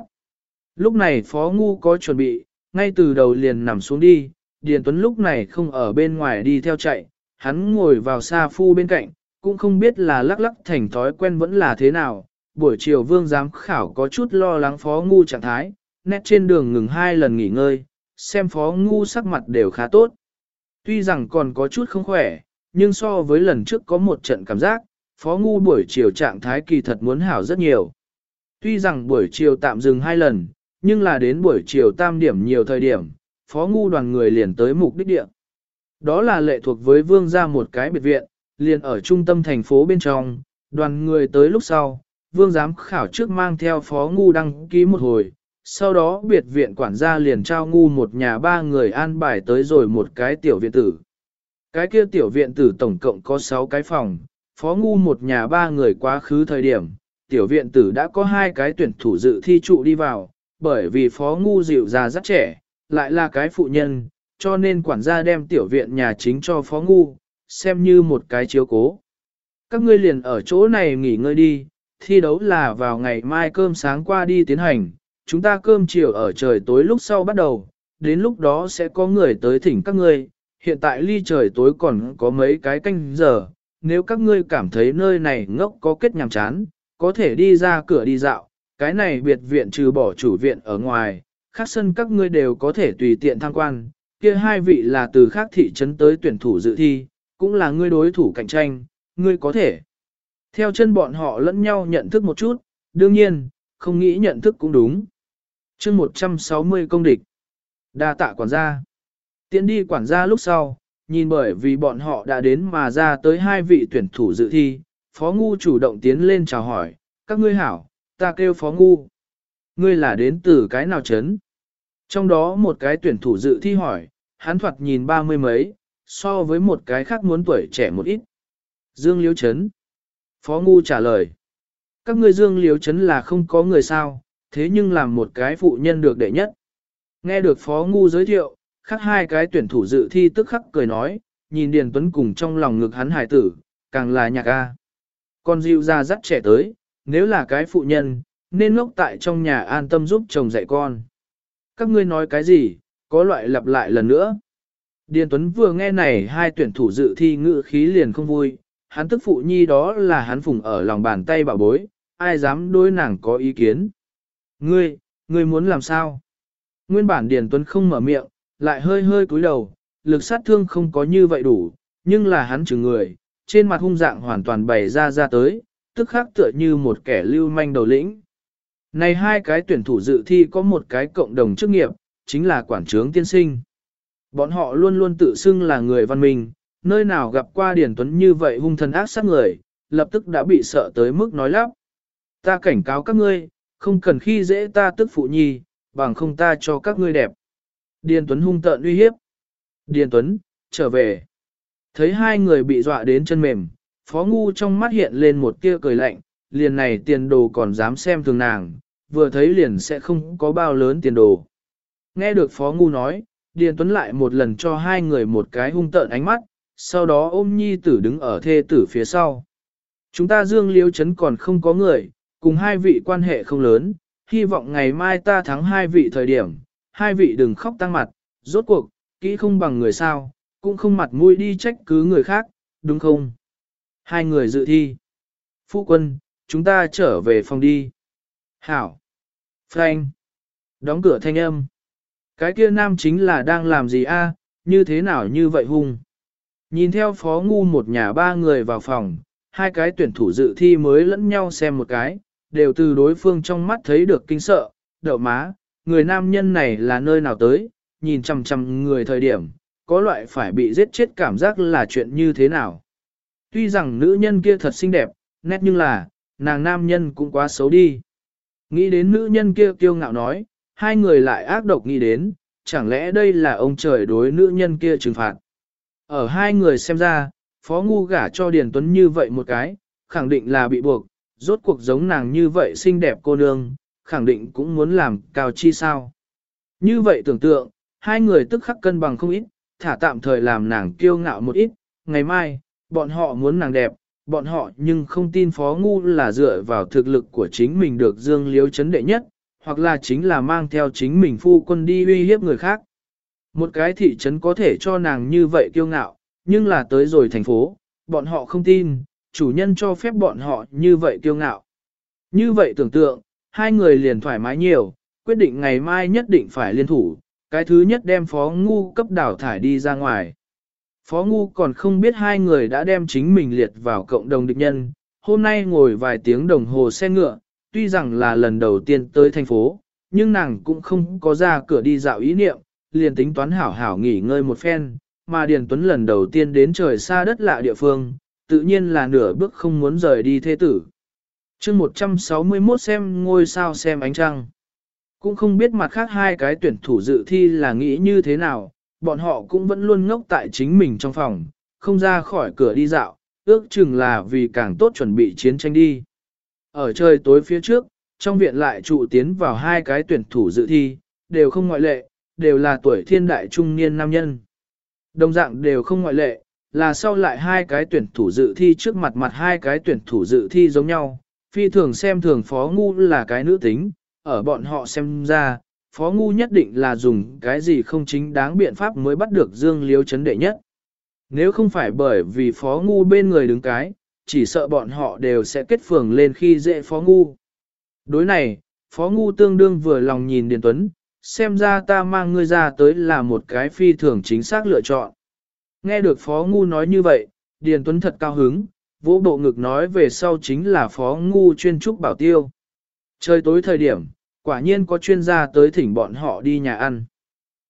Lúc này Phó Ngu có chuẩn bị, ngay từ đầu liền nằm xuống đi, Điền Tuấn lúc này không ở bên ngoài đi theo chạy, hắn ngồi vào xa phu bên cạnh, cũng không biết là lắc lắc thành thói quen vẫn là thế nào. Buổi chiều vương giám khảo có chút lo lắng Phó Ngu trạng thái, nét trên đường ngừng hai lần nghỉ ngơi, xem Phó Ngu sắc mặt đều khá tốt. Tuy rằng còn có chút không khỏe, nhưng so với lần trước có một trận cảm giác, Phó Ngu buổi chiều trạng thái kỳ thật muốn hảo rất nhiều. Tuy rằng buổi chiều tạm dừng hai lần, nhưng là đến buổi chiều tam điểm nhiều thời điểm, Phó Ngu đoàn người liền tới mục đích địa. Đó là lệ thuộc với vương gia một cái biệt viện, liền ở trung tâm thành phố bên trong, đoàn người tới lúc sau, vương giám khảo trước mang theo Phó Ngu đăng ký một hồi, sau đó biệt viện quản gia liền trao Ngu một nhà ba người an bài tới rồi một cái tiểu viện tử. Cái kia tiểu viện tử tổng cộng có 6 cái phòng, phó ngu một nhà ba người quá khứ thời điểm, tiểu viện tử đã có hai cái tuyển thủ dự thi trụ đi vào, bởi vì phó ngu dịu già rất trẻ, lại là cái phụ nhân, cho nên quản gia đem tiểu viện nhà chính cho phó ngu, xem như một cái chiếu cố. Các ngươi liền ở chỗ này nghỉ ngơi đi, thi đấu là vào ngày mai cơm sáng qua đi tiến hành, chúng ta cơm chiều ở trời tối lúc sau bắt đầu, đến lúc đó sẽ có người tới thỉnh các ngươi, hiện tại ly trời tối còn có mấy cái canh giờ, nếu các ngươi cảm thấy nơi này ngốc có kết nhàm chán, có thể đi ra cửa đi dạo, cái này biệt viện trừ bỏ chủ viện ở ngoài, khác sân các ngươi đều có thể tùy tiện tham quan, kia hai vị là từ khác thị trấn tới tuyển thủ dự thi, cũng là ngươi đối thủ cạnh tranh, ngươi có thể. Theo chân bọn họ lẫn nhau nhận thức một chút, đương nhiên, không nghĩ nhận thức cũng đúng. chương 160 công địch. Đa tạ quản gia. Tiến đi quản gia lúc sau, nhìn bởi vì bọn họ đã đến mà ra tới hai vị tuyển thủ dự thi, Phó Ngu chủ động tiến lên chào hỏi, các ngươi hảo, ta kêu Phó Ngu. Ngươi là đến từ cái nào chấn? Trong đó một cái tuyển thủ dự thi hỏi, hắn thoạt nhìn ba mươi mấy, so với một cái khác muốn tuổi trẻ một ít. Dương Liễu Trấn. Phó Ngu trả lời. Các ngươi Dương Liễu Trấn là không có người sao, thế nhưng làm một cái phụ nhân được đệ nhất. Nghe được Phó Ngu giới thiệu, khác hai cái tuyển thủ dự thi tức khắc cười nói, nhìn Điền Tuấn cùng trong lòng ngực hắn hải tử, càng là nhạc a. Con dịu ra dắt trẻ tới, nếu là cái phụ nhân, nên ngốc tại trong nhà an tâm giúp chồng dạy con. Các ngươi nói cái gì, có loại lặp lại lần nữa. Điền Tuấn vừa nghe này hai tuyển thủ dự thi ngự khí liền không vui, hắn tức phụ nhi đó là hắn phùng ở lòng bàn tay bảo bối, ai dám đối nàng có ý kiến. Ngươi, ngươi muốn làm sao? Nguyên bản Điền Tuấn không mở miệng, lại hơi hơi cúi đầu, lực sát thương không có như vậy đủ, nhưng là hắn chừng người, trên mặt hung dạng hoàn toàn bày ra ra tới, tức khác tựa như một kẻ lưu manh đầu lĩnh. Này hai cái tuyển thủ dự thi có một cái cộng đồng chức nghiệp, chính là quản trướng tiên sinh. Bọn họ luôn luôn tự xưng là người văn minh, nơi nào gặp qua Điển Tuấn như vậy hung thần ác sát người, lập tức đã bị sợ tới mức nói lắp. Ta cảnh cáo các ngươi, không cần khi dễ ta tức phụ nhi, bằng không ta cho các ngươi đẹp. Điền Tuấn hung tợn uy hiếp. Điền Tuấn, trở về. Thấy hai người bị dọa đến chân mềm, Phó Ngu trong mắt hiện lên một tia cười lạnh, liền này tiền đồ còn dám xem thường nàng, vừa thấy liền sẽ không có bao lớn tiền đồ. Nghe được Phó Ngu nói, Điền Tuấn lại một lần cho hai người một cái hung tợn ánh mắt, sau đó ôm nhi tử đứng ở thê tử phía sau. Chúng ta dương liêu chấn còn không có người, cùng hai vị quan hệ không lớn, hy vọng ngày mai ta thắng hai vị thời điểm, hai vị đừng khóc tăng mặt, rốt cuộc, kỹ không bằng người sao, cũng không mặt mũi đi trách cứ người khác, đúng không? Hai người dự thi. Phu quân, chúng ta trở về phòng đi. Hảo. Frank. Đóng cửa thanh âm. Cái kia nam chính là đang làm gì a? như thế nào như vậy hung? Nhìn theo phó ngu một nhà ba người vào phòng, hai cái tuyển thủ dự thi mới lẫn nhau xem một cái, đều từ đối phương trong mắt thấy được kinh sợ, đậu má, người nam nhân này là nơi nào tới, nhìn chằm chằm người thời điểm, có loại phải bị giết chết cảm giác là chuyện như thế nào. Tuy rằng nữ nhân kia thật xinh đẹp, nét nhưng là, nàng nam nhân cũng quá xấu đi. Nghĩ đến nữ nhân kia kiêu ngạo nói, hai người lại ác độc nghĩ đến, chẳng lẽ đây là ông trời đối nữ nhân kia trừng phạt. Ở hai người xem ra, phó ngu gả cho Điền Tuấn như vậy một cái, khẳng định là bị buộc, rốt cuộc giống nàng như vậy xinh đẹp cô nương, khẳng định cũng muốn làm cao chi sao. Như vậy tưởng tượng, hai người tức khắc cân bằng không ít, thả tạm thời làm nàng kiêu ngạo một ít, ngày mai, bọn họ muốn nàng đẹp, bọn họ nhưng không tin phó ngu là dựa vào thực lực của chính mình được dương liếu chấn đệ nhất, hoặc là chính là mang theo chính mình phu quân đi uy hiếp người khác. Một cái thị trấn có thể cho nàng như vậy kiêu ngạo, nhưng là tới rồi thành phố, bọn họ không tin, chủ nhân cho phép bọn họ như vậy kiêu ngạo. Như vậy tưởng tượng, hai người liền thoải mái nhiều, quyết định ngày mai nhất định phải liên thủ, cái thứ nhất đem phó ngu cấp đảo thải đi ra ngoài. Phó ngu còn không biết hai người đã đem chính mình liệt vào cộng đồng địch nhân, hôm nay ngồi vài tiếng đồng hồ xe ngựa, tuy rằng là lần đầu tiên tới thành phố, nhưng nàng cũng không có ra cửa đi dạo ý niệm, liền tính toán hảo hảo nghỉ ngơi một phen, mà Điền Tuấn lần đầu tiên đến trời xa đất lạ địa phương, tự nhiên là nửa bước không muốn rời đi thế tử chương 161 xem ngôi sao xem ánh trăng. Cũng không biết mặt khác hai cái tuyển thủ dự thi là nghĩ như thế nào, bọn họ cũng vẫn luôn ngốc tại chính mình trong phòng, không ra khỏi cửa đi dạo, ước chừng là vì càng tốt chuẩn bị chiến tranh đi. Ở trời tối phía trước, trong viện lại trụ tiến vào hai cái tuyển thủ dự thi, đều không ngoại lệ, đều là tuổi thiên đại trung niên nam nhân. Đồng dạng đều không ngoại lệ, là sau lại hai cái tuyển thủ dự thi trước mặt mặt hai cái tuyển thủ dự thi giống nhau, phi thường xem thường phó ngu là cái nữ tính, ở bọn họ xem ra, phó ngu nhất định là dùng cái gì không chính đáng biện pháp mới bắt được dương liếu chấn đệ nhất. Nếu không phải bởi vì phó ngu bên người đứng cái, chỉ sợ bọn họ đều sẽ kết phường lên khi dễ phó ngu. Đối này, phó ngu tương đương vừa lòng nhìn Điền Tuấn, xem ra ta mang ngươi ra tới là một cái phi thường chính xác lựa chọn. Nghe được phó ngu nói như vậy, Điền Tuấn thật cao hứng, vỗ bộ ngực nói về sau chính là phó ngu chuyên trúc bảo tiêu. Trời tối thời điểm, quả nhiên có chuyên gia tới thỉnh bọn họ đi nhà ăn.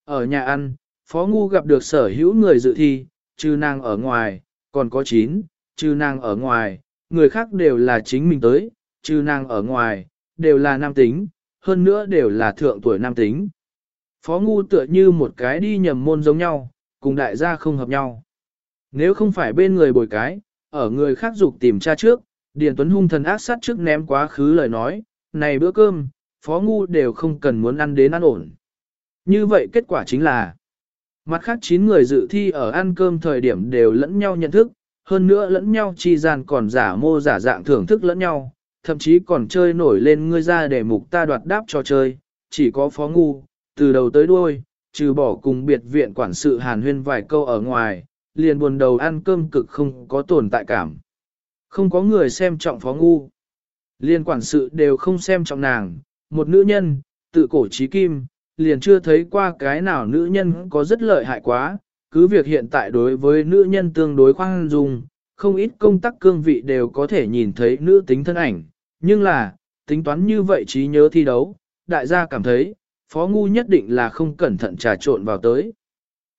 Ở nhà ăn, phó ngu gặp được sở hữu người dự thi, trừ nàng ở ngoài, còn có chín, trừ nàng ở ngoài, người khác đều là chính mình tới, trừ nàng ở ngoài, đều là nam tính, hơn nữa đều là thượng tuổi nam tính. Phó ngu tựa như một cái đi nhầm môn giống nhau, cùng đại gia không hợp nhau. Nếu không phải bên người bồi cái, ở người khác dục tìm tra trước, Điền Tuấn hung thần ác sát trước ném quá khứ lời nói, này bữa cơm, phó ngu đều không cần muốn ăn đến ăn ổn. Như vậy kết quả chính là, mặt khác 9 người dự thi ở ăn cơm thời điểm đều lẫn nhau nhận thức, hơn nữa lẫn nhau chi gian còn giả mô giả dạng thưởng thức lẫn nhau, thậm chí còn chơi nổi lên ngươi ra để mục ta đoạt đáp cho chơi, chỉ có phó ngu, từ đầu tới đuôi, trừ bỏ cùng biệt viện quản sự hàn huyên vài câu ở ngoài, liền buồn đầu ăn cơm cực không có tồn tại cảm. Không có người xem trọng phó ngu. Liên quản sự đều không xem trọng nàng, một nữ nhân, tự cổ trí kim, liền chưa thấy qua cái nào nữ nhân có rất lợi hại quá, cứ việc hiện tại đối với nữ nhân tương đối khoan dung, không ít công tác cương vị đều có thể nhìn thấy nữ tính thân ảnh, nhưng là, tính toán như vậy trí nhớ thi đấu, đại gia cảm thấy, phó ngu nhất định là không cẩn thận trà trộn vào tới.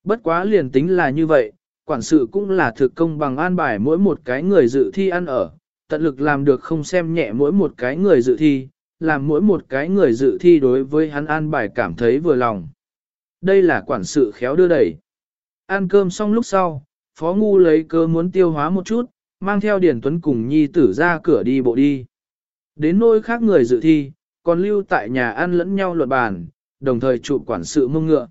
Bất quá liền tính là như vậy, quản sự cũng là thực công bằng an bài mỗi một cái người dự thi ăn ở, tận lực làm được không xem nhẹ mỗi một cái người dự thi, làm mỗi một cái người dự thi đối với hắn an bài cảm thấy vừa lòng. Đây là quản sự khéo đưa đẩy. Ăn cơm xong lúc sau, Phó Ngu lấy cơ muốn tiêu hóa một chút, mang theo điển Tuấn cùng Nhi tử ra cửa đi bộ đi. Đến nơi khác người dự thi, còn lưu tại nhà ăn lẫn nhau luận bàn, đồng thời trụ quản sự mông ngựa.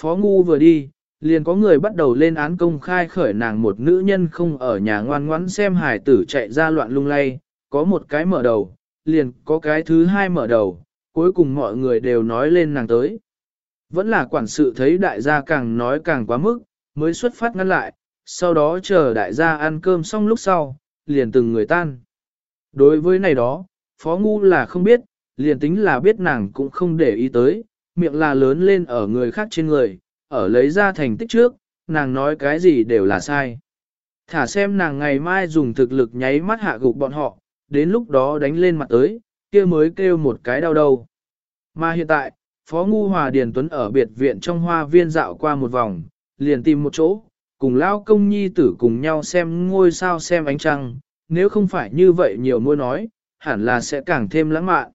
Phó Ngu vừa đi, liền có người bắt đầu lên án công khai khởi nàng một nữ nhân không ở nhà ngoan ngoãn xem hải tử chạy ra loạn lung lay, có một cái mở đầu, liền có cái thứ hai mở đầu, cuối cùng mọi người đều nói lên nàng tới. Vẫn là quản sự thấy đại gia càng nói càng quá mức, mới xuất phát ngăn lại, sau đó chờ đại gia ăn cơm xong lúc sau, liền từng người tan. Đối với này đó, Phó Ngu là không biết, liền tính là biết nàng cũng không để ý tới, miệng là lớn lên ở người khác trên người, ở lấy ra thành tích trước, nàng nói cái gì đều là sai. Thả xem nàng ngày mai dùng thực lực nháy mắt hạ gục bọn họ, đến lúc đó đánh lên mặt tới, kia mới kêu một cái đau đầu. Mà hiện tại, Phó Ngu Hòa Điền Tuấn ở biệt viện trong hoa viên dạo qua một vòng, liền tìm một chỗ, cùng lao công nhi tử cùng nhau xem ngôi sao xem ánh trăng, nếu không phải như vậy nhiều nuôi nói, hẳn là sẽ càng thêm lãng mạn.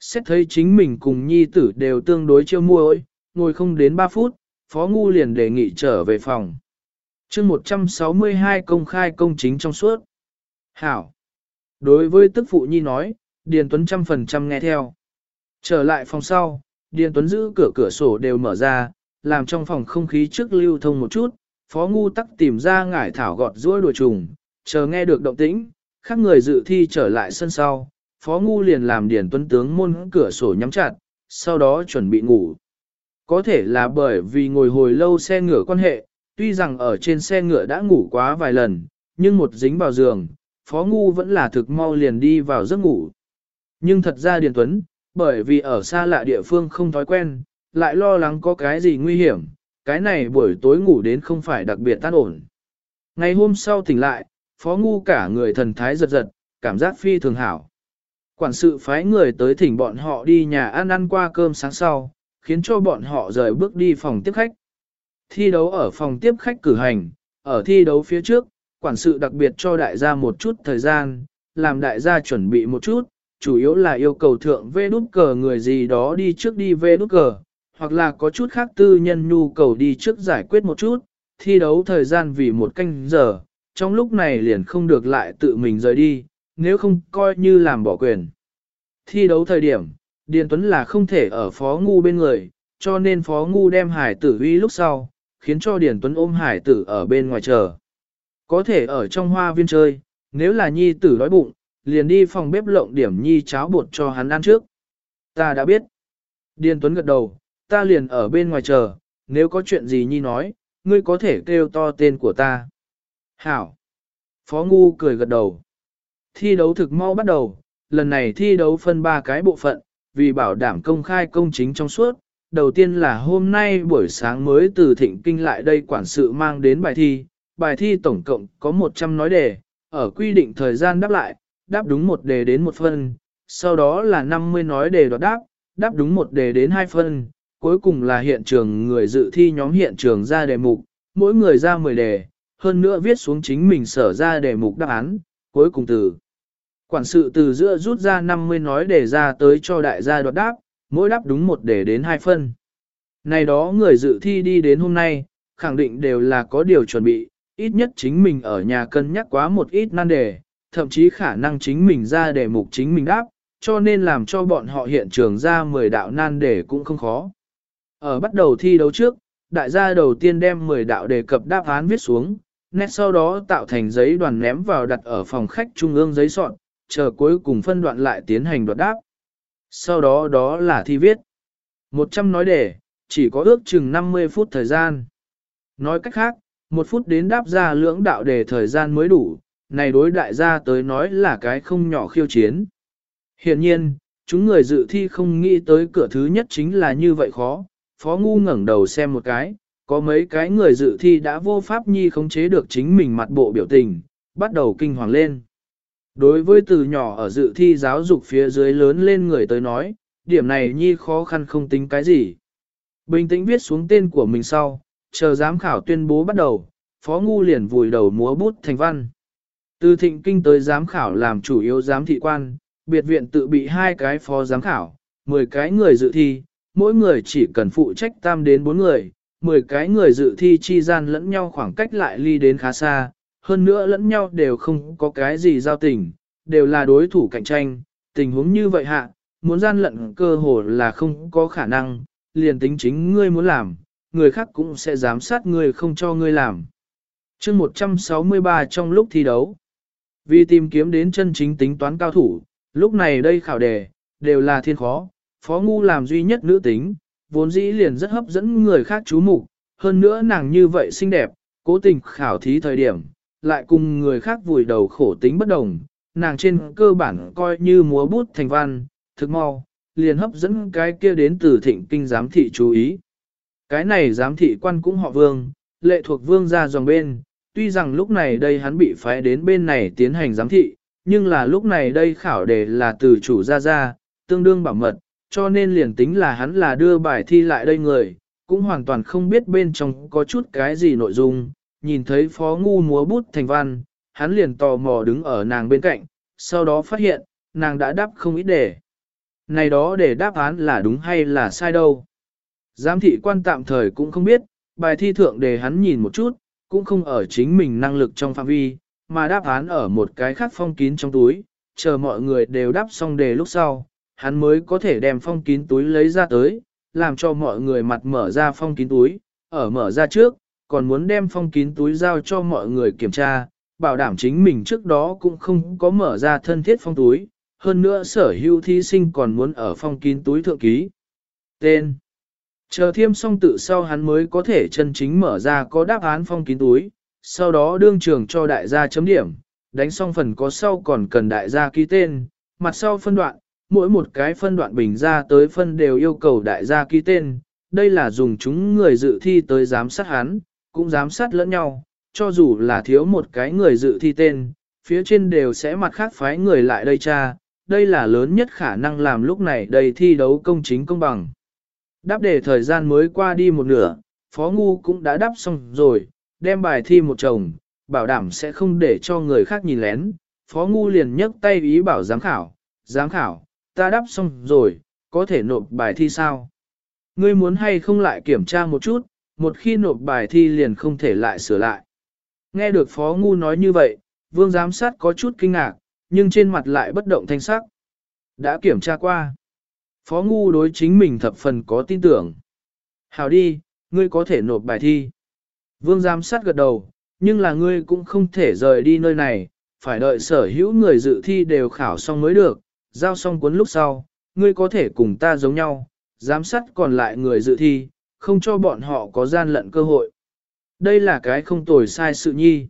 Xét thấy chính mình cùng nhi tử đều tương đối chiêu ơi, ngồi không đến 3 phút, Phó Ngu liền đề nghị trở về phòng. chương 162 công khai công chính trong suốt. Hảo. Đối với tức phụ nhi nói, Điền Tuấn trăm phần trăm nghe theo. Trở lại phòng sau, Điền Tuấn giữ cửa cửa sổ đều mở ra, làm trong phòng không khí trước lưu thông một chút, Phó Ngu tắc tìm ra ngải thảo gọt rũa đùa trùng, chờ nghe được động tĩnh, khác người dự thi trở lại sân sau, Phó Ngu liền làm Điền Tuấn tướng môn cửa sổ nhắm chặt, sau đó chuẩn bị ngủ. Có thể là bởi vì ngồi hồi lâu xe ngựa quan hệ, tuy rằng ở trên xe ngựa đã ngủ quá vài lần, nhưng một dính vào giường, Phó Ngu vẫn là thực mau liền đi vào giấc ngủ. Nhưng thật ra Điền Tuấn, bởi vì ở xa lạ địa phương không thói quen, lại lo lắng có cái gì nguy hiểm, cái này buổi tối ngủ đến không phải đặc biệt tan ổn. Ngày hôm sau tỉnh lại, Phó Ngu cả người thần thái giật giật, cảm giác phi thường hảo. Quản sự phái người tới thỉnh bọn họ đi nhà ăn ăn qua cơm sáng sau, khiến cho bọn họ rời bước đi phòng tiếp khách. Thi đấu ở phòng tiếp khách cử hành, ở thi đấu phía trước, quản sự đặc biệt cho đại gia một chút thời gian, làm đại gia chuẩn bị một chút, chủ yếu là yêu cầu thượng vê đút cờ người gì đó đi trước đi vê đút cờ, hoặc là có chút khác tư nhân nhu cầu đi trước giải quyết một chút, thi đấu thời gian vì một canh giờ, trong lúc này liền không được lại tự mình rời đi, nếu không coi như làm bỏ quyền. Thi đấu thời điểm, Điền Tuấn là không thể ở Phó Ngu bên người, cho nên Phó Ngu đem hải tử uy lúc sau, khiến cho Điền Tuấn ôm hải tử ở bên ngoài chờ. Có thể ở trong hoa viên chơi, nếu là nhi tử đói bụng, liền đi phòng bếp lộng điểm nhi cháo bột cho hắn ăn trước. Ta đã biết. Điền Tuấn gật đầu, ta liền ở bên ngoài chờ, nếu có chuyện gì nhi nói, ngươi có thể kêu to tên của ta. Hảo. Phó Ngu cười gật đầu. Thi đấu thực mau bắt đầu, lần này thi đấu phân ba cái bộ phận, vì bảo đảm công khai công chính trong suốt. Đầu tiên là hôm nay buổi sáng mới từ thịnh kinh lại đây quản sự mang đến bài thi, bài thi tổng cộng có 100 nói đề, ở quy định thời gian đáp lại, đáp đúng một đề đến một phân, sau đó là 50 nói đề đoạt đáp, đáp đúng một đề đến hai phân, cuối cùng là hiện trường người dự thi nhóm hiện trường ra đề mục, mỗi người ra 10 đề, hơn nữa viết xuống chính mình sở ra đề mục đáp án, cuối cùng từ. Quản sự từ giữa rút ra 50 nói để ra tới cho đại gia đoạt đáp, mỗi đáp đúng một để đến hai phân. Này đó người dự thi đi đến hôm nay, khẳng định đều là có điều chuẩn bị, ít nhất chính mình ở nhà cân nhắc quá một ít nan đề, thậm chí khả năng chính mình ra đề mục chính mình đáp, cho nên làm cho bọn họ hiện trường ra 10 đạo nan đề cũng không khó. Ở bắt đầu thi đấu trước, đại gia đầu tiên đem 10 đạo đề cập đáp án viết xuống, nét sau đó tạo thành giấy đoàn ném vào đặt ở phòng khách trung ương giấy soạn, chờ cuối cùng phân đoạn lại tiến hành đoạt đáp. Sau đó đó là thi viết. 100 nói đề, chỉ có ước chừng 50 phút thời gian. Nói cách khác, một phút đến đáp ra lưỡng đạo đề thời gian mới đủ, này đối đại gia tới nói là cái không nhỏ khiêu chiến. Hiện nhiên, chúng người dự thi không nghĩ tới cửa thứ nhất chính là như vậy khó, phó ngu ngẩng đầu xem một cái, có mấy cái người dự thi đã vô pháp nhi khống chế được chính mình mặt bộ biểu tình, bắt đầu kinh hoàng lên. Đối với từ nhỏ ở dự thi giáo dục phía dưới lớn lên người tới nói, điểm này nhi khó khăn không tính cái gì. Bình tĩnh viết xuống tên của mình sau, chờ giám khảo tuyên bố bắt đầu, phó ngu liền vùi đầu múa bút thành văn. Từ thịnh kinh tới giám khảo làm chủ yếu giám thị quan, biệt viện tự bị hai cái phó giám khảo, 10 cái người dự thi, mỗi người chỉ cần phụ trách tam đến 4 người, 10 cái người dự thi chi gian lẫn nhau khoảng cách lại ly đến khá xa, hơn nữa lẫn nhau đều không có cái gì giao tình, đều là đối thủ cạnh tranh, tình huống như vậy hạ, muốn gian lận cơ hồ là không có khả năng, liền tính chính ngươi muốn làm, người khác cũng sẽ giám sát ngươi không cho ngươi làm. chương 163 trong lúc thi đấu, vì tìm kiếm đến chân chính tính toán cao thủ, lúc này đây khảo đề, đều là thiên khó, phó ngu làm duy nhất nữ tính, vốn dĩ liền rất hấp dẫn người khác chú mục. Hơn nữa nàng như vậy xinh đẹp, cố tình khảo thí thời điểm, lại cùng người khác vùi đầu khổ tính bất đồng, nàng trên cơ bản coi như múa bút thành văn, thực mau, liền hấp dẫn cái kia đến từ thịnh kinh giám thị chú ý. Cái này giám thị quan cũng họ vương, lệ thuộc vương ra dòng bên, tuy rằng lúc này đây hắn bị phái đến bên này tiến hành giám thị, nhưng là lúc này đây khảo đề là từ chủ ra ra, tương đương bảo mật, cho nên liền tính là hắn là đưa bài thi lại đây người, cũng hoàn toàn không biết bên trong có chút cái gì nội dung, nhìn thấy phó ngu múa bút thành văn, hắn liền tò mò đứng ở nàng bên cạnh, sau đó phát hiện, nàng đã đáp không ít đề. Này đó để đáp án là đúng hay là sai đâu. Giám thị quan tạm thời cũng không biết, bài thi thượng đề hắn nhìn một chút, cũng không ở chính mình năng lực trong phạm vi, mà đáp án ở một cái khác phong kín trong túi, chờ mọi người đều đáp xong đề lúc sau, hắn mới có thể đem phong kín túi lấy ra tới, làm cho mọi người mặt mở ra phong kín túi, ở mở ra trước, còn muốn đem phong kín túi giao cho mọi người kiểm tra, bảo đảm chính mình trước đó cũng không có mở ra thân thiết phong túi, hơn nữa sở hữu thí sinh còn muốn ở phong kín túi thượng ký. Tên Chờ thiêm xong tự sau hắn mới có thể chân chính mở ra có đáp án phong kín túi, sau đó đương trường cho đại gia chấm điểm, đánh xong phần có sau còn cần đại gia ký tên, mặt sau phân đoạn, mỗi một cái phân đoạn bình ra tới phân đều yêu cầu đại gia ký tên, đây là dùng chúng người dự thi tới giám sát hắn, cũng giám sát lẫn nhau, cho dù là thiếu một cái người dự thi tên, phía trên đều sẽ mặt khác phái người lại đây tra, đây là lớn nhất khả năng làm lúc này đây thi đấu công chính công bằng. Đáp để thời gian mới qua đi một nửa, Phó Ngu cũng đã đáp xong rồi, đem bài thi một chồng, bảo đảm sẽ không để cho người khác nhìn lén. Phó Ngu liền nhấc tay ý bảo giám khảo, giám khảo, ta đáp xong rồi, có thể nộp bài thi sao? Ngươi muốn hay không lại kiểm tra một chút, một khi nộp bài thi liền không thể lại sửa lại. Nghe được Phó Ngu nói như vậy, vương giám sát có chút kinh ngạc, nhưng trên mặt lại bất động thanh sắc. Đã kiểm tra qua. Phó Ngu đối chính mình thập phần có tin tưởng. hào đi, ngươi có thể nộp bài thi. Vương giám sát gật đầu, nhưng là ngươi cũng không thể rời đi nơi này, phải đợi sở hữu người dự thi đều khảo xong mới được, giao xong cuốn lúc sau, ngươi có thể cùng ta giống nhau, giám sát còn lại người dự thi, không cho bọn họ có gian lận cơ hội. Đây là cái không tồi sai sự nhi.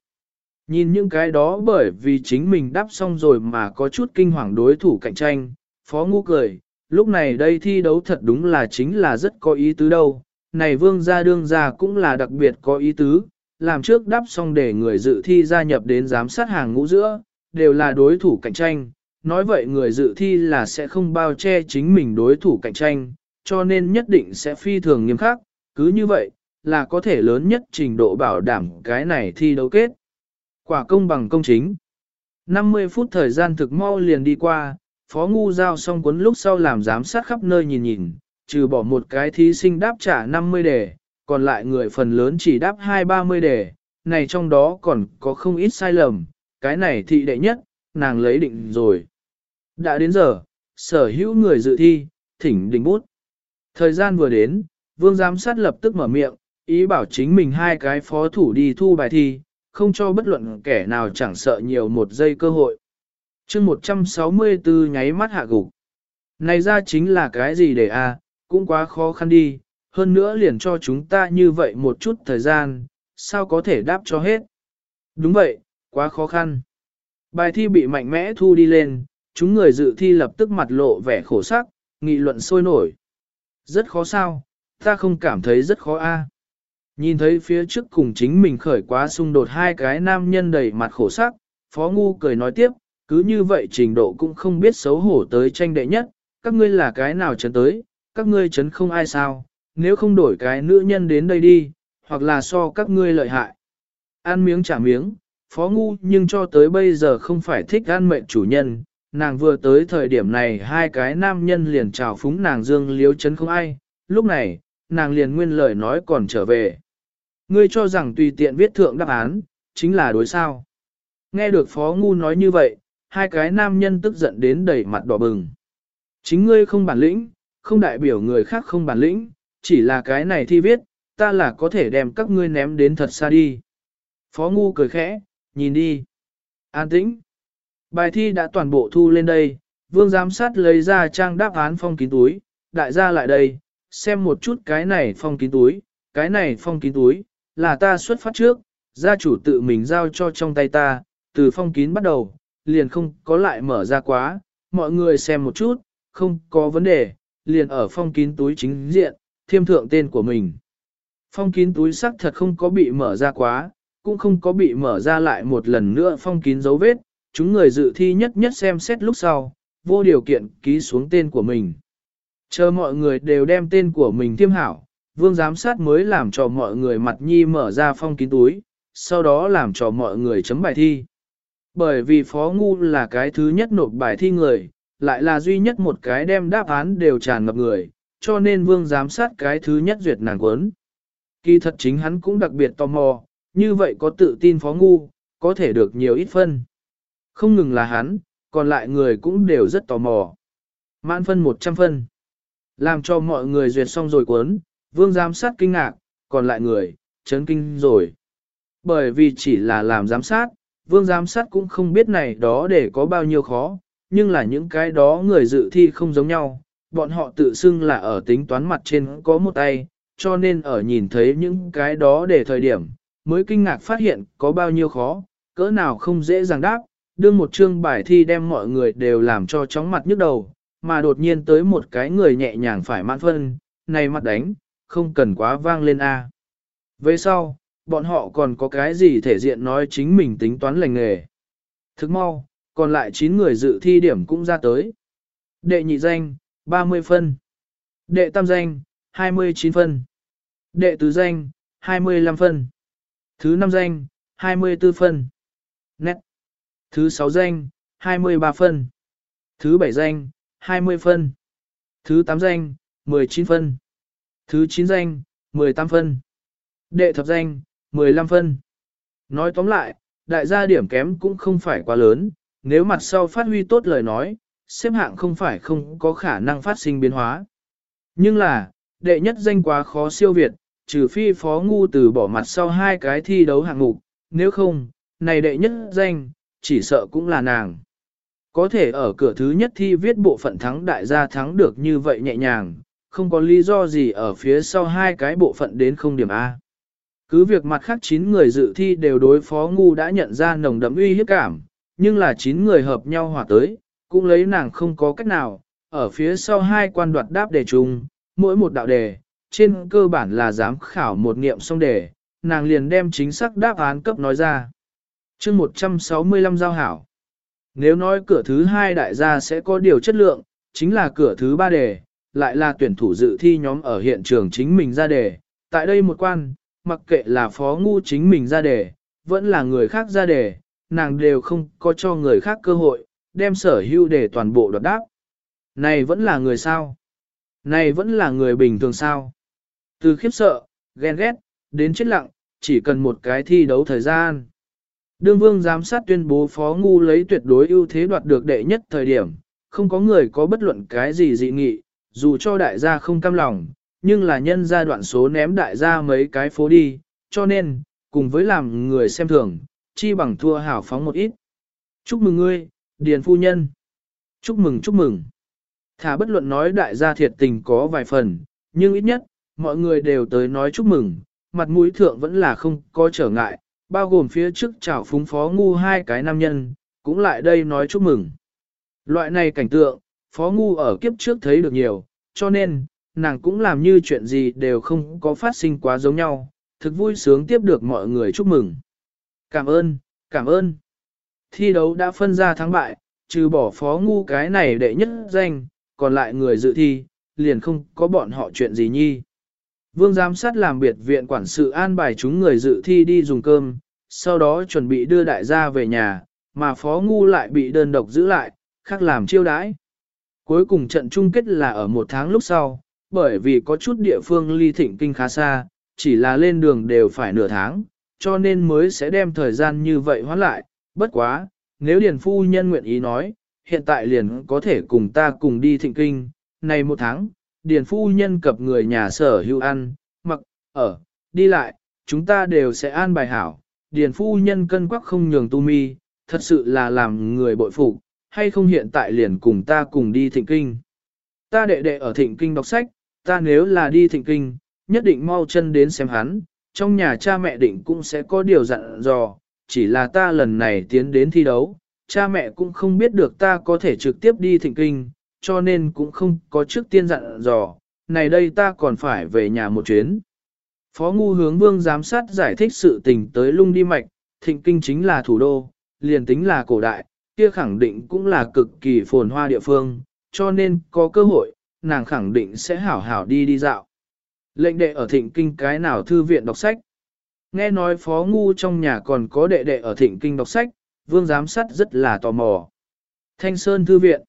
Nhìn những cái đó bởi vì chính mình đáp xong rồi mà có chút kinh hoàng đối thủ cạnh tranh, phó ngu cười, lúc này đây thi đấu thật đúng là chính là rất có ý tứ đâu. Này vương gia đương gia cũng là đặc biệt có ý tứ, làm trước đáp xong để người dự thi gia nhập đến giám sát hàng ngũ giữa, đều là đối thủ cạnh tranh. Nói vậy người dự thi là sẽ không bao che chính mình đối thủ cạnh tranh, cho nên nhất định sẽ phi thường nghiêm khắc, cứ như vậy, là có thể lớn nhất trình độ bảo đảm cái này thi đấu kết. Quả công bằng công chính. 50 phút thời gian thực mau liền đi qua, Phó Ngu giao xong cuốn lúc sau làm giám sát khắp nơi nhìn nhìn, trừ bỏ một cái thí sinh đáp trả 50 đề, còn lại người phần lớn chỉ đáp 2-30 đề, này trong đó còn có không ít sai lầm, cái này thị đệ nhất, nàng lấy định rồi. Đã đến giờ, sở hữu người dự thi, thỉnh đình bút. Thời gian vừa đến, vương giám sát lập tức mở miệng, ý bảo chính mình hai cái phó thủ đi thu bài thi, không cho bất luận kẻ nào chẳng sợ nhiều một giây cơ hội. chương 164 nháy mắt hạ gục. Này ra chính là cái gì để a cũng quá khó khăn đi, hơn nữa liền cho chúng ta như vậy một chút thời gian, sao có thể đáp cho hết. Đúng vậy, quá khó khăn. Bài thi bị mạnh mẽ thu đi lên, chúng người dự thi lập tức mặt lộ vẻ khổ sắc, nghị luận sôi nổi. Rất khó sao, ta không cảm thấy rất khó a. À. Nhìn thấy phía trước cùng chính mình khởi quá xung đột hai cái nam nhân đầy mặt khổ sắc, Phó Ngu cười nói tiếp, cứ như vậy trình độ cũng không biết xấu hổ tới tranh đệ nhất, các ngươi là cái nào chấn tới, các ngươi chấn không ai sao, nếu không đổi cái nữ nhân đến đây đi, hoặc là so các ngươi lợi hại. Ăn miếng trả miếng, Phó Ngu nhưng cho tới bây giờ không phải thích ăn mệnh chủ nhân, nàng vừa tới thời điểm này hai cái nam nhân liền chào phúng nàng dương liếu chấn không ai, lúc này, nàng liền nguyên lời nói còn trở về. Ngươi cho rằng tùy tiện viết thượng đáp án, chính là đối sao. Nghe được Phó Ngu nói như vậy, hai cái nam nhân tức giận đến đầy mặt đỏ bừng. Chính ngươi không bản lĩnh, không đại biểu người khác không bản lĩnh, chỉ là cái này thi viết, ta là có thể đem các ngươi ném đến thật xa đi. Phó Ngu cười khẽ, nhìn đi. An tĩnh. Bài thi đã toàn bộ thu lên đây, vương giám sát lấy ra trang đáp án phong kín túi, đại gia lại đây, xem một chút cái này phong kín túi, cái này phong kín túi, là ta xuất phát trước, gia chủ tự mình giao cho trong tay ta, từ phong kín bắt đầu, liền không có lại mở ra quá, mọi người xem một chút, không có vấn đề, liền ở phong kín túi chính diện, thiêm thượng tên của mình. Phong kín túi sắc thật không có bị mở ra quá, cũng không có bị mở ra lại một lần nữa phong kín dấu vết, chúng người dự thi nhất nhất xem xét lúc sau, vô điều kiện ký xuống tên của mình. Chờ mọi người đều đem tên của mình tiêm hảo, vương giám sát mới làm cho mọi người mặt nhi mở ra phong kín túi, sau đó làm cho mọi người chấm bài thi. Bởi vì Phó Ngu là cái thứ nhất nộp bài thi người, lại là duy nhất một cái đem đáp án đều tràn ngập người, cho nên vương giám sát cái thứ nhất duyệt nàng quấn. Kỳ thật chính hắn cũng đặc biệt tò mò, như vậy có tự tin Phó Ngu, có thể được nhiều ít phân. Không ngừng là hắn, còn lại người cũng đều rất tò mò. Mãn phân 100 phân. Làm cho mọi người duyệt xong rồi cuốn, vương giám sát kinh ngạc, còn lại người, chấn kinh rồi. Bởi vì chỉ là làm giám sát, vương giám sát cũng không biết này đó để có bao nhiêu khó, nhưng là những cái đó người dự thi không giống nhau, bọn họ tự xưng là ở tính toán mặt trên có một tay, cho nên ở nhìn thấy những cái đó để thời điểm, mới kinh ngạc phát hiện có bao nhiêu khó, cỡ nào không dễ dàng đáp, đương một chương bài thi đem mọi người đều làm cho chóng mặt nhức đầu, mà đột nhiên tới một cái người nhẹ nhàng phải mãn phân, này mặt đánh, không cần quá vang lên A. Về sau, bọn họ còn có cái gì thể diện nói chính mình tính toán lành nghề. Thức mau, còn lại 9 người dự thi điểm cũng ra tới. Đệ nhị danh, 30 phân. Đệ tam danh, 29 phân. Đệ tứ danh, 25 phân. Thứ năm danh, 24 phân. Nét. Thứ 6 danh, 23 phân. Thứ 7 danh, 20 phân. Thứ 8 danh, 19 phân. Thứ 9 danh, 18 phân. Đệ thập danh, 15 phân. Nói tóm lại, đại gia điểm kém cũng không phải quá lớn, nếu mặt sau phát huy tốt lời nói, xếp hạng không phải không có khả năng phát sinh biến hóa. Nhưng là, đệ nhất danh quá khó siêu việt, trừ phi phó ngu từ bỏ mặt sau hai cái thi đấu hạng mục, nếu không, này đệ nhất danh, chỉ sợ cũng là nàng. Có thể ở cửa thứ nhất thi viết bộ phận thắng đại gia thắng được như vậy nhẹ nhàng, không có lý do gì ở phía sau hai cái bộ phận đến không điểm A. Cứ việc mặt khác 9 người dự thi đều đối phó ngu đã nhận ra nồng đậm uy hiếp cảm, nhưng là 9 người hợp nhau hòa tới, cũng lấy nàng không có cách nào, ở phía sau hai quan đoạt đáp đề chung, mỗi một đạo đề, trên cơ bản là giám khảo một nghiệm xong đề, nàng liền đem chính xác đáp án cấp nói ra chương 165 giao hảo. Nếu nói cửa thứ hai đại gia sẽ có điều chất lượng, chính là cửa thứ ba đề, lại là tuyển thủ dự thi nhóm ở hiện trường chính mình ra đề. Tại đây một quan, mặc kệ là phó ngu chính mình ra đề, vẫn là người khác ra đề, nàng đều không có cho người khác cơ hội, đem sở hữu để toàn bộ đoạt đáp. Này vẫn là người sao? Này vẫn là người bình thường sao? Từ khiếp sợ, ghen ghét, đến chết lặng, chỉ cần một cái thi đấu thời gian. Đương vương giám sát tuyên bố phó ngu lấy tuyệt đối ưu thế đoạt được đệ nhất thời điểm, không có người có bất luận cái gì dị nghị, dù cho đại gia không cam lòng, nhưng là nhân gia đoạn số ném đại gia mấy cái phố đi, cho nên, cùng với làm người xem thường, chi bằng thua hảo phóng một ít. Chúc mừng ngươi, Điền Phu Nhân. Chúc mừng chúc mừng. Thả bất luận nói đại gia thiệt tình có vài phần, nhưng ít nhất, mọi người đều tới nói chúc mừng, mặt mũi thượng vẫn là không có trở ngại, bao gồm phía trước chào phúng phó ngu hai cái nam nhân, cũng lại đây nói chúc mừng. Loại này cảnh tượng, phó ngu ở kiếp trước thấy được nhiều, cho nên, nàng cũng làm như chuyện gì đều không có phát sinh quá giống nhau, thực vui sướng tiếp được mọi người chúc mừng. Cảm ơn, cảm ơn. Thi đấu đã phân ra thắng bại, trừ bỏ phó ngu cái này đệ nhất danh, còn lại người dự thi, liền không có bọn họ chuyện gì nhi. Vương giám sát làm biệt viện quản sự an bài chúng người dự thi đi dùng cơm, sau đó chuẩn bị đưa đại gia về nhà, mà phó ngu lại bị đơn độc giữ lại, khác làm chiêu đãi. Cuối cùng trận chung kết là ở một tháng lúc sau, bởi vì có chút địa phương ly thịnh kinh khá xa, chỉ là lên đường đều phải nửa tháng, cho nên mới sẽ đem thời gian như vậy hoãn lại, bất quá, nếu Điền Phu Nhân nguyện ý nói, hiện tại liền có thể cùng ta cùng đi thịnh kinh, này một tháng, điền phu nhân cập người nhà sở hữu ăn, mặc, ở, đi lại, chúng ta đều sẽ an bài hảo, điền phu nhân cân quắc không nhường tu mi, thật sự là làm người bội phục, hay không hiện tại liền cùng ta cùng đi thịnh kinh. Ta đệ đệ ở thịnh kinh đọc sách, ta nếu là đi thịnh kinh, nhất định mau chân đến xem hắn, trong nhà cha mẹ định cũng sẽ có điều dặn dò, chỉ là ta lần này tiến đến thi đấu, cha mẹ cũng không biết được ta có thể trực tiếp đi thịnh kinh, cho nên cũng không có trước tiên dặn dò, này đây ta còn phải về nhà một chuyến. Phó Ngu hướng vương giám sát giải thích sự tình tới lung đi mạch, thịnh kinh chính là thủ đô, liền tính là cổ đại, kia khẳng định cũng là cực kỳ phồn hoa địa phương, cho nên có cơ hội, nàng khẳng định sẽ hảo hảo đi đi dạo. Lệnh đệ ở thịnh kinh cái nào thư viện đọc sách. Nghe nói phó ngu trong nhà còn có đệ đệ ở thịnh kinh đọc sách, vương giám sát rất là tò mò. Thanh Sơn Thư Viện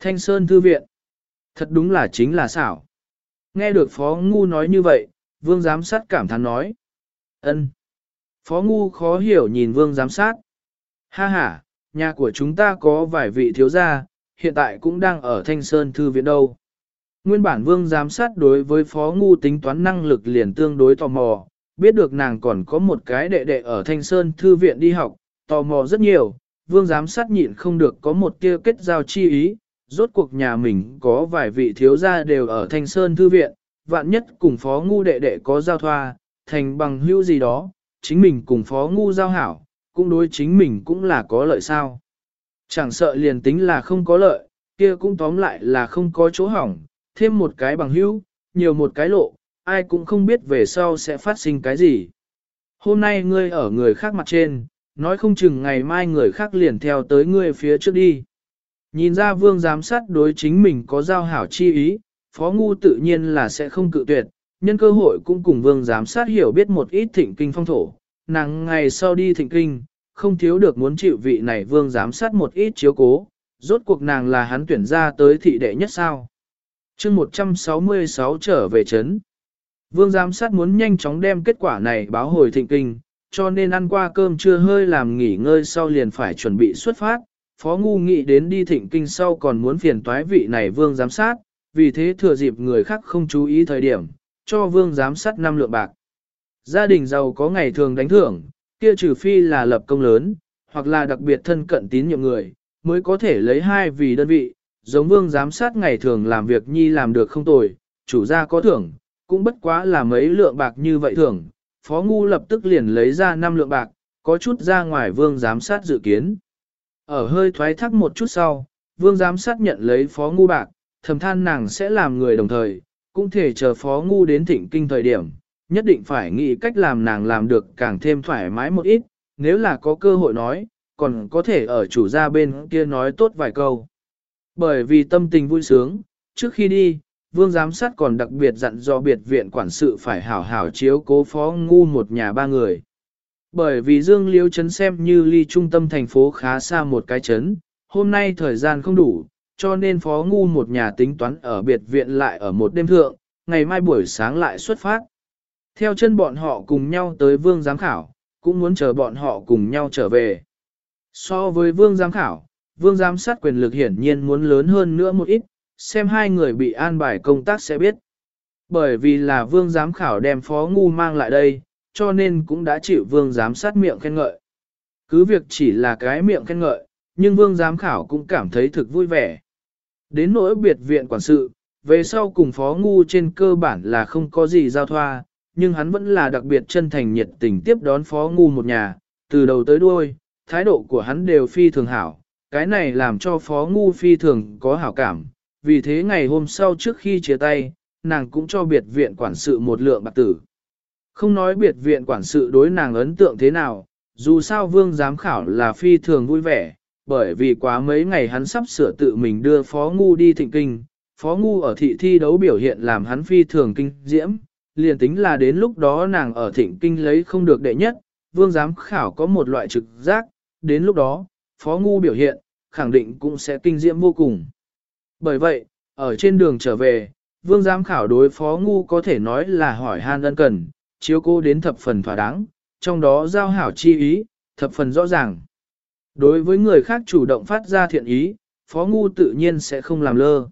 Thanh Sơn Thư Viện Thật đúng là chính là xảo. Nghe được phó ngu nói như vậy, vương giám sát cảm thán nói. ân. Phó ngu khó hiểu nhìn vương giám sát. Ha ha, nhà của chúng ta có vài vị thiếu gia, hiện tại cũng đang ở Thanh Sơn Thư Viện đâu. Nguyên bản vương giám sát đối với phó ngu tính toán năng lực liền tương đối tò mò, biết được nàng còn có một cái đệ đệ ở Thanh Sơn Thư Viện đi học, tò mò rất nhiều, vương giám sát nhịn không được có một tia kết giao chi ý, rốt cuộc nhà mình có vài vị thiếu gia đều ở Thanh Sơn Thư Viện, vạn nhất cùng phó ngu đệ đệ có giao thoa, thành bằng hữu gì đó, chính mình cùng phó ngu giao hảo, cũng đối chính mình cũng là có lợi sao. Chẳng sợ liền tính là không có lợi, kia cũng tóm lại là không có chỗ hỏng, thêm một cái bằng hữu, nhiều một cái lộ, ai cũng không biết về sau sẽ phát sinh cái gì. Hôm nay ngươi ở người khác mặt trên, nói không chừng ngày mai người khác liền theo tới ngươi phía trước đi. Nhìn ra vương giám sát đối chính mình có giao hảo chi ý, phó ngu tự nhiên là sẽ không cự tuyệt, nhân cơ hội cũng cùng vương giám sát hiểu biết một ít thịnh kinh phong thổ, nàng ngày sau đi thịnh kinh, không thiếu được muốn chịu vị này vương giám sát một ít chiếu cố, rốt cuộc nàng là hắn tuyển ra tới thị đệ nhất sao. chương 166 trở về chấn. Vương giám sát muốn nhanh chóng đem kết quả này báo hồi thịnh kinh, cho nên ăn qua cơm trưa hơi làm nghỉ ngơi sau liền phải chuẩn bị xuất phát. Phó Ngu nghĩ đến đi thịnh kinh sau còn muốn phiền toái vị này vương giám sát, vì thế thừa dịp người khác không chú ý thời điểm, cho vương giám sát năm lượng bạc. Gia đình giàu có ngày thường đánh thưởng, kia trừ phi là lập công lớn, hoặc là đặc biệt thân cận tín nhiệm người, mới có thể lấy hai vì đơn vị, giống vương giám sát ngày thường làm việc nhi làm được không tồi, chủ gia có thưởng, cũng bất quá là mấy lượng bạc như vậy thưởng, phó ngu lập tức liền lấy ra năm lượng bạc, có chút ra ngoài vương giám sát dự kiến. Ở hơi thoái thác một chút sau, vương giám sát nhận lấy phó ngu bạc, thầm than nàng sẽ làm người đồng thời, cũng thể chờ phó ngu đến thịnh kinh thời điểm, nhất định phải nghĩ cách làm nàng làm được càng thêm thoải mái một ít, nếu là có cơ hội nói, còn có thể ở chủ gia bên kia nói tốt vài câu. Bởi vì tâm tình vui sướng, trước khi đi, vương giám sát còn đặc biệt dặn do biệt viện quản sự phải hảo hảo chiếu cố phó ngu một nhà ba người. Bởi vì Dương Liêu Trấn xem như ly trung tâm thành phố khá xa một cái trấn, hôm nay thời gian không đủ, cho nên phó ngu một nhà tính toán ở biệt viện lại ở một đêm thượng, ngày mai buổi sáng lại xuất phát. Theo chân bọn họ cùng nhau tới vương giám khảo, cũng muốn chờ bọn họ cùng nhau trở về. So với vương giám khảo, vương giám sát quyền lực hiển nhiên muốn lớn hơn nữa một ít, xem hai người bị an bài công tác sẽ biết. Bởi vì là vương giám khảo đem phó ngu mang lại đây, cho nên cũng đã chịu vương giám sát miệng khen ngợi. Cứ việc chỉ là cái miệng khen ngợi, nhưng vương giám khảo cũng cảm thấy thực vui vẻ. Đến nỗi biệt viện quản sự, về sau cùng phó ngu trên cơ bản là không có gì giao thoa, nhưng hắn vẫn là đặc biệt chân thành nhiệt tình tiếp đón phó ngu một nhà, từ đầu tới đuôi, thái độ của hắn đều phi thường hảo, cái này làm cho phó ngu phi thường có hảo cảm, vì thế ngày hôm sau trước khi chia tay, nàng cũng cho biệt viện quản sự một lượng bạc tử. Không nói biệt viện quản sự đối nàng ấn tượng thế nào, dù sao vương giám khảo là phi thường vui vẻ, bởi vì quá mấy ngày hắn sắp sửa tự mình đưa phó ngu đi thịnh kinh, phó ngu ở thị thi đấu biểu hiện làm hắn phi thường kinh diễm, liền tính là đến lúc đó nàng ở thịnh kinh lấy không được đệ nhất, vương giám khảo có một loại trực giác, đến lúc đó, phó ngu biểu hiện, khẳng định cũng sẽ kinh diễm vô cùng. Bởi vậy, ở trên đường trở về, vương giám khảo đối phó ngu có thể nói là hỏi han ân cần, chiếu cô đến thập phần thỏa đáng, trong đó giao hảo chi ý, thập phần rõ ràng. Đối với người khác chủ động phát ra thiện ý, Phó Ngu tự nhiên sẽ không làm lơ.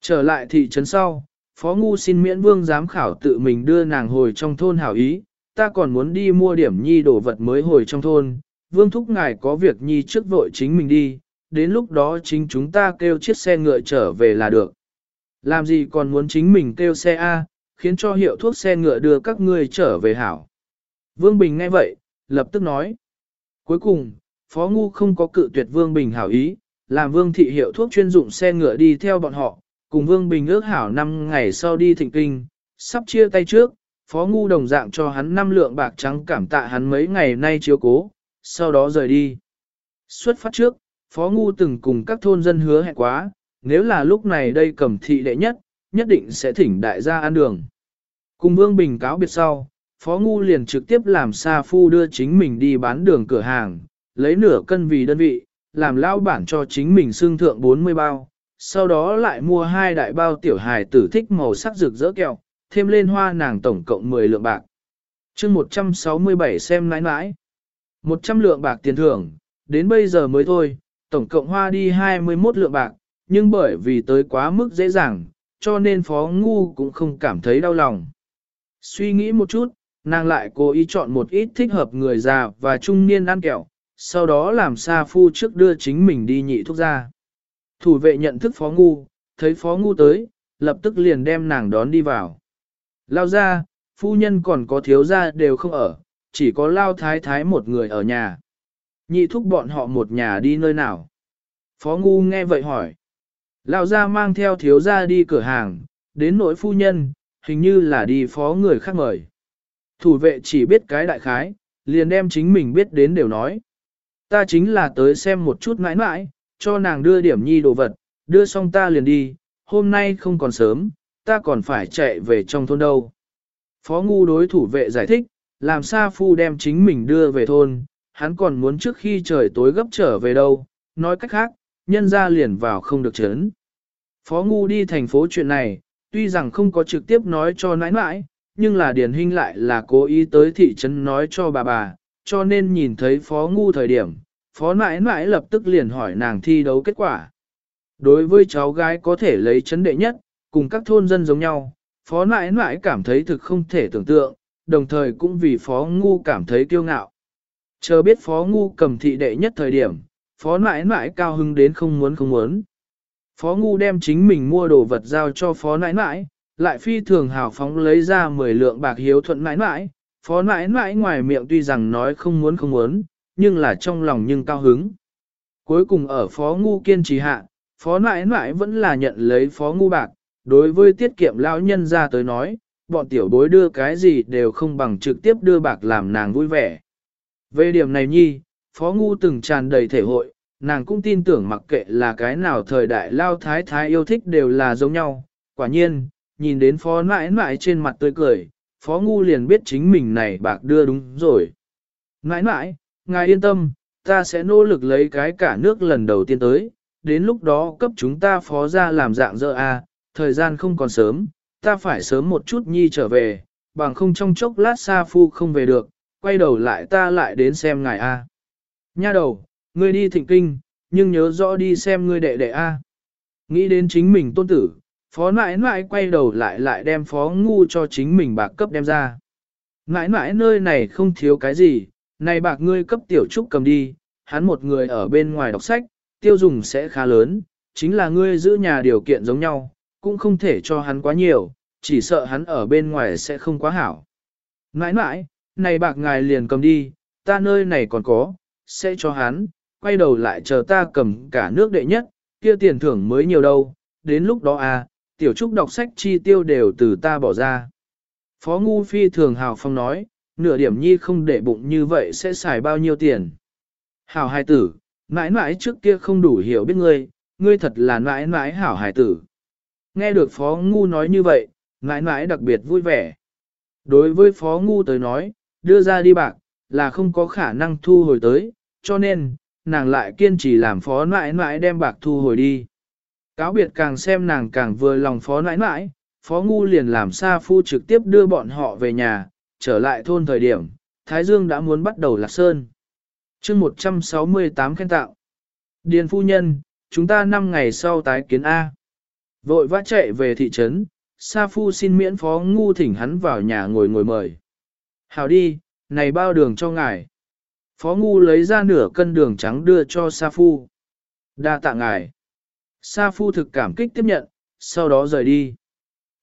Trở lại thị trấn sau, Phó Ngu xin miễn vương giám khảo tự mình đưa nàng hồi trong thôn hảo ý, ta còn muốn đi mua điểm nhi đồ vật mới hồi trong thôn, vương thúc ngài có việc nhi trước vội chính mình đi, đến lúc đó chính chúng ta kêu chiếc xe ngựa trở về là được. Làm gì còn muốn chính mình kêu xe A, khiến cho hiệu thuốc xe ngựa đưa các ngươi trở về hảo. Vương Bình nghe vậy, lập tức nói. Cuối cùng, Phó Ngu không có cự tuyệt Vương Bình hảo ý, làm Vương Thị hiệu thuốc chuyên dụng xe ngựa đi theo bọn họ, cùng Vương Bình ước hảo 5 ngày sau đi thịnh kinh, sắp chia tay trước, Phó Ngu đồng dạng cho hắn 5 lượng bạc trắng cảm tạ hắn mấy ngày nay chiếu cố, sau đó rời đi. Xuất phát trước, Phó Ngu từng cùng các thôn dân hứa hẹn quá, nếu là lúc này đây cầm thị đệ nhất, nhất định sẽ thỉnh đại gia ăn đường. Cùng Vương Bình cáo biệt sau, Phó Ngu liền trực tiếp làm Sa Phu đưa chính mình đi bán đường cửa hàng, lấy nửa cân vì đơn vị, làm lao bản cho chính mình xương thượng 40 bao, sau đó lại mua hai đại bao tiểu hài tử thích màu sắc rực rỡ kẹo, thêm lên hoa nàng tổng cộng 10 lượng bạc. chương 167 xem nãi nãi. 100 lượng bạc tiền thưởng, đến bây giờ mới thôi, tổng cộng hoa đi 21 lượng bạc, nhưng bởi vì tới quá mức dễ dàng, cho nên Phó Ngu cũng không cảm thấy đau lòng. Suy nghĩ một chút, nàng lại cố ý chọn một ít thích hợp người già và trung niên ăn kẹo, sau đó làm Sa Phu trước đưa chính mình đi nhị thuốc ra. Thủ vệ nhận thức Phó Ngu, thấy Phó Ngu tới, lập tức liền đem nàng đón đi vào. Lao ra, phu nhân còn có thiếu gia đều không ở, chỉ có Lao Thái Thái một người ở nhà. Nhị thúc bọn họ một nhà đi nơi nào? Phó Ngu nghe vậy hỏi. Lão ra mang theo thiếu gia đi cửa hàng, đến nỗi phu nhân, hình như là đi phó người khác mời. Thủ vệ chỉ biết cái đại khái, liền đem chính mình biết đến đều nói. Ta chính là tới xem một chút mãi mãi, cho nàng đưa điểm nhi đồ vật, đưa xong ta liền đi, hôm nay không còn sớm, ta còn phải chạy về trong thôn đâu. Phó ngu đối thủ vệ giải thích, làm Sa Phu đem chính mình đưa về thôn, hắn còn muốn trước khi trời tối gấp trở về đâu, nói cách khác, nhân ra liền vào không được chấn. Phó ngu đi thành phố chuyện này, tuy rằng không có trực tiếp nói cho nãi nãi, nhưng là Điền Hinh lại là cố ý tới thị trấn nói cho bà bà, cho nên nhìn thấy Phó Ngu thời điểm, Phó nãi nãi lập tức liền hỏi nàng thi đấu kết quả. Đối với cháu gái có thể lấy chấn đệ nhất, cùng các thôn dân giống nhau, Phó nãi nãi cảm thấy thực không thể tưởng tượng, đồng thời cũng vì Phó Ngu cảm thấy kiêu ngạo. Chờ biết Phó Ngu cầm thị đệ nhất thời điểm, Phó nãi nãi cao hưng đến không muốn không muốn. Phó Ngu đem chính mình mua đồ vật giao cho Phó nãi nãi, lại phi thường hào phóng lấy ra 10 lượng bạc hiếu thuận nãi nãi, phó nãi nãi ngoài miệng tuy rằng nói không muốn không muốn, nhưng là trong lòng nhưng cao hứng. Cuối cùng ở phó ngu kiên trì hạ, phó nãi nãi vẫn là nhận lấy phó ngu bạc, đối với tiết kiệm lão nhân ra tới nói, bọn tiểu bối đưa cái gì đều không bằng trực tiếp đưa bạc làm nàng vui vẻ. Về điểm này nhi, phó ngu từng tràn đầy thể hội, nàng cũng tin tưởng mặc kệ là cái nào thời đại lao thái thái yêu thích đều là giống nhau. Quả nhiên, nhìn đến phó nãi nãi trên mặt tươi cười, phó ngu liền biết chính mình này bạc đưa đúng rồi. Nãi nãi, ngài yên tâm, ta sẽ nỗ lực lấy cái cả nước lần đầu tiên tới, đến lúc đó cấp chúng ta phó ra làm dạng dơ a, thời gian không còn sớm, ta phải sớm một chút nhi trở về, bằng không trong chốc lát xa phu không về được, quay đầu lại ta lại đến xem ngài a. Nha đầu, ngươi đi thịnh kinh, nhưng nhớ rõ đi xem ngươi đệ đệ a. Nghĩ đến chính mình tôn tử, phó nãi nãi quay đầu lại lại đem phó ngu cho chính mình bạc cấp đem ra. Nãi nãi nơi này không thiếu cái gì, này bạc ngươi cấp tiểu trúc cầm đi, hắn một người ở bên ngoài đọc sách, tiêu dùng sẽ khá lớn, chính là ngươi giữ nhà điều kiện giống nhau, cũng không thể cho hắn quá nhiều, chỉ sợ hắn ở bên ngoài sẽ không quá hảo. Nãi nãi, này bạc ngài liền cầm đi, ta nơi này còn có, sẽ cho hắn, quay đầu lại chờ ta cầm cả nước đệ nhất, kia tiền thưởng mới nhiều đâu, đến lúc đó à, tiểu trúc đọc sách chi tiêu đều từ ta bỏ ra. Phó Ngu Phi thường hào phong nói, nửa điểm nhi không để bụng như vậy sẽ xài bao nhiêu tiền. Hảo hài tử, mãi mãi trước kia không đủ hiểu biết ngươi, ngươi thật là mãi mãi hảo hài tử. Nghe được Phó Ngu nói như vậy, mãi mãi đặc biệt vui vẻ. Đối với Phó Ngu tới nói, đưa ra đi bạc, là không có khả năng thu hồi tới, cho nên, nàng lại kiên trì làm Phó nãi nãi đem bạc thu hồi đi. Cáo biệt càng xem nàng càng vừa lòng phó nãi nãi, phó ngu liền làm Sa Phu trực tiếp đưa bọn họ về nhà, trở lại thôn thời điểm, Thái Dương đã muốn bắt đầu lạc sơn. chương 168 khen tạo. Điền phu nhân, chúng ta 5 ngày sau tái kiến A. Vội vã chạy về thị trấn, Sa Phu xin miễn phó ngu thỉnh hắn vào nhà ngồi ngồi mời. Hào đi, này bao đường cho ngài. Phó ngu lấy ra nửa cân đường trắng đưa cho Sa Phu. Đa tạ ngài. Sa Phu thực cảm kích tiếp nhận, sau đó rời đi.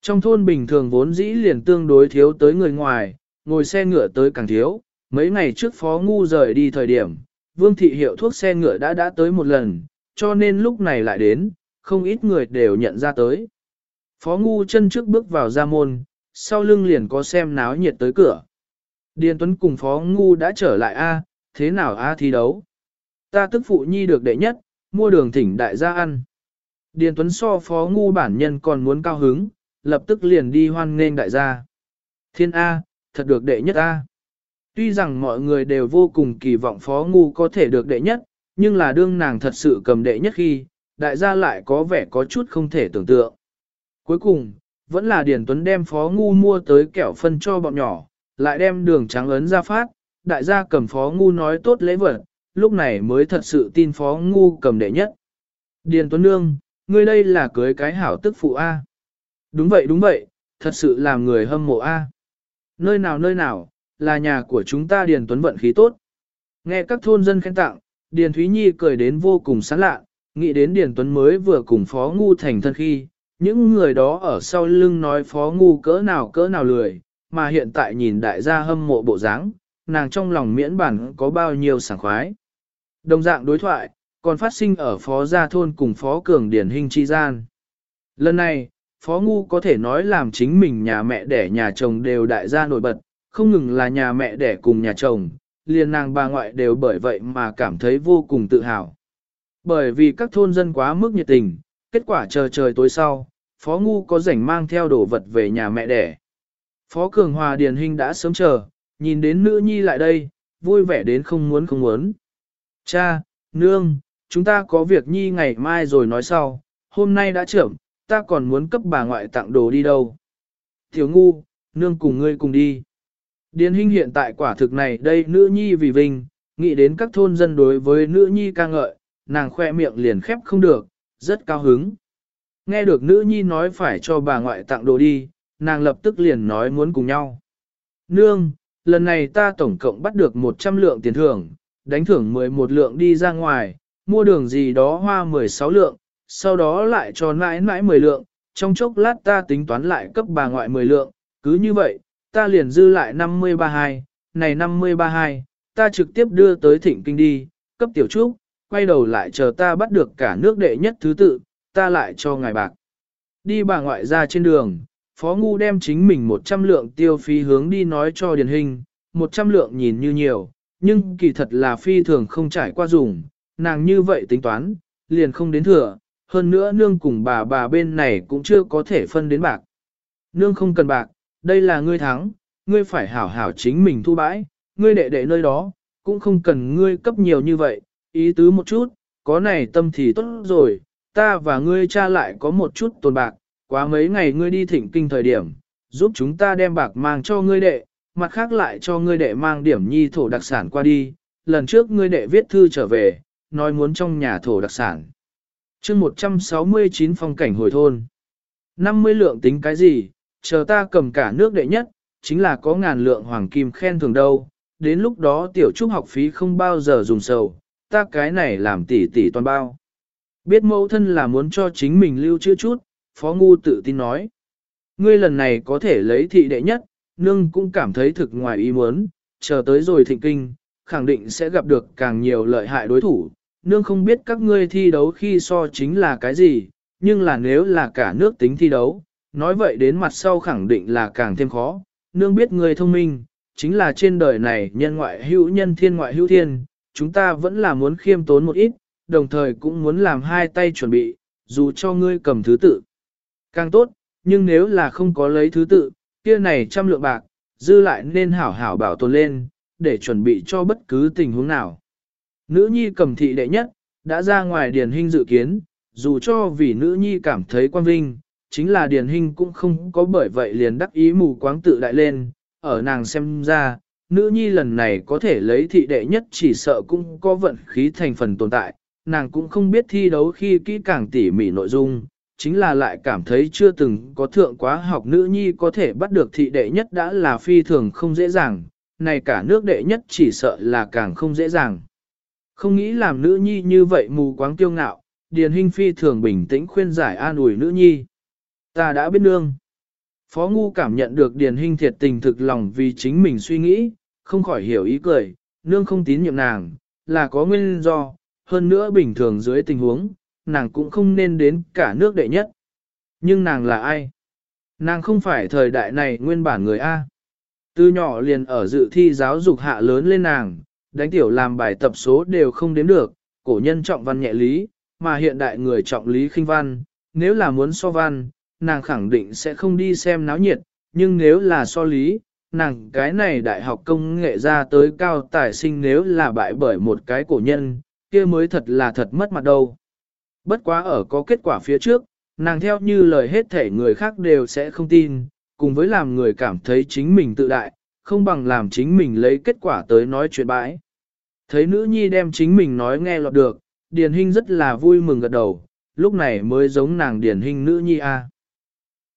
Trong thôn bình thường vốn dĩ liền tương đối thiếu tới người ngoài, ngồi xe ngựa tới càng thiếu. Mấy ngày trước Phó Ngu rời đi thời điểm, Vương Thị hiệu thuốc xe ngựa đã đã tới một lần, cho nên lúc này lại đến, không ít người đều nhận ra tới. Phó Ngu chân trước bước vào ra môn, sau lưng liền có xem náo nhiệt tới cửa. Điền Tuấn cùng Phó Ngu đã trở lại A, thế nào A thi đấu? Ta tức phụ nhi được đệ nhất, mua đường thỉnh đại gia ăn. Điền Tuấn so Phó Ngu bản nhân còn muốn cao hứng, lập tức liền đi hoan nghênh đại gia. Thiên A, thật được đệ nhất A. Tuy rằng mọi người đều vô cùng kỳ vọng Phó Ngu có thể được đệ nhất, nhưng là đương nàng thật sự cầm đệ nhất khi, đại gia lại có vẻ có chút không thể tưởng tượng. Cuối cùng, vẫn là Điền Tuấn đem Phó Ngu mua tới kẹo phân cho bọn nhỏ, lại đem đường trắng ấn ra phát, đại gia cầm Phó Ngu nói tốt lễ vật, lúc này mới thật sự tin Phó Ngu cầm đệ nhất. Điền Tuấn Nương, ngươi đây là cưới cái hảo tức phụ A. Đúng vậy đúng vậy, thật sự làm người hâm mộ A. Nơi nào nơi nào, là nhà của chúng ta Điền Tuấn vận khí tốt. Nghe các thôn dân khen tặng, Điền Thúy Nhi cười đến vô cùng sán lạ, nghĩ đến Điền Tuấn mới vừa cùng Phó Ngu thành thân khi, những người đó ở sau lưng nói Phó Ngu cỡ nào cỡ nào lười, mà hiện tại nhìn đại gia hâm mộ bộ dáng, nàng trong lòng miễn bản có bao nhiêu sảng khoái. Đồng dạng đối thoại, còn phát sinh ở Phó Gia Thôn cùng Phó Cường Điển Hình Chi Gian. Lần này, Phó Ngu có thể nói làm chính mình nhà mẹ đẻ nhà chồng đều đại gia nổi bật, không ngừng là nhà mẹ đẻ cùng nhà chồng, liền nàng bà ngoại đều bởi vậy mà cảm thấy vô cùng tự hào. Bởi vì các thôn dân quá mức nhiệt tình, kết quả chờ trời tối sau, Phó Ngu có rảnh mang theo đồ vật về nhà mẹ đẻ. Phó Cường Hòa Điền Hình đã sớm chờ, nhìn đến nữ nhi lại đây, vui vẻ đến không muốn không muốn. Cha, nương, chúng ta có việc nhi ngày mai rồi nói sau, hôm nay đã trưởng, ta còn muốn cấp bà ngoại tặng đồ đi đâu. Tiểu ngu, nương cùng ngươi cùng đi. Điền Hinh hiện tại quả thực này đây nữ nhi vì vinh, nghĩ đến các thôn dân đối với nữ nhi ca ngợi, nàng khoe miệng liền khép không được, rất cao hứng. Nghe được nữ nhi nói phải cho bà ngoại tặng đồ đi, nàng lập tức liền nói muốn cùng nhau. Nương, lần này ta tổng cộng bắt được 100 lượng tiền thưởng, đánh thưởng 11 lượng đi ra ngoài, mua đường gì đó hoa 16 lượng, sau đó lại cho mãi mãi 10 lượng, trong chốc lát ta tính toán lại cấp bà ngoại 10 lượng, cứ như vậy, ta liền dư lại 50-32, này 50-32, ta trực tiếp đưa tới thịnh kinh đi, cấp tiểu trúc, quay đầu lại chờ ta bắt được cả nước đệ nhất thứ tự, ta lại cho ngài bạc. Đi bà ngoại ra trên đường, Phó Ngu đem chính mình 100 lượng tiêu phí hướng đi nói cho Điền Hình, 100 lượng nhìn như nhiều, nhưng kỳ thật là phi thường không trải qua dùng, nàng như vậy tính toán, liền không đến thừa, hơn nữa nương cùng bà bà bên này cũng chưa có thể phân đến bạc. Nương không cần bạc, đây là ngươi thắng, ngươi phải hảo hảo chính mình thu bãi, ngươi đệ đệ nơi đó, cũng không cần ngươi cấp nhiều như vậy, ý tứ một chút, có này tâm thì tốt rồi, ta và ngươi cha lại có một chút tồn bạc, quá mấy ngày ngươi đi thỉnh kinh thời điểm, giúp chúng ta đem bạc mang cho ngươi đệ, mặt khác lại cho ngươi đệ mang điểm nhi thổ đặc sản qua đi, lần trước ngươi đệ viết thư trở về, nói muốn trong nhà thổ đặc sản. chương 169 phong cảnh hồi thôn. 50 lượng tính cái gì, chờ ta cầm cả nước đệ nhất, chính là có ngàn lượng hoàng kim khen thường đâu, đến lúc đó tiểu trúc học phí không bao giờ dùng sầu, ta cái này làm tỷ tỷ toàn bao. Biết mẫu thân là muốn cho chính mình lưu trữ chút, Phó Ngu tự tin nói. Ngươi lần này có thể lấy thị đệ nhất, nương cũng cảm thấy thực ngoài ý muốn, chờ tới rồi thịnh kinh, khẳng định sẽ gặp được càng nhiều lợi hại đối thủ. Nương không biết các ngươi thi đấu khi so chính là cái gì, nhưng là nếu là cả nước tính thi đấu, nói vậy đến mặt sau khẳng định là càng thêm khó. Nương biết ngươi thông minh, chính là trên đời này nhân ngoại hữu nhân thiên ngoại hữu thiên, chúng ta vẫn là muốn khiêm tốn một ít, đồng thời cũng muốn làm hai tay chuẩn bị, dù cho ngươi cầm thứ tự. Càng tốt, nhưng nếu là không có lấy thứ tự, kia này trăm lượng bạc, dư lại nên hảo hảo bảo tồn lên, để chuẩn bị cho bất cứ tình huống nào. Nữ nhi cầm thị đệ nhất, đã ra ngoài điển hình dự kiến, dù cho vì nữ nhi cảm thấy quan vinh, chính là điển hình cũng không có bởi vậy liền đắc ý mù quáng tự đại lên, ở nàng xem ra, nữ nhi lần này có thể lấy thị đệ nhất chỉ sợ cũng có vận khí thành phần tồn tại, nàng cũng không biết thi đấu khi kỹ càng tỉ mỉ nội dung, chính là lại cảm thấy chưa từng có thượng quá học nữ nhi có thể bắt được thị đệ nhất đã là phi thường không dễ dàng, này cả nước đệ nhất chỉ sợ là càng không dễ dàng. Không nghĩ làm nữ nhi như vậy mù quáng tiêu ngạo, Điền Hinh phi thường bình tĩnh khuyên giải an ủi nữ nhi. Ta đã biết nương. Phó Ngu cảm nhận được Điền Hinh thiệt tình thực lòng vì chính mình suy nghĩ, không khỏi hiểu ý cười, nương không tín nhiệm nàng, là có nguyên do, hơn nữa bình thường dưới tình huống, nàng cũng không nên đến cả nước đệ nhất. Nhưng nàng là ai? Nàng không phải thời đại này nguyên bản người A. Từ nhỏ liền ở dự thi giáo dục hạ lớn lên nàng, đánh tiểu làm bài tập số đều không đếm được, cổ nhân trọng văn nhẹ lý, mà hiện đại người trọng lý khinh văn, nếu là muốn so văn, nàng khẳng định sẽ không đi xem náo nhiệt, nhưng nếu là so lý, nàng cái này đại học công nghệ ra tới cao tài sinh nếu là bại bởi một cái cổ nhân, kia mới thật là thật mất mặt đâu. Bất quá ở có kết quả phía trước, nàng theo như lời hết thể người khác đều sẽ không tin, cùng với làm người cảm thấy chính mình tự đại, không bằng làm chính mình lấy kết quả tới nói chuyện bãi. Thấy nữ nhi đem chính mình nói nghe lọt được, Điền Hinh rất là vui mừng gật đầu, lúc này mới giống nàng Điền Hinh nữ nhi a.